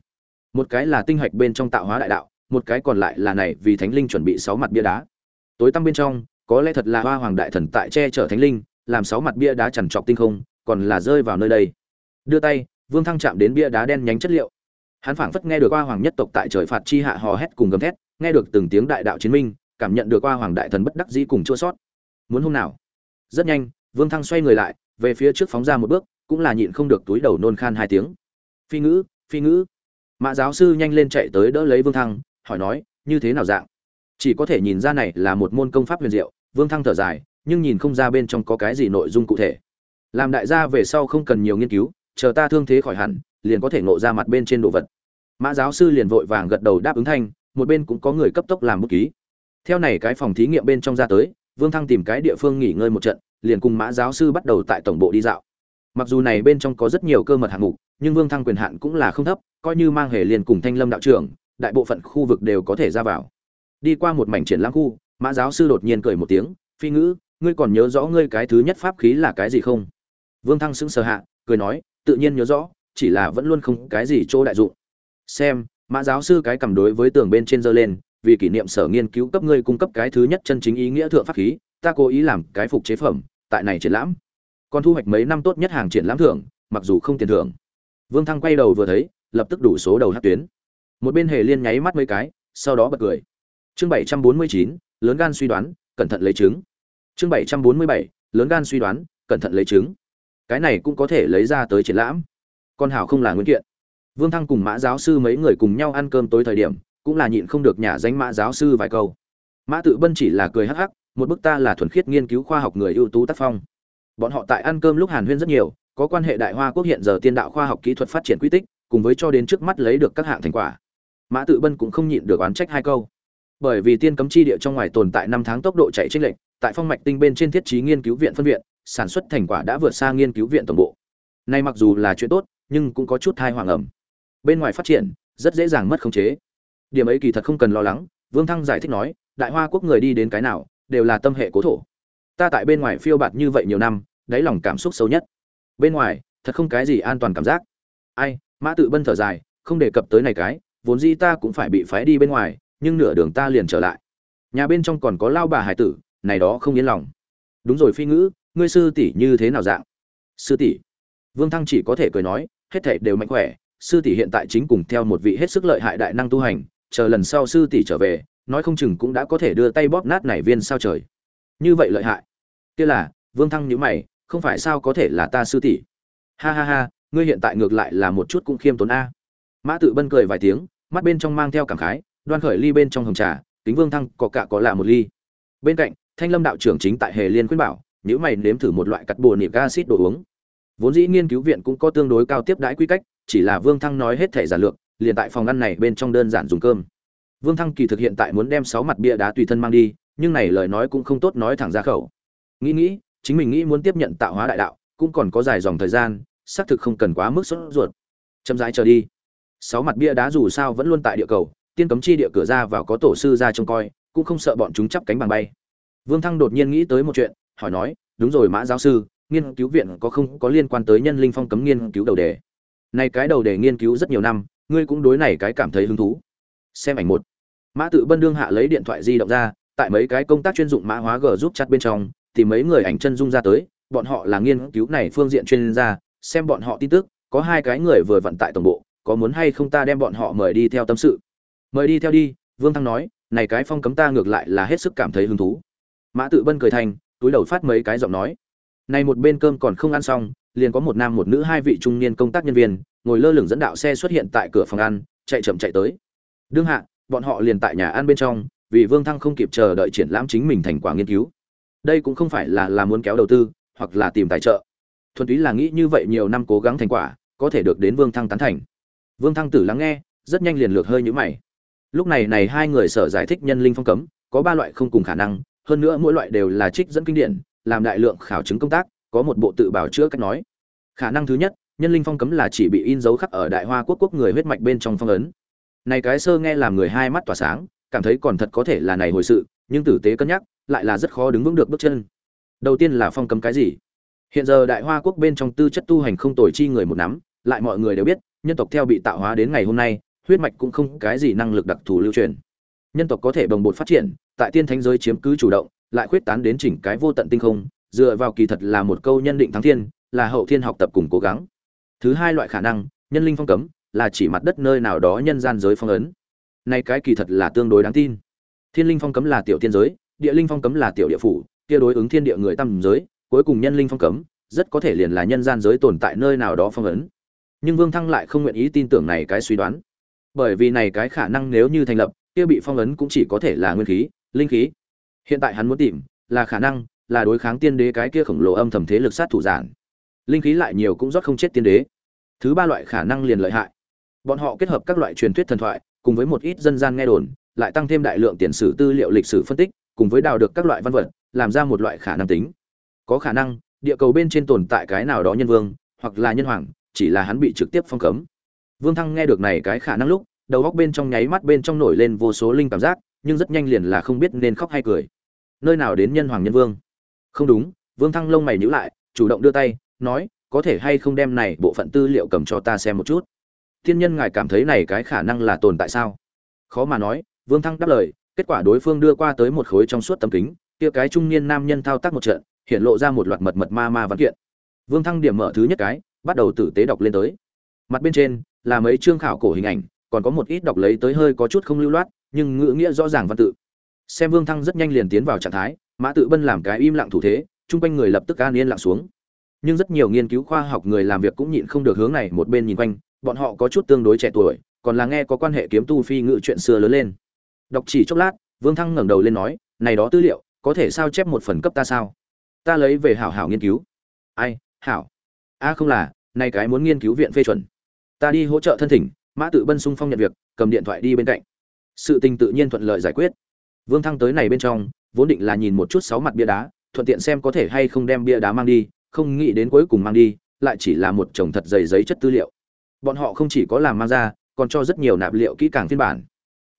Một cái là tinh hạch bên trong tạo hóa đại đạo, một cái còn lại là này vì thánh linh chuẩn bị sáu mặt bia đá. Tối tăm bên trong, có lẽ thật là hoa hoàng đại thần tại che chở thánh linh, làm sáu mặt bia đá chằn trọc tinh không, còn là rơi vào nơi đây. Đưa tay, vương thăng chạm đến bia đá đen nhánh chất liệu. Hắn phảng phất nghe được hoa hoàng nhất tộc tại trời phạt chi hạ hò hét cùng gầm thét, nghe được từng tiếng đại đạo chiến minh cảm nhận được qua hoàng đại thần bất đắc dĩ cùng chua sót. Muốn hôm nào? Rất nhanh, vương thăng xoay người lại, về phía trước phóng ra một bước, cũng là nhịn không được túi đầu nôn khan hai tiếng. Phi ngữ phi ngữ. Mã giáo sư nhanh lên chạy tới đỡ lấy vương thăng, hỏi nói, như thế nào dạng? Chỉ có thể nhìn ra này là một môn công pháp huyền diệu. Vương thăng thở dài, nhưng nhìn không ra bên trong có cái gì nội dung cụ thể. Làm đại gia về sau không cần nhiều nghiên cứu, chờ ta thương thế khỏi hẳn, liền có thể ngộ ra mặt bên trên đồ vật. Mã giáo sư liền vội vàng gật đầu đáp ứng thanh, một bên cũng có người cấp tốc làm bút ký theo này cái phòng thí nghiệm bên trong ra tới, vương thăng tìm cái địa phương nghỉ ngơi một trận, liền cùng mã giáo sư bắt đầu tại tổng bộ đi dạo. Mặc dù này bên trong có rất nhiều cơ mật hạng mục, nhưng vương thăng quyền hạn cũng là không thấp, coi như mang hề liền cùng thanh lâm đạo trưởng, đại bộ phận khu vực đều có thể ra vào. Đi qua một mảnh triển lãm khu, mã giáo sư đột nhiên cười một tiếng, phi ngữ, ngươi còn nhớ rõ ngươi cái thứ nhất pháp khí là cái gì không? Vương thăng sững sờ hạ, cười nói, tự nhiên nhớ rõ, chỉ là vẫn luôn không cái gì chỗ đại dụng. Xem, mã giáo sư cái cầm đối với tường bên trên dơ lên vì kỷ niệm sở nghiên cứu cấp ngươi cung cấp cái thứ nhất chân chính ý nghĩa thượng pháp khí, ta cố ý làm cái phục chế phẩm, tại này triển lãm. Còn thu hoạch mấy năm tốt nhất hàng triển lãm thưởng, mặc dù không tiền thưởng. Vương thăng quay đầu vừa thấy, lập tức đủ số đầu hát tuyến. Một bên hề liên nháy mắt mấy cái, sau đó bật cười. Chương bảy trăm bốn mươi chín, lớn gan suy đoán, cẩn thận lấy trứng chương bảy trăm bốn mươi bảy, lớn gan suy đoán, cẩn thận lấy trứng cái này cũng có thể lấy ra tới triển lãm. Con hảo không là nguyên kiện. Vương thăng cùng mã giáo sư mấy người cùng nhau ăn cơm tối thời điểm cũng là nhịn không được nhà danh mã giáo sư vài câu. Mã tự bân chỉ là cười hắc hắc, một bức ta là thuần khiết nghiên cứu khoa học người ưu tú tác phong. Bọn họ tại ăn cơm lúc hàn huyên rất nhiều, có quan hệ đại hoa quốc hiện giờ tiên đạo khoa học kỹ thuật phát triển quy tích, cùng với cho đến trước mắt lấy được các hạng thành quả. Mã tự bân cũng không nhịn được oán trách hai câu. Bởi vì tiên cấm chi địa trong ngoài tồn tại năm tháng tốc độ chạy trích lệch, tại phong mạch tinh bên trên thiết trí nghiên cứu viện phân viện, sản xuất thành quả đã vượt xa nghiên cứu viện tổng bộ. Nay mặc dù là chuyện tốt, nhưng cũng có chút thai hoàng ẩm bên ngoài phát triển, rất dễ dàng mất khống chế điểm ấy kỳ thật không cần lo lắng, vương thăng giải thích nói, đại hoa quốc người đi đến cái nào, đều là tâm hệ cố thổ. Ta tại bên ngoài phiêu bạt như vậy nhiều năm, đáy lòng cảm xúc sâu nhất. Bên ngoài, thật không cái gì an toàn cảm giác. Ai, mã tự bân thở dài, không đề cập tới này cái, vốn dĩ ta cũng phải bị phái đi bên ngoài, nhưng nửa đường ta liền trở lại. Nhà bên trong còn có lao bà hải tử, này đó không yên lòng. Đúng rồi phi ngữ, ngươi sư tỷ như thế nào dạng? Sư tỷ. Vương thăng chỉ có thể cười nói, hết thể đều mạnh khỏe, sư tỷ hiện tại chính cùng theo một vị hết sức lợi hại đại năng tu hành chờ lần sau sư tỷ trở về, nói không chừng cũng đã có thể đưa tay bóp nát này viên sao trời. Như vậy lợi hại. Kia là, vương thăng nhữ mày, không phải sao có thể là ta sư tỷ? Ha ha ha, ngươi hiện tại ngược lại là một chút cũng khiêm tốn a. Mã tự bân cười vài tiếng, mắt bên trong mang theo cảm khái, đoan khởi ly bên trong hồng trà, kính vương thăng có cả có là một ly. Bên cạnh, thanh lâm đạo trưởng chính tại hề liên khuyên bảo nếu mày nếm thử một loại cắt bồ nịp acid đồ uống. Vốn dĩ nghiên cứu viện cũng có tương đối cao tiếp đãi quy cách, chỉ là vương thăng nói hết thể giản lược liền tại phòng ăn này bên trong đơn giản dùng cơm. Vương thăng kỳ thực hiện tại muốn đem sáu mặt bia đá tùy thân mang đi, nhưng này lời nói cũng không tốt nói thẳng ra khẩu. Nghĩ nghĩ, chính mình nghĩ muốn tiếp nhận tạo hóa đại đạo, cũng còn có dài dòng thời gian, xác thực không cần quá mức sốt ruột. Chậm rãi chờ đi. Sáu mặt bia đá dù sao vẫn luôn tại địa cầu, tiên cấm chi địa cửa ra vào có tổ sư ra trông coi, cũng không sợ bọn chúng chắp cánh bằng bay. Vương thăng đột nhiên nghĩ tới một chuyện, hỏi nói, đúng rồi, mã giáo sư, nghiên cứu viện có không có liên quan tới nhân linh phong cấm nghiên cứu đầu đề? Này cái đầu đề nghiên cứu rất nhiều năm ngươi cũng đối này cái cảm thấy hứng thú. Xem ảnh một. Mã tự bân đương hạ lấy điện thoại di động ra, tại mấy cái công tác chuyên dụng mã hóa g giúp chặt bên trong, thì mấy người ảnh chân dung ra tới, bọn họ là nghiên cứu này phương diện chuyên gia, xem bọn họ tin tức, có hai cái người vừa vận tại tổng bộ, có muốn hay không ta đem bọn họ mời đi theo tâm sự. Mời đi theo đi, vương thăng nói, này cái phong cấm ta ngược lại là hết sức cảm thấy hứng thú. Mã tự bân cười thành, túi đầu phát mấy cái giọng nói. Này một bên cơm còn không ăn xong liền có một nam một nữ hai vị trung niên công tác nhân viên, ngồi lơ lửng dẫn đạo xe xuất hiện tại cửa phòng ăn, chạy chậm chạy tới. Đương hạ, bọn họ liền tại nhà ăn bên trong, vì vương thăng không kịp chờ đợi triển lãm chính mình thành quả nghiên cứu. Đây cũng không phải là là muốn kéo đầu tư, hoặc là tìm tài trợ. Thuần túy là nghĩ như vậy nhiều năm cố gắng thành quả, có thể được đến vương thăng tán thành. Vương thăng tử lắng nghe, rất nhanh liền lược hơi nhũ mày. Lúc này này hai người sở giải thích nhân linh phong cấm, có ba loại không cùng khả năng, hơn nữa mỗi loại đều là trích dẫn kinh điển, làm đại lượng khảo chứng công tác có một bộ tự bảo chữa cách nói. Khả năng thứ nhất, nhân linh phong cấm là chỉ bị in dấu khắc ở đại hoa quốc quốc người huyết mạch bên trong phong ấn. Này cái sơ nghe làm người hai mắt tỏa sáng, cảm thấy còn thật có thể là này hồi sự, nhưng tử tế cân nhắc, lại là rất khó đứng vững được bước chân. Đầu tiên là phong cấm cái gì? Hiện giờ đại hoa quốc bên trong tư chất tu hành không tồi chi người một nắm, lại mọi người đều biết, nhân tộc theo bị tạo hóa đến ngày hôm nay, huyết mạch cũng không cái gì năng lực đặc thù lưu truyền. Nhân tộc có thể bồng bột phát triển, tại tiên thánh giới chiếm cứ chủ động, lại khuyết tán đến chỉnh cái vô tận tinh không dựa vào kỳ thật là một câu nhân định thắng thiên, là hậu thiên học tập cùng cố gắng. Thứ hai loại khả năng, nhân linh phong cấm, là chỉ mặt đất nơi nào đó nhân gian giới phong ấn. Nay cái kỳ thật là tương đối đáng tin. Thiên linh phong cấm là tiểu thiên giới, địa linh phong cấm là tiểu địa phủ, kia đối ứng thiên địa người tam giới, cuối cùng nhân linh phong cấm, rất có thể liền là nhân gian giới tồn tại nơi nào đó phong ấn. Nhưng vương thăng lại không nguyện ý tin tưởng này cái suy đoán. Bởi vì này cái khả năng nếu như thành lập, kia bị phong ấn cũng chỉ có thể là nguyên khí, linh khí. Hiện tại hắn muốn tìm, là khả năng là đối kháng tiên đế cái kia khổng lồ âm thầm thế lực sát thủ giản. Linh khí lại nhiều cũng rót không chết tiên đế. Thứ ba loại khả năng liền lợi hại. Bọn họ kết hợp các loại truyền thuyết thần thoại, cùng với một ít dân gian nghe đồn, lại tăng thêm đại lượng tiền sử tư liệu lịch sử phân tích, cùng với đào được các loại văn vật, làm ra một loại khả năng tính. Có khả năng, địa cầu bên trên tồn tại cái nào đó nhân vương, hoặc là nhân hoàng, chỉ là hắn bị trực tiếp phong cấm. Vương thăng nghe được này cái khả năng lúc, đầu góc bên trong nháy mắt bên trong nổi lên vô số linh cảm giác, nhưng rất nhanh liền là không biết nên khóc hay cười. Nơi nào đến nhân hoàng nhân vương? Không đúng, vương thăng lông mày nhíu lại, chủ động đưa tay, nói, có thể hay không đem này bộ phận tư liệu cầm cho ta xem một chút? Thiên nhân ngài cảm thấy này cái khả năng là tồn tại sao? Khó mà nói, vương thăng đáp lời, kết quả đối phương đưa qua tới một khối trong suốt tấm kính, kia cái trung niên nam nhân thao tác một trận, hiện lộ ra một loạt mật mật ma ma văn kiện. Vương thăng điểm mở thứ nhất cái, bắt đầu tử tế đọc lên tới. Mặt bên trên, là mấy chương khảo cổ hình ảnh, còn có một ít đọc lấy tới hơi có chút không lưu loát, nhưng ngữ nghĩa rõ ràng văn tự. Xem vương thăng rất nhanh liền tiến vào trạng thái mã tự bân làm cái im lặng thủ thế, chung quanh người lập tức an yên lặng xuống. Nhưng rất nhiều nghiên cứu khoa học người làm việc cũng nhịn không được hướng này một bên nhìn quanh, bọn họ có chút tương đối trẻ tuổi, còn là nghe có quan hệ kiếm tu phi ngự chuyện xưa lớn lên. Đọc chỉ chốc lát, vương thăng ngẩng đầu lên nói, này đó tư liệu, có thể sao chép một phần cấp ta sao? Ta lấy về hảo hảo nghiên cứu. Ai, hảo. A, không là, nay cái muốn nghiên cứu viện phê chuẩn. Ta đi hỗ trợ thân thỉnh. Mã tự bân sung phong nhận việc, cầm điện thoại đi bên cạnh. Sự tình tự nhiên thuận lợi giải quyết. Vương thăng tới này bên trong vốn định là nhìn một chút sáu mặt bia đá, thuận tiện xem có thể hay không đem bia đá mang đi, không nghĩ đến cuối cùng mang đi, lại chỉ là một chồng thật dày giấy chất tư liệu. Bọn họ không chỉ có làm mang ra, còn cho rất nhiều nạp liệu kỹ càng phiên bản.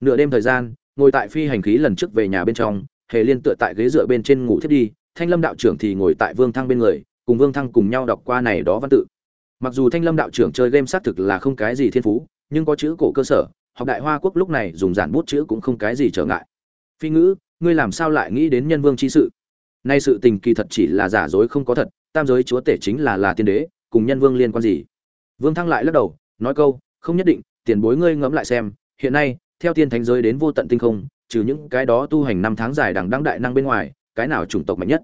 Nửa đêm thời gian, ngồi tại phi hành khí lần trước về nhà bên trong, hề liên tựa tại ghế dựa bên trên ngủ thiết đi, thanh lâm đạo trưởng thì ngồi tại vương thăng bên người, cùng vương thăng cùng nhau đọc qua này đó văn tự. Mặc dù thanh lâm đạo trưởng chơi game xác thực là không cái gì thiên phú, nhưng có chữ cổ cơ sở, học đại hoa quốc lúc này dùng giản bút chữ cũng không cái gì trở ngại. Phi ngữ ngươi làm sao lại nghĩ đến nhân vương chi sự? Nay sự tình kỳ thật chỉ là giả dối không có thật, tam giới chúa tể chính là là tiên đế, cùng nhân vương liên quan gì? Vương thăng lại lắc đầu, nói câu, không nhất định, tiền bối ngươi ngẫm lại xem, hiện nay, theo tiên thánh giới đến vô tận tinh không, trừ những cái đó tu hành năm tháng dài đằng đăng đại năng bên ngoài, cái nào chủng tộc mạnh nhất?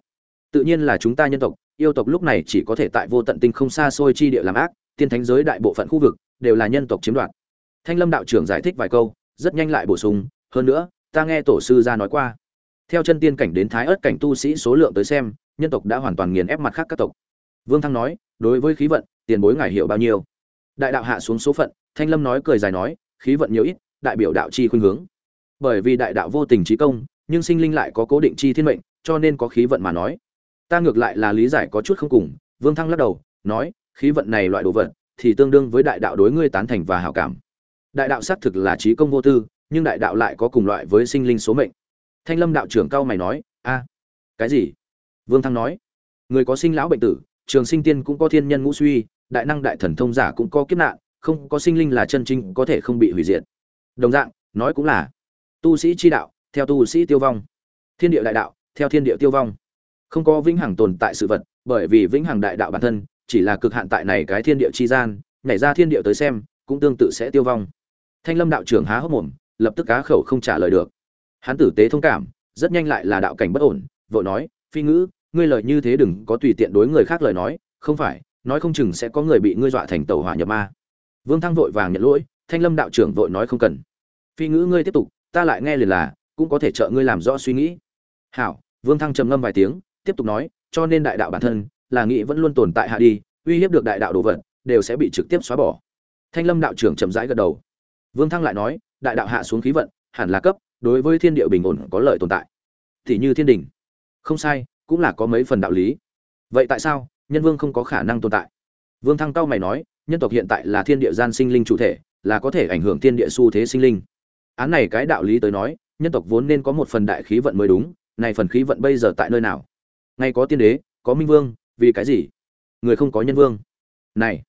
Tự nhiên là chúng ta nhân tộc, yêu tộc lúc này chỉ có thể tại vô tận tinh không xa xôi chi địa làm ác, tiên thánh giới đại bộ phận khu vực đều là nhân tộc chiếm đoạt. Thanh lâm đạo trưởng giải thích vài câu, rất nhanh lại bổ sung, hơn nữa, ta nghe tổ sư ra nói qua theo chân tiên cảnh đến thái ớt cảnh tu sĩ số lượng tới xem, nhân tộc đã hoàn toàn nghiền ép mặt khác các tộc. Vương thăng nói, đối với khí vận, tiền bối ngài hiểu bao nhiêu? Đại đạo hạ xuống số phận, thanh lâm nói cười dài nói, khí vận nhiều ít, đại biểu đạo chi khuynh hướng. Bởi vì đại đạo vô tình trí công, nhưng sinh linh lại có cố định chi thiên mệnh, cho nên có khí vận mà nói. Ta ngược lại là lý giải có chút không cùng, vương thăng lắc đầu, nói, khí vận này loại đồ vật, thì tương đương với đại đạo đối ngươi tán thành và hảo cảm. Đại đạo xác thực là trí công vô tư, nhưng đại đạo lại có cùng loại với sinh linh số mệnh thanh lâm đạo trưởng cao mày nói, a, cái gì? Vương thăng nói, người có sinh lão bệnh tử, trường sinh tiên cũng có thiên nhân ngũ suy, đại năng đại thần thông giả cũng có kiếp nạn, không có sinh linh là chân chính có thể không bị hủy diệt. Đồng dạng, nói cũng là, tu sĩ chi đạo, theo tu sĩ tiêu vong. Thiên địa đại đạo, theo thiên địa tiêu vong. Không có vĩnh hằng tồn tại sự vật, bởi vì vĩnh hằng đại đạo bản thân, chỉ là cực hạn tại này cái thiên địa chi gian, nhảy ra thiên địa tới xem, cũng tương tự sẽ tiêu vong. Thanh lâm đạo trưởng há hốc mồm, lập tức cá khẩu không trả lời được hắn tử tế thông cảm, rất nhanh lại là đạo cảnh bất ổn, vội nói, phi ngữ, ngươi lời như thế đừng có tùy tiện đối người khác lời nói, không phải, nói không chừng sẽ có người bị ngươi dọa thành tàu hỏa nhập ma. Vương thăng vội vàng nhận lỗi, thanh lâm đạo trưởng vội nói không cần. Phi ngữ, ngươi tiếp tục, ta lại nghe liền là, cũng có thể trợ ngươi làm rõ suy nghĩ. Hảo, vương thăng trầm ngâm vài tiếng, tiếp tục nói, cho nên đại đạo bản thân, là nghĩ vẫn luôn tồn tại hạ đi, uy hiếp được đại đạo đồ vật, đều sẽ bị trực tiếp xóa bỏ. Thanh lâm đạo trưởng chậm rãi gật đầu. Vương thăng lại nói, đại đạo hạ xuống khí vận, hẳn là cấp đối với thiên địa bình ổn có lợi tồn tại. Thì như thiên đình. Không sai, cũng là có mấy phần đạo lý. Vậy tại sao, nhân vương không có khả năng tồn tại? Vương thăng cao mày nói, nhân tộc hiện tại là thiên địa gian sinh linh chủ thể, là có thể ảnh hưởng thiên địa xu thế sinh linh. Án này cái đạo lý tới nói, nhân tộc vốn nên có một phần đại khí vận mới đúng, này phần khí vận bây giờ tại nơi nào? Ngay có tiên đế, có minh vương, vì cái gì? Người không có nhân vương. Này!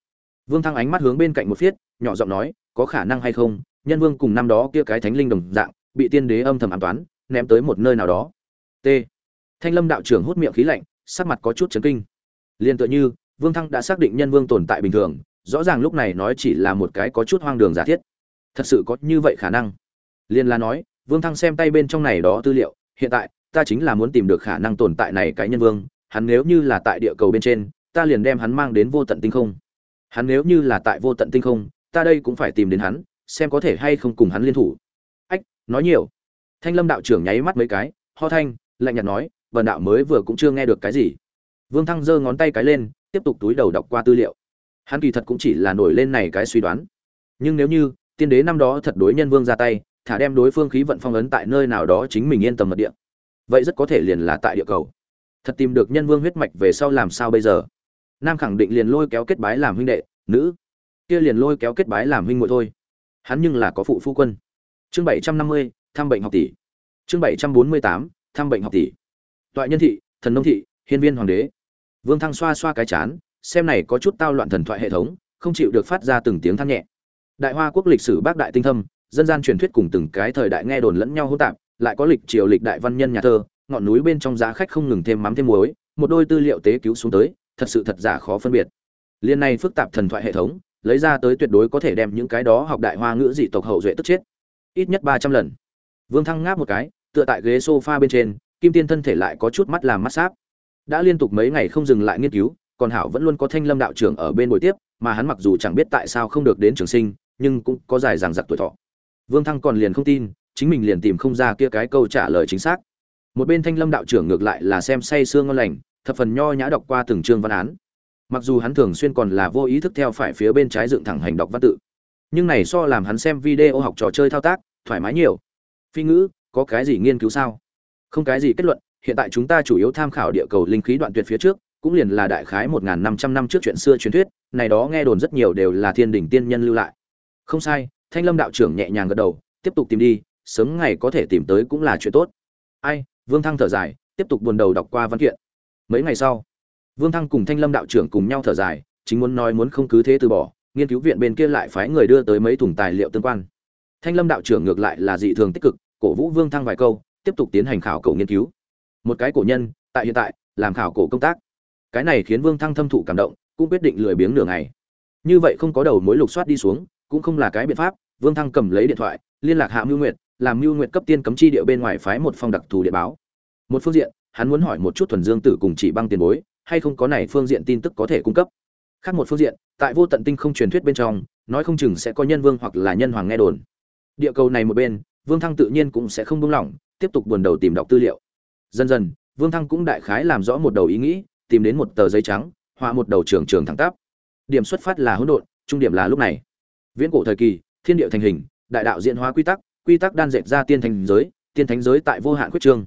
Vương thăng ánh mắt hướng bên cạnh một phiết, nhỏ giọng nói, có khả năng hay không, nhân vương cùng năm đó kia cái thánh linh đồng dạng bị tiên đế âm thầm ám toán, ném tới một nơi nào đó. T. Thanh lâm đạo trưởng hút miệng khí lạnh, sắc mặt có chút chấn kinh. Liên tựa như, vương thăng đã xác định nhân vương tồn tại bình thường, rõ ràng lúc này nói chỉ là một cái có chút hoang đường giả thiết. Thật sự có như vậy khả năng? Liên là nói, vương thăng xem tay bên trong này đó tư liệu, hiện tại, ta chính là muốn tìm được khả năng tồn tại này cái nhân vương, hắn nếu như là tại địa cầu bên trên, ta liền đem hắn mang đến vô tận tinh không. Hắn nếu như là tại vô tận tinh không, ta đây cũng phải tìm đến hắn, xem có thể hay không cùng hắn liên thủ nói nhiều. Thanh lâm đạo trưởng nháy mắt mấy cái, ho thanh, lạnh nhạt nói vần đạo mới vừa cũng chưa nghe được cái gì. Vương thăng giơ ngón tay cái lên, tiếp tục túi đầu đọc qua tư liệu. Hắn kỳ thật cũng chỉ là nổi lên này cái suy đoán. Nhưng nếu như, tiên đế năm đó thật đối nhân vương ra tay, thả đem đối phương khí vận phong ấn tại nơi nào đó chính mình yên tâm mật địa. Vậy rất có thể liền là tại địa cầu. Thật tìm được nhân vương huyết mạch về sau làm sao bây giờ? Nam khẳng định liền lôi kéo kết bái làm huynh đệ, nữ. Kia liền lôi kéo kết bái làm huynh muội thôi. Hắn nhưng là có phụ phu quân chương bảy trăm năm mươi, thăm bệnh học tỷ. Chương bảy trăm bốn mươi tám, thăm bệnh học tỷ. Toại nhân thị, thần nông thị, hiên viên hoàng đế. Vương thăng xoa xoa cái chán, xem này có chút tao loạn thần thoại hệ thống, không chịu được phát ra từng tiếng than nhẹ. Đại hoa quốc lịch sử bác đại tinh thâm, dân gian truyền thuyết cùng từng cái thời đại nghe đồn lẫn nhau hỗn tạp, lại có lịch triều lịch đại văn nhân nhà thơ, ngọn núi bên trong giá khách không ngừng thêm mắm thêm muối, một đôi tư liệu tế cứu xuống tới, thật sự thật giả khó phân biệt. Liên này phức tạp thần thoại hệ thống, lấy ra tới tuyệt đối có thể đem những cái đó học đại hoa ngữ dị tộc hậu duệ tức chết ít nhất ba trăm lần. Vương thăng ngáp một cái, tựa tại ghế sofa bên trên, kim tiên thân thể lại có chút mắt làm mắt sáp. Đã liên tục mấy ngày không dừng lại nghiên cứu, còn hảo vẫn luôn có thanh lâm đạo trưởng ở bên buổi tiếp, mà hắn mặc dù chẳng biết tại sao không được đến trường sinh, nhưng cũng có dài dằng giặc tuổi thọ. Vương thăng còn liền không tin, chính mình liền tìm không ra kia cái câu trả lời chính xác. Một bên thanh lâm đạo trưởng ngược lại là xem say sương ngon lành, thập phần nho nhã đọc qua từng chương văn án. Mặc dù hắn thường xuyên còn là vô ý thức theo phải phía bên trái dựng thẳng hành đọc văn tự nhưng này so làm hắn xem video học trò chơi thao tác, thoải mái nhiều. Phi ngữ, có cái gì nghiên cứu sao? Không cái gì kết luận, hiện tại chúng ta chủ yếu tham khảo địa cầu linh khí đoạn tuyệt phía trước, cũng liền là đại khái một năm trăm năm trước chuyện xưa truyền thuyết, này đó nghe đồn rất nhiều đều là thiên đình tiên nhân lưu lại. Không sai, thanh lâm đạo trưởng nhẹ nhàng gật đầu, tiếp tục tìm đi, sớm ngày có thể tìm tới cũng là chuyện tốt. Ai, vương thăng thở dài, tiếp tục buồn đầu đọc qua văn kiện. Mấy ngày sau, vương thăng cùng thanh lâm đạo trưởng cùng nhau thở dài, chính muốn nói muốn không cứ thế từ bỏ nghiên cứu viện bên kia lại phái người đưa tới mấy thùng tài liệu tương quan. Thanh lâm đạo trưởng ngược lại là dị thường tích cực, cổ vũ vương thăng vài câu, tiếp tục tiến hành khảo cổ nghiên cứu. Một cái cổ nhân, tại hiện tại, làm khảo cổ công tác. Cái này khiến vương thăng thâm thụ cảm động, cũng quyết định lười biếng nửa ngày. Như vậy không có đầu mối lục soát đi xuống, cũng không là cái biện pháp, vương thăng cầm lấy điện thoại, liên lạc hạ mưu nguyệt, làm mưu nguyệt cấp tiên cấm chi địa bên ngoài phái một phong đặc thù điện báo. Một phương diện, hắn muốn hỏi một chút thuần dương tử cùng chỉ băng tiền bối, hay không có này phương diện tin tức có thể cung cấp khác một phương diện, tại vô tận tinh không truyền thuyết bên trong, nói không chừng sẽ có nhân vương hoặc là nhân hoàng nghe đồn. Địa cầu này một bên, vương thăng tự nhiên cũng sẽ không buông lỏng, tiếp tục buồn đầu tìm đọc tư liệu. Dần dần, vương thăng cũng đại khái làm rõ một đầu ý nghĩ, tìm đến một tờ giấy trắng, họa một đầu trường trường thẳng tắp. Điểm xuất phát là hỗn độn, trung điểm là lúc này. Viễn cổ thời kỳ, thiên địa thành hình, đại đạo diễn hóa quy tắc quy tắc đan dệt ra tiên thành giới, tiên thánh giới tại vô hạn quyết trương.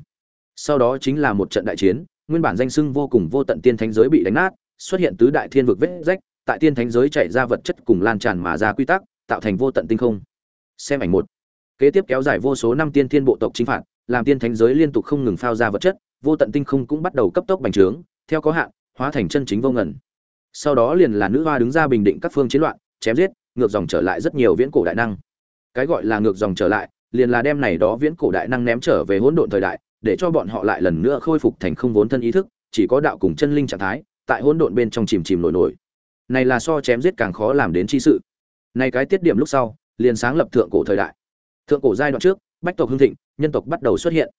Sau đó chính là một trận đại chiến, nguyên bản danh sưng vô cùng vô tận tiên thánh giới bị đánh nát xuất hiện tứ đại thiên vực vết rách, tại tiên thánh giới chạy ra vật chất cùng lan tràn mà ra quy tắc, tạo thành vô tận tinh không. Xem ảnh một. Kế tiếp kéo dài vô số năm tiên thiên bộ tộc chính phạt, làm tiên thánh giới liên tục không ngừng phao ra vật chất, vô tận tinh không cũng bắt đầu cấp tốc bành trướng, theo có hạn, hóa thành chân chính vô ngần. Sau đó liền là nữ hoa đứng ra bình định các phương chiến loạn, chém giết, ngược dòng trở lại rất nhiều viễn cổ đại năng. Cái gọi là ngược dòng trở lại, liền là đem này đó viễn cổ đại năng ném trở về hỗn độn thời đại, để cho bọn họ lại lần nữa khôi phục thành không vốn thân ý thức, chỉ có đạo cùng chân linh trạng thái tại hỗn độn bên trong chìm chìm nổi nổi. Này là so chém giết càng khó làm đến chi sự. Này cái tiết điểm lúc sau, liền sáng lập thượng cổ thời đại. Thượng cổ giai đoạn trước, bách tộc hưng thịnh, nhân tộc bắt đầu xuất hiện.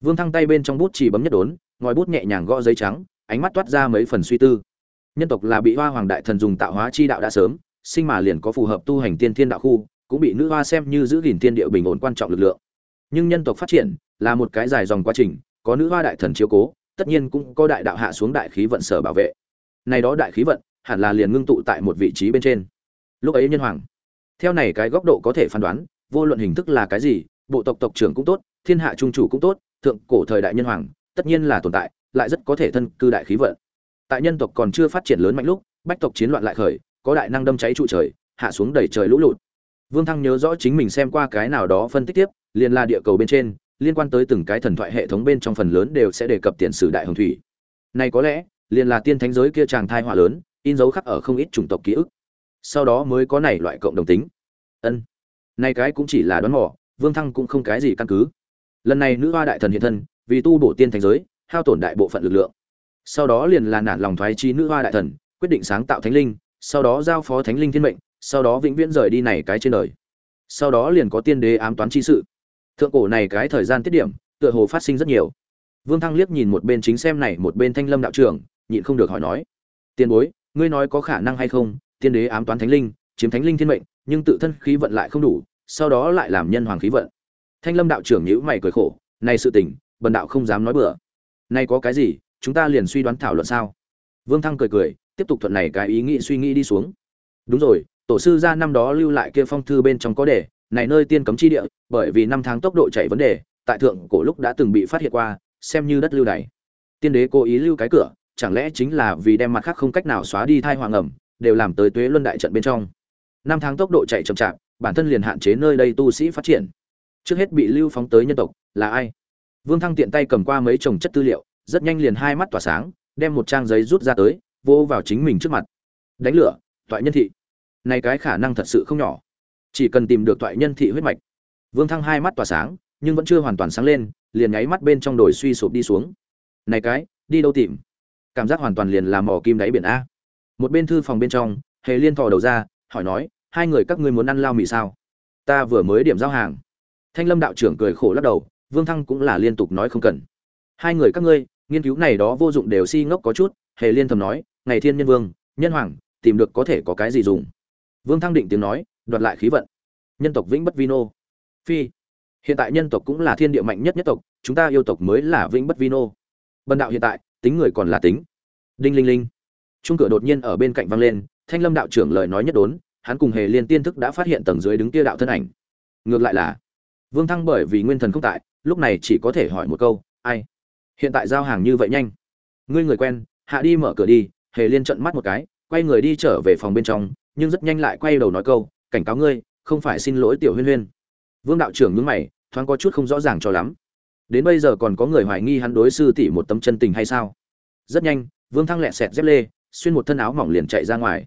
Vương thăng tay bên trong bút chỉ bấm nhất đốn, ngòi bút nhẹ nhàng gõ giấy trắng, ánh mắt toát ra mấy phần suy tư. Nhân tộc là bị hoa hoàng đại thần dùng tạo hóa chi đạo đã sớm, sinh mà liền có phù hợp tu hành tiên thiên đạo khu, cũng bị nữ hoa xem như giữ gìn thiên địa bình ổn quan trọng lực lượng. Nhưng nhân tộc phát triển là một cái dài dòng quá trình, có nữ hoa đại thần chiếu cố tất nhiên cũng có đại đạo hạ xuống đại khí vận sở bảo vệ. Này đó đại khí vận, hẳn là liền ngưng tụ tại một vị trí bên trên. Lúc ấy nhân hoàng, theo này cái góc độ có thể phán đoán, vô luận hình thức là cái gì, bộ tộc tộc trưởng cũng tốt, thiên hạ trung chủ cũng tốt, thượng cổ thời đại nhân hoàng, tất nhiên là tồn tại, lại rất có thể thân cư đại khí vận. Tại nhân tộc còn chưa phát triển lớn mạnh lúc, bách tộc chiến loạn lại khởi, có đại năng đâm cháy trụ trời, hạ xuống đầy trời lũ lụt. Vương thăng nhớ rõ chính mình xem qua cái nào đó phân tích tiếp, liền là địa cầu bên trên liên quan tới từng cái thần thoại hệ thống bên trong phần lớn đều sẽ đề cập tiền sử đại hồng thủy. Này có lẽ, liền là tiên thánh giới kia chàng thai họa lớn, in dấu khắc ở không ít chủng tộc ký ức. Sau đó mới có này loại cộng đồng tính. Ân, này cái cũng chỉ là đoán mò, vương thăng cũng không cái gì căn cứ. Lần này nữ hoa đại thần hiện thân, vì tu bổ tiên thánh giới, hao tổn đại bộ phận lực lượng. Sau đó liền là nản lòng thoái chi nữ hoa đại thần, quyết định sáng tạo thánh linh, sau đó giao phó thánh linh thiên mệnh, sau đó vĩnh viễn rời đi này cái trên đời. Sau đó liền có tiên đế ám toán chi sự thượng cổ này cái thời gian tiết điểm, tựa hồ phát sinh rất nhiều. Vương thăng liếc nhìn một bên chính xem này, một bên thanh lâm đạo trưởng, nhịn không được hỏi nói, tiền bối, ngươi nói có khả năng hay không? Tiên đế ám toán thánh linh, chiếm thánh linh thiên mệnh, nhưng tự thân khí vận lại không đủ, sau đó lại làm nhân hoàng khí vận. Thanh lâm đạo trưởng nhữ mày cười khổ, này sự tình, bần đạo không dám nói bừa. Nay có cái gì, chúng ta liền suy đoán thảo luận sao? Vương thăng cười cười, tiếp tục thuận này cái ý nghĩ suy nghĩ đi xuống. Đúng rồi, tổ sư gia năm đó lưu lại kia phong thư bên trong có đề này nơi tiên cấm chi địa bởi vì năm tháng tốc độ chạy vấn đề tại thượng cổ lúc đã từng bị phát hiện qua xem như đất lưu này, tiên đế cố ý lưu cái cửa chẳng lẽ chính là vì đem mặt khác không cách nào xóa đi thai hoàng ẩm đều làm tới tuế luân đại trận bên trong. Năm tháng tốc độ chạy chậm chạp bản thân liền hạn chế nơi đây tu sĩ phát triển. Trước hết bị lưu phóng tới nhân tộc là ai? Vương thăng tiện tay cầm qua mấy chồng chất tư liệu rất nhanh liền hai mắt tỏa sáng đem một trang giấy rút ra tới vô vào chính mình trước mặt. Đánh lửa toại nhân thị. Này cái khả năng thật sự không nhỏ chỉ cần tìm được toại nhân thị huyết mạch. Vương thăng hai mắt tỏa sáng, nhưng vẫn chưa hoàn toàn sáng lên, liền nháy mắt bên trong đồi suy sụp đi xuống. Này cái, đi đâu tìm? Cảm giác hoàn toàn liền làm mỏ kim đáy biển a. Một bên thư phòng bên trong, hề liên thò đầu ra, hỏi nói, hai người các ngươi muốn ăn lao mì sao? Ta vừa mới điểm giao hàng. Thanh lâm đạo trưởng cười khổ lắc đầu, vương thăng cũng là liên tục nói không cần. Hai người các ngươi, nghiên cứu này đó vô dụng đều si ngốc có chút, hề liên thầm nói, ngày thiên nhân vương, nhân hoàng, tìm được có thể có cái gì dùng? Vương thăng định tiếng nói đoạt lại khí vận. Nhân tộc vĩnh bất vino. Phi. Hiện tại nhân tộc cũng là thiên địa mạnh nhất nhất tộc, chúng ta yêu tộc mới là vĩnh bất vino. Bần đạo hiện tại, tính người còn là tính. Đinh linh linh. Chung cửa đột nhiên ở bên cạnh vang lên, thanh lâm đạo trưởng lời nói nhất đốn, hắn cùng hề liên tiên thức đã phát hiện tầng dưới đứng kia đạo thân ảnh. Ngược lại là, vương thăng bởi vì nguyên thần không tại, lúc này chỉ có thể hỏi một câu, ai? Hiện tại giao hàng như vậy nhanh. Ngươi người quen, hạ đi mở cửa đi. Hề liên trận mắt một cái, quay người đi trở về phòng bên trong, nhưng rất nhanh lại quay đầu nói câu cảnh cáo ngươi, không phải xin lỗi tiểu huyên huyên. Vương đạo trưởng nhướng mày, thoáng có chút không rõ ràng cho lắm. Đến bây giờ còn có người hoài nghi hắn đối sư tỷ một tấm chân tình hay sao? Rất nhanh, vương thăng lẹ sẹt dép lê, xuyên một thân áo mỏng liền chạy ra ngoài.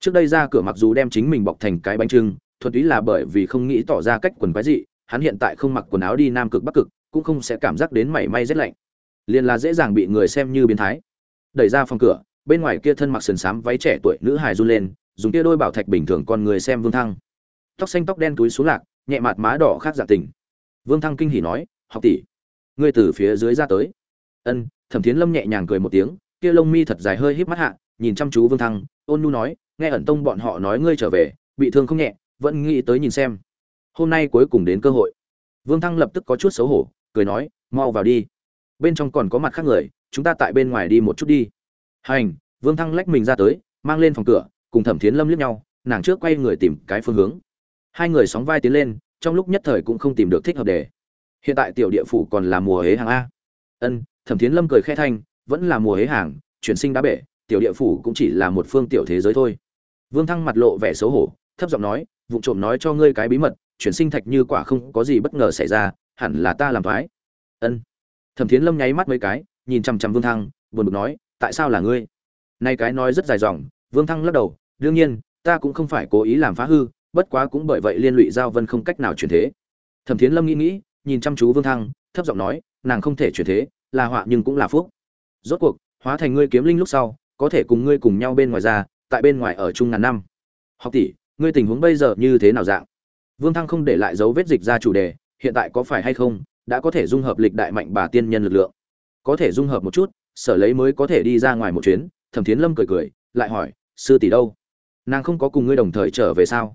Trước đây ra cửa mặc dù đem chính mình bọc thành cái bánh trưng, thuần túy là bởi vì không nghĩ tỏ ra cách quần quái dị, hắn hiện tại không mặc quần áo đi nam cực bắc cực, cũng không sẽ cảm giác đến mảy may rét lạnh. Liền là dễ dàng bị người xem như biến thái. Đẩy ra phòng cửa, bên ngoài kia thân mặc sườn xám váy trẻ tuổi nữ hài run lên dùng kia đôi bảo thạch bình thường con người xem vương thăng. Tóc xanh tóc đen túi xuống lạc, nhẹ mặt má đỏ khác dạng tình. Vương thăng kinh hỉ nói, học tỷ, ngươi từ phía dưới ra tới. Ân, thẩm thiến lâm nhẹ nhàng cười một tiếng, kia lông mi thật dài hơi híp mắt hạ, nhìn chăm chú vương thăng, ôn nhu nói, nghe ẩn tông bọn họ nói ngươi trở về, bị thương không nhẹ, vẫn nghĩ tới nhìn xem. Hôm nay cuối cùng đến cơ hội. Vương thăng lập tức có chút xấu hổ, cười nói, mau vào đi. Bên trong còn có mặt khác người, chúng ta tại bên ngoài đi một chút đi. Hành, vương thăng lách mình ra tới, mang lên phòng cửa cùng thẩm thiến lâm liếc nhau, nàng trước quay người tìm cái phương hướng. Hai người sóng vai tiến lên, trong lúc nhất thời cũng không tìm được thích hợp đề hiện tại tiểu địa phủ còn là mùa hế hàng a. Ân, thẩm thiến lâm cười khẽ thanh, vẫn là mùa hế hàng, chuyển sinh đã bể, tiểu địa phủ cũng chỉ là một phương tiểu thế giới thôi. Vương thăng mặt lộ vẻ xấu hổ, thấp giọng nói, vụ trộm nói cho ngươi cái bí mật, chuyển sinh thạch như quả không có gì bất ngờ xảy ra, hẳn là ta làm thoái. Ân. Thẩm thiến lâm nháy mắt mấy cái, nhìn chằm chằm vương thăng, buồn bực nói, tại sao là ngươi? Nay cái nói rất dài dòng vương thăng lắc đầu, đương nhiên, ta cũng không phải cố ý làm phá hư, bất quá cũng bởi vậy liên lụy giao vân không cách nào chuyển thế. Thẩm thiến lâm nghĩ nghĩ, nhìn chăm chú vương thăng, thấp giọng nói, nàng không thể chuyển thế, là họa nhưng cũng là phúc. Rốt cuộc, hóa thành ngươi kiếm linh lúc sau, có thể cùng ngươi cùng nhau bên ngoài ra, tại bên ngoài ở chung ngàn năm. Học tỷ, ngươi tình huống bây giờ như thế nào dạng? Vương thăng không để lại dấu vết dịch ra chủ đề, hiện tại có phải hay không, đã có thể dung hợp lịch đại mạnh bà tiên nhân lực lượng? Có thể dung hợp một chút, sở lấy mới có thể đi ra ngoài một chuyến. Thẩm thiến lâm cười cười, lại hỏi sư tỷ đâu? Nàng không có cùng ngươi đồng thời trở về sao?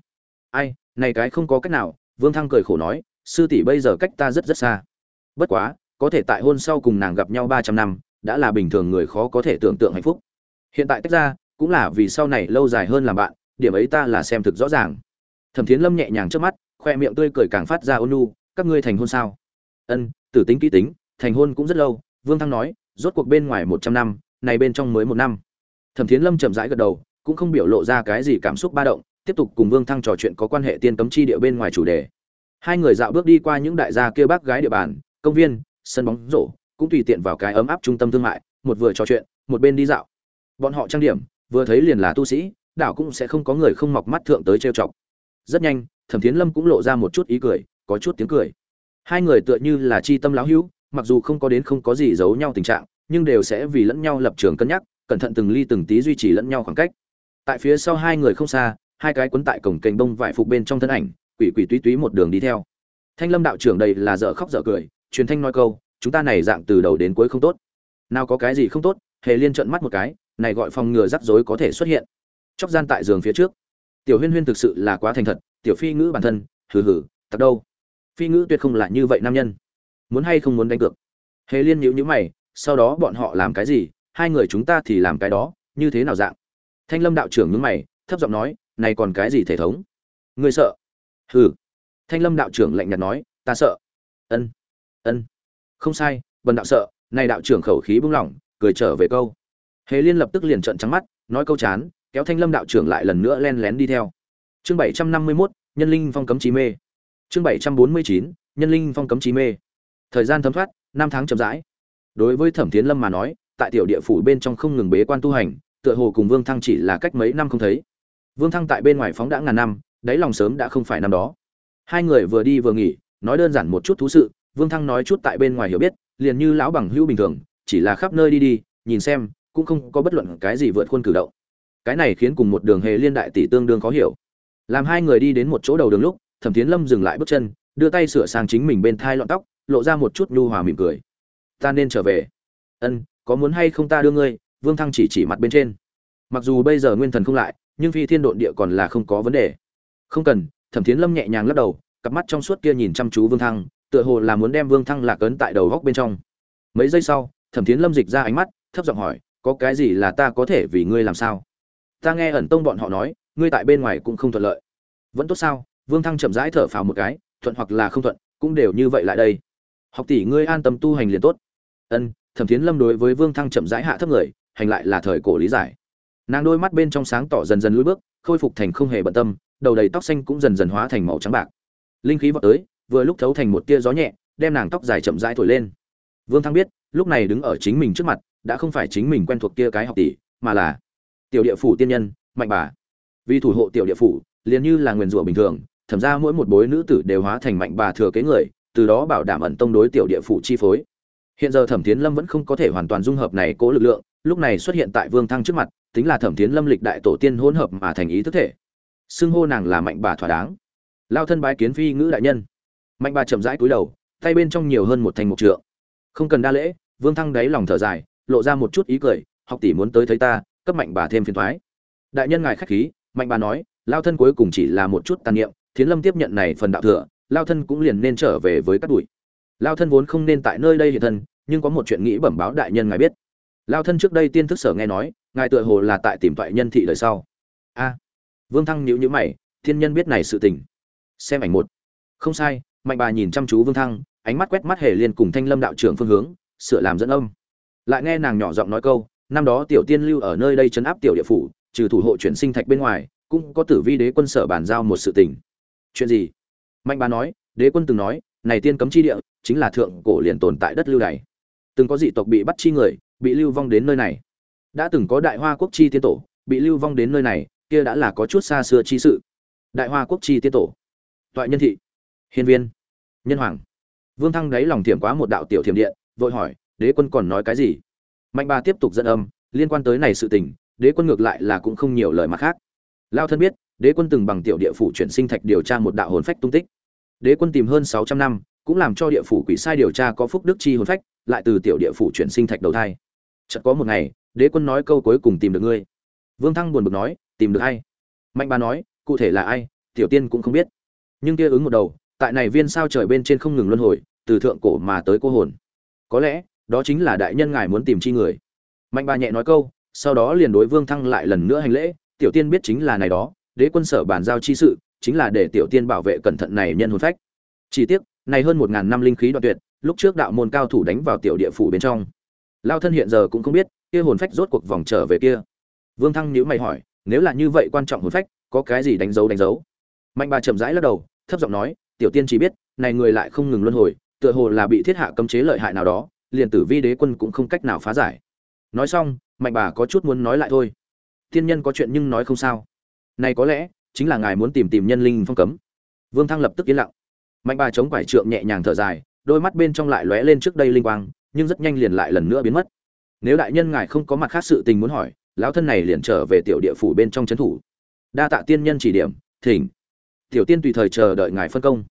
Ai, này cái không có cách nào, vương thăng cười khổ nói, sư tỷ bây giờ cách ta rất rất xa. Bất quá, có thể tại hôn sau cùng nàng gặp nhau ba trăm năm, đã là bình thường người khó có thể tưởng tượng hạnh phúc. Hiện tại tách ra, cũng là vì sau này lâu dài hơn làm bạn, điểm ấy ta là xem thực rõ ràng. Thẩm thiến lâm nhẹ nhàng trước mắt, khoe miệng tươi cười càng phát ra ôn nhu, các ngươi thành hôn sao? Ân, tử tính kỹ tính, thành hôn cũng rất lâu, vương thăng nói, rốt cuộc bên ngoài một trăm năm, này bên trong mới một năm. Thẩm thiến lâm chậm rãi gật đầu cũng không biểu lộ ra cái gì cảm xúc ba động, tiếp tục cùng vương thăng trò chuyện có quan hệ tiên cấm chi địa bên ngoài chủ đề. Hai người dạo bước đi qua những đại gia kia bác gái địa bàn, công viên, sân bóng rổ, cũng tùy tiện vào cái ấm áp trung tâm thương mại, một vừa trò chuyện, một bên đi dạo. Bọn họ trang điểm, vừa thấy liền là tu sĩ, đảo cũng sẽ không có người không mọc mắt thượng tới trêu chọc. Rất nhanh, thẩm thiến lâm cũng lộ ra một chút ý cười, có chút tiếng cười. Hai người tựa như là chi tâm láo hữu, mặc dù không có đến không có gì giấu nhau tình trạng, nhưng đều sẽ vì lẫn nhau lập trường cân nhắc, cẩn thận từng ly từng tí duy trì lẫn nhau khoảng cách tại phía sau hai người không xa, hai cái cuốn tại cổng kênh bông vải phục bên trong thân ảnh, quỷ quỷ túy túy một đường đi theo. Thanh lâm đạo trưởng đây là dở khóc dở cười, truyền thanh nói câu, chúng ta này dạng từ đầu đến cuối không tốt. Nào có cái gì không tốt, hề liên trợn mắt một cái, này gọi phòng ngừa rắc rối có thể xuất hiện. Chóc gian tại giường phía trước. Tiểu huyên huyên thực sự là quá thành thật, tiểu phi ngữ bản thân, hừ hừ tặc đâu. Phi ngữ tuyệt không là như vậy nam nhân. Muốn hay không muốn đánh cược. Hề liên nhíu nhíu mày, sau đó bọn họ làm cái gì? Hai người chúng ta thì làm cái đó, như thế nào dạng? Thanh lâm đạo trưởng nhướng mày thấp giọng nói này còn cái gì thể thống? Ngươi sợ? Hừ. Thanh lâm đạo trưởng lạnh nhạt nói ta sợ. Ân ân. Không sai bần đạo sợ. Này đạo trưởng khẩu khí buông lỏng cười trở về câu. Hề liên lập tức liền trợn trắng mắt nói câu chán kéo thanh lâm đạo trưởng lại lần nữa len lén đi theo. Chương bảy trăm năm mươi 751, nhân linh phong cấm Chí mê. Chương bảy trăm bốn mươi chín nhân linh phong cấm Chí mê. Thời gian thấm thoát năm tháng chậm rãi. Đối với thẩm thiến lâm mà nói tại tiểu địa phủ bên trong không ngừng bế quan tu hành tựa hồ cùng vương thăng chỉ là cách mấy năm không thấy. Vương thăng tại bên ngoài phóng đã ngàn năm, đáy lòng sớm đã không phải năm đó. Hai người vừa đi vừa nghỉ, nói đơn giản một chút thú sự, vương thăng nói chút tại bên ngoài hiểu biết, liền như lão bằng hữu bình thường, chỉ là khắp nơi đi đi, nhìn xem, cũng không có bất luận cái gì vượt khuôn cử động. Cái này khiến cùng một đường hề liên đại tỷ tương đương khó hiểu. Làm hai người đi đến một chỗ đầu đường lúc, thẩm thiến lâm dừng lại bước chân, đưa tay sửa sang chính mình bên thai lọn tóc, lộ ra một chút nhu hòa mỉm cười. Ta nên trở về. Ân, có muốn hay không ta đưa ngươi? Vương thăng chỉ chỉ mặt bên trên. Mặc dù bây giờ nguyên thần không lại, nhưng phi thiên độn địa còn là không có vấn đề. Không cần, thẩm thiến lâm nhẹ nhàng lắc đầu, cặp mắt trong suốt kia nhìn chăm chú vương thăng, tựa hồ là muốn đem vương thăng lạc ấn tại đầu góc bên trong. Mấy giây sau, thẩm thiến lâm dịch ra ánh mắt, thấp giọng hỏi, có cái gì là ta có thể vì ngươi làm sao? Ta nghe ẩn tông bọn họ nói, ngươi tại bên ngoài cũng không thuận lợi. Vẫn tốt sao? Vương thăng chậm rãi thở phào một cái, thuận hoặc là không thuận, cũng đều như vậy lại đây. Học tỷ ngươi an tâm tu hành liền tốt. Ân. Thẩm thiến lâm đối với vương thăng chậm rãi hạ thấp người hành lại là thời cổ lý giải. Nàng đôi mắt bên trong sáng tỏ dần dần lùi bước, khôi phục thành không hề bận tâm, đầu đầy tóc xanh cũng dần dần hóa thành màu trắng bạc. Linh khí vọt tới, vừa lúc thấu thành một tia gió nhẹ, đem nàng tóc dài chậm rãi thổi lên. Vương thăng biết, lúc này đứng ở chính mình trước mặt, đã không phải chính mình quen thuộc kia cái học tỷ, mà là tiểu địa phủ tiên nhân, mạnh bà. Vì thủ hộ tiểu địa phủ, liền như là nguyền rủa bình thường, thẩm ra mỗi một bối nữ tử đều hóa thành mạnh bà thừa kế người, từ đó bảo đảm ẩn tông đối tiểu địa phủ chi phối. Hiện giờ thẩm tiến lâm vẫn không có thể hoàn toàn dung hợp này cố lực lượng lúc này xuất hiện tại vương thăng trước mặt tính là thẩm tiến lâm lịch đại tổ tiên hỗn hợp mà thành ý thức thể. Xưng hô nàng là mạnh bà thỏa đáng. Lao thân bái kiến phi ngữ đại nhân. Mạnh bà chậm rãi cúi đầu, tay bên trong nhiều hơn một thành một trượng. Không cần đa lễ, vương thăng đáy lòng thở dài, lộ ra một chút ý cười, học tỷ muốn tới thấy ta, cấp mạnh bà thêm phiền thoái đại nhân ngài khách khí, mạnh bà nói, lao thân cuối cùng chỉ là một chút tàn niệm, thiến lâm tiếp nhận này phần đạo thừa, lao thân cũng liền nên trở về với các bụi lao thân vốn không nên tại nơi đây hiện thân, nhưng có một chuyện nghĩ bẩm báo đại nhân ngài biết lao thân trước đây tiên thức sở nghe nói ngài tựa hồ là tại tìm toại nhân thị đời sau. A vương thăng nhữ nhữ mày thiên nhân biết này sự tình. Xem ảnh một. Không sai mạnh bà nhìn chăm chú vương thăng ánh mắt quét mắt hề liên cùng thanh lâm đạo trưởng phương hướng sửa làm dẫn âm. Lại nghe nàng nhỏ giọng nói câu năm đó tiểu tiên lưu ở nơi đây chấn áp tiểu địa phủ trừ thủ hộ chuyển sinh thạch bên ngoài cũng có tử vi đế quân sở bàn giao một sự tình. Chuyện gì? Mạnh bà nói đế quân từng nói này tiên cấm chi địa chính là thượng cổ liền tồn tại đất lưu này, từng có dị tộc bị bắt chi người bị lưu vong đến nơi này. Đã từng có đại hoa quốc chi tiên tổ bị lưu vong đến nơi này, kia đã là có chút xa xưa chi sự. Đại hoa quốc chi tiên tổ, toại nhân thị, hiên viên, nhân hoàng. Vương thăng đáy lòng thiểm quá một đạo tiểu thiểm điện, vội hỏi, đế quân còn nói cái gì? Mạnh bà tiếp tục dẫn âm, liên quan tới này sự tình, đế quân ngược lại là cũng không nhiều lời mặt khác. Lao thân biết, đế quân từng bằng tiểu địa phủ chuyển sinh thạch điều tra một đạo hồn phách tung tích. Đế quân tìm hơn sáu trăm năm, cũng làm cho địa phủ quỷ sai điều tra có phúc đức chi hồn phách, lại từ tiểu địa phủ chuyển sinh thạch đầu thai chợt có một ngày, đế quân nói câu cuối cùng tìm được ngươi. Vương thăng buồn bực nói, tìm được ai? Mạnh bà nói, cụ thể là ai, tiểu tiên cũng không biết. Nhưng kia ứng một đầu, tại này viên sao trời bên trên không ngừng luân hồi, từ thượng cổ mà tới cô hồn. Có lẽ, đó chính là đại nhân ngài muốn tìm chi người. Mạnh bà nhẹ nói câu, sau đó liền đối vương thăng lại lần nữa hành lễ, tiểu tiên biết chính là này đó, đế quân sở bàn giao chi sự, chính là để tiểu tiên bảo vệ cẩn thận này nhân hồn phách. Chỉ tiếc, này hơn một ngàn năm linh khí đoạn tuyệt, lúc trước đạo môn cao thủ đánh vào tiểu địa phủ bên trong lao thân hiện giờ cũng không biết, kia hồn phách rốt cuộc vòng trở về kia. Vương thăng nhữ mày hỏi, nếu là như vậy quan trọng hồn phách, có cái gì đánh dấu đánh dấu? Mạnh bà chậm rãi lắc đầu, thấp giọng nói, tiểu tiên chỉ biết, này người lại không ngừng luân hồi, tựa hồ là bị thiết hạ cấm chế lợi hại nào đó, liền tử vi đế quân cũng không cách nào phá giải. Nói xong, mạnh bà có chút muốn nói lại thôi. Tiên nhân có chuyện nhưng nói không sao. Này có lẽ, chính là ngài muốn tìm tìm nhân linh phong cấm. Vương thăng lập tức yên lặng. Mạnh bà chống quải trượng nhẹ nhàng thở dài, đôi mắt bên trong lại lóe lên trước đây linh quang nhưng rất nhanh liền lại lần nữa biến mất. Nếu đại nhân ngài không có mặt khác sự tình muốn hỏi, lão thân này liền trở về tiểu địa phủ bên trong trấn thủ. Đa tạ tiên nhân chỉ điểm, thỉnh. Tiểu tiên tùy thời chờ đợi ngài phân công.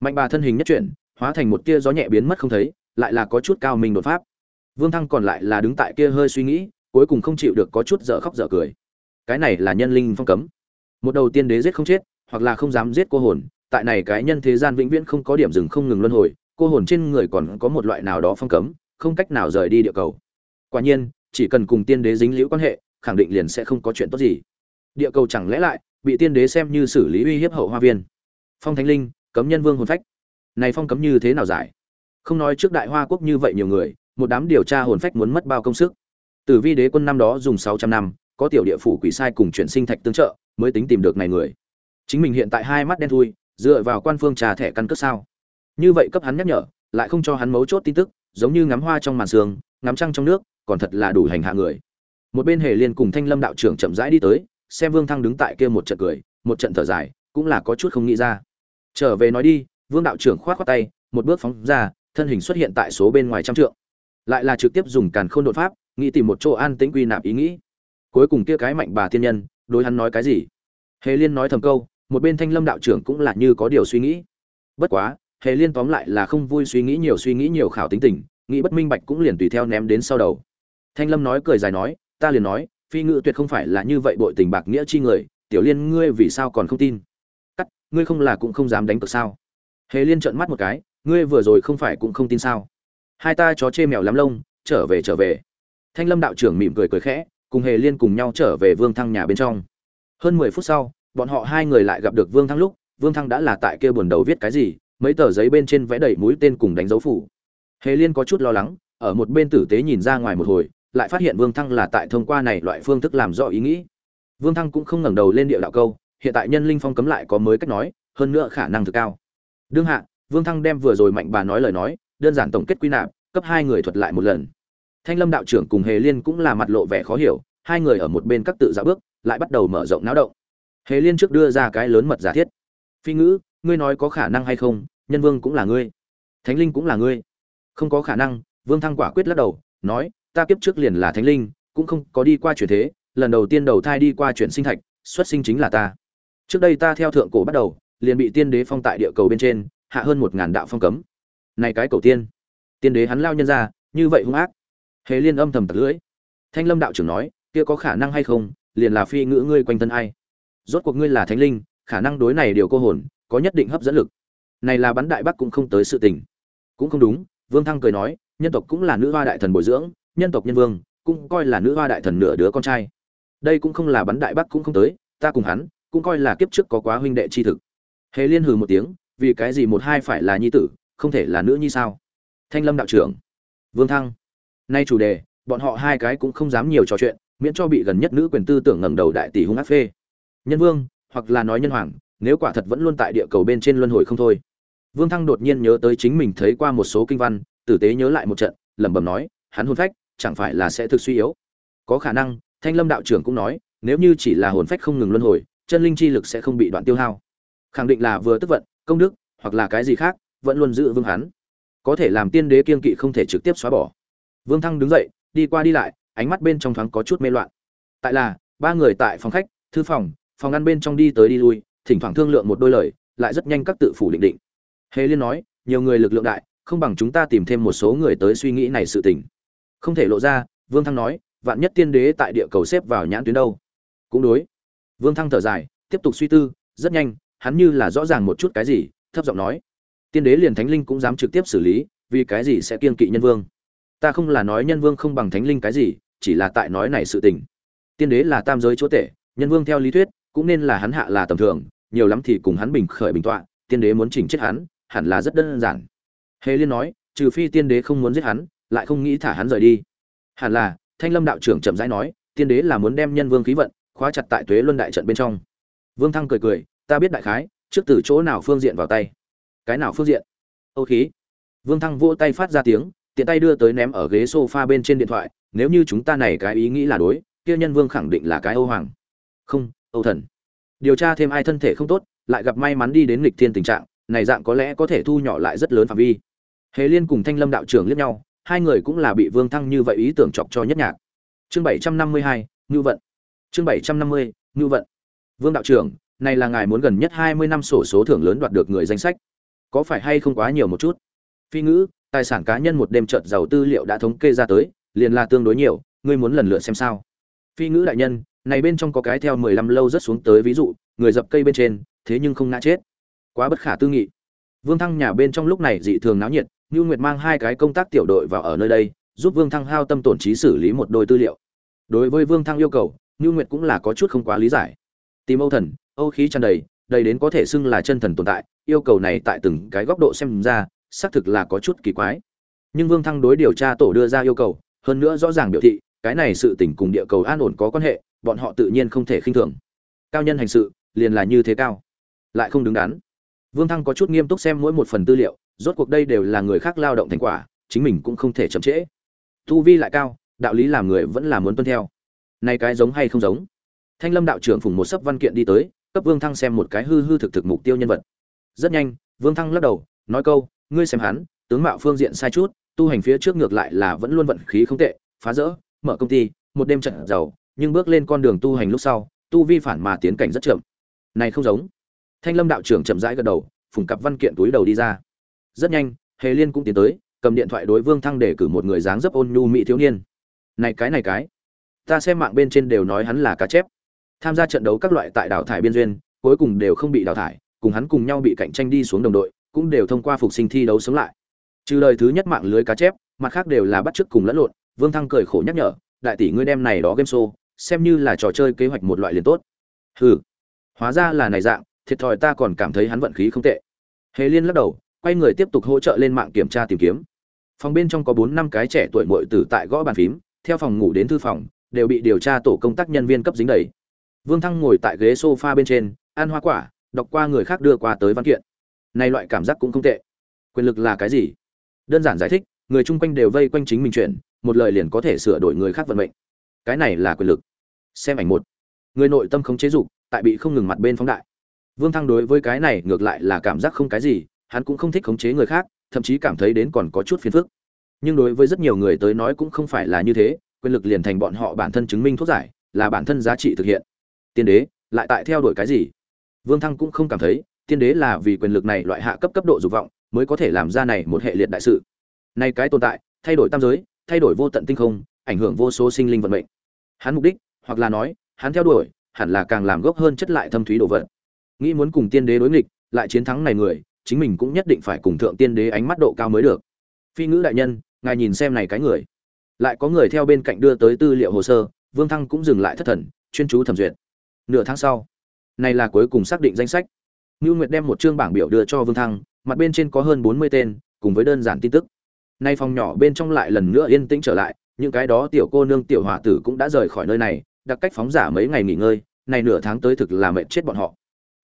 Mạnh bà thân hình nhất chuyển, hóa thành một tia gió nhẹ biến mất không thấy, lại là có chút cao minh đột pháp. Vương thăng còn lại là đứng tại kia hơi suy nghĩ, cuối cùng không chịu được có chút dở khóc dở cười. Cái này là nhân linh phong cấm. Một đầu tiên đế giết không chết, hoặc là không dám giết cô hồn, tại này cái nhân thế gian vĩnh viễn không có điểm dừng không ngừng luân hồi, cô hồn trên người còn có một loại nào đó phong cấm không cách nào rời đi địa cầu. Quả nhiên, chỉ cần cùng tiên đế dính liễu quan hệ, khẳng định liền sẽ không có chuyện tốt gì. Địa cầu chẳng lẽ lại bị tiên đế xem như xử lý uy hiếp hậu hoa viên? Phong thánh linh, cấm nhân vương hồn phách. Này phong cấm như thế nào giải? Không nói trước đại hoa quốc như vậy nhiều người, một đám điều tra hồn phách muốn mất bao công sức. Tử vi đế quân năm đó dùng sáu trăm năm, có tiểu địa phủ quỷ sai cùng chuyển sinh thạch tương trợ, mới tính tìm được này người. Chính mình hiện tại hai mắt đen thui, dựa vào quan phương trà thẻ căn cước sao? Như vậy cấp hắn nhắc nhở, lại không cho hắn mấu chốt tin tức giống như ngắm hoa trong màn sương, ngắm trăng trong nước, còn thật là đủ hành hạ người. Một bên hề liên cùng thanh lâm đạo trưởng chậm rãi đi tới, xem vương thăng đứng tại kia một trận cười, một trận thở dài, cũng là có chút không nghĩ ra. Trở về nói đi, vương đạo trưởng khoát khoát tay, một bước phóng ra, thân hình xuất hiện tại số bên ngoài trăm trượng. Lại là trực tiếp dùng càn khôn đột pháp, nghĩ tìm một chỗ an tĩnh quy nạp ý nghĩ. Cuối cùng kia cái mạnh bà thiên nhân, đối hắn nói cái gì? Hề liên nói thầm câu, một bên thanh lâm đạo trưởng cũng là như có điều suy nghĩ. Bất quá hề liên tóm lại là không vui suy nghĩ nhiều suy nghĩ nhiều khảo tính tình, nghĩ bất minh bạch cũng liền tùy theo ném đến sau đầu. Thanh lâm nói cười dài nói, ta liền nói, phi ngự tuyệt không phải là như vậy bội tình bạc nghĩa chi người, tiểu liên ngươi vì sao còn không tin? Cắt, ngươi không là cũng không dám đánh cược sao? Hề liên trợn mắt một cái, ngươi vừa rồi không phải cũng không tin sao? Hai ta chó chê mèo lắm lông, trở về trở về. Thanh lâm đạo trưởng mỉm cười cười khẽ, cùng hề liên cùng nhau trở về vương thăng nhà bên trong. Hơn mười phút sau, bọn họ hai người lại gặp được vương thăng lúc, vương thăng đã là tại kia buồn đầu viết cái gì mấy tờ giấy bên trên vẽ đầy mũi tên cùng đánh dấu phủ. Hề liên có chút lo lắng, ở một bên tử tế nhìn ra ngoài một hồi, lại phát hiện vương thăng là tại thông qua này loại phương thức làm rõ ý nghĩ. Vương thăng cũng không ngẩng đầu lên địa đạo câu, hiện tại nhân linh phong cấm lại có mới cách nói, hơn nữa khả năng thực cao. Đương hạ, vương thăng đem vừa rồi mạnh bà nói lời nói, đơn giản tổng kết quy nạp, cấp hai người thuật lại một lần. Thanh lâm đạo trưởng cùng hề liên cũng là mặt lộ vẻ khó hiểu, hai người ở một bên các tự dạo bước, lại bắt đầu mở rộng náo động. Hề liên trước đưa ra cái lớn mật giả thiết. Phi ngữ, ngươi nói có khả năng hay không nhân vương cũng là ngươi, thánh linh cũng là ngươi. Không có khả năng, vương thăng quả quyết lắc đầu, nói, ta kiếp trước liền là thánh linh, cũng không có đi qua chuyển thế, lần đầu tiên đầu thai đi qua chuyển sinh thạch, xuất sinh chính là ta. Trước đây ta theo thượng cổ bắt đầu, liền bị tiên đế phong tại địa cầu bên trên, hạ hơn một ngàn đạo phong cấm. Này cái cầu tiên tiên đế hắn lao nhân ra, như vậy hung ác. Hề liên âm thầm tặc lưỡi. Thanh lâm đạo trưởng nói, kia có khả năng hay không, liền là phi ngữ ngươi quanh thân ai. Rốt cuộc ngươi là thánh linh, khả năng đối này điều cô hồn, có nhất định hấp dẫn lực này là bắn đại bắc cũng không tới sự tình. Cũng không đúng, vương thăng cười nói, nhân tộc cũng là nữ hoa đại thần bồi dưỡng, nhân tộc nhân vương, cũng coi là nữ hoa đại thần nửa đứa con trai. Đây cũng không là bắn đại bắc cũng không tới, ta cùng hắn, cũng coi là kiếp trước có quá huynh đệ chi thực. Hề liên hừ một tiếng, vì cái gì một hai phải là nhi tử, không thể là nữ nhi sao? Thanh lâm đạo trưởng. Vương thăng. Nay chủ đề, bọn họ hai cái cũng không dám nhiều trò chuyện, miễn cho bị gần nhất nữ quyền tư tưởng ngẩng đầu đại tỷ hung ác phê. Nhân vương, hoặc là nói nhân hoàng, nếu quả thật vẫn luôn tại địa cầu bên trên luân hồi không thôi vương thăng đột nhiên nhớ tới chính mình thấy qua một số kinh văn, tử tế nhớ lại một trận, lẩm bẩm nói, hắn hồn phách, chẳng phải là sẽ thực suy yếu. Có khả năng, thanh lâm đạo trưởng cũng nói, nếu như chỉ là hồn phách không ngừng luân hồi, chân linh chi lực sẽ không bị đoạn tiêu hao. Khẳng định là vừa tức vận, công đức, hoặc là cái gì khác, vẫn luôn giữ vương hắn. Có thể làm tiên đế kiên kỵ không thể trực tiếp xóa bỏ. Vương thăng đứng dậy, đi qua đi lại, ánh mắt bên trong thoáng có chút mê loạn. Tại là, ba người tại phòng khách, thư phòng phòng ăn bên trong đi tới đi lui, thỉnh thoảng thương lượng một đôi lời, lại rất nhanh các tự phủ định định hề liên nói, nhiều người lực lượng đại, không bằng chúng ta tìm thêm một số người tới suy nghĩ này sự tình. Không thể lộ ra, vương thăng nói, vạn nhất tiên đế tại địa cầu xếp vào nhãn tuyến đâu? Cũng đối. Vương thăng thở dài, tiếp tục suy tư, rất nhanh, hắn như là rõ ràng một chút cái gì, thấp giọng nói, tiên đế liền thánh linh cũng dám trực tiếp xử lý, vì cái gì sẽ kiên kỵ nhân vương? Ta không là nói nhân vương không bằng thánh linh cái gì, chỉ là tại nói này sự tình. Tiên đế là tam giới chúa tể, nhân vương theo lý thuyết, cũng nên là hắn hạ là tầm thường, nhiều lắm thì cùng hắn bình khởi bình tọa, tiên đế muốn chỉnh chết hắn hẳn là rất đơn giản. Hề liên nói, trừ phi tiên đế không muốn giết hắn, lại không nghĩ thả hắn rời đi. Hẳn là, thanh lâm đạo trưởng chậm rãi nói, tiên đế là muốn đem nhân vương khí vận, khóa chặt tại tuế luân đại trận bên trong. Vương thăng cười cười, ta biết đại khái, trước từ chỗ nào phương diện vào tay. Cái nào phương diện? Âu khí. Vương thăng vỗ tay phát ra tiếng, tiện tay đưa tới ném ở ghế sofa bên trên điện thoại, nếu như chúng ta này cái ý nghĩ là đối, kia nhân vương khẳng định là cái âu hoàng. Không, âu thần. Điều tra thêm ai thân thể không tốt, lại gặp may mắn đi đến nghịch thiên tình trạng này dạng có lẽ có thể thu nhỏ lại rất lớn phạm vi. Hề liên cùng thanh lâm đạo trưởng liếc nhau, hai người cũng là bị vương thăng như vậy ý tưởng chọc cho nhất nhạc. Chương bảy trăm năm mươi hai, ngưu vận. Chương bảy trăm năm mươi, ngưu vận. Vương đạo trưởng, này là ngài muốn gần nhất hai mươi năm sổ số thưởng lớn đoạt được người danh sách. Có phải hay không quá nhiều một chút? Phi ngữ, tài sản cá nhân một đêm trợt giàu tư liệu đã thống kê ra tới, liền là tương đối nhiều, ngươi muốn lần lượt xem sao? Phi ngữ đại nhân, này bên trong có cái theo mười lăm lâu rất xuống tới ví dụ, người dập cây bên trên, thế nhưng không ngã chết quá bất khả tư nghị. Vương thăng nhà bên trong lúc này dị thường náo nhiệt như nguyệt mang hai cái công tác tiểu đội vào ở nơi đây, giúp vương thăng hao tâm tổn trí xử lý một đôi tư liệu. Đối với vương thăng yêu cầu như nguyệt cũng là có chút không quá lý giải. Tìm âu thần, âu khí tràn đầy đầy đến có thể xưng là chân thần tồn tại, yêu cầu này tại từng cái góc độ xem ra, xác thực là có chút kỳ quái. Nhưng vương thăng đối điều tra tổ đưa ra yêu cầu, hơn nữa rõ ràng biểu thị, cái này sự tình cùng địa cầu an ổn có quan hệ, bọn họ tự nhiên không thể khinh thường. Cao nhân hành sự, liền là như thế cao. Lại không đứng đắn vương thăng có chút nghiêm túc xem mỗi một phần tư liệu, rốt cuộc đây đều là người khác lao động thành quả, chính mình cũng không thể chậm trễ. Tu vi lại cao, đạo lý làm người vẫn là muốn tuân theo. Này cái giống hay không giống? Thanh lâm đạo trưởng phùng một sấp văn kiện đi tới, cấp vương thăng xem một cái hư hư thực thực mục tiêu nhân vật. Rất nhanh, vương thăng lắc đầu, nói câu, ngươi xem hắn, tướng mạo phương diện sai chút, tu hành phía trước ngược lại là vẫn luôn vận khí không tệ, phá rỡ, mở công ty, một đêm trận giàu, nhưng bước lên con đường tu hành lúc sau, tu vi phản mà tiến cảnh rất chậm. Này không giống thanh lâm đạo trưởng chậm rãi gật đầu, phùng cặp văn kiện túi đầu đi ra. Rất nhanh, hề liên cũng tiến tới, cầm điện thoại đối vương thăng để cử một người dáng dấp ôn nhu mỹ thiếu niên. Này cái này cái, ta xem mạng bên trên đều nói hắn là cá chép. Tham gia trận đấu các loại tại đào thải biên duyên, cuối cùng đều không bị đào thải, cùng hắn cùng nhau bị cạnh tranh đi xuống đồng đội, cũng đều thông qua phục sinh thi đấu sống lại. Trừ lời thứ nhất mạng lưới cá chép, mặt khác đều là bắt chước cùng lẫn lộn, vương thăng cười khổ nhắc nhở, đại tỷ ngươi đem này đó game show, xem như là trò chơi kế hoạch một loại liền tốt. Hừ, hóa ra là này dạng thiệt thòi ta còn cảm thấy hắn vận khí không tệ. Hề liên lắc đầu, quay người tiếp tục hỗ trợ lên mạng kiểm tra tìm kiếm. Phòng bên trong có bốn năm cái trẻ tuổi muội tử tại gõ bàn phím, theo phòng ngủ đến thư phòng, đều bị điều tra tổ công tác nhân viên cấp dính đầy. Vương thăng ngồi tại ghế sofa bên trên, ăn hoa quả, đọc qua người khác đưa qua tới văn kiện. Này loại cảm giác cũng không tệ. Quyền lực là cái gì? Đơn giản giải thích, người chung quanh đều vây quanh chính mình chuyện, một lời liền có thể sửa đổi người khác vận mệnh. Cái này là quyền lực. Xem ảnh một. Người nội tâm không chế dục, tại bị không ngừng mặt bên phóng đại vương thăng đối với cái này ngược lại là cảm giác không cái gì, hắn cũng không thích khống chế người khác, thậm chí cảm thấy đến còn có chút phiền phức. Nhưng đối với rất nhiều người tới nói cũng không phải là như thế, quyền lực liền thành bọn họ bản thân chứng minh thuốc giải, là bản thân giá trị thực hiện. Tiên đế, lại tại theo đuổi cái gì? Vương thăng cũng không cảm thấy, tiên đế là vì quyền lực này loại hạ cấp cấp độ dục vọng, mới có thể làm ra này một hệ liệt đại sự. Nay cái tồn tại, thay đổi tam giới, thay đổi vô tận tinh không, ảnh hưởng vô số sinh linh vận mệnh. Hắn mục đích, hoặc là nói, hắn theo đuổi, hẳn là càng làm gốc hơn chất lại thâm thúy đồ vật nghĩ muốn cùng tiên đế đối nghịch lại chiến thắng này người chính mình cũng nhất định phải cùng thượng tiên đế ánh mắt độ cao mới được phi ngữ đại nhân ngài nhìn xem này cái người lại có người theo bên cạnh đưa tới tư liệu hồ sơ vương thăng cũng dừng lại thất thần chuyên chú thẩm duyệt nửa tháng sau này là cuối cùng xác định danh sách ngưu Nguyệt đem một chương bảng biểu đưa cho Vương Thăng, mặt bên trên có hơn 40 tên, cùng với đơn giản tin tức. Nay phòng nhỏ bên trong lại lần nữa yên tĩnh trở lại, những cái đó tiểu cô nương tiểu hòa tử cũng đã rời khỏi nơi này, đặc cách phóng giả mấy ngày nghỉ ngơi, này nửa tháng tới thực là mệt chết bọn họ.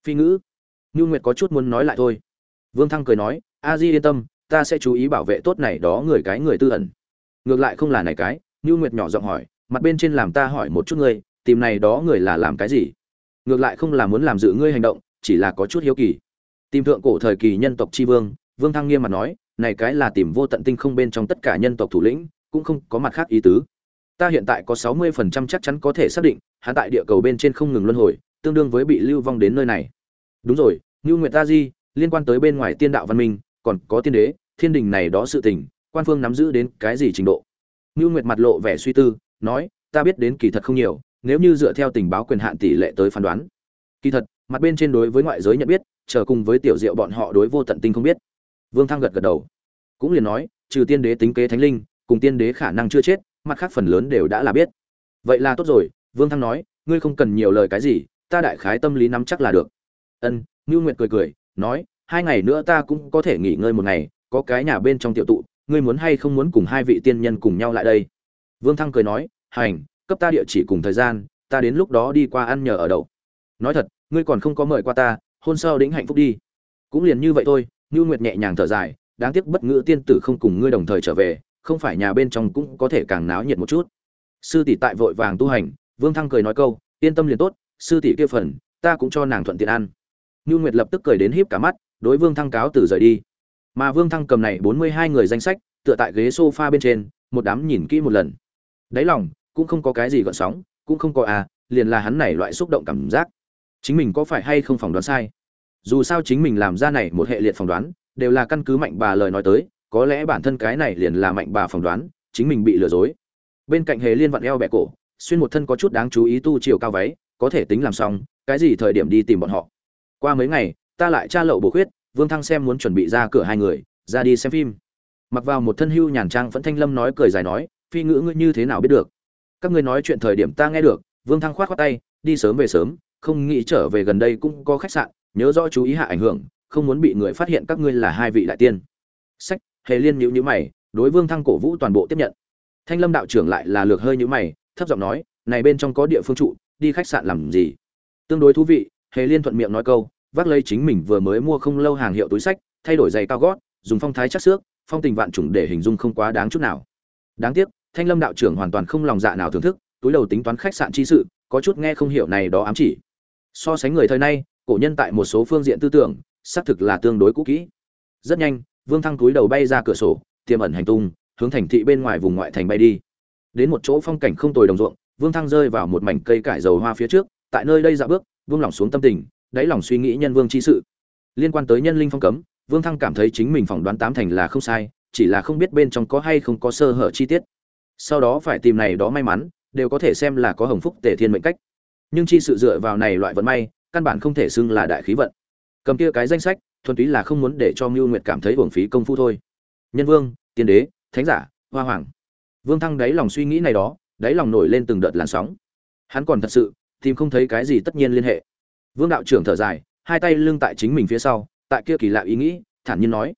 Phi ngữ. Nhu Nguyệt có chút muốn nói lại thôi. Vương Thăng cười nói, "A Di yên tâm, ta sẽ chú ý bảo vệ tốt này đó người cái người tư ẩn." Ngược lại không là này cái, Nhu Nguyệt nhỏ giọng hỏi, mặt bên trên làm ta hỏi một chút ngươi, tìm này đó người là làm cái gì? Ngược lại không là muốn làm dự ngươi hành động, chỉ là có chút hiếu kỳ tìm thượng cổ thời kỳ nhân tộc tri vương vương thăng nghiêm mặt nói này cái là tìm vô tận tinh không bên trong tất cả nhân tộc thủ lĩnh cũng không có mặt khác ý tứ ta hiện tại có sáu mươi phần trăm chắc chắn có thể xác định hắn tại địa cầu bên trên không ngừng luân hồi tương đương với bị lưu vong đến nơi này. Đúng rồi như nguyệt ta di, liên quan tới bên ngoài tiên đạo văn minh, còn có tiên đế, thiên đình này đó sự tình, quan phương nắm giữ đến cái gì trình độ? Như nguyệt mặt lộ vẻ suy tư, nói, ta biết đến kỳ thật không nhiều, nếu như dựa theo tình báo quyền hạn tỷ lệ tới phán đoán. Kỳ thật, mặt bên trên đối với ngoại giới nhận biết, chờ cùng với tiểu diệu bọn họ đối vô tận tinh không biết. Vương thăng gật gật đầu. Cũng liền nói, trừ tiên đế tính kế thánh linh, cùng tiên đế khả năng chưa chết, mặt khác phần lớn đều đã là biết. Vậy là tốt rồi, vương thăng nói, ngươi không cần nhiều lời cái gì ta đại khái tâm lý nắm chắc là được. Ân, ngưu nguyệt cười cười, nói, hai ngày nữa ta cũng có thể nghỉ ngơi một ngày, có cái nhà bên trong tiểu tụ, ngươi muốn hay không muốn cùng hai vị tiên nhân cùng nhau lại đây? Vương thăng cười nói, hành, cấp ta địa chỉ cùng thời gian, ta đến lúc đó đi qua ăn nhờ ở đậu. Nói thật, ngươi còn không có mời qua ta, hôn sau đính hạnh phúc đi. Cũng liền như vậy thôi, ngưu nguyệt nhẹ nhàng thở dài, đáng tiếc bất ngữ tiên tử không cùng ngươi đồng thời trở về, không phải nhà bên trong cũng có thể càng náo nhiệt một chút. Sư tỷ tại vội vàng tu hành, vương thăng cười nói câu, yên tâm liền tốt sư tỷ kia phần, ta cũng cho nàng thuận tiện ăn. Nhu nguyệt lập tức cười đến híp cả mắt, đối vương thăng cáo từ rời đi. Mà vương thăng cầm này bốn mươi hai người danh sách, tựa tại ghế sofa bên trên, một đám nhìn kỹ một lần. Đáy lòng, cũng không có cái gì gợn sóng, cũng không có à liền là hắn này loại xúc động cảm giác. Chính mình có phải hay không phỏng đoán sai? Dù sao chính mình làm ra này một hệ liệt phỏng đoán, đều là căn cứ mạnh bà lời nói tới, có lẽ bản thân cái này liền là mạnh bà phỏng đoán, chính mình bị lừa dối. Bên cạnh hề liên vặn eo bẹ cổ, xuyên một thân có chút đáng chú ý tu chiều cao váy có thể tính làm xong, cái gì thời điểm đi tìm bọn họ. Qua mấy ngày, ta lại tra lậu bổ khuyết, vương thăng xem muốn chuẩn bị ra cửa hai người, ra đi xem phim. Mặc vào một thân hưu nhàn trang vẫn thanh lâm nói cười dài nói, phi ngữ ngươi như thế nào biết được? Các ngươi nói chuyện thời điểm ta nghe được. Vương thăng khoát khoát tay, đi sớm về sớm, không nghĩ trở về gần đây cũng có khách sạn, nhớ rõ chú ý hạ ảnh hưởng, không muốn bị người phát hiện các ngươi là hai vị đại tiên. Sách, hề liên nhữ nhữ mày, đối vương thăng cổ vũ toàn bộ tiếp nhận. Thanh lâm đạo trưởng lại là lược hơi nhữ mày, thấp giọng nói, này bên trong có địa phương trụ đi khách sạn làm gì? Tương đối thú vị, hề liên thuận miệng nói câu, vác lấy chính mình vừa mới mua không lâu hàng hiệu túi sách, thay đổi giày cao gót, dùng phong thái chắc xước, phong tình vạn trùng để hình dung không quá đáng chút nào. Đáng tiếc, thanh lâm đạo trưởng hoàn toàn không lòng dạ nào thưởng thức, túi đầu tính toán khách sạn chi sự, có chút nghe không hiểu này đó ám chỉ. So sánh người thời nay, cổ nhân tại một số phương diện tư tưởng, xác thực là tương đối cũ kỹ. Rất nhanh, vương thăng túi đầu bay ra cửa sổ, tiềm ẩn hành tung, hướng thành thị bên ngoài vùng ngoại thành bay đi. Đến một chỗ phong cảnh không tồi đồng ruộng vương thăng rơi vào một mảnh cây cải dầu hoa phía trước, tại nơi đây dạo bước vương lòng xuống tâm tình, đáy lòng suy nghĩ nhân vương chi sự. Liên quan tới nhân linh phong cấm, vương thăng cảm thấy chính mình phỏng đoán tám thành là không sai, chỉ là không biết bên trong có hay không có sơ hở chi tiết. Sau đó phải tìm này đó may mắn, đều có thể xem là có hồng phúc tề thiên mệnh cách. Nhưng chi sự dựa vào này loại vận may, căn bản không thể xưng là đại khí vận. Cầm kia cái danh sách, thuần túy là không muốn để cho mưu nguyệt cảm thấy uổng phí công phu thôi. Nhân vương, tiên đế, thánh giả, hoa hoàng. Vương thăng đáy lòng suy nghĩ này đó đáy lòng nổi lên từng đợt làn sóng. Hắn còn thật sự tìm không thấy cái gì tất nhiên liên hệ. Vương đạo trưởng thở dài, hai tay lưng tại chính mình phía sau, tại kia kỳ lạ ý nghĩ, thản nhiên nói,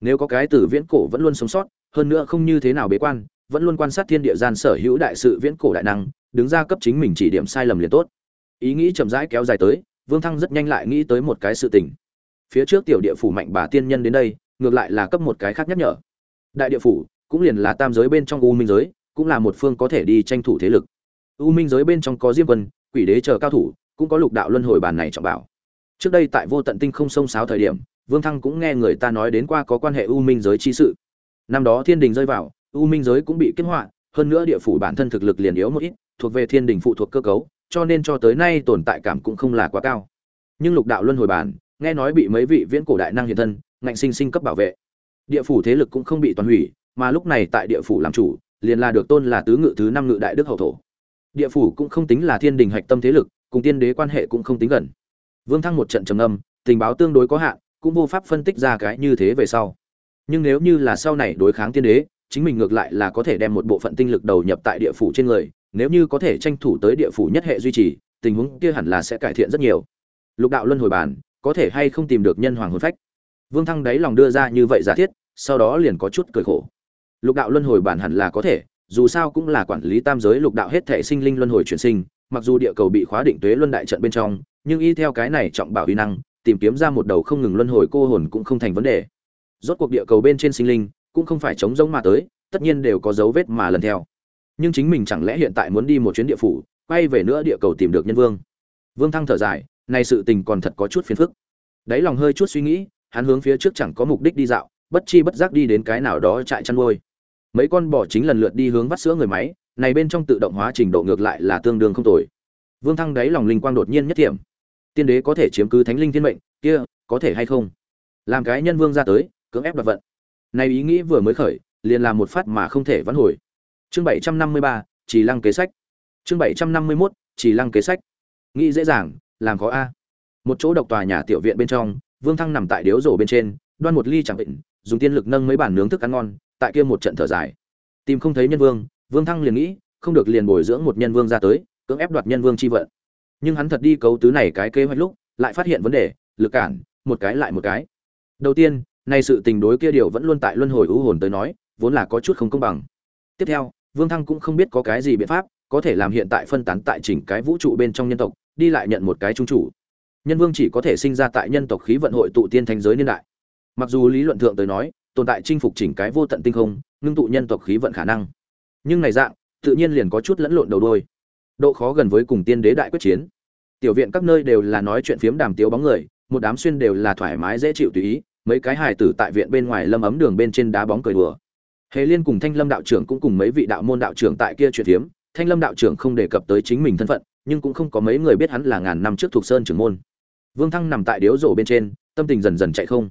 nếu có cái tử viễn cổ vẫn luôn sống sót, hơn nữa không như thế nào bế quan, vẫn luôn quan sát thiên địa gian sở hữu đại sự viễn cổ đại năng, đứng ra cấp chính mình chỉ điểm sai lầm liền tốt. Ý nghĩ chậm rãi kéo dài tới, vương thăng rất nhanh lại nghĩ tới một cái sự tình. Phía trước tiểu địa phủ mạnh bà tiên nhân đến đây, ngược lại là cấp một cái khác nhắc nhở. Đại địa phủ cũng liền là tam giới bên trong u minh giới cũng là một phương có thể đi tranh thủ thế lực. U minh giới bên trong có diêm quân, quỷ đế chờ cao thủ, cũng có lục đạo luân hồi bàn này trọng bảo. Trước đây tại vô tận tinh không sông sáo thời điểm, vương thăng cũng nghe người ta nói đến qua có quan hệ u minh giới chi sự. Năm đó thiên đình rơi vào, u minh giới cũng bị kết họa, hơn nữa địa phủ bản thân thực lực liền yếu một ít, thuộc về thiên đình phụ thuộc cơ cấu, cho nên cho tới nay tồn tại cảm cũng không là quá cao. Nhưng lục đạo luân hồi bản, nghe nói bị mấy vị viễn cổ đại năng hiện thân, ngạnh sinh sinh cấp bảo vệ. Địa phủ thế lực cũng không bị toàn hủy, mà lúc này tại địa phủ làm chủ liền là được tôn là tứ ngự thứ năm ngự đại đức hậu thổ. Địa phủ cũng không tính là thiên đình hạch tâm thế lực, cùng tiên đế quan hệ cũng không tính gần. Vương thăng một trận trầm âm tình báo tương đối có hạn, cũng vô pháp phân tích ra cái như thế về sau. Nhưng nếu như là sau này đối kháng tiên đế, chính mình ngược lại là có thể đem một bộ phận tinh lực đầu nhập tại địa phủ trên người, nếu như có thể tranh thủ tới địa phủ nhất hệ duy trì, tình huống kia hẳn là sẽ cải thiện rất nhiều. Lục đạo luân hồi bản, có thể hay không tìm được nhân hoàng hồn phách? Vương thăng đáy lòng đưa ra như vậy giả thiết, sau đó liền có chút cười khổ lục đạo luân hồi bản hẳn là có thể, dù sao cũng là quản lý tam giới lục đạo hết thể sinh linh luân hồi chuyển sinh, mặc dù địa cầu bị khóa định tuế luân đại trận bên trong, nhưng y theo cái này trọng bảo uy năng, tìm kiếm ra một đầu không ngừng luân hồi cô hồn cũng không thành vấn đề. Rốt cuộc địa cầu bên trên sinh linh, cũng không phải chống giống mà tới, tất nhiên đều có dấu vết mà lần theo. Nhưng chính mình chẳng lẽ hiện tại muốn đi một chuyến địa phủ, quay về nữa địa cầu tìm được nhân vương? Vương thăng thở dài, nay sự tình còn thật có chút phiền phức. Đáy lòng hơi chút suy nghĩ, hắn hướng phía trước chẳng có mục đích đi dạo, bất chi bất giác đi đến cái nào đó trại chăn nuôi mấy con bò chính lần lượt đi hướng vắt sữa người máy, này bên trong tự động hóa trình độ ngược lại là tương đương không tồi. Vương thăng đáy lòng linh quang đột nhiên nhất thiểm. Tiên đế có thể chiếm cứ thánh linh thiên mệnh, kia, có thể hay không? Làm cái nhân vương ra tới, cưỡng ép đoạt vận. Này ý nghĩ vừa mới khởi, liền làm một phát mà không thể vãn hồi. Chương bảy trăm năm mươi ba, chỉ lăng kế sách. Chương bảy trăm năm mươi mốt, chỉ lăng kế sách. Nghĩ dễ dàng, làm khó a. Một chỗ độc tòa nhà tiểu viện bên trong, vương thăng nằm tại điếu rổ bên trên, đoan một ly chẳng bệnh dùng tiên lực nâng mấy bản nướng thức ăn ngon tại kia một trận thở dài. Tìm không thấy nhân vương vương thăng liền nghĩ, không được liền bồi dưỡng một nhân vương ra tới, cưỡng ép đoạt nhân vương chi vận. Nhưng hắn thật đi cấu tứ này cái kế hoạch lúc, lại phát hiện vấn đề, lực cản, một cái lại một cái. Đầu tiên, nay sự tình đối kia điều vẫn luôn tại luân hồi ưu hồn tới nói, vốn là có chút không công bằng. Tiếp theo, vương thăng cũng không biết có cái gì biện pháp, có thể làm hiện tại phân tán tại chỉnh cái vũ trụ bên trong nhân tộc, đi lại nhận một cái trung chủ. Nhân vương chỉ có thể sinh ra tại nhân tộc khí vận hội tụ tiên thành giới niên đại. Mặc dù lý luận thượng tới nói tồn tại chinh phục chỉnh cái vô tận tinh không, ngưng tụ nhân tộc khí vận khả năng. Nhưng này dạng, tự nhiên liền có chút lẫn lộn đầu đôi. Độ khó gần với cùng tiên đế đại quyết chiến. Tiểu viện các nơi đều là nói chuyện phiếm đàm tiếu bóng người, một đám xuyên đều là thoải mái dễ chịu tùy ý, mấy cái hài tử tại viện bên ngoài lâm ấm đường bên trên đá bóng cười đùa. Hề liên cùng thanh lâm đạo trưởng cũng cùng mấy vị đạo môn đạo trưởng tại kia chuyện phiếm, thanh lâm đạo trưởng không đề cập tới chính mình thân phận, nhưng cũng không có mấy người biết hắn là ngàn năm trước thuộc sơn trưởng môn. Vương thăng nằm tại điếu rổ bên trên, tâm tình dần dần chạy không.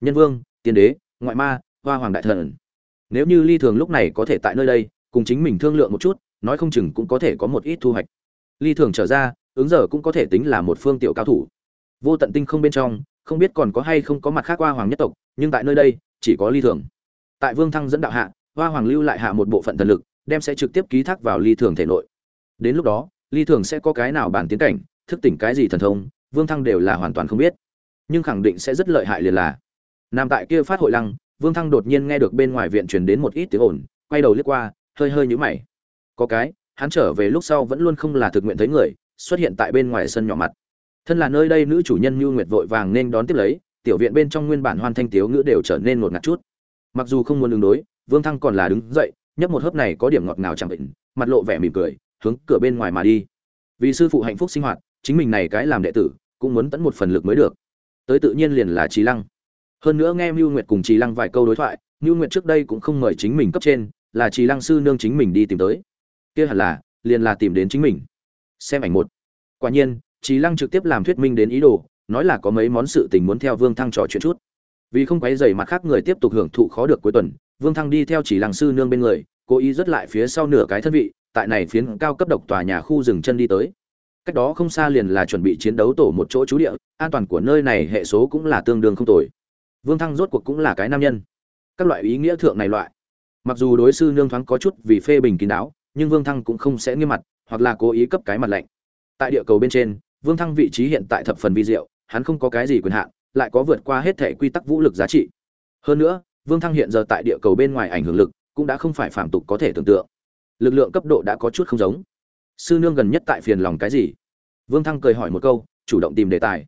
Nhân vương, tiên đế ngoại ma, hoa hoàng đại thần. Nếu như ly thường lúc này có thể tại nơi đây, cùng chính mình thương lượng một chút, nói không chừng cũng có thể có một ít thu hoạch. Ly thường trở ra, ứng giờ cũng có thể tính là một phương tiểu cao thủ. Vô tận tinh không bên trong, không biết còn có hay không có mặt khác hoa hoàng nhất tộc, nhưng tại nơi đây, chỉ có ly thường. Tại vương thăng dẫn đạo hạ, hoa hoàng lưu lại hạ một bộ phận thần lực, đem sẽ trực tiếp ký thác vào ly thường thể nội. Đến lúc đó, ly thường sẽ có cái nào bản tiến cảnh, thức tỉnh cái gì thần thông, vương thăng đều là hoàn toàn không biết. Nhưng khẳng định sẽ rất lợi hại liền là nằm tại kia phát hội lăng, vương thăng đột nhiên nghe được bên ngoài viện truyền đến một ít tiếng ồn, quay đầu liếc qua, hơi hơi nhũ mày. Có cái, hắn trở về lúc sau vẫn luôn không là thực nguyện thấy người, xuất hiện tại bên ngoài sân nhỏ mặt. Thân là nơi đây nữ chủ nhân như nguyệt vội vàng nên đón tiếp lấy, tiểu viện bên trong nguyên bản hoan thanh tiếu ngữ đều trở nên một ngạt chút. Mặc dù không muốn đường đối, vương thăng còn là đứng dậy, nhấp một hớp này có điểm ngọt ngào chẳng định, mặt lộ vẻ mỉm cười, hướng cửa bên ngoài mà đi. Vì sư phụ hạnh phúc sinh hoạt, chính mình này cái làm đệ tử, cũng muốn tận một phần lực mới được. Tới tự nhiên liền là trí lăng hơn nữa nghe mưu nguyệt cùng trí lăng vài câu đối thoại, mưu nguyệt trước đây cũng không mời chính mình cấp trên, là trí lăng sư nương chính mình đi tìm tới. Kia hẳn là, liền là tìm đến chính mình. Xem ảnh một. Quả nhiên trí lăng trực tiếp làm thuyết minh đến ý đồ, nói là có mấy món sự tình muốn theo vương thăng trò chuyện chút. Vì không quấy dày mặt khác người tiếp tục hưởng thụ khó được cuối tuần, vương thăng đi theo chỉ lăng sư nương bên người, cố ý rất lại phía sau nửa cái thân vị, tại này phiến cao cấp độc tòa nhà khu rừng chân đi tới. Cách đó không xa liền là chuẩn bị chiến đấu tổ một chỗ trú địa, an toàn của nơi này hệ số cũng là tương đương không tồi vương thăng rốt cuộc cũng là cái nam nhân. Các loại ý nghĩa thượng này loại. Mặc dù đối sư nương thoáng có chút vì phê bình kín đáo nhưng vương thăng cũng không sẽ nghiêm mặt hoặc là cố ý cấp cái mặt lạnh. Tại địa cầu bên trên vương thăng vị trí hiện tại thập phần vi diệu hắn không có cái gì quyền hạn lại có vượt qua hết thể quy tắc vũ lực giá trị. Hơn nữa vương thăng hiện giờ tại địa cầu bên ngoài ảnh hưởng lực cũng đã không phải phạm tục có thể tưởng tượng. Lực lượng cấp độ đã có chút không giống. Sư nương gần nhất tại phiền lòng cái gì? Vương thăng cười hỏi một câu chủ động tìm đề tài.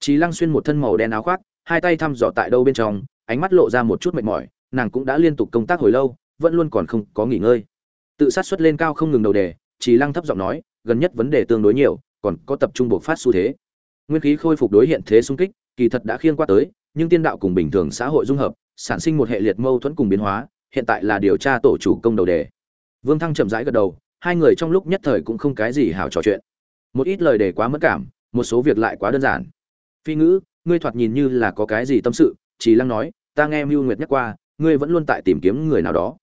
Chí Lăng xuyên một thân màu đen áo khoác, hai tay thăm dò tại đâu bên trong, ánh mắt lộ ra một chút mệt mỏi, nàng cũng đã liên tục công tác hồi lâu, vẫn luôn còn không có nghỉ ngơi. Tự sát xuất lên cao không ngừng đầu đề, chỉ Lăng thấp giọng nói, gần nhất vấn đề tương đối nhiều, còn có tập trung buộc phát xu thế. Nguyên khí khôi phục đối hiện thế xung kích, kỳ thật đã khiên qua tới, nhưng tiên đạo cùng bình thường xã hội dung hợp, sản sinh một hệ liệt mâu thuẫn cùng biến hóa, hiện tại là điều tra tổ chủ công đầu đề. Vương Thăng chậm rãi gật đầu, hai người trong lúc nhất thời cũng không cái gì hảo trò chuyện. Một ít lời đề quá mất cảm, một số việc lại quá đơn giản. Phi ngữ, ngươi thoạt nhìn như là có cái gì tâm sự, chỉ lăng nói, ta nghe Mưu Nguyệt nhắc qua, ngươi vẫn luôn tại tìm kiếm người nào đó.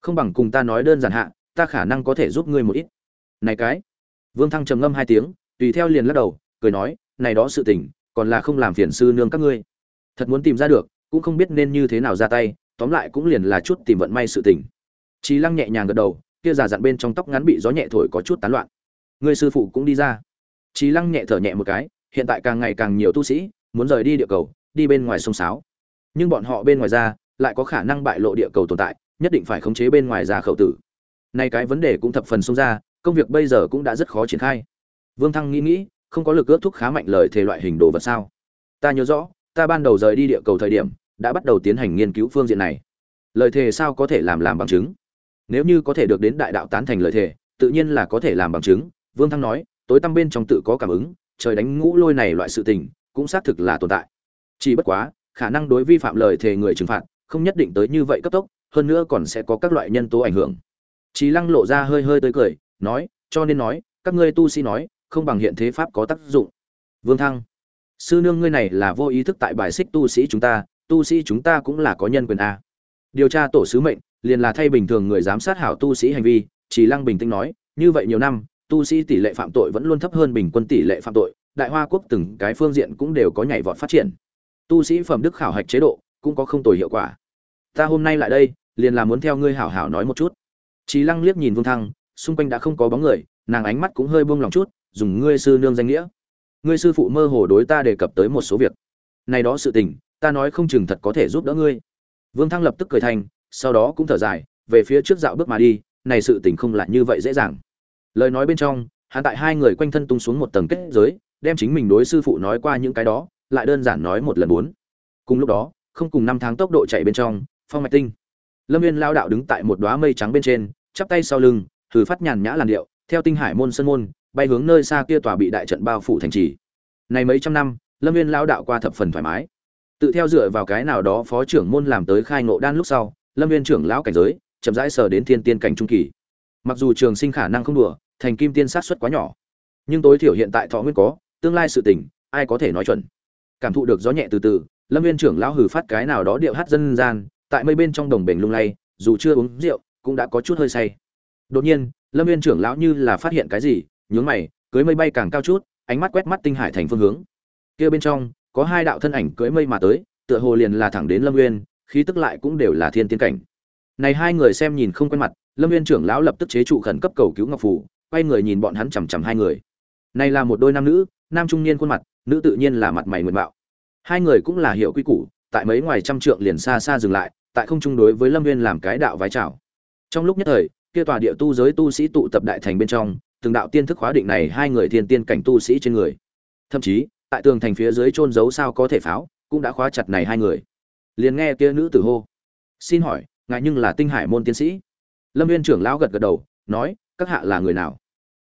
Không bằng cùng ta nói đơn giản hạ, ta khả năng có thể giúp ngươi một ít. Này cái. Vương Thăng trầm ngâm hai tiếng, tùy theo liền lắc đầu, cười nói, này đó sự tình, còn là không làm phiền sư nương các ngươi. Thật muốn tìm ra được, cũng không biết nên như thế nào ra tay, tóm lại cũng liền là chút tìm vận may sự tình. Chí Lăng nhẹ nhàng gật đầu, kia già dặn bên trong tóc ngắn bị gió nhẹ thổi có chút tán loạn. Người sư phụ cũng đi ra. Chí Lăng nhẹ thở nhẹ một cái, hiện tại càng ngày càng nhiều tu sĩ muốn rời đi địa cầu, đi bên ngoài sông sáo. Nhưng bọn họ bên ngoài ra, lại có khả năng bại lộ địa cầu tồn tại, nhất định phải khống chế bên ngoài ra khẩu tử. nay cái vấn đề cũng thập phần xông ra, công việc bây giờ cũng đã rất khó triển khai. Vương Thăng nghĩ nghĩ, không có lực ước thúc khá mạnh lời thể loại hình đồ vật sao? Ta nhớ rõ, ta ban đầu rời đi địa cầu thời điểm, đã bắt đầu tiến hành nghiên cứu phương diện này. Lời thề sao có thể làm làm bằng chứng? Nếu như có thể được đến đại đạo tán thành lời thề, tự nhiên là có thể làm bằng chứng. Vương Thăng nói, tối tăm bên trong tự có cảm ứng, trời đánh ngũ lôi này loại sự tình cũng xác thực là tồn tại chỉ bất quá khả năng đối vi phạm lời thề người trừng phạt không nhất định tới như vậy cấp tốc hơn nữa còn sẽ có các loại nhân tố ảnh hưởng Chí Lăng lộ ra hơi hơi tới cười, nói, cho nên nói, các ngươi tu sĩ nói, không bằng hiện thế pháp có tác dụng. Vương Thăng, sư nương ngươi này là vô ý thức tại bài xích tu sĩ chúng ta, tu sĩ chúng ta cũng là có nhân quyền a. Điều tra tổ sứ mệnh, liền là thay bình thường người giám sát hảo tu sĩ hành vi, Chí Lăng bình tĩnh nói, như vậy nhiều năm, tu sĩ tỷ lệ phạm tội vẫn luôn thấp hơn bình quân tỷ lệ phạm tội, đại hoa quốc từng cái phương diện cũng đều có nhảy vọt phát triển. Tu sĩ phẩm đức khảo hạch chế độ cũng có không tồi hiệu quả. Ta hôm nay lại đây, liền là muốn theo ngươi hảo hảo nói một chút. trí Lăng liếc nhìn Vương Thăng, xung quanh đã không có bóng người, nàng ánh mắt cũng hơi buông lòng chút, dùng ngươi sư nương danh nghĩa. Ngươi sư phụ mơ hồ đối ta đề cập tới một số việc. Này đó sự tình, ta nói không chừng thật có thể giúp đỡ ngươi vương thăng lập tức cười thành sau đó cũng thở dài về phía trước dạo bước mà đi này sự tình không lại như vậy dễ dàng lời nói bên trong hắn tại hai người quanh thân tung xuống một tầng kết giới đem chính mình đối sư phụ nói qua những cái đó, lại đơn giản nói một lần bốn. Cùng lúc đó, không cùng năm tháng tốc độ chạy bên trong, phong mạch tinh. Lâm viên lao đạo đứng tại một đoá mây trắng bên trên, chắp tay sau lưng, thử phát nhàn nhã làn điệu, theo tinh hải môn sân môn, bay hướng nơi xa kia tòa bị đại trận bao phủ thành trì. Này mấy trăm năm, lâm viên lao đạo qua thập phần thoải mái. Tự theo dựa vào cái nào đó phó trưởng môn làm tới khai ngộ đan lúc sau, lâm viên trưởng lão cảnh giới, chậm rãi sờ đến thiên tiên cảnh trung kỳ. Mặc dù trường sinh khả năng không đùa, thành kim tiên sát xuất quá nhỏ, nhưng tối thiểu hiện tại thọ nguyên có tương lai sự tình, ai có thể nói chuẩn. Cảm thụ được gió nhẹ từ từ, lâm viên trưởng lão hử phát cái nào đó điệu hát dân gian, tại mây bên trong đồng bể lung lay, dù chưa uống rượu, cũng đã có chút hơi say. Đột nhiên, lâm viên trưởng lão như là phát hiện cái gì, nhướng mày, cưới mây bay càng cao chút, ánh mắt quét mắt tinh hải thành phương hướng. Kia bên trong, có hai đạo thân ảnh cưới mây mà tới, tựa hồ liền là thẳng đến lâm nguyên khí tức lại cũng đều là thiên tiên cảnh. Này hai người xem nhìn không quen mặt, lâm viên trưởng lão lập tức chế trụ khẩn cấp cầu cứu ngọc phủ quay người nhìn bọn hắn chằm chằm hai người. Này là một đôi nam nữ nam trung niên khuôn mặt, nữ tự nhiên là mặt mày nguyện bạo hai người cũng là hiệu quy củ, tại mấy ngoài trăm trượng liền xa xa dừng lại, tại không chung đối với lâm viên làm cái đạo vái chào. Trong lúc nhất thời, kia tòa địa tu giới tu sĩ tụ tập đại thành bên trong, từng đạo tiên thức khóa định này hai người thiên tiên cảnh tu sĩ trên người. Thậm chí, tại tường thành phía dưới trôn giấu sao có thể pháo, cũng đã khóa chặt này hai người. Liền nghe kia nữ tử hô, xin hỏi, ngài nhưng là tinh hải môn tiến sĩ? Lâm viên trưởng lão gật gật đầu, nói, các hạ là người nào?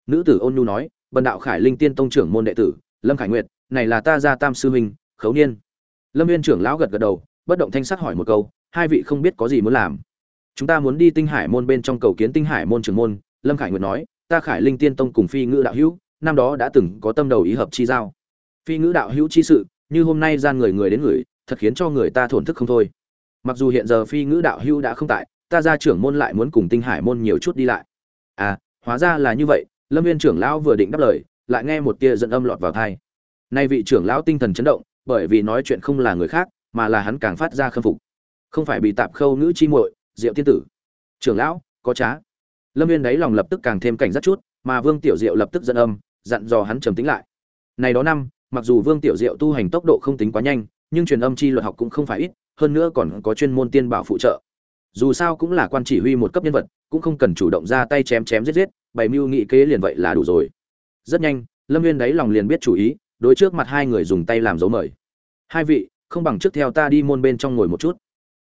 Nữ tử ôn nhu nói bần đạo khải linh tiên tông trưởng môn đệ tử, lâm khải nguyệt, này là ta gia tam sư huynh, khấu niên. Lâm viên trưởng lão gật gật đầu, bất động thanh sắc hỏi một câu, hai vị không biết có gì muốn làm. Chúng ta muốn đi tinh hải môn bên trong cầu kiến tinh hải môn trưởng môn, lâm khải nguyệt nói, ta khải linh tiên tông cùng phi ngữ đạo hữu, năm đó đã từng có tâm đầu ý hợp chi giao. Phi ngữ đạo hữu chi sự, như hôm nay gian người người đến người, thật khiến cho người ta thổn thức không thôi. Mặc dù hiện giờ phi ngữ đạo hữu đã không tại, ta ra trưởng môn lại muốn cùng tinh hải môn nhiều chút đi lại. À hóa ra là như vậy lâm viên trưởng lão vừa định đáp lời, lại nghe một tia dẫn âm lọt vào thai nay vị trưởng lão tinh thần chấn động, bởi vì nói chuyện không là người khác, mà là hắn càng phát ra khâm phục. Không phải bị tạp khâu nữ chi muội, diệu tiên tử. Trưởng lão, có trá. Lâm viên đáy lòng lập tức càng thêm cảnh giác chút, mà vương tiểu diệu lập tức dẫn âm, dặn dò hắn trầm tính lại. Này đó năm, mặc dù vương tiểu diệu tu hành tốc độ không tính quá nhanh, nhưng truyền âm chi luật học cũng không phải ít, hơn nữa còn có chuyên môn tiên bảo phụ trợ. Dù sao cũng là quan chỉ huy một cấp nhân vật, cũng không cần chủ động ra tay chém chém giết giết bày mưu nghị kế liền vậy là đủ rồi. Rất nhanh, lâm viên đáy lòng liền biết chủ ý, đối trước mặt hai người dùng tay làm dấu mời. Hai vị, không bằng trước theo ta đi môn bên trong ngồi một chút.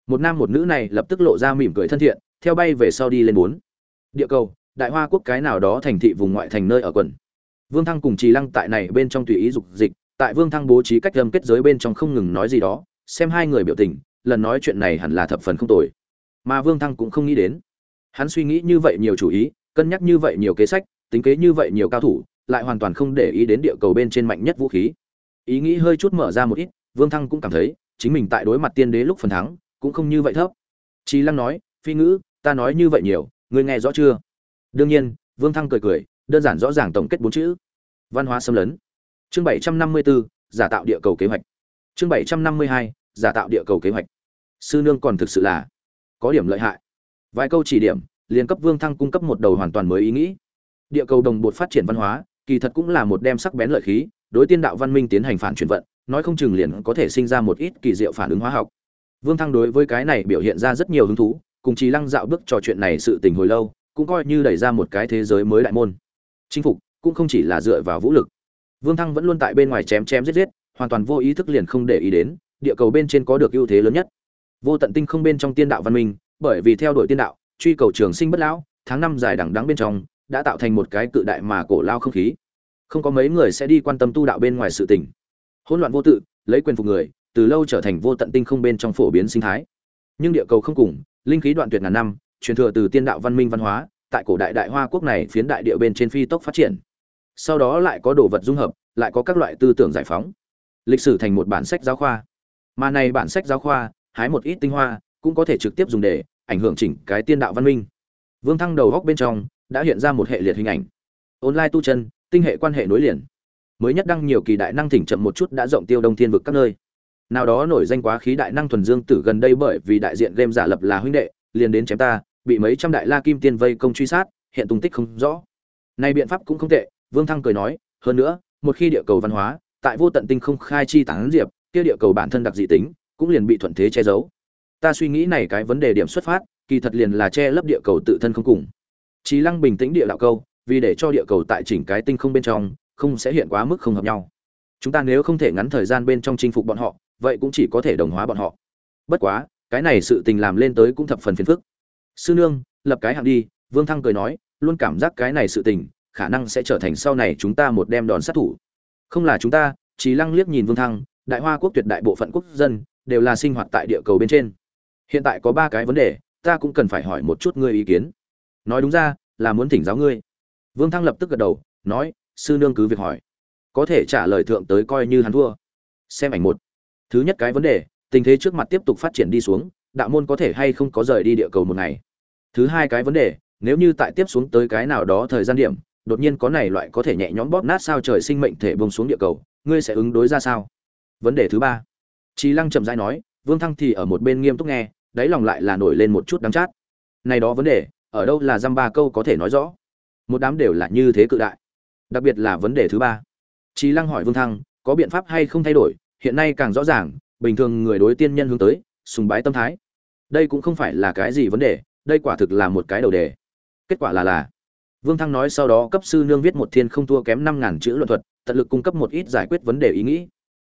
Một nam một nữ này lập tức lộ ra mỉm cười thân thiện, theo bay về sau đi lên bốn. Địa cầu, đại hoa quốc cái nào đó thành thị vùng ngoại thành nơi ở quần. Vương thăng cùng trì lăng tại này bên trong tùy ý dục dịch, tại vương thăng bố trí cách lâm kết giới bên trong không ngừng nói gì đó, xem hai người biểu tình, lần nói chuyện này hẳn là thập phần không tồi. Mà vương thăng cũng không nghĩ đến. Hắn suy nghĩ như vậy nhiều chủ ý cân nhắc như vậy nhiều kế sách, tính kế như vậy nhiều cao thủ, lại hoàn toàn không để ý đến địa cầu bên trên mạnh nhất vũ khí. Ý nghĩ hơi chút mở ra một ít, vương thăng cũng cảm thấy, chính mình tại đối mặt tiên đế lúc phần thắng, cũng không như vậy thấp. Trí lăng nói, phi ngữ, ta nói như vậy nhiều, ngươi nghe rõ chưa? Đương nhiên, vương thăng cười cười, đơn giản rõ ràng tổng kết bốn chữ. Văn hóa xâm lấn. Chương bảy trăm năm mươi bốn giả tạo địa cầu kế hoạch. Chương bảy trăm năm mươi hai, giả tạo địa cầu kế hoạch. Sư nương còn thực sự là có điểm lợi hại. Vài câu chỉ điểm liên cấp vương thăng cung cấp một đầu hoàn toàn mới ý nghĩ. Địa cầu đồng bột phát triển văn hóa, kỳ thật cũng là một đem sắc bén lợi khí, đối tiên đạo văn minh tiến hành phản chuyển vận, nói không chừng liền có thể sinh ra một ít kỳ diệu phản ứng hóa học. Vương thăng đối với cái này biểu hiện ra rất nhiều hứng thú, cùng trí lăng dạo bước trò chuyện này sự tình hồi lâu, cũng coi như đẩy ra một cái thế giới mới đại môn. Chinh phục, cũng không chỉ là dựa vào vũ lực. Vương thăng vẫn luôn tại bên ngoài chém chém giết giết, hoàn toàn vô ý thức liền không để ý đến, địa cầu bên trên có được ưu thế lớn nhất. Vô tận tinh không bên trong tiên đạo văn minh, bởi vì theo đuổi tiên đạo truy cầu trường sinh bất lão, tháng năm dài đằng đắng bên trong, đã tạo thành một cái cự đại mà cổ lao không khí. Không có mấy người sẽ đi quan tâm tu đạo bên ngoài sự tình. Hỗn loạn vô tự, lấy quyền phục người, từ lâu trở thành vô tận tinh không bên trong phổ biến sinh thái. Nhưng địa cầu không cùng, linh khí đoạn tuyệt ngàn năm, truyền thừa từ tiên đạo văn minh văn hóa, tại cổ đại đại hoa quốc này phiến đại địa bên trên phi tốc phát triển. Sau đó lại có đồ vật dung hợp, lại có các loại tư tưởng giải phóng. Lịch sử thành một bản sách giáo khoa. Mà này bản sách giáo khoa, hái một ít tinh hoa, cũng có thể trực tiếp dùng để ảnh hưởng chỉnh cái tiên đạo văn minh. Vương thăng đầu góc bên trong đã hiện ra một hệ liệt hình ảnh. Online tu chân, tinh hệ quan hệ nối liền. Mới nhất đăng nhiều kỳ đại năng thỉnh chậm một chút đã rộng tiêu đông thiên vực các nơi. Nào đó nổi danh quá khí đại năng thuần dương tử gần đây bởi vì đại diện game giả lập là huynh đệ, liền đến chém ta, bị mấy trăm đại la kim tiên vây công truy sát, hiện tung tích không rõ. Nay biện pháp cũng không tệ, vương thăng cười nói, hơn nữa, một khi địa cầu văn hóa, tại vô tận tinh không khai chi tán diệp, kia địa cầu bản thân đặc dị tính, cũng liền bị thuận thế che giấu ta suy nghĩ này cái vấn đề điểm xuất phát, kỳ thật liền là che lấp địa cầu tự thân không cùng. Trí lăng bình tĩnh địa đạo câu, vì để cho địa cầu tại chỉnh cái tinh không bên trong, không sẽ hiện quá mức không hợp nhau. Chúng ta nếu không thể ngắn thời gian bên trong chinh phục bọn họ, vậy cũng chỉ có thể đồng hóa bọn họ. Bất quá, cái này sự tình làm lên tới cũng thập phần phiền phức. Sư nương, lập cái hạng đi, vương thăng cười nói, luôn cảm giác cái này sự tình, khả năng sẽ trở thành sau này chúng ta một đem đòn sát thủ. Không là chúng ta trí lăng liếc nhìn vương thăng, đại hoa quốc tuyệt đại bộ phận quốc dân, đều là sinh hoạt tại địa cầu bên trên hiện tại có ba cái vấn đề, ta cũng cần phải hỏi một chút ngươi ý kiến. Nói đúng ra, là muốn thỉnh giáo ngươi. Vương thăng lập tức gật đầu, nói, sư nương cứ việc hỏi. Có thể trả lời thượng tới coi như hắn thua. Xem ảnh một. Thứ nhất cái vấn đề, tình thế trước mặt tiếp tục phát triển đi xuống, đạo môn có thể hay không có rời đi địa cầu một ngày? Thứ hai cái vấn đề, nếu như tại tiếp xuống tới cái nào đó thời gian điểm, đột nhiên có này loại có thể nhẹ nhõm bóp nát sao trời sinh mệnh thể bông xuống địa cầu, ngươi sẽ ứng đối ra sao? Vấn đề thứ ba. Trí lăng chậm rãi nói, vương thăng thì ở một bên nghiêm túc nghe đáy lòng lại là nổi lên một chút đắng chát. Này đó vấn đề, ở đâu là dăm ba câu có thể nói rõ? Một đám đều là như thế cự đại. Đặc biệt là vấn đề thứ ba. Trí lăng hỏi vương thăng, có biện pháp hay không thay đổi? Hiện nay càng rõ ràng, bình thường người đối tiên nhân hướng tới, sùng bái tâm thái. Đây cũng không phải là cái gì vấn đề, đây quả thực là một cái đầu đề. Kết quả là là, vương thăng nói sau đó cấp sư nương viết một thiên không thua kém năm ngàn chữ luận thuật, tận lực cung cấp một ít giải quyết vấn đề ý nghĩ.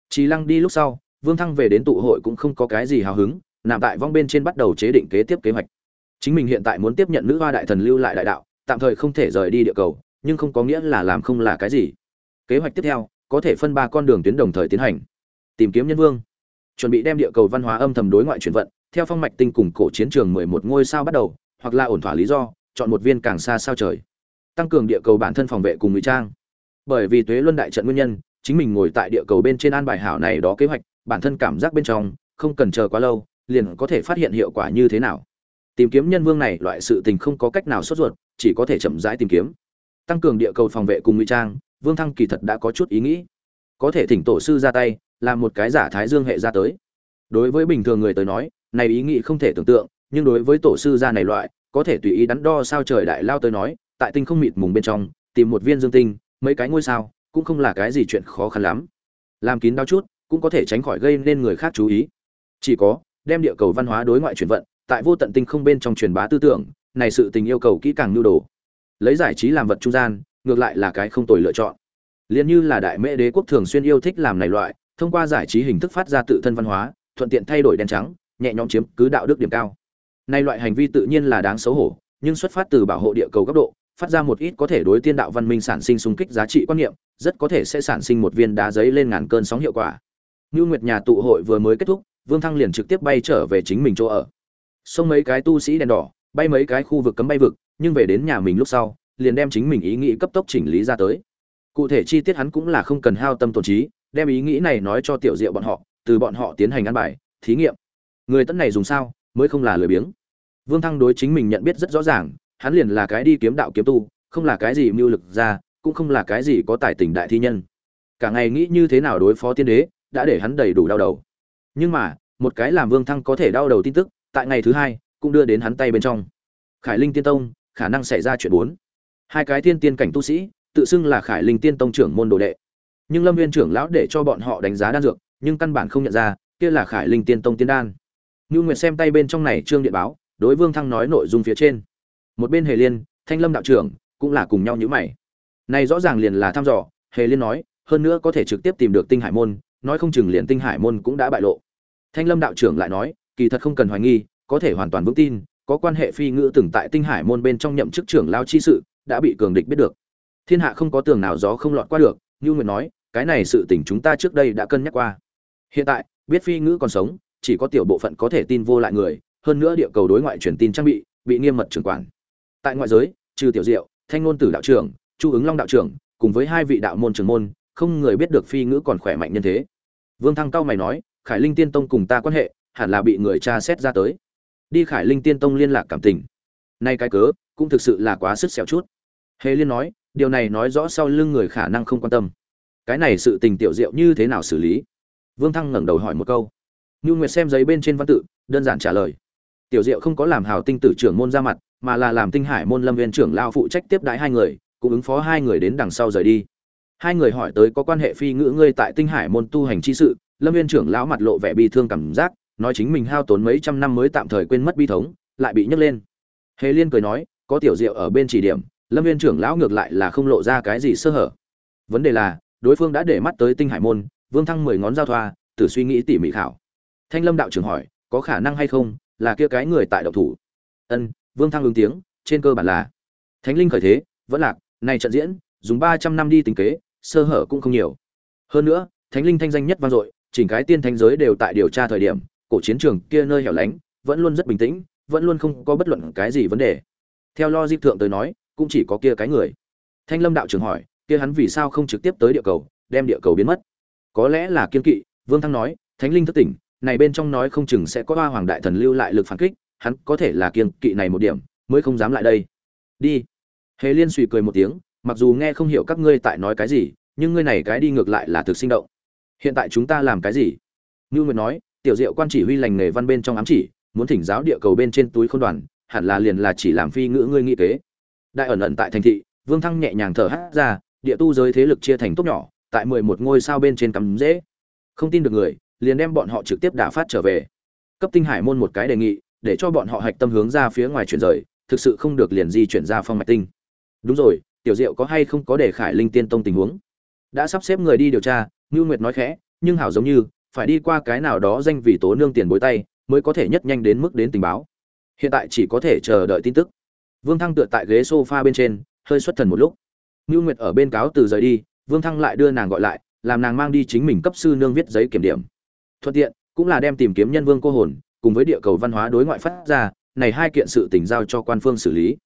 Trí lăng đi lúc sau, vương thăng về đến tụ hội cũng không có cái gì hào hứng nằm tại vong bên trên bắt đầu chế định kế tiếp kế hoạch. Chính mình hiện tại muốn tiếp nhận nữ hoa đại thần lưu lại đại đạo, tạm thời không thể rời đi địa cầu, nhưng không có nghĩa là làm không là cái gì. Kế hoạch tiếp theo, có thể phân ba con đường tuyến đồng thời tiến hành. Tìm kiếm nhân vương. Chuẩn bị đem địa cầu văn hóa âm thầm đối ngoại chuyển vận, theo phong mạch tinh cùng cổ chiến trường mười một ngôi sao bắt đầu, hoặc là ổn thỏa lý do, chọn một viên càng xa sao trời. Tăng cường địa cầu bản thân phòng vệ cùng ngụy trang. Bởi vì tuế luân đại trận nguyên nhân, chính mình ngồi tại địa cầu bên trên an bài hảo này đó kế hoạch, bản thân cảm giác bên trong, không cần chờ quá lâu liền có thể phát hiện hiệu quả như thế nào. Tìm kiếm nhân vương này, loại sự tình không có cách nào sốt ruột, chỉ có thể chậm rãi tìm kiếm. Tăng cường địa cầu phòng vệ cùng ngụy trang, vương thăng kỳ thật đã có chút ý nghĩ. Có thể thỉnh tổ sư ra tay làm một cái giả thái dương hệ ra tới. Đối với bình thường người tới nói, này ý nghĩ không thể tưởng tượng, nhưng đối với tổ sư gia này loại, có thể tùy ý đắn đo sao trời đại lao tới nói, tại tinh không mịt mùng bên trong, tìm một viên dương tinh, mấy cái ngôi sao, cũng không là cái gì chuyện khó khăn lắm. Làm kín đau chút, cũng có thể tránh khỏi gây nên người khác chú ý. Chỉ có đem địa cầu văn hóa đối ngoại chuyển vận, tại vô tận tinh không bên trong truyền bá tư tưởng, này sự tình yêu cầu kỹ càng nhu đồ. Lấy giải trí làm vật trung gian, ngược lại là cái không tồi lựa chọn. Liền như là đại mễ đế quốc thường xuyên yêu thích làm này loại, thông qua giải trí hình thức phát ra tự thân văn hóa, thuận tiện thay đổi đen trắng, nhẹ nhõm chiếm cứ đạo đức điểm cao. Nay loại hành vi tự nhiên là đáng xấu hổ, nhưng xuất phát từ bảo hộ địa cầu góc độ, phát ra một ít có thể đối tiên đạo văn minh sản sinh xung kích giá trị quan niệm, rất có thể sẽ sản sinh một viên đá giấy lên ngàn cơn sóng hiệu quả. Như nguyệt nhà tụ hội vừa mới kết thúc vương thăng liền trực tiếp bay trở về chính mình chỗ ở. Xông mấy cái tu sĩ đèn đỏ, bay mấy cái khu vực cấm bay vực, nhưng về đến nhà mình lúc sau, liền đem chính mình ý nghĩ cấp tốc chỉnh lý ra tới. Cụ thể chi tiết hắn cũng là không cần hao tâm tổn trí, đem ý nghĩ này nói cho tiểu diệu bọn họ, từ bọn họ tiến hành ăn bài, thí nghiệm. Người tấn này dùng sao, mới không là lười biếng. Vương thăng đối chính mình nhận biết rất rõ ràng, hắn liền là cái đi kiếm đạo kiếm tu, không là cái gì mưu lực ra, cũng không là cái gì có tài tình đại thi nhân. Cả ngày nghĩ như thế nào đối phó tiên đế, đã để hắn đầy đủ đau đầu nhưng mà, một cái làm vương thăng có thể đau đầu tin tức, tại ngày thứ hai, cũng đưa đến hắn tay bên trong. Khải linh tiên tông, khả năng xảy ra chuyện bốn. Hai cái thiên tiên cảnh tu sĩ, tự xưng là khải linh tiên tông trưởng môn đồ đệ. Nhưng lâm viên trưởng lão để cho bọn họ đánh giá đan dược, nhưng căn bản không nhận ra, kia là khải linh tiên tông tiên đan. Như nguyệt xem tay bên trong này trương điện báo, đối vương thăng nói nội dung phía trên. Một bên hề liên, thanh lâm đạo trưởng, cũng là cùng nhau nhữ mày. Này rõ ràng liền là thăm dò, hề liên nói, hơn nữa có thể trực tiếp tìm được tinh hải môn nói không chừng liền tinh hải môn cũng đã bại lộ. Thanh lâm đạo trưởng lại nói, kỳ thật không cần hoài nghi, có thể hoàn toàn vững tin, có quan hệ phi ngữ từng tại tinh hải môn bên trong nhậm chức trưởng lao chi sự, đã bị cường địch biết được. Thiên hạ không có tường nào gió không lọt qua được như nguyệt nói, cái này sự tình chúng ta trước đây đã cân nhắc qua. Hiện tại, biết phi ngữ còn sống, chỉ có tiểu bộ phận có thể tin vô lại người, hơn nữa địa cầu đối ngoại truyền tin trang bị bị nghiêm mật trưởng quản. Tại ngoại giới, trừ tiểu diệu, thanh ngôn tử đạo trưởng, chu ứng long đạo trưởng, cùng với hai vị đạo môn trưởng môn, không người biết được phi ngữ còn khỏe mạnh nhân thế vương thăng cao mày nói khải linh tiên tông cùng ta quan hệ hẳn là bị người cha xét ra tới. Đi khải linh tiên tông liên lạc cảm tình. Nay cái cớ cũng thực sự là quá sức xẻo chút. Hề liên nói điều này nói rõ sau lưng người khả năng không quan tâm. Cái này sự tình tiểu diệu như thế nào xử lý? Vương thăng ngẩng đầu hỏi một câu. Nưu Nguyệt xem giấy bên trên văn tự, đơn giản trả lời. Tiểu Diệu không có làm hào tinh tử trưởng môn ra mặt, mà là làm tinh hải môn lâm viên trưởng lao phụ trách tiếp đãi hai người, cũng ứng phó hai người đến đằng sau rời đi. Hai người hỏi tới có quan hệ phi ngữ ngươi tại tinh hải môn tu hành chi sự, lâm viên trưởng lão mặt lộ vẻ bi thương cảm giác, nói chính mình hao tốn mấy trăm năm mới tạm thời quên mất bi thống lại bị nhấc lên. Hề liên cười nói có tiểu diệu ở bên chỉ điểm lâm viên trưởng lão ngược lại là không lộ ra cái gì sơ hở. Vấn đề là đối phương đã để mắt tới tinh hải môn vương thăng mười ngón giao thoa từ suy nghĩ tỉ mỉ khảo. Thanh lâm đạo trưởng hỏi có khả năng hay không là kia cái người tại độc thủ? Ân vương thăng ứng tiếng trên cơ bản là. Thánh linh khởi thế vẫn lạc này trận diễn dùng ba trăm năm đi tính kế sơ hở cũng không nhiều. Hơn nữa, thánh linh thanh danh nhất vang dội, chỉnh cái tiên thánh giới đều tại điều tra thời điểm, cổ chiến trường kia nơi hẻo lánh, vẫn luôn rất bình tĩnh, vẫn luôn không có bất luận cái gì vấn đề. Theo logic thượng tới nói, cũng chỉ có kia cái người. Thanh lâm đạo trưởng hỏi, kia hắn vì sao không trực tiếp tới địa cầu, đem địa cầu biến mất? Có lẽ là kiên kỵ, vương thăng nói, thánh linh thất tỉnh, này bên trong nói không chừng sẽ có ba hoàng đại thần lưu lại lực phản kích, hắn có thể là kiên kỵ này một điểm, mới không dám lại đây. Đi. Hề liên suy cười một tiếng mặc dù nghe không hiểu các ngươi tại nói cái gì, nhưng ngươi này cái đi ngược lại là thực sinh động. Hiện tại chúng ta làm cái gì? Ngưu nguyệt nói, tiểu diệu quan chỉ huy lành nghề văn bên trong ám chỉ, muốn thỉnh giáo địa cầu bên trên túi khôn đoàn, hẳn là liền là chỉ làm phi ngữ ngươi nghĩ kế. Đại ẩn ẩn tại thành thị, vương thăng nhẹ nhàng thở hát ra, địa tu giới thế lực chia thành tốt nhỏ, tại mười một ngôi sao bên trên cắm dễ. Không tin được người, liền đem bọn họ trực tiếp đả phát trở về. Cấp tinh hải môn một cái đề nghị, để cho bọn họ hạch tâm hướng ra phía ngoài chuyển rời, thực sự không được liền di chuyển ra phong mạch tinh. Đúng rồi tiểu diệu có hay không có để khải linh tiên tông tình huống? Đã sắp xếp người đi điều tra, ngưu nguyệt nói khẽ, nhưng hảo giống như, phải đi qua cái nào đó danh vì tố nương tiền bối tay, mới có thể nhất nhanh đến mức đến tình báo. Hiện tại chỉ có thể chờ đợi tin tức. Vương thăng tựa tại ghế sofa bên trên, hơi xuất thần một lúc. Ngưu nguyệt ở bên cáo từ rời đi, vương thăng lại đưa nàng gọi lại, làm nàng mang đi chính mình cấp sư nương viết giấy kiểm điểm. Thuận tiện, cũng là đem tìm kiếm nhân vương cô hồn, cùng với địa cầu văn hóa đối ngoại phát ra, này hai kiện sự tình giao cho quan phương xử lý.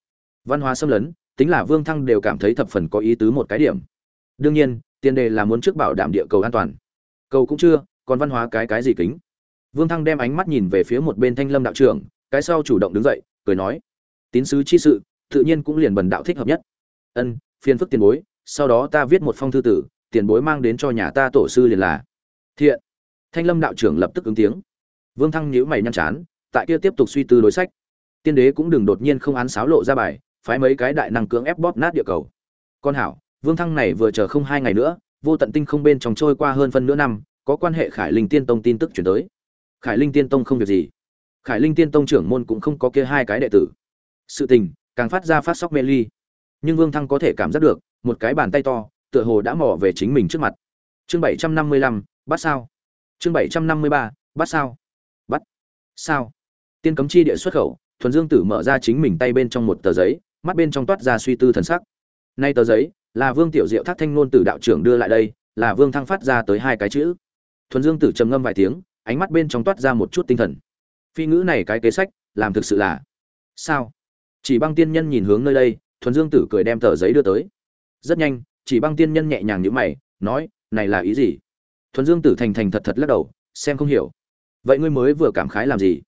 Văn hóa xâm lấn tính là vương thăng đều cảm thấy thập phần có ý tứ một cái điểm. Đương nhiên, tiền đề là muốn trước bảo đảm địa cầu an toàn. Cầu cũng chưa, còn văn hóa cái cái gì kính? Vương thăng đem ánh mắt nhìn về phía một bên thanh lâm đạo trưởng, cái sau chủ động đứng dậy, cười nói, tín sứ chi sự, tự nhiên cũng liền bần đạo thích hợp nhất. Ân, phiền phức tiền bối, sau đó ta viết một phong thư tử, tiền bối mang đến cho nhà ta tổ sư liền là. Thiện. Thanh lâm đạo trưởng lập tức ứng tiếng. Vương thăng nhíu mày nhăn chán, tại kia tiếp tục suy tư đối sách. Tiên đế cũng đừng đột nhiên không án sáo lộ ra bài phái mấy cái đại năng cưỡng ép bóp nát địa cầu. Con hảo, vương thăng này vừa chờ không hai ngày nữa, vô tận tinh không bên trong trôi qua hơn phân nửa năm, có quan hệ khải linh tiên tông tin tức chuyển tới. Khải linh tiên tông không việc gì. Khải linh tiên tông trưởng môn cũng không có kia hai cái đệ tử. Sự tình, càng phát ra phát sóc mê ly. Nhưng vương thăng có thể cảm giác được, một cái bàn tay to, tựa hồ đã mò về chính mình trước mặt. Chương bảy trăm năm mươi lăm, bắt sao? Chương bảy trăm năm mươi ba, bắt sao? Bắt. Sao? Tiên cấm chi địa xuất khẩu, thuần dương tử mở ra chính mình tay bên trong một tờ giấy mắt bên trong toát ra suy tư thần sắc. Nay tờ giấy, là vương tiểu diệu thác thanh ngôn tử đạo trưởng đưa lại đây, là vương thăng phát ra tới hai cái chữ. Thuần dương tử trầm ngâm vài tiếng, ánh mắt bên trong toát ra một chút tinh thần. Phi ngữ này cái kế sách, làm thực sự là sao? Chỉ băng tiên nhân nhìn hướng nơi đây, thuần dương tử cười đem tờ giấy đưa tới. Rất nhanh, chỉ băng tiên nhân nhẹ nhàng nhữ mày, nói, này là ý gì? Thuần dương tử thành thành thật thật lắc đầu, xem không hiểu. Vậy ngươi mới vừa cảm khái làm gì?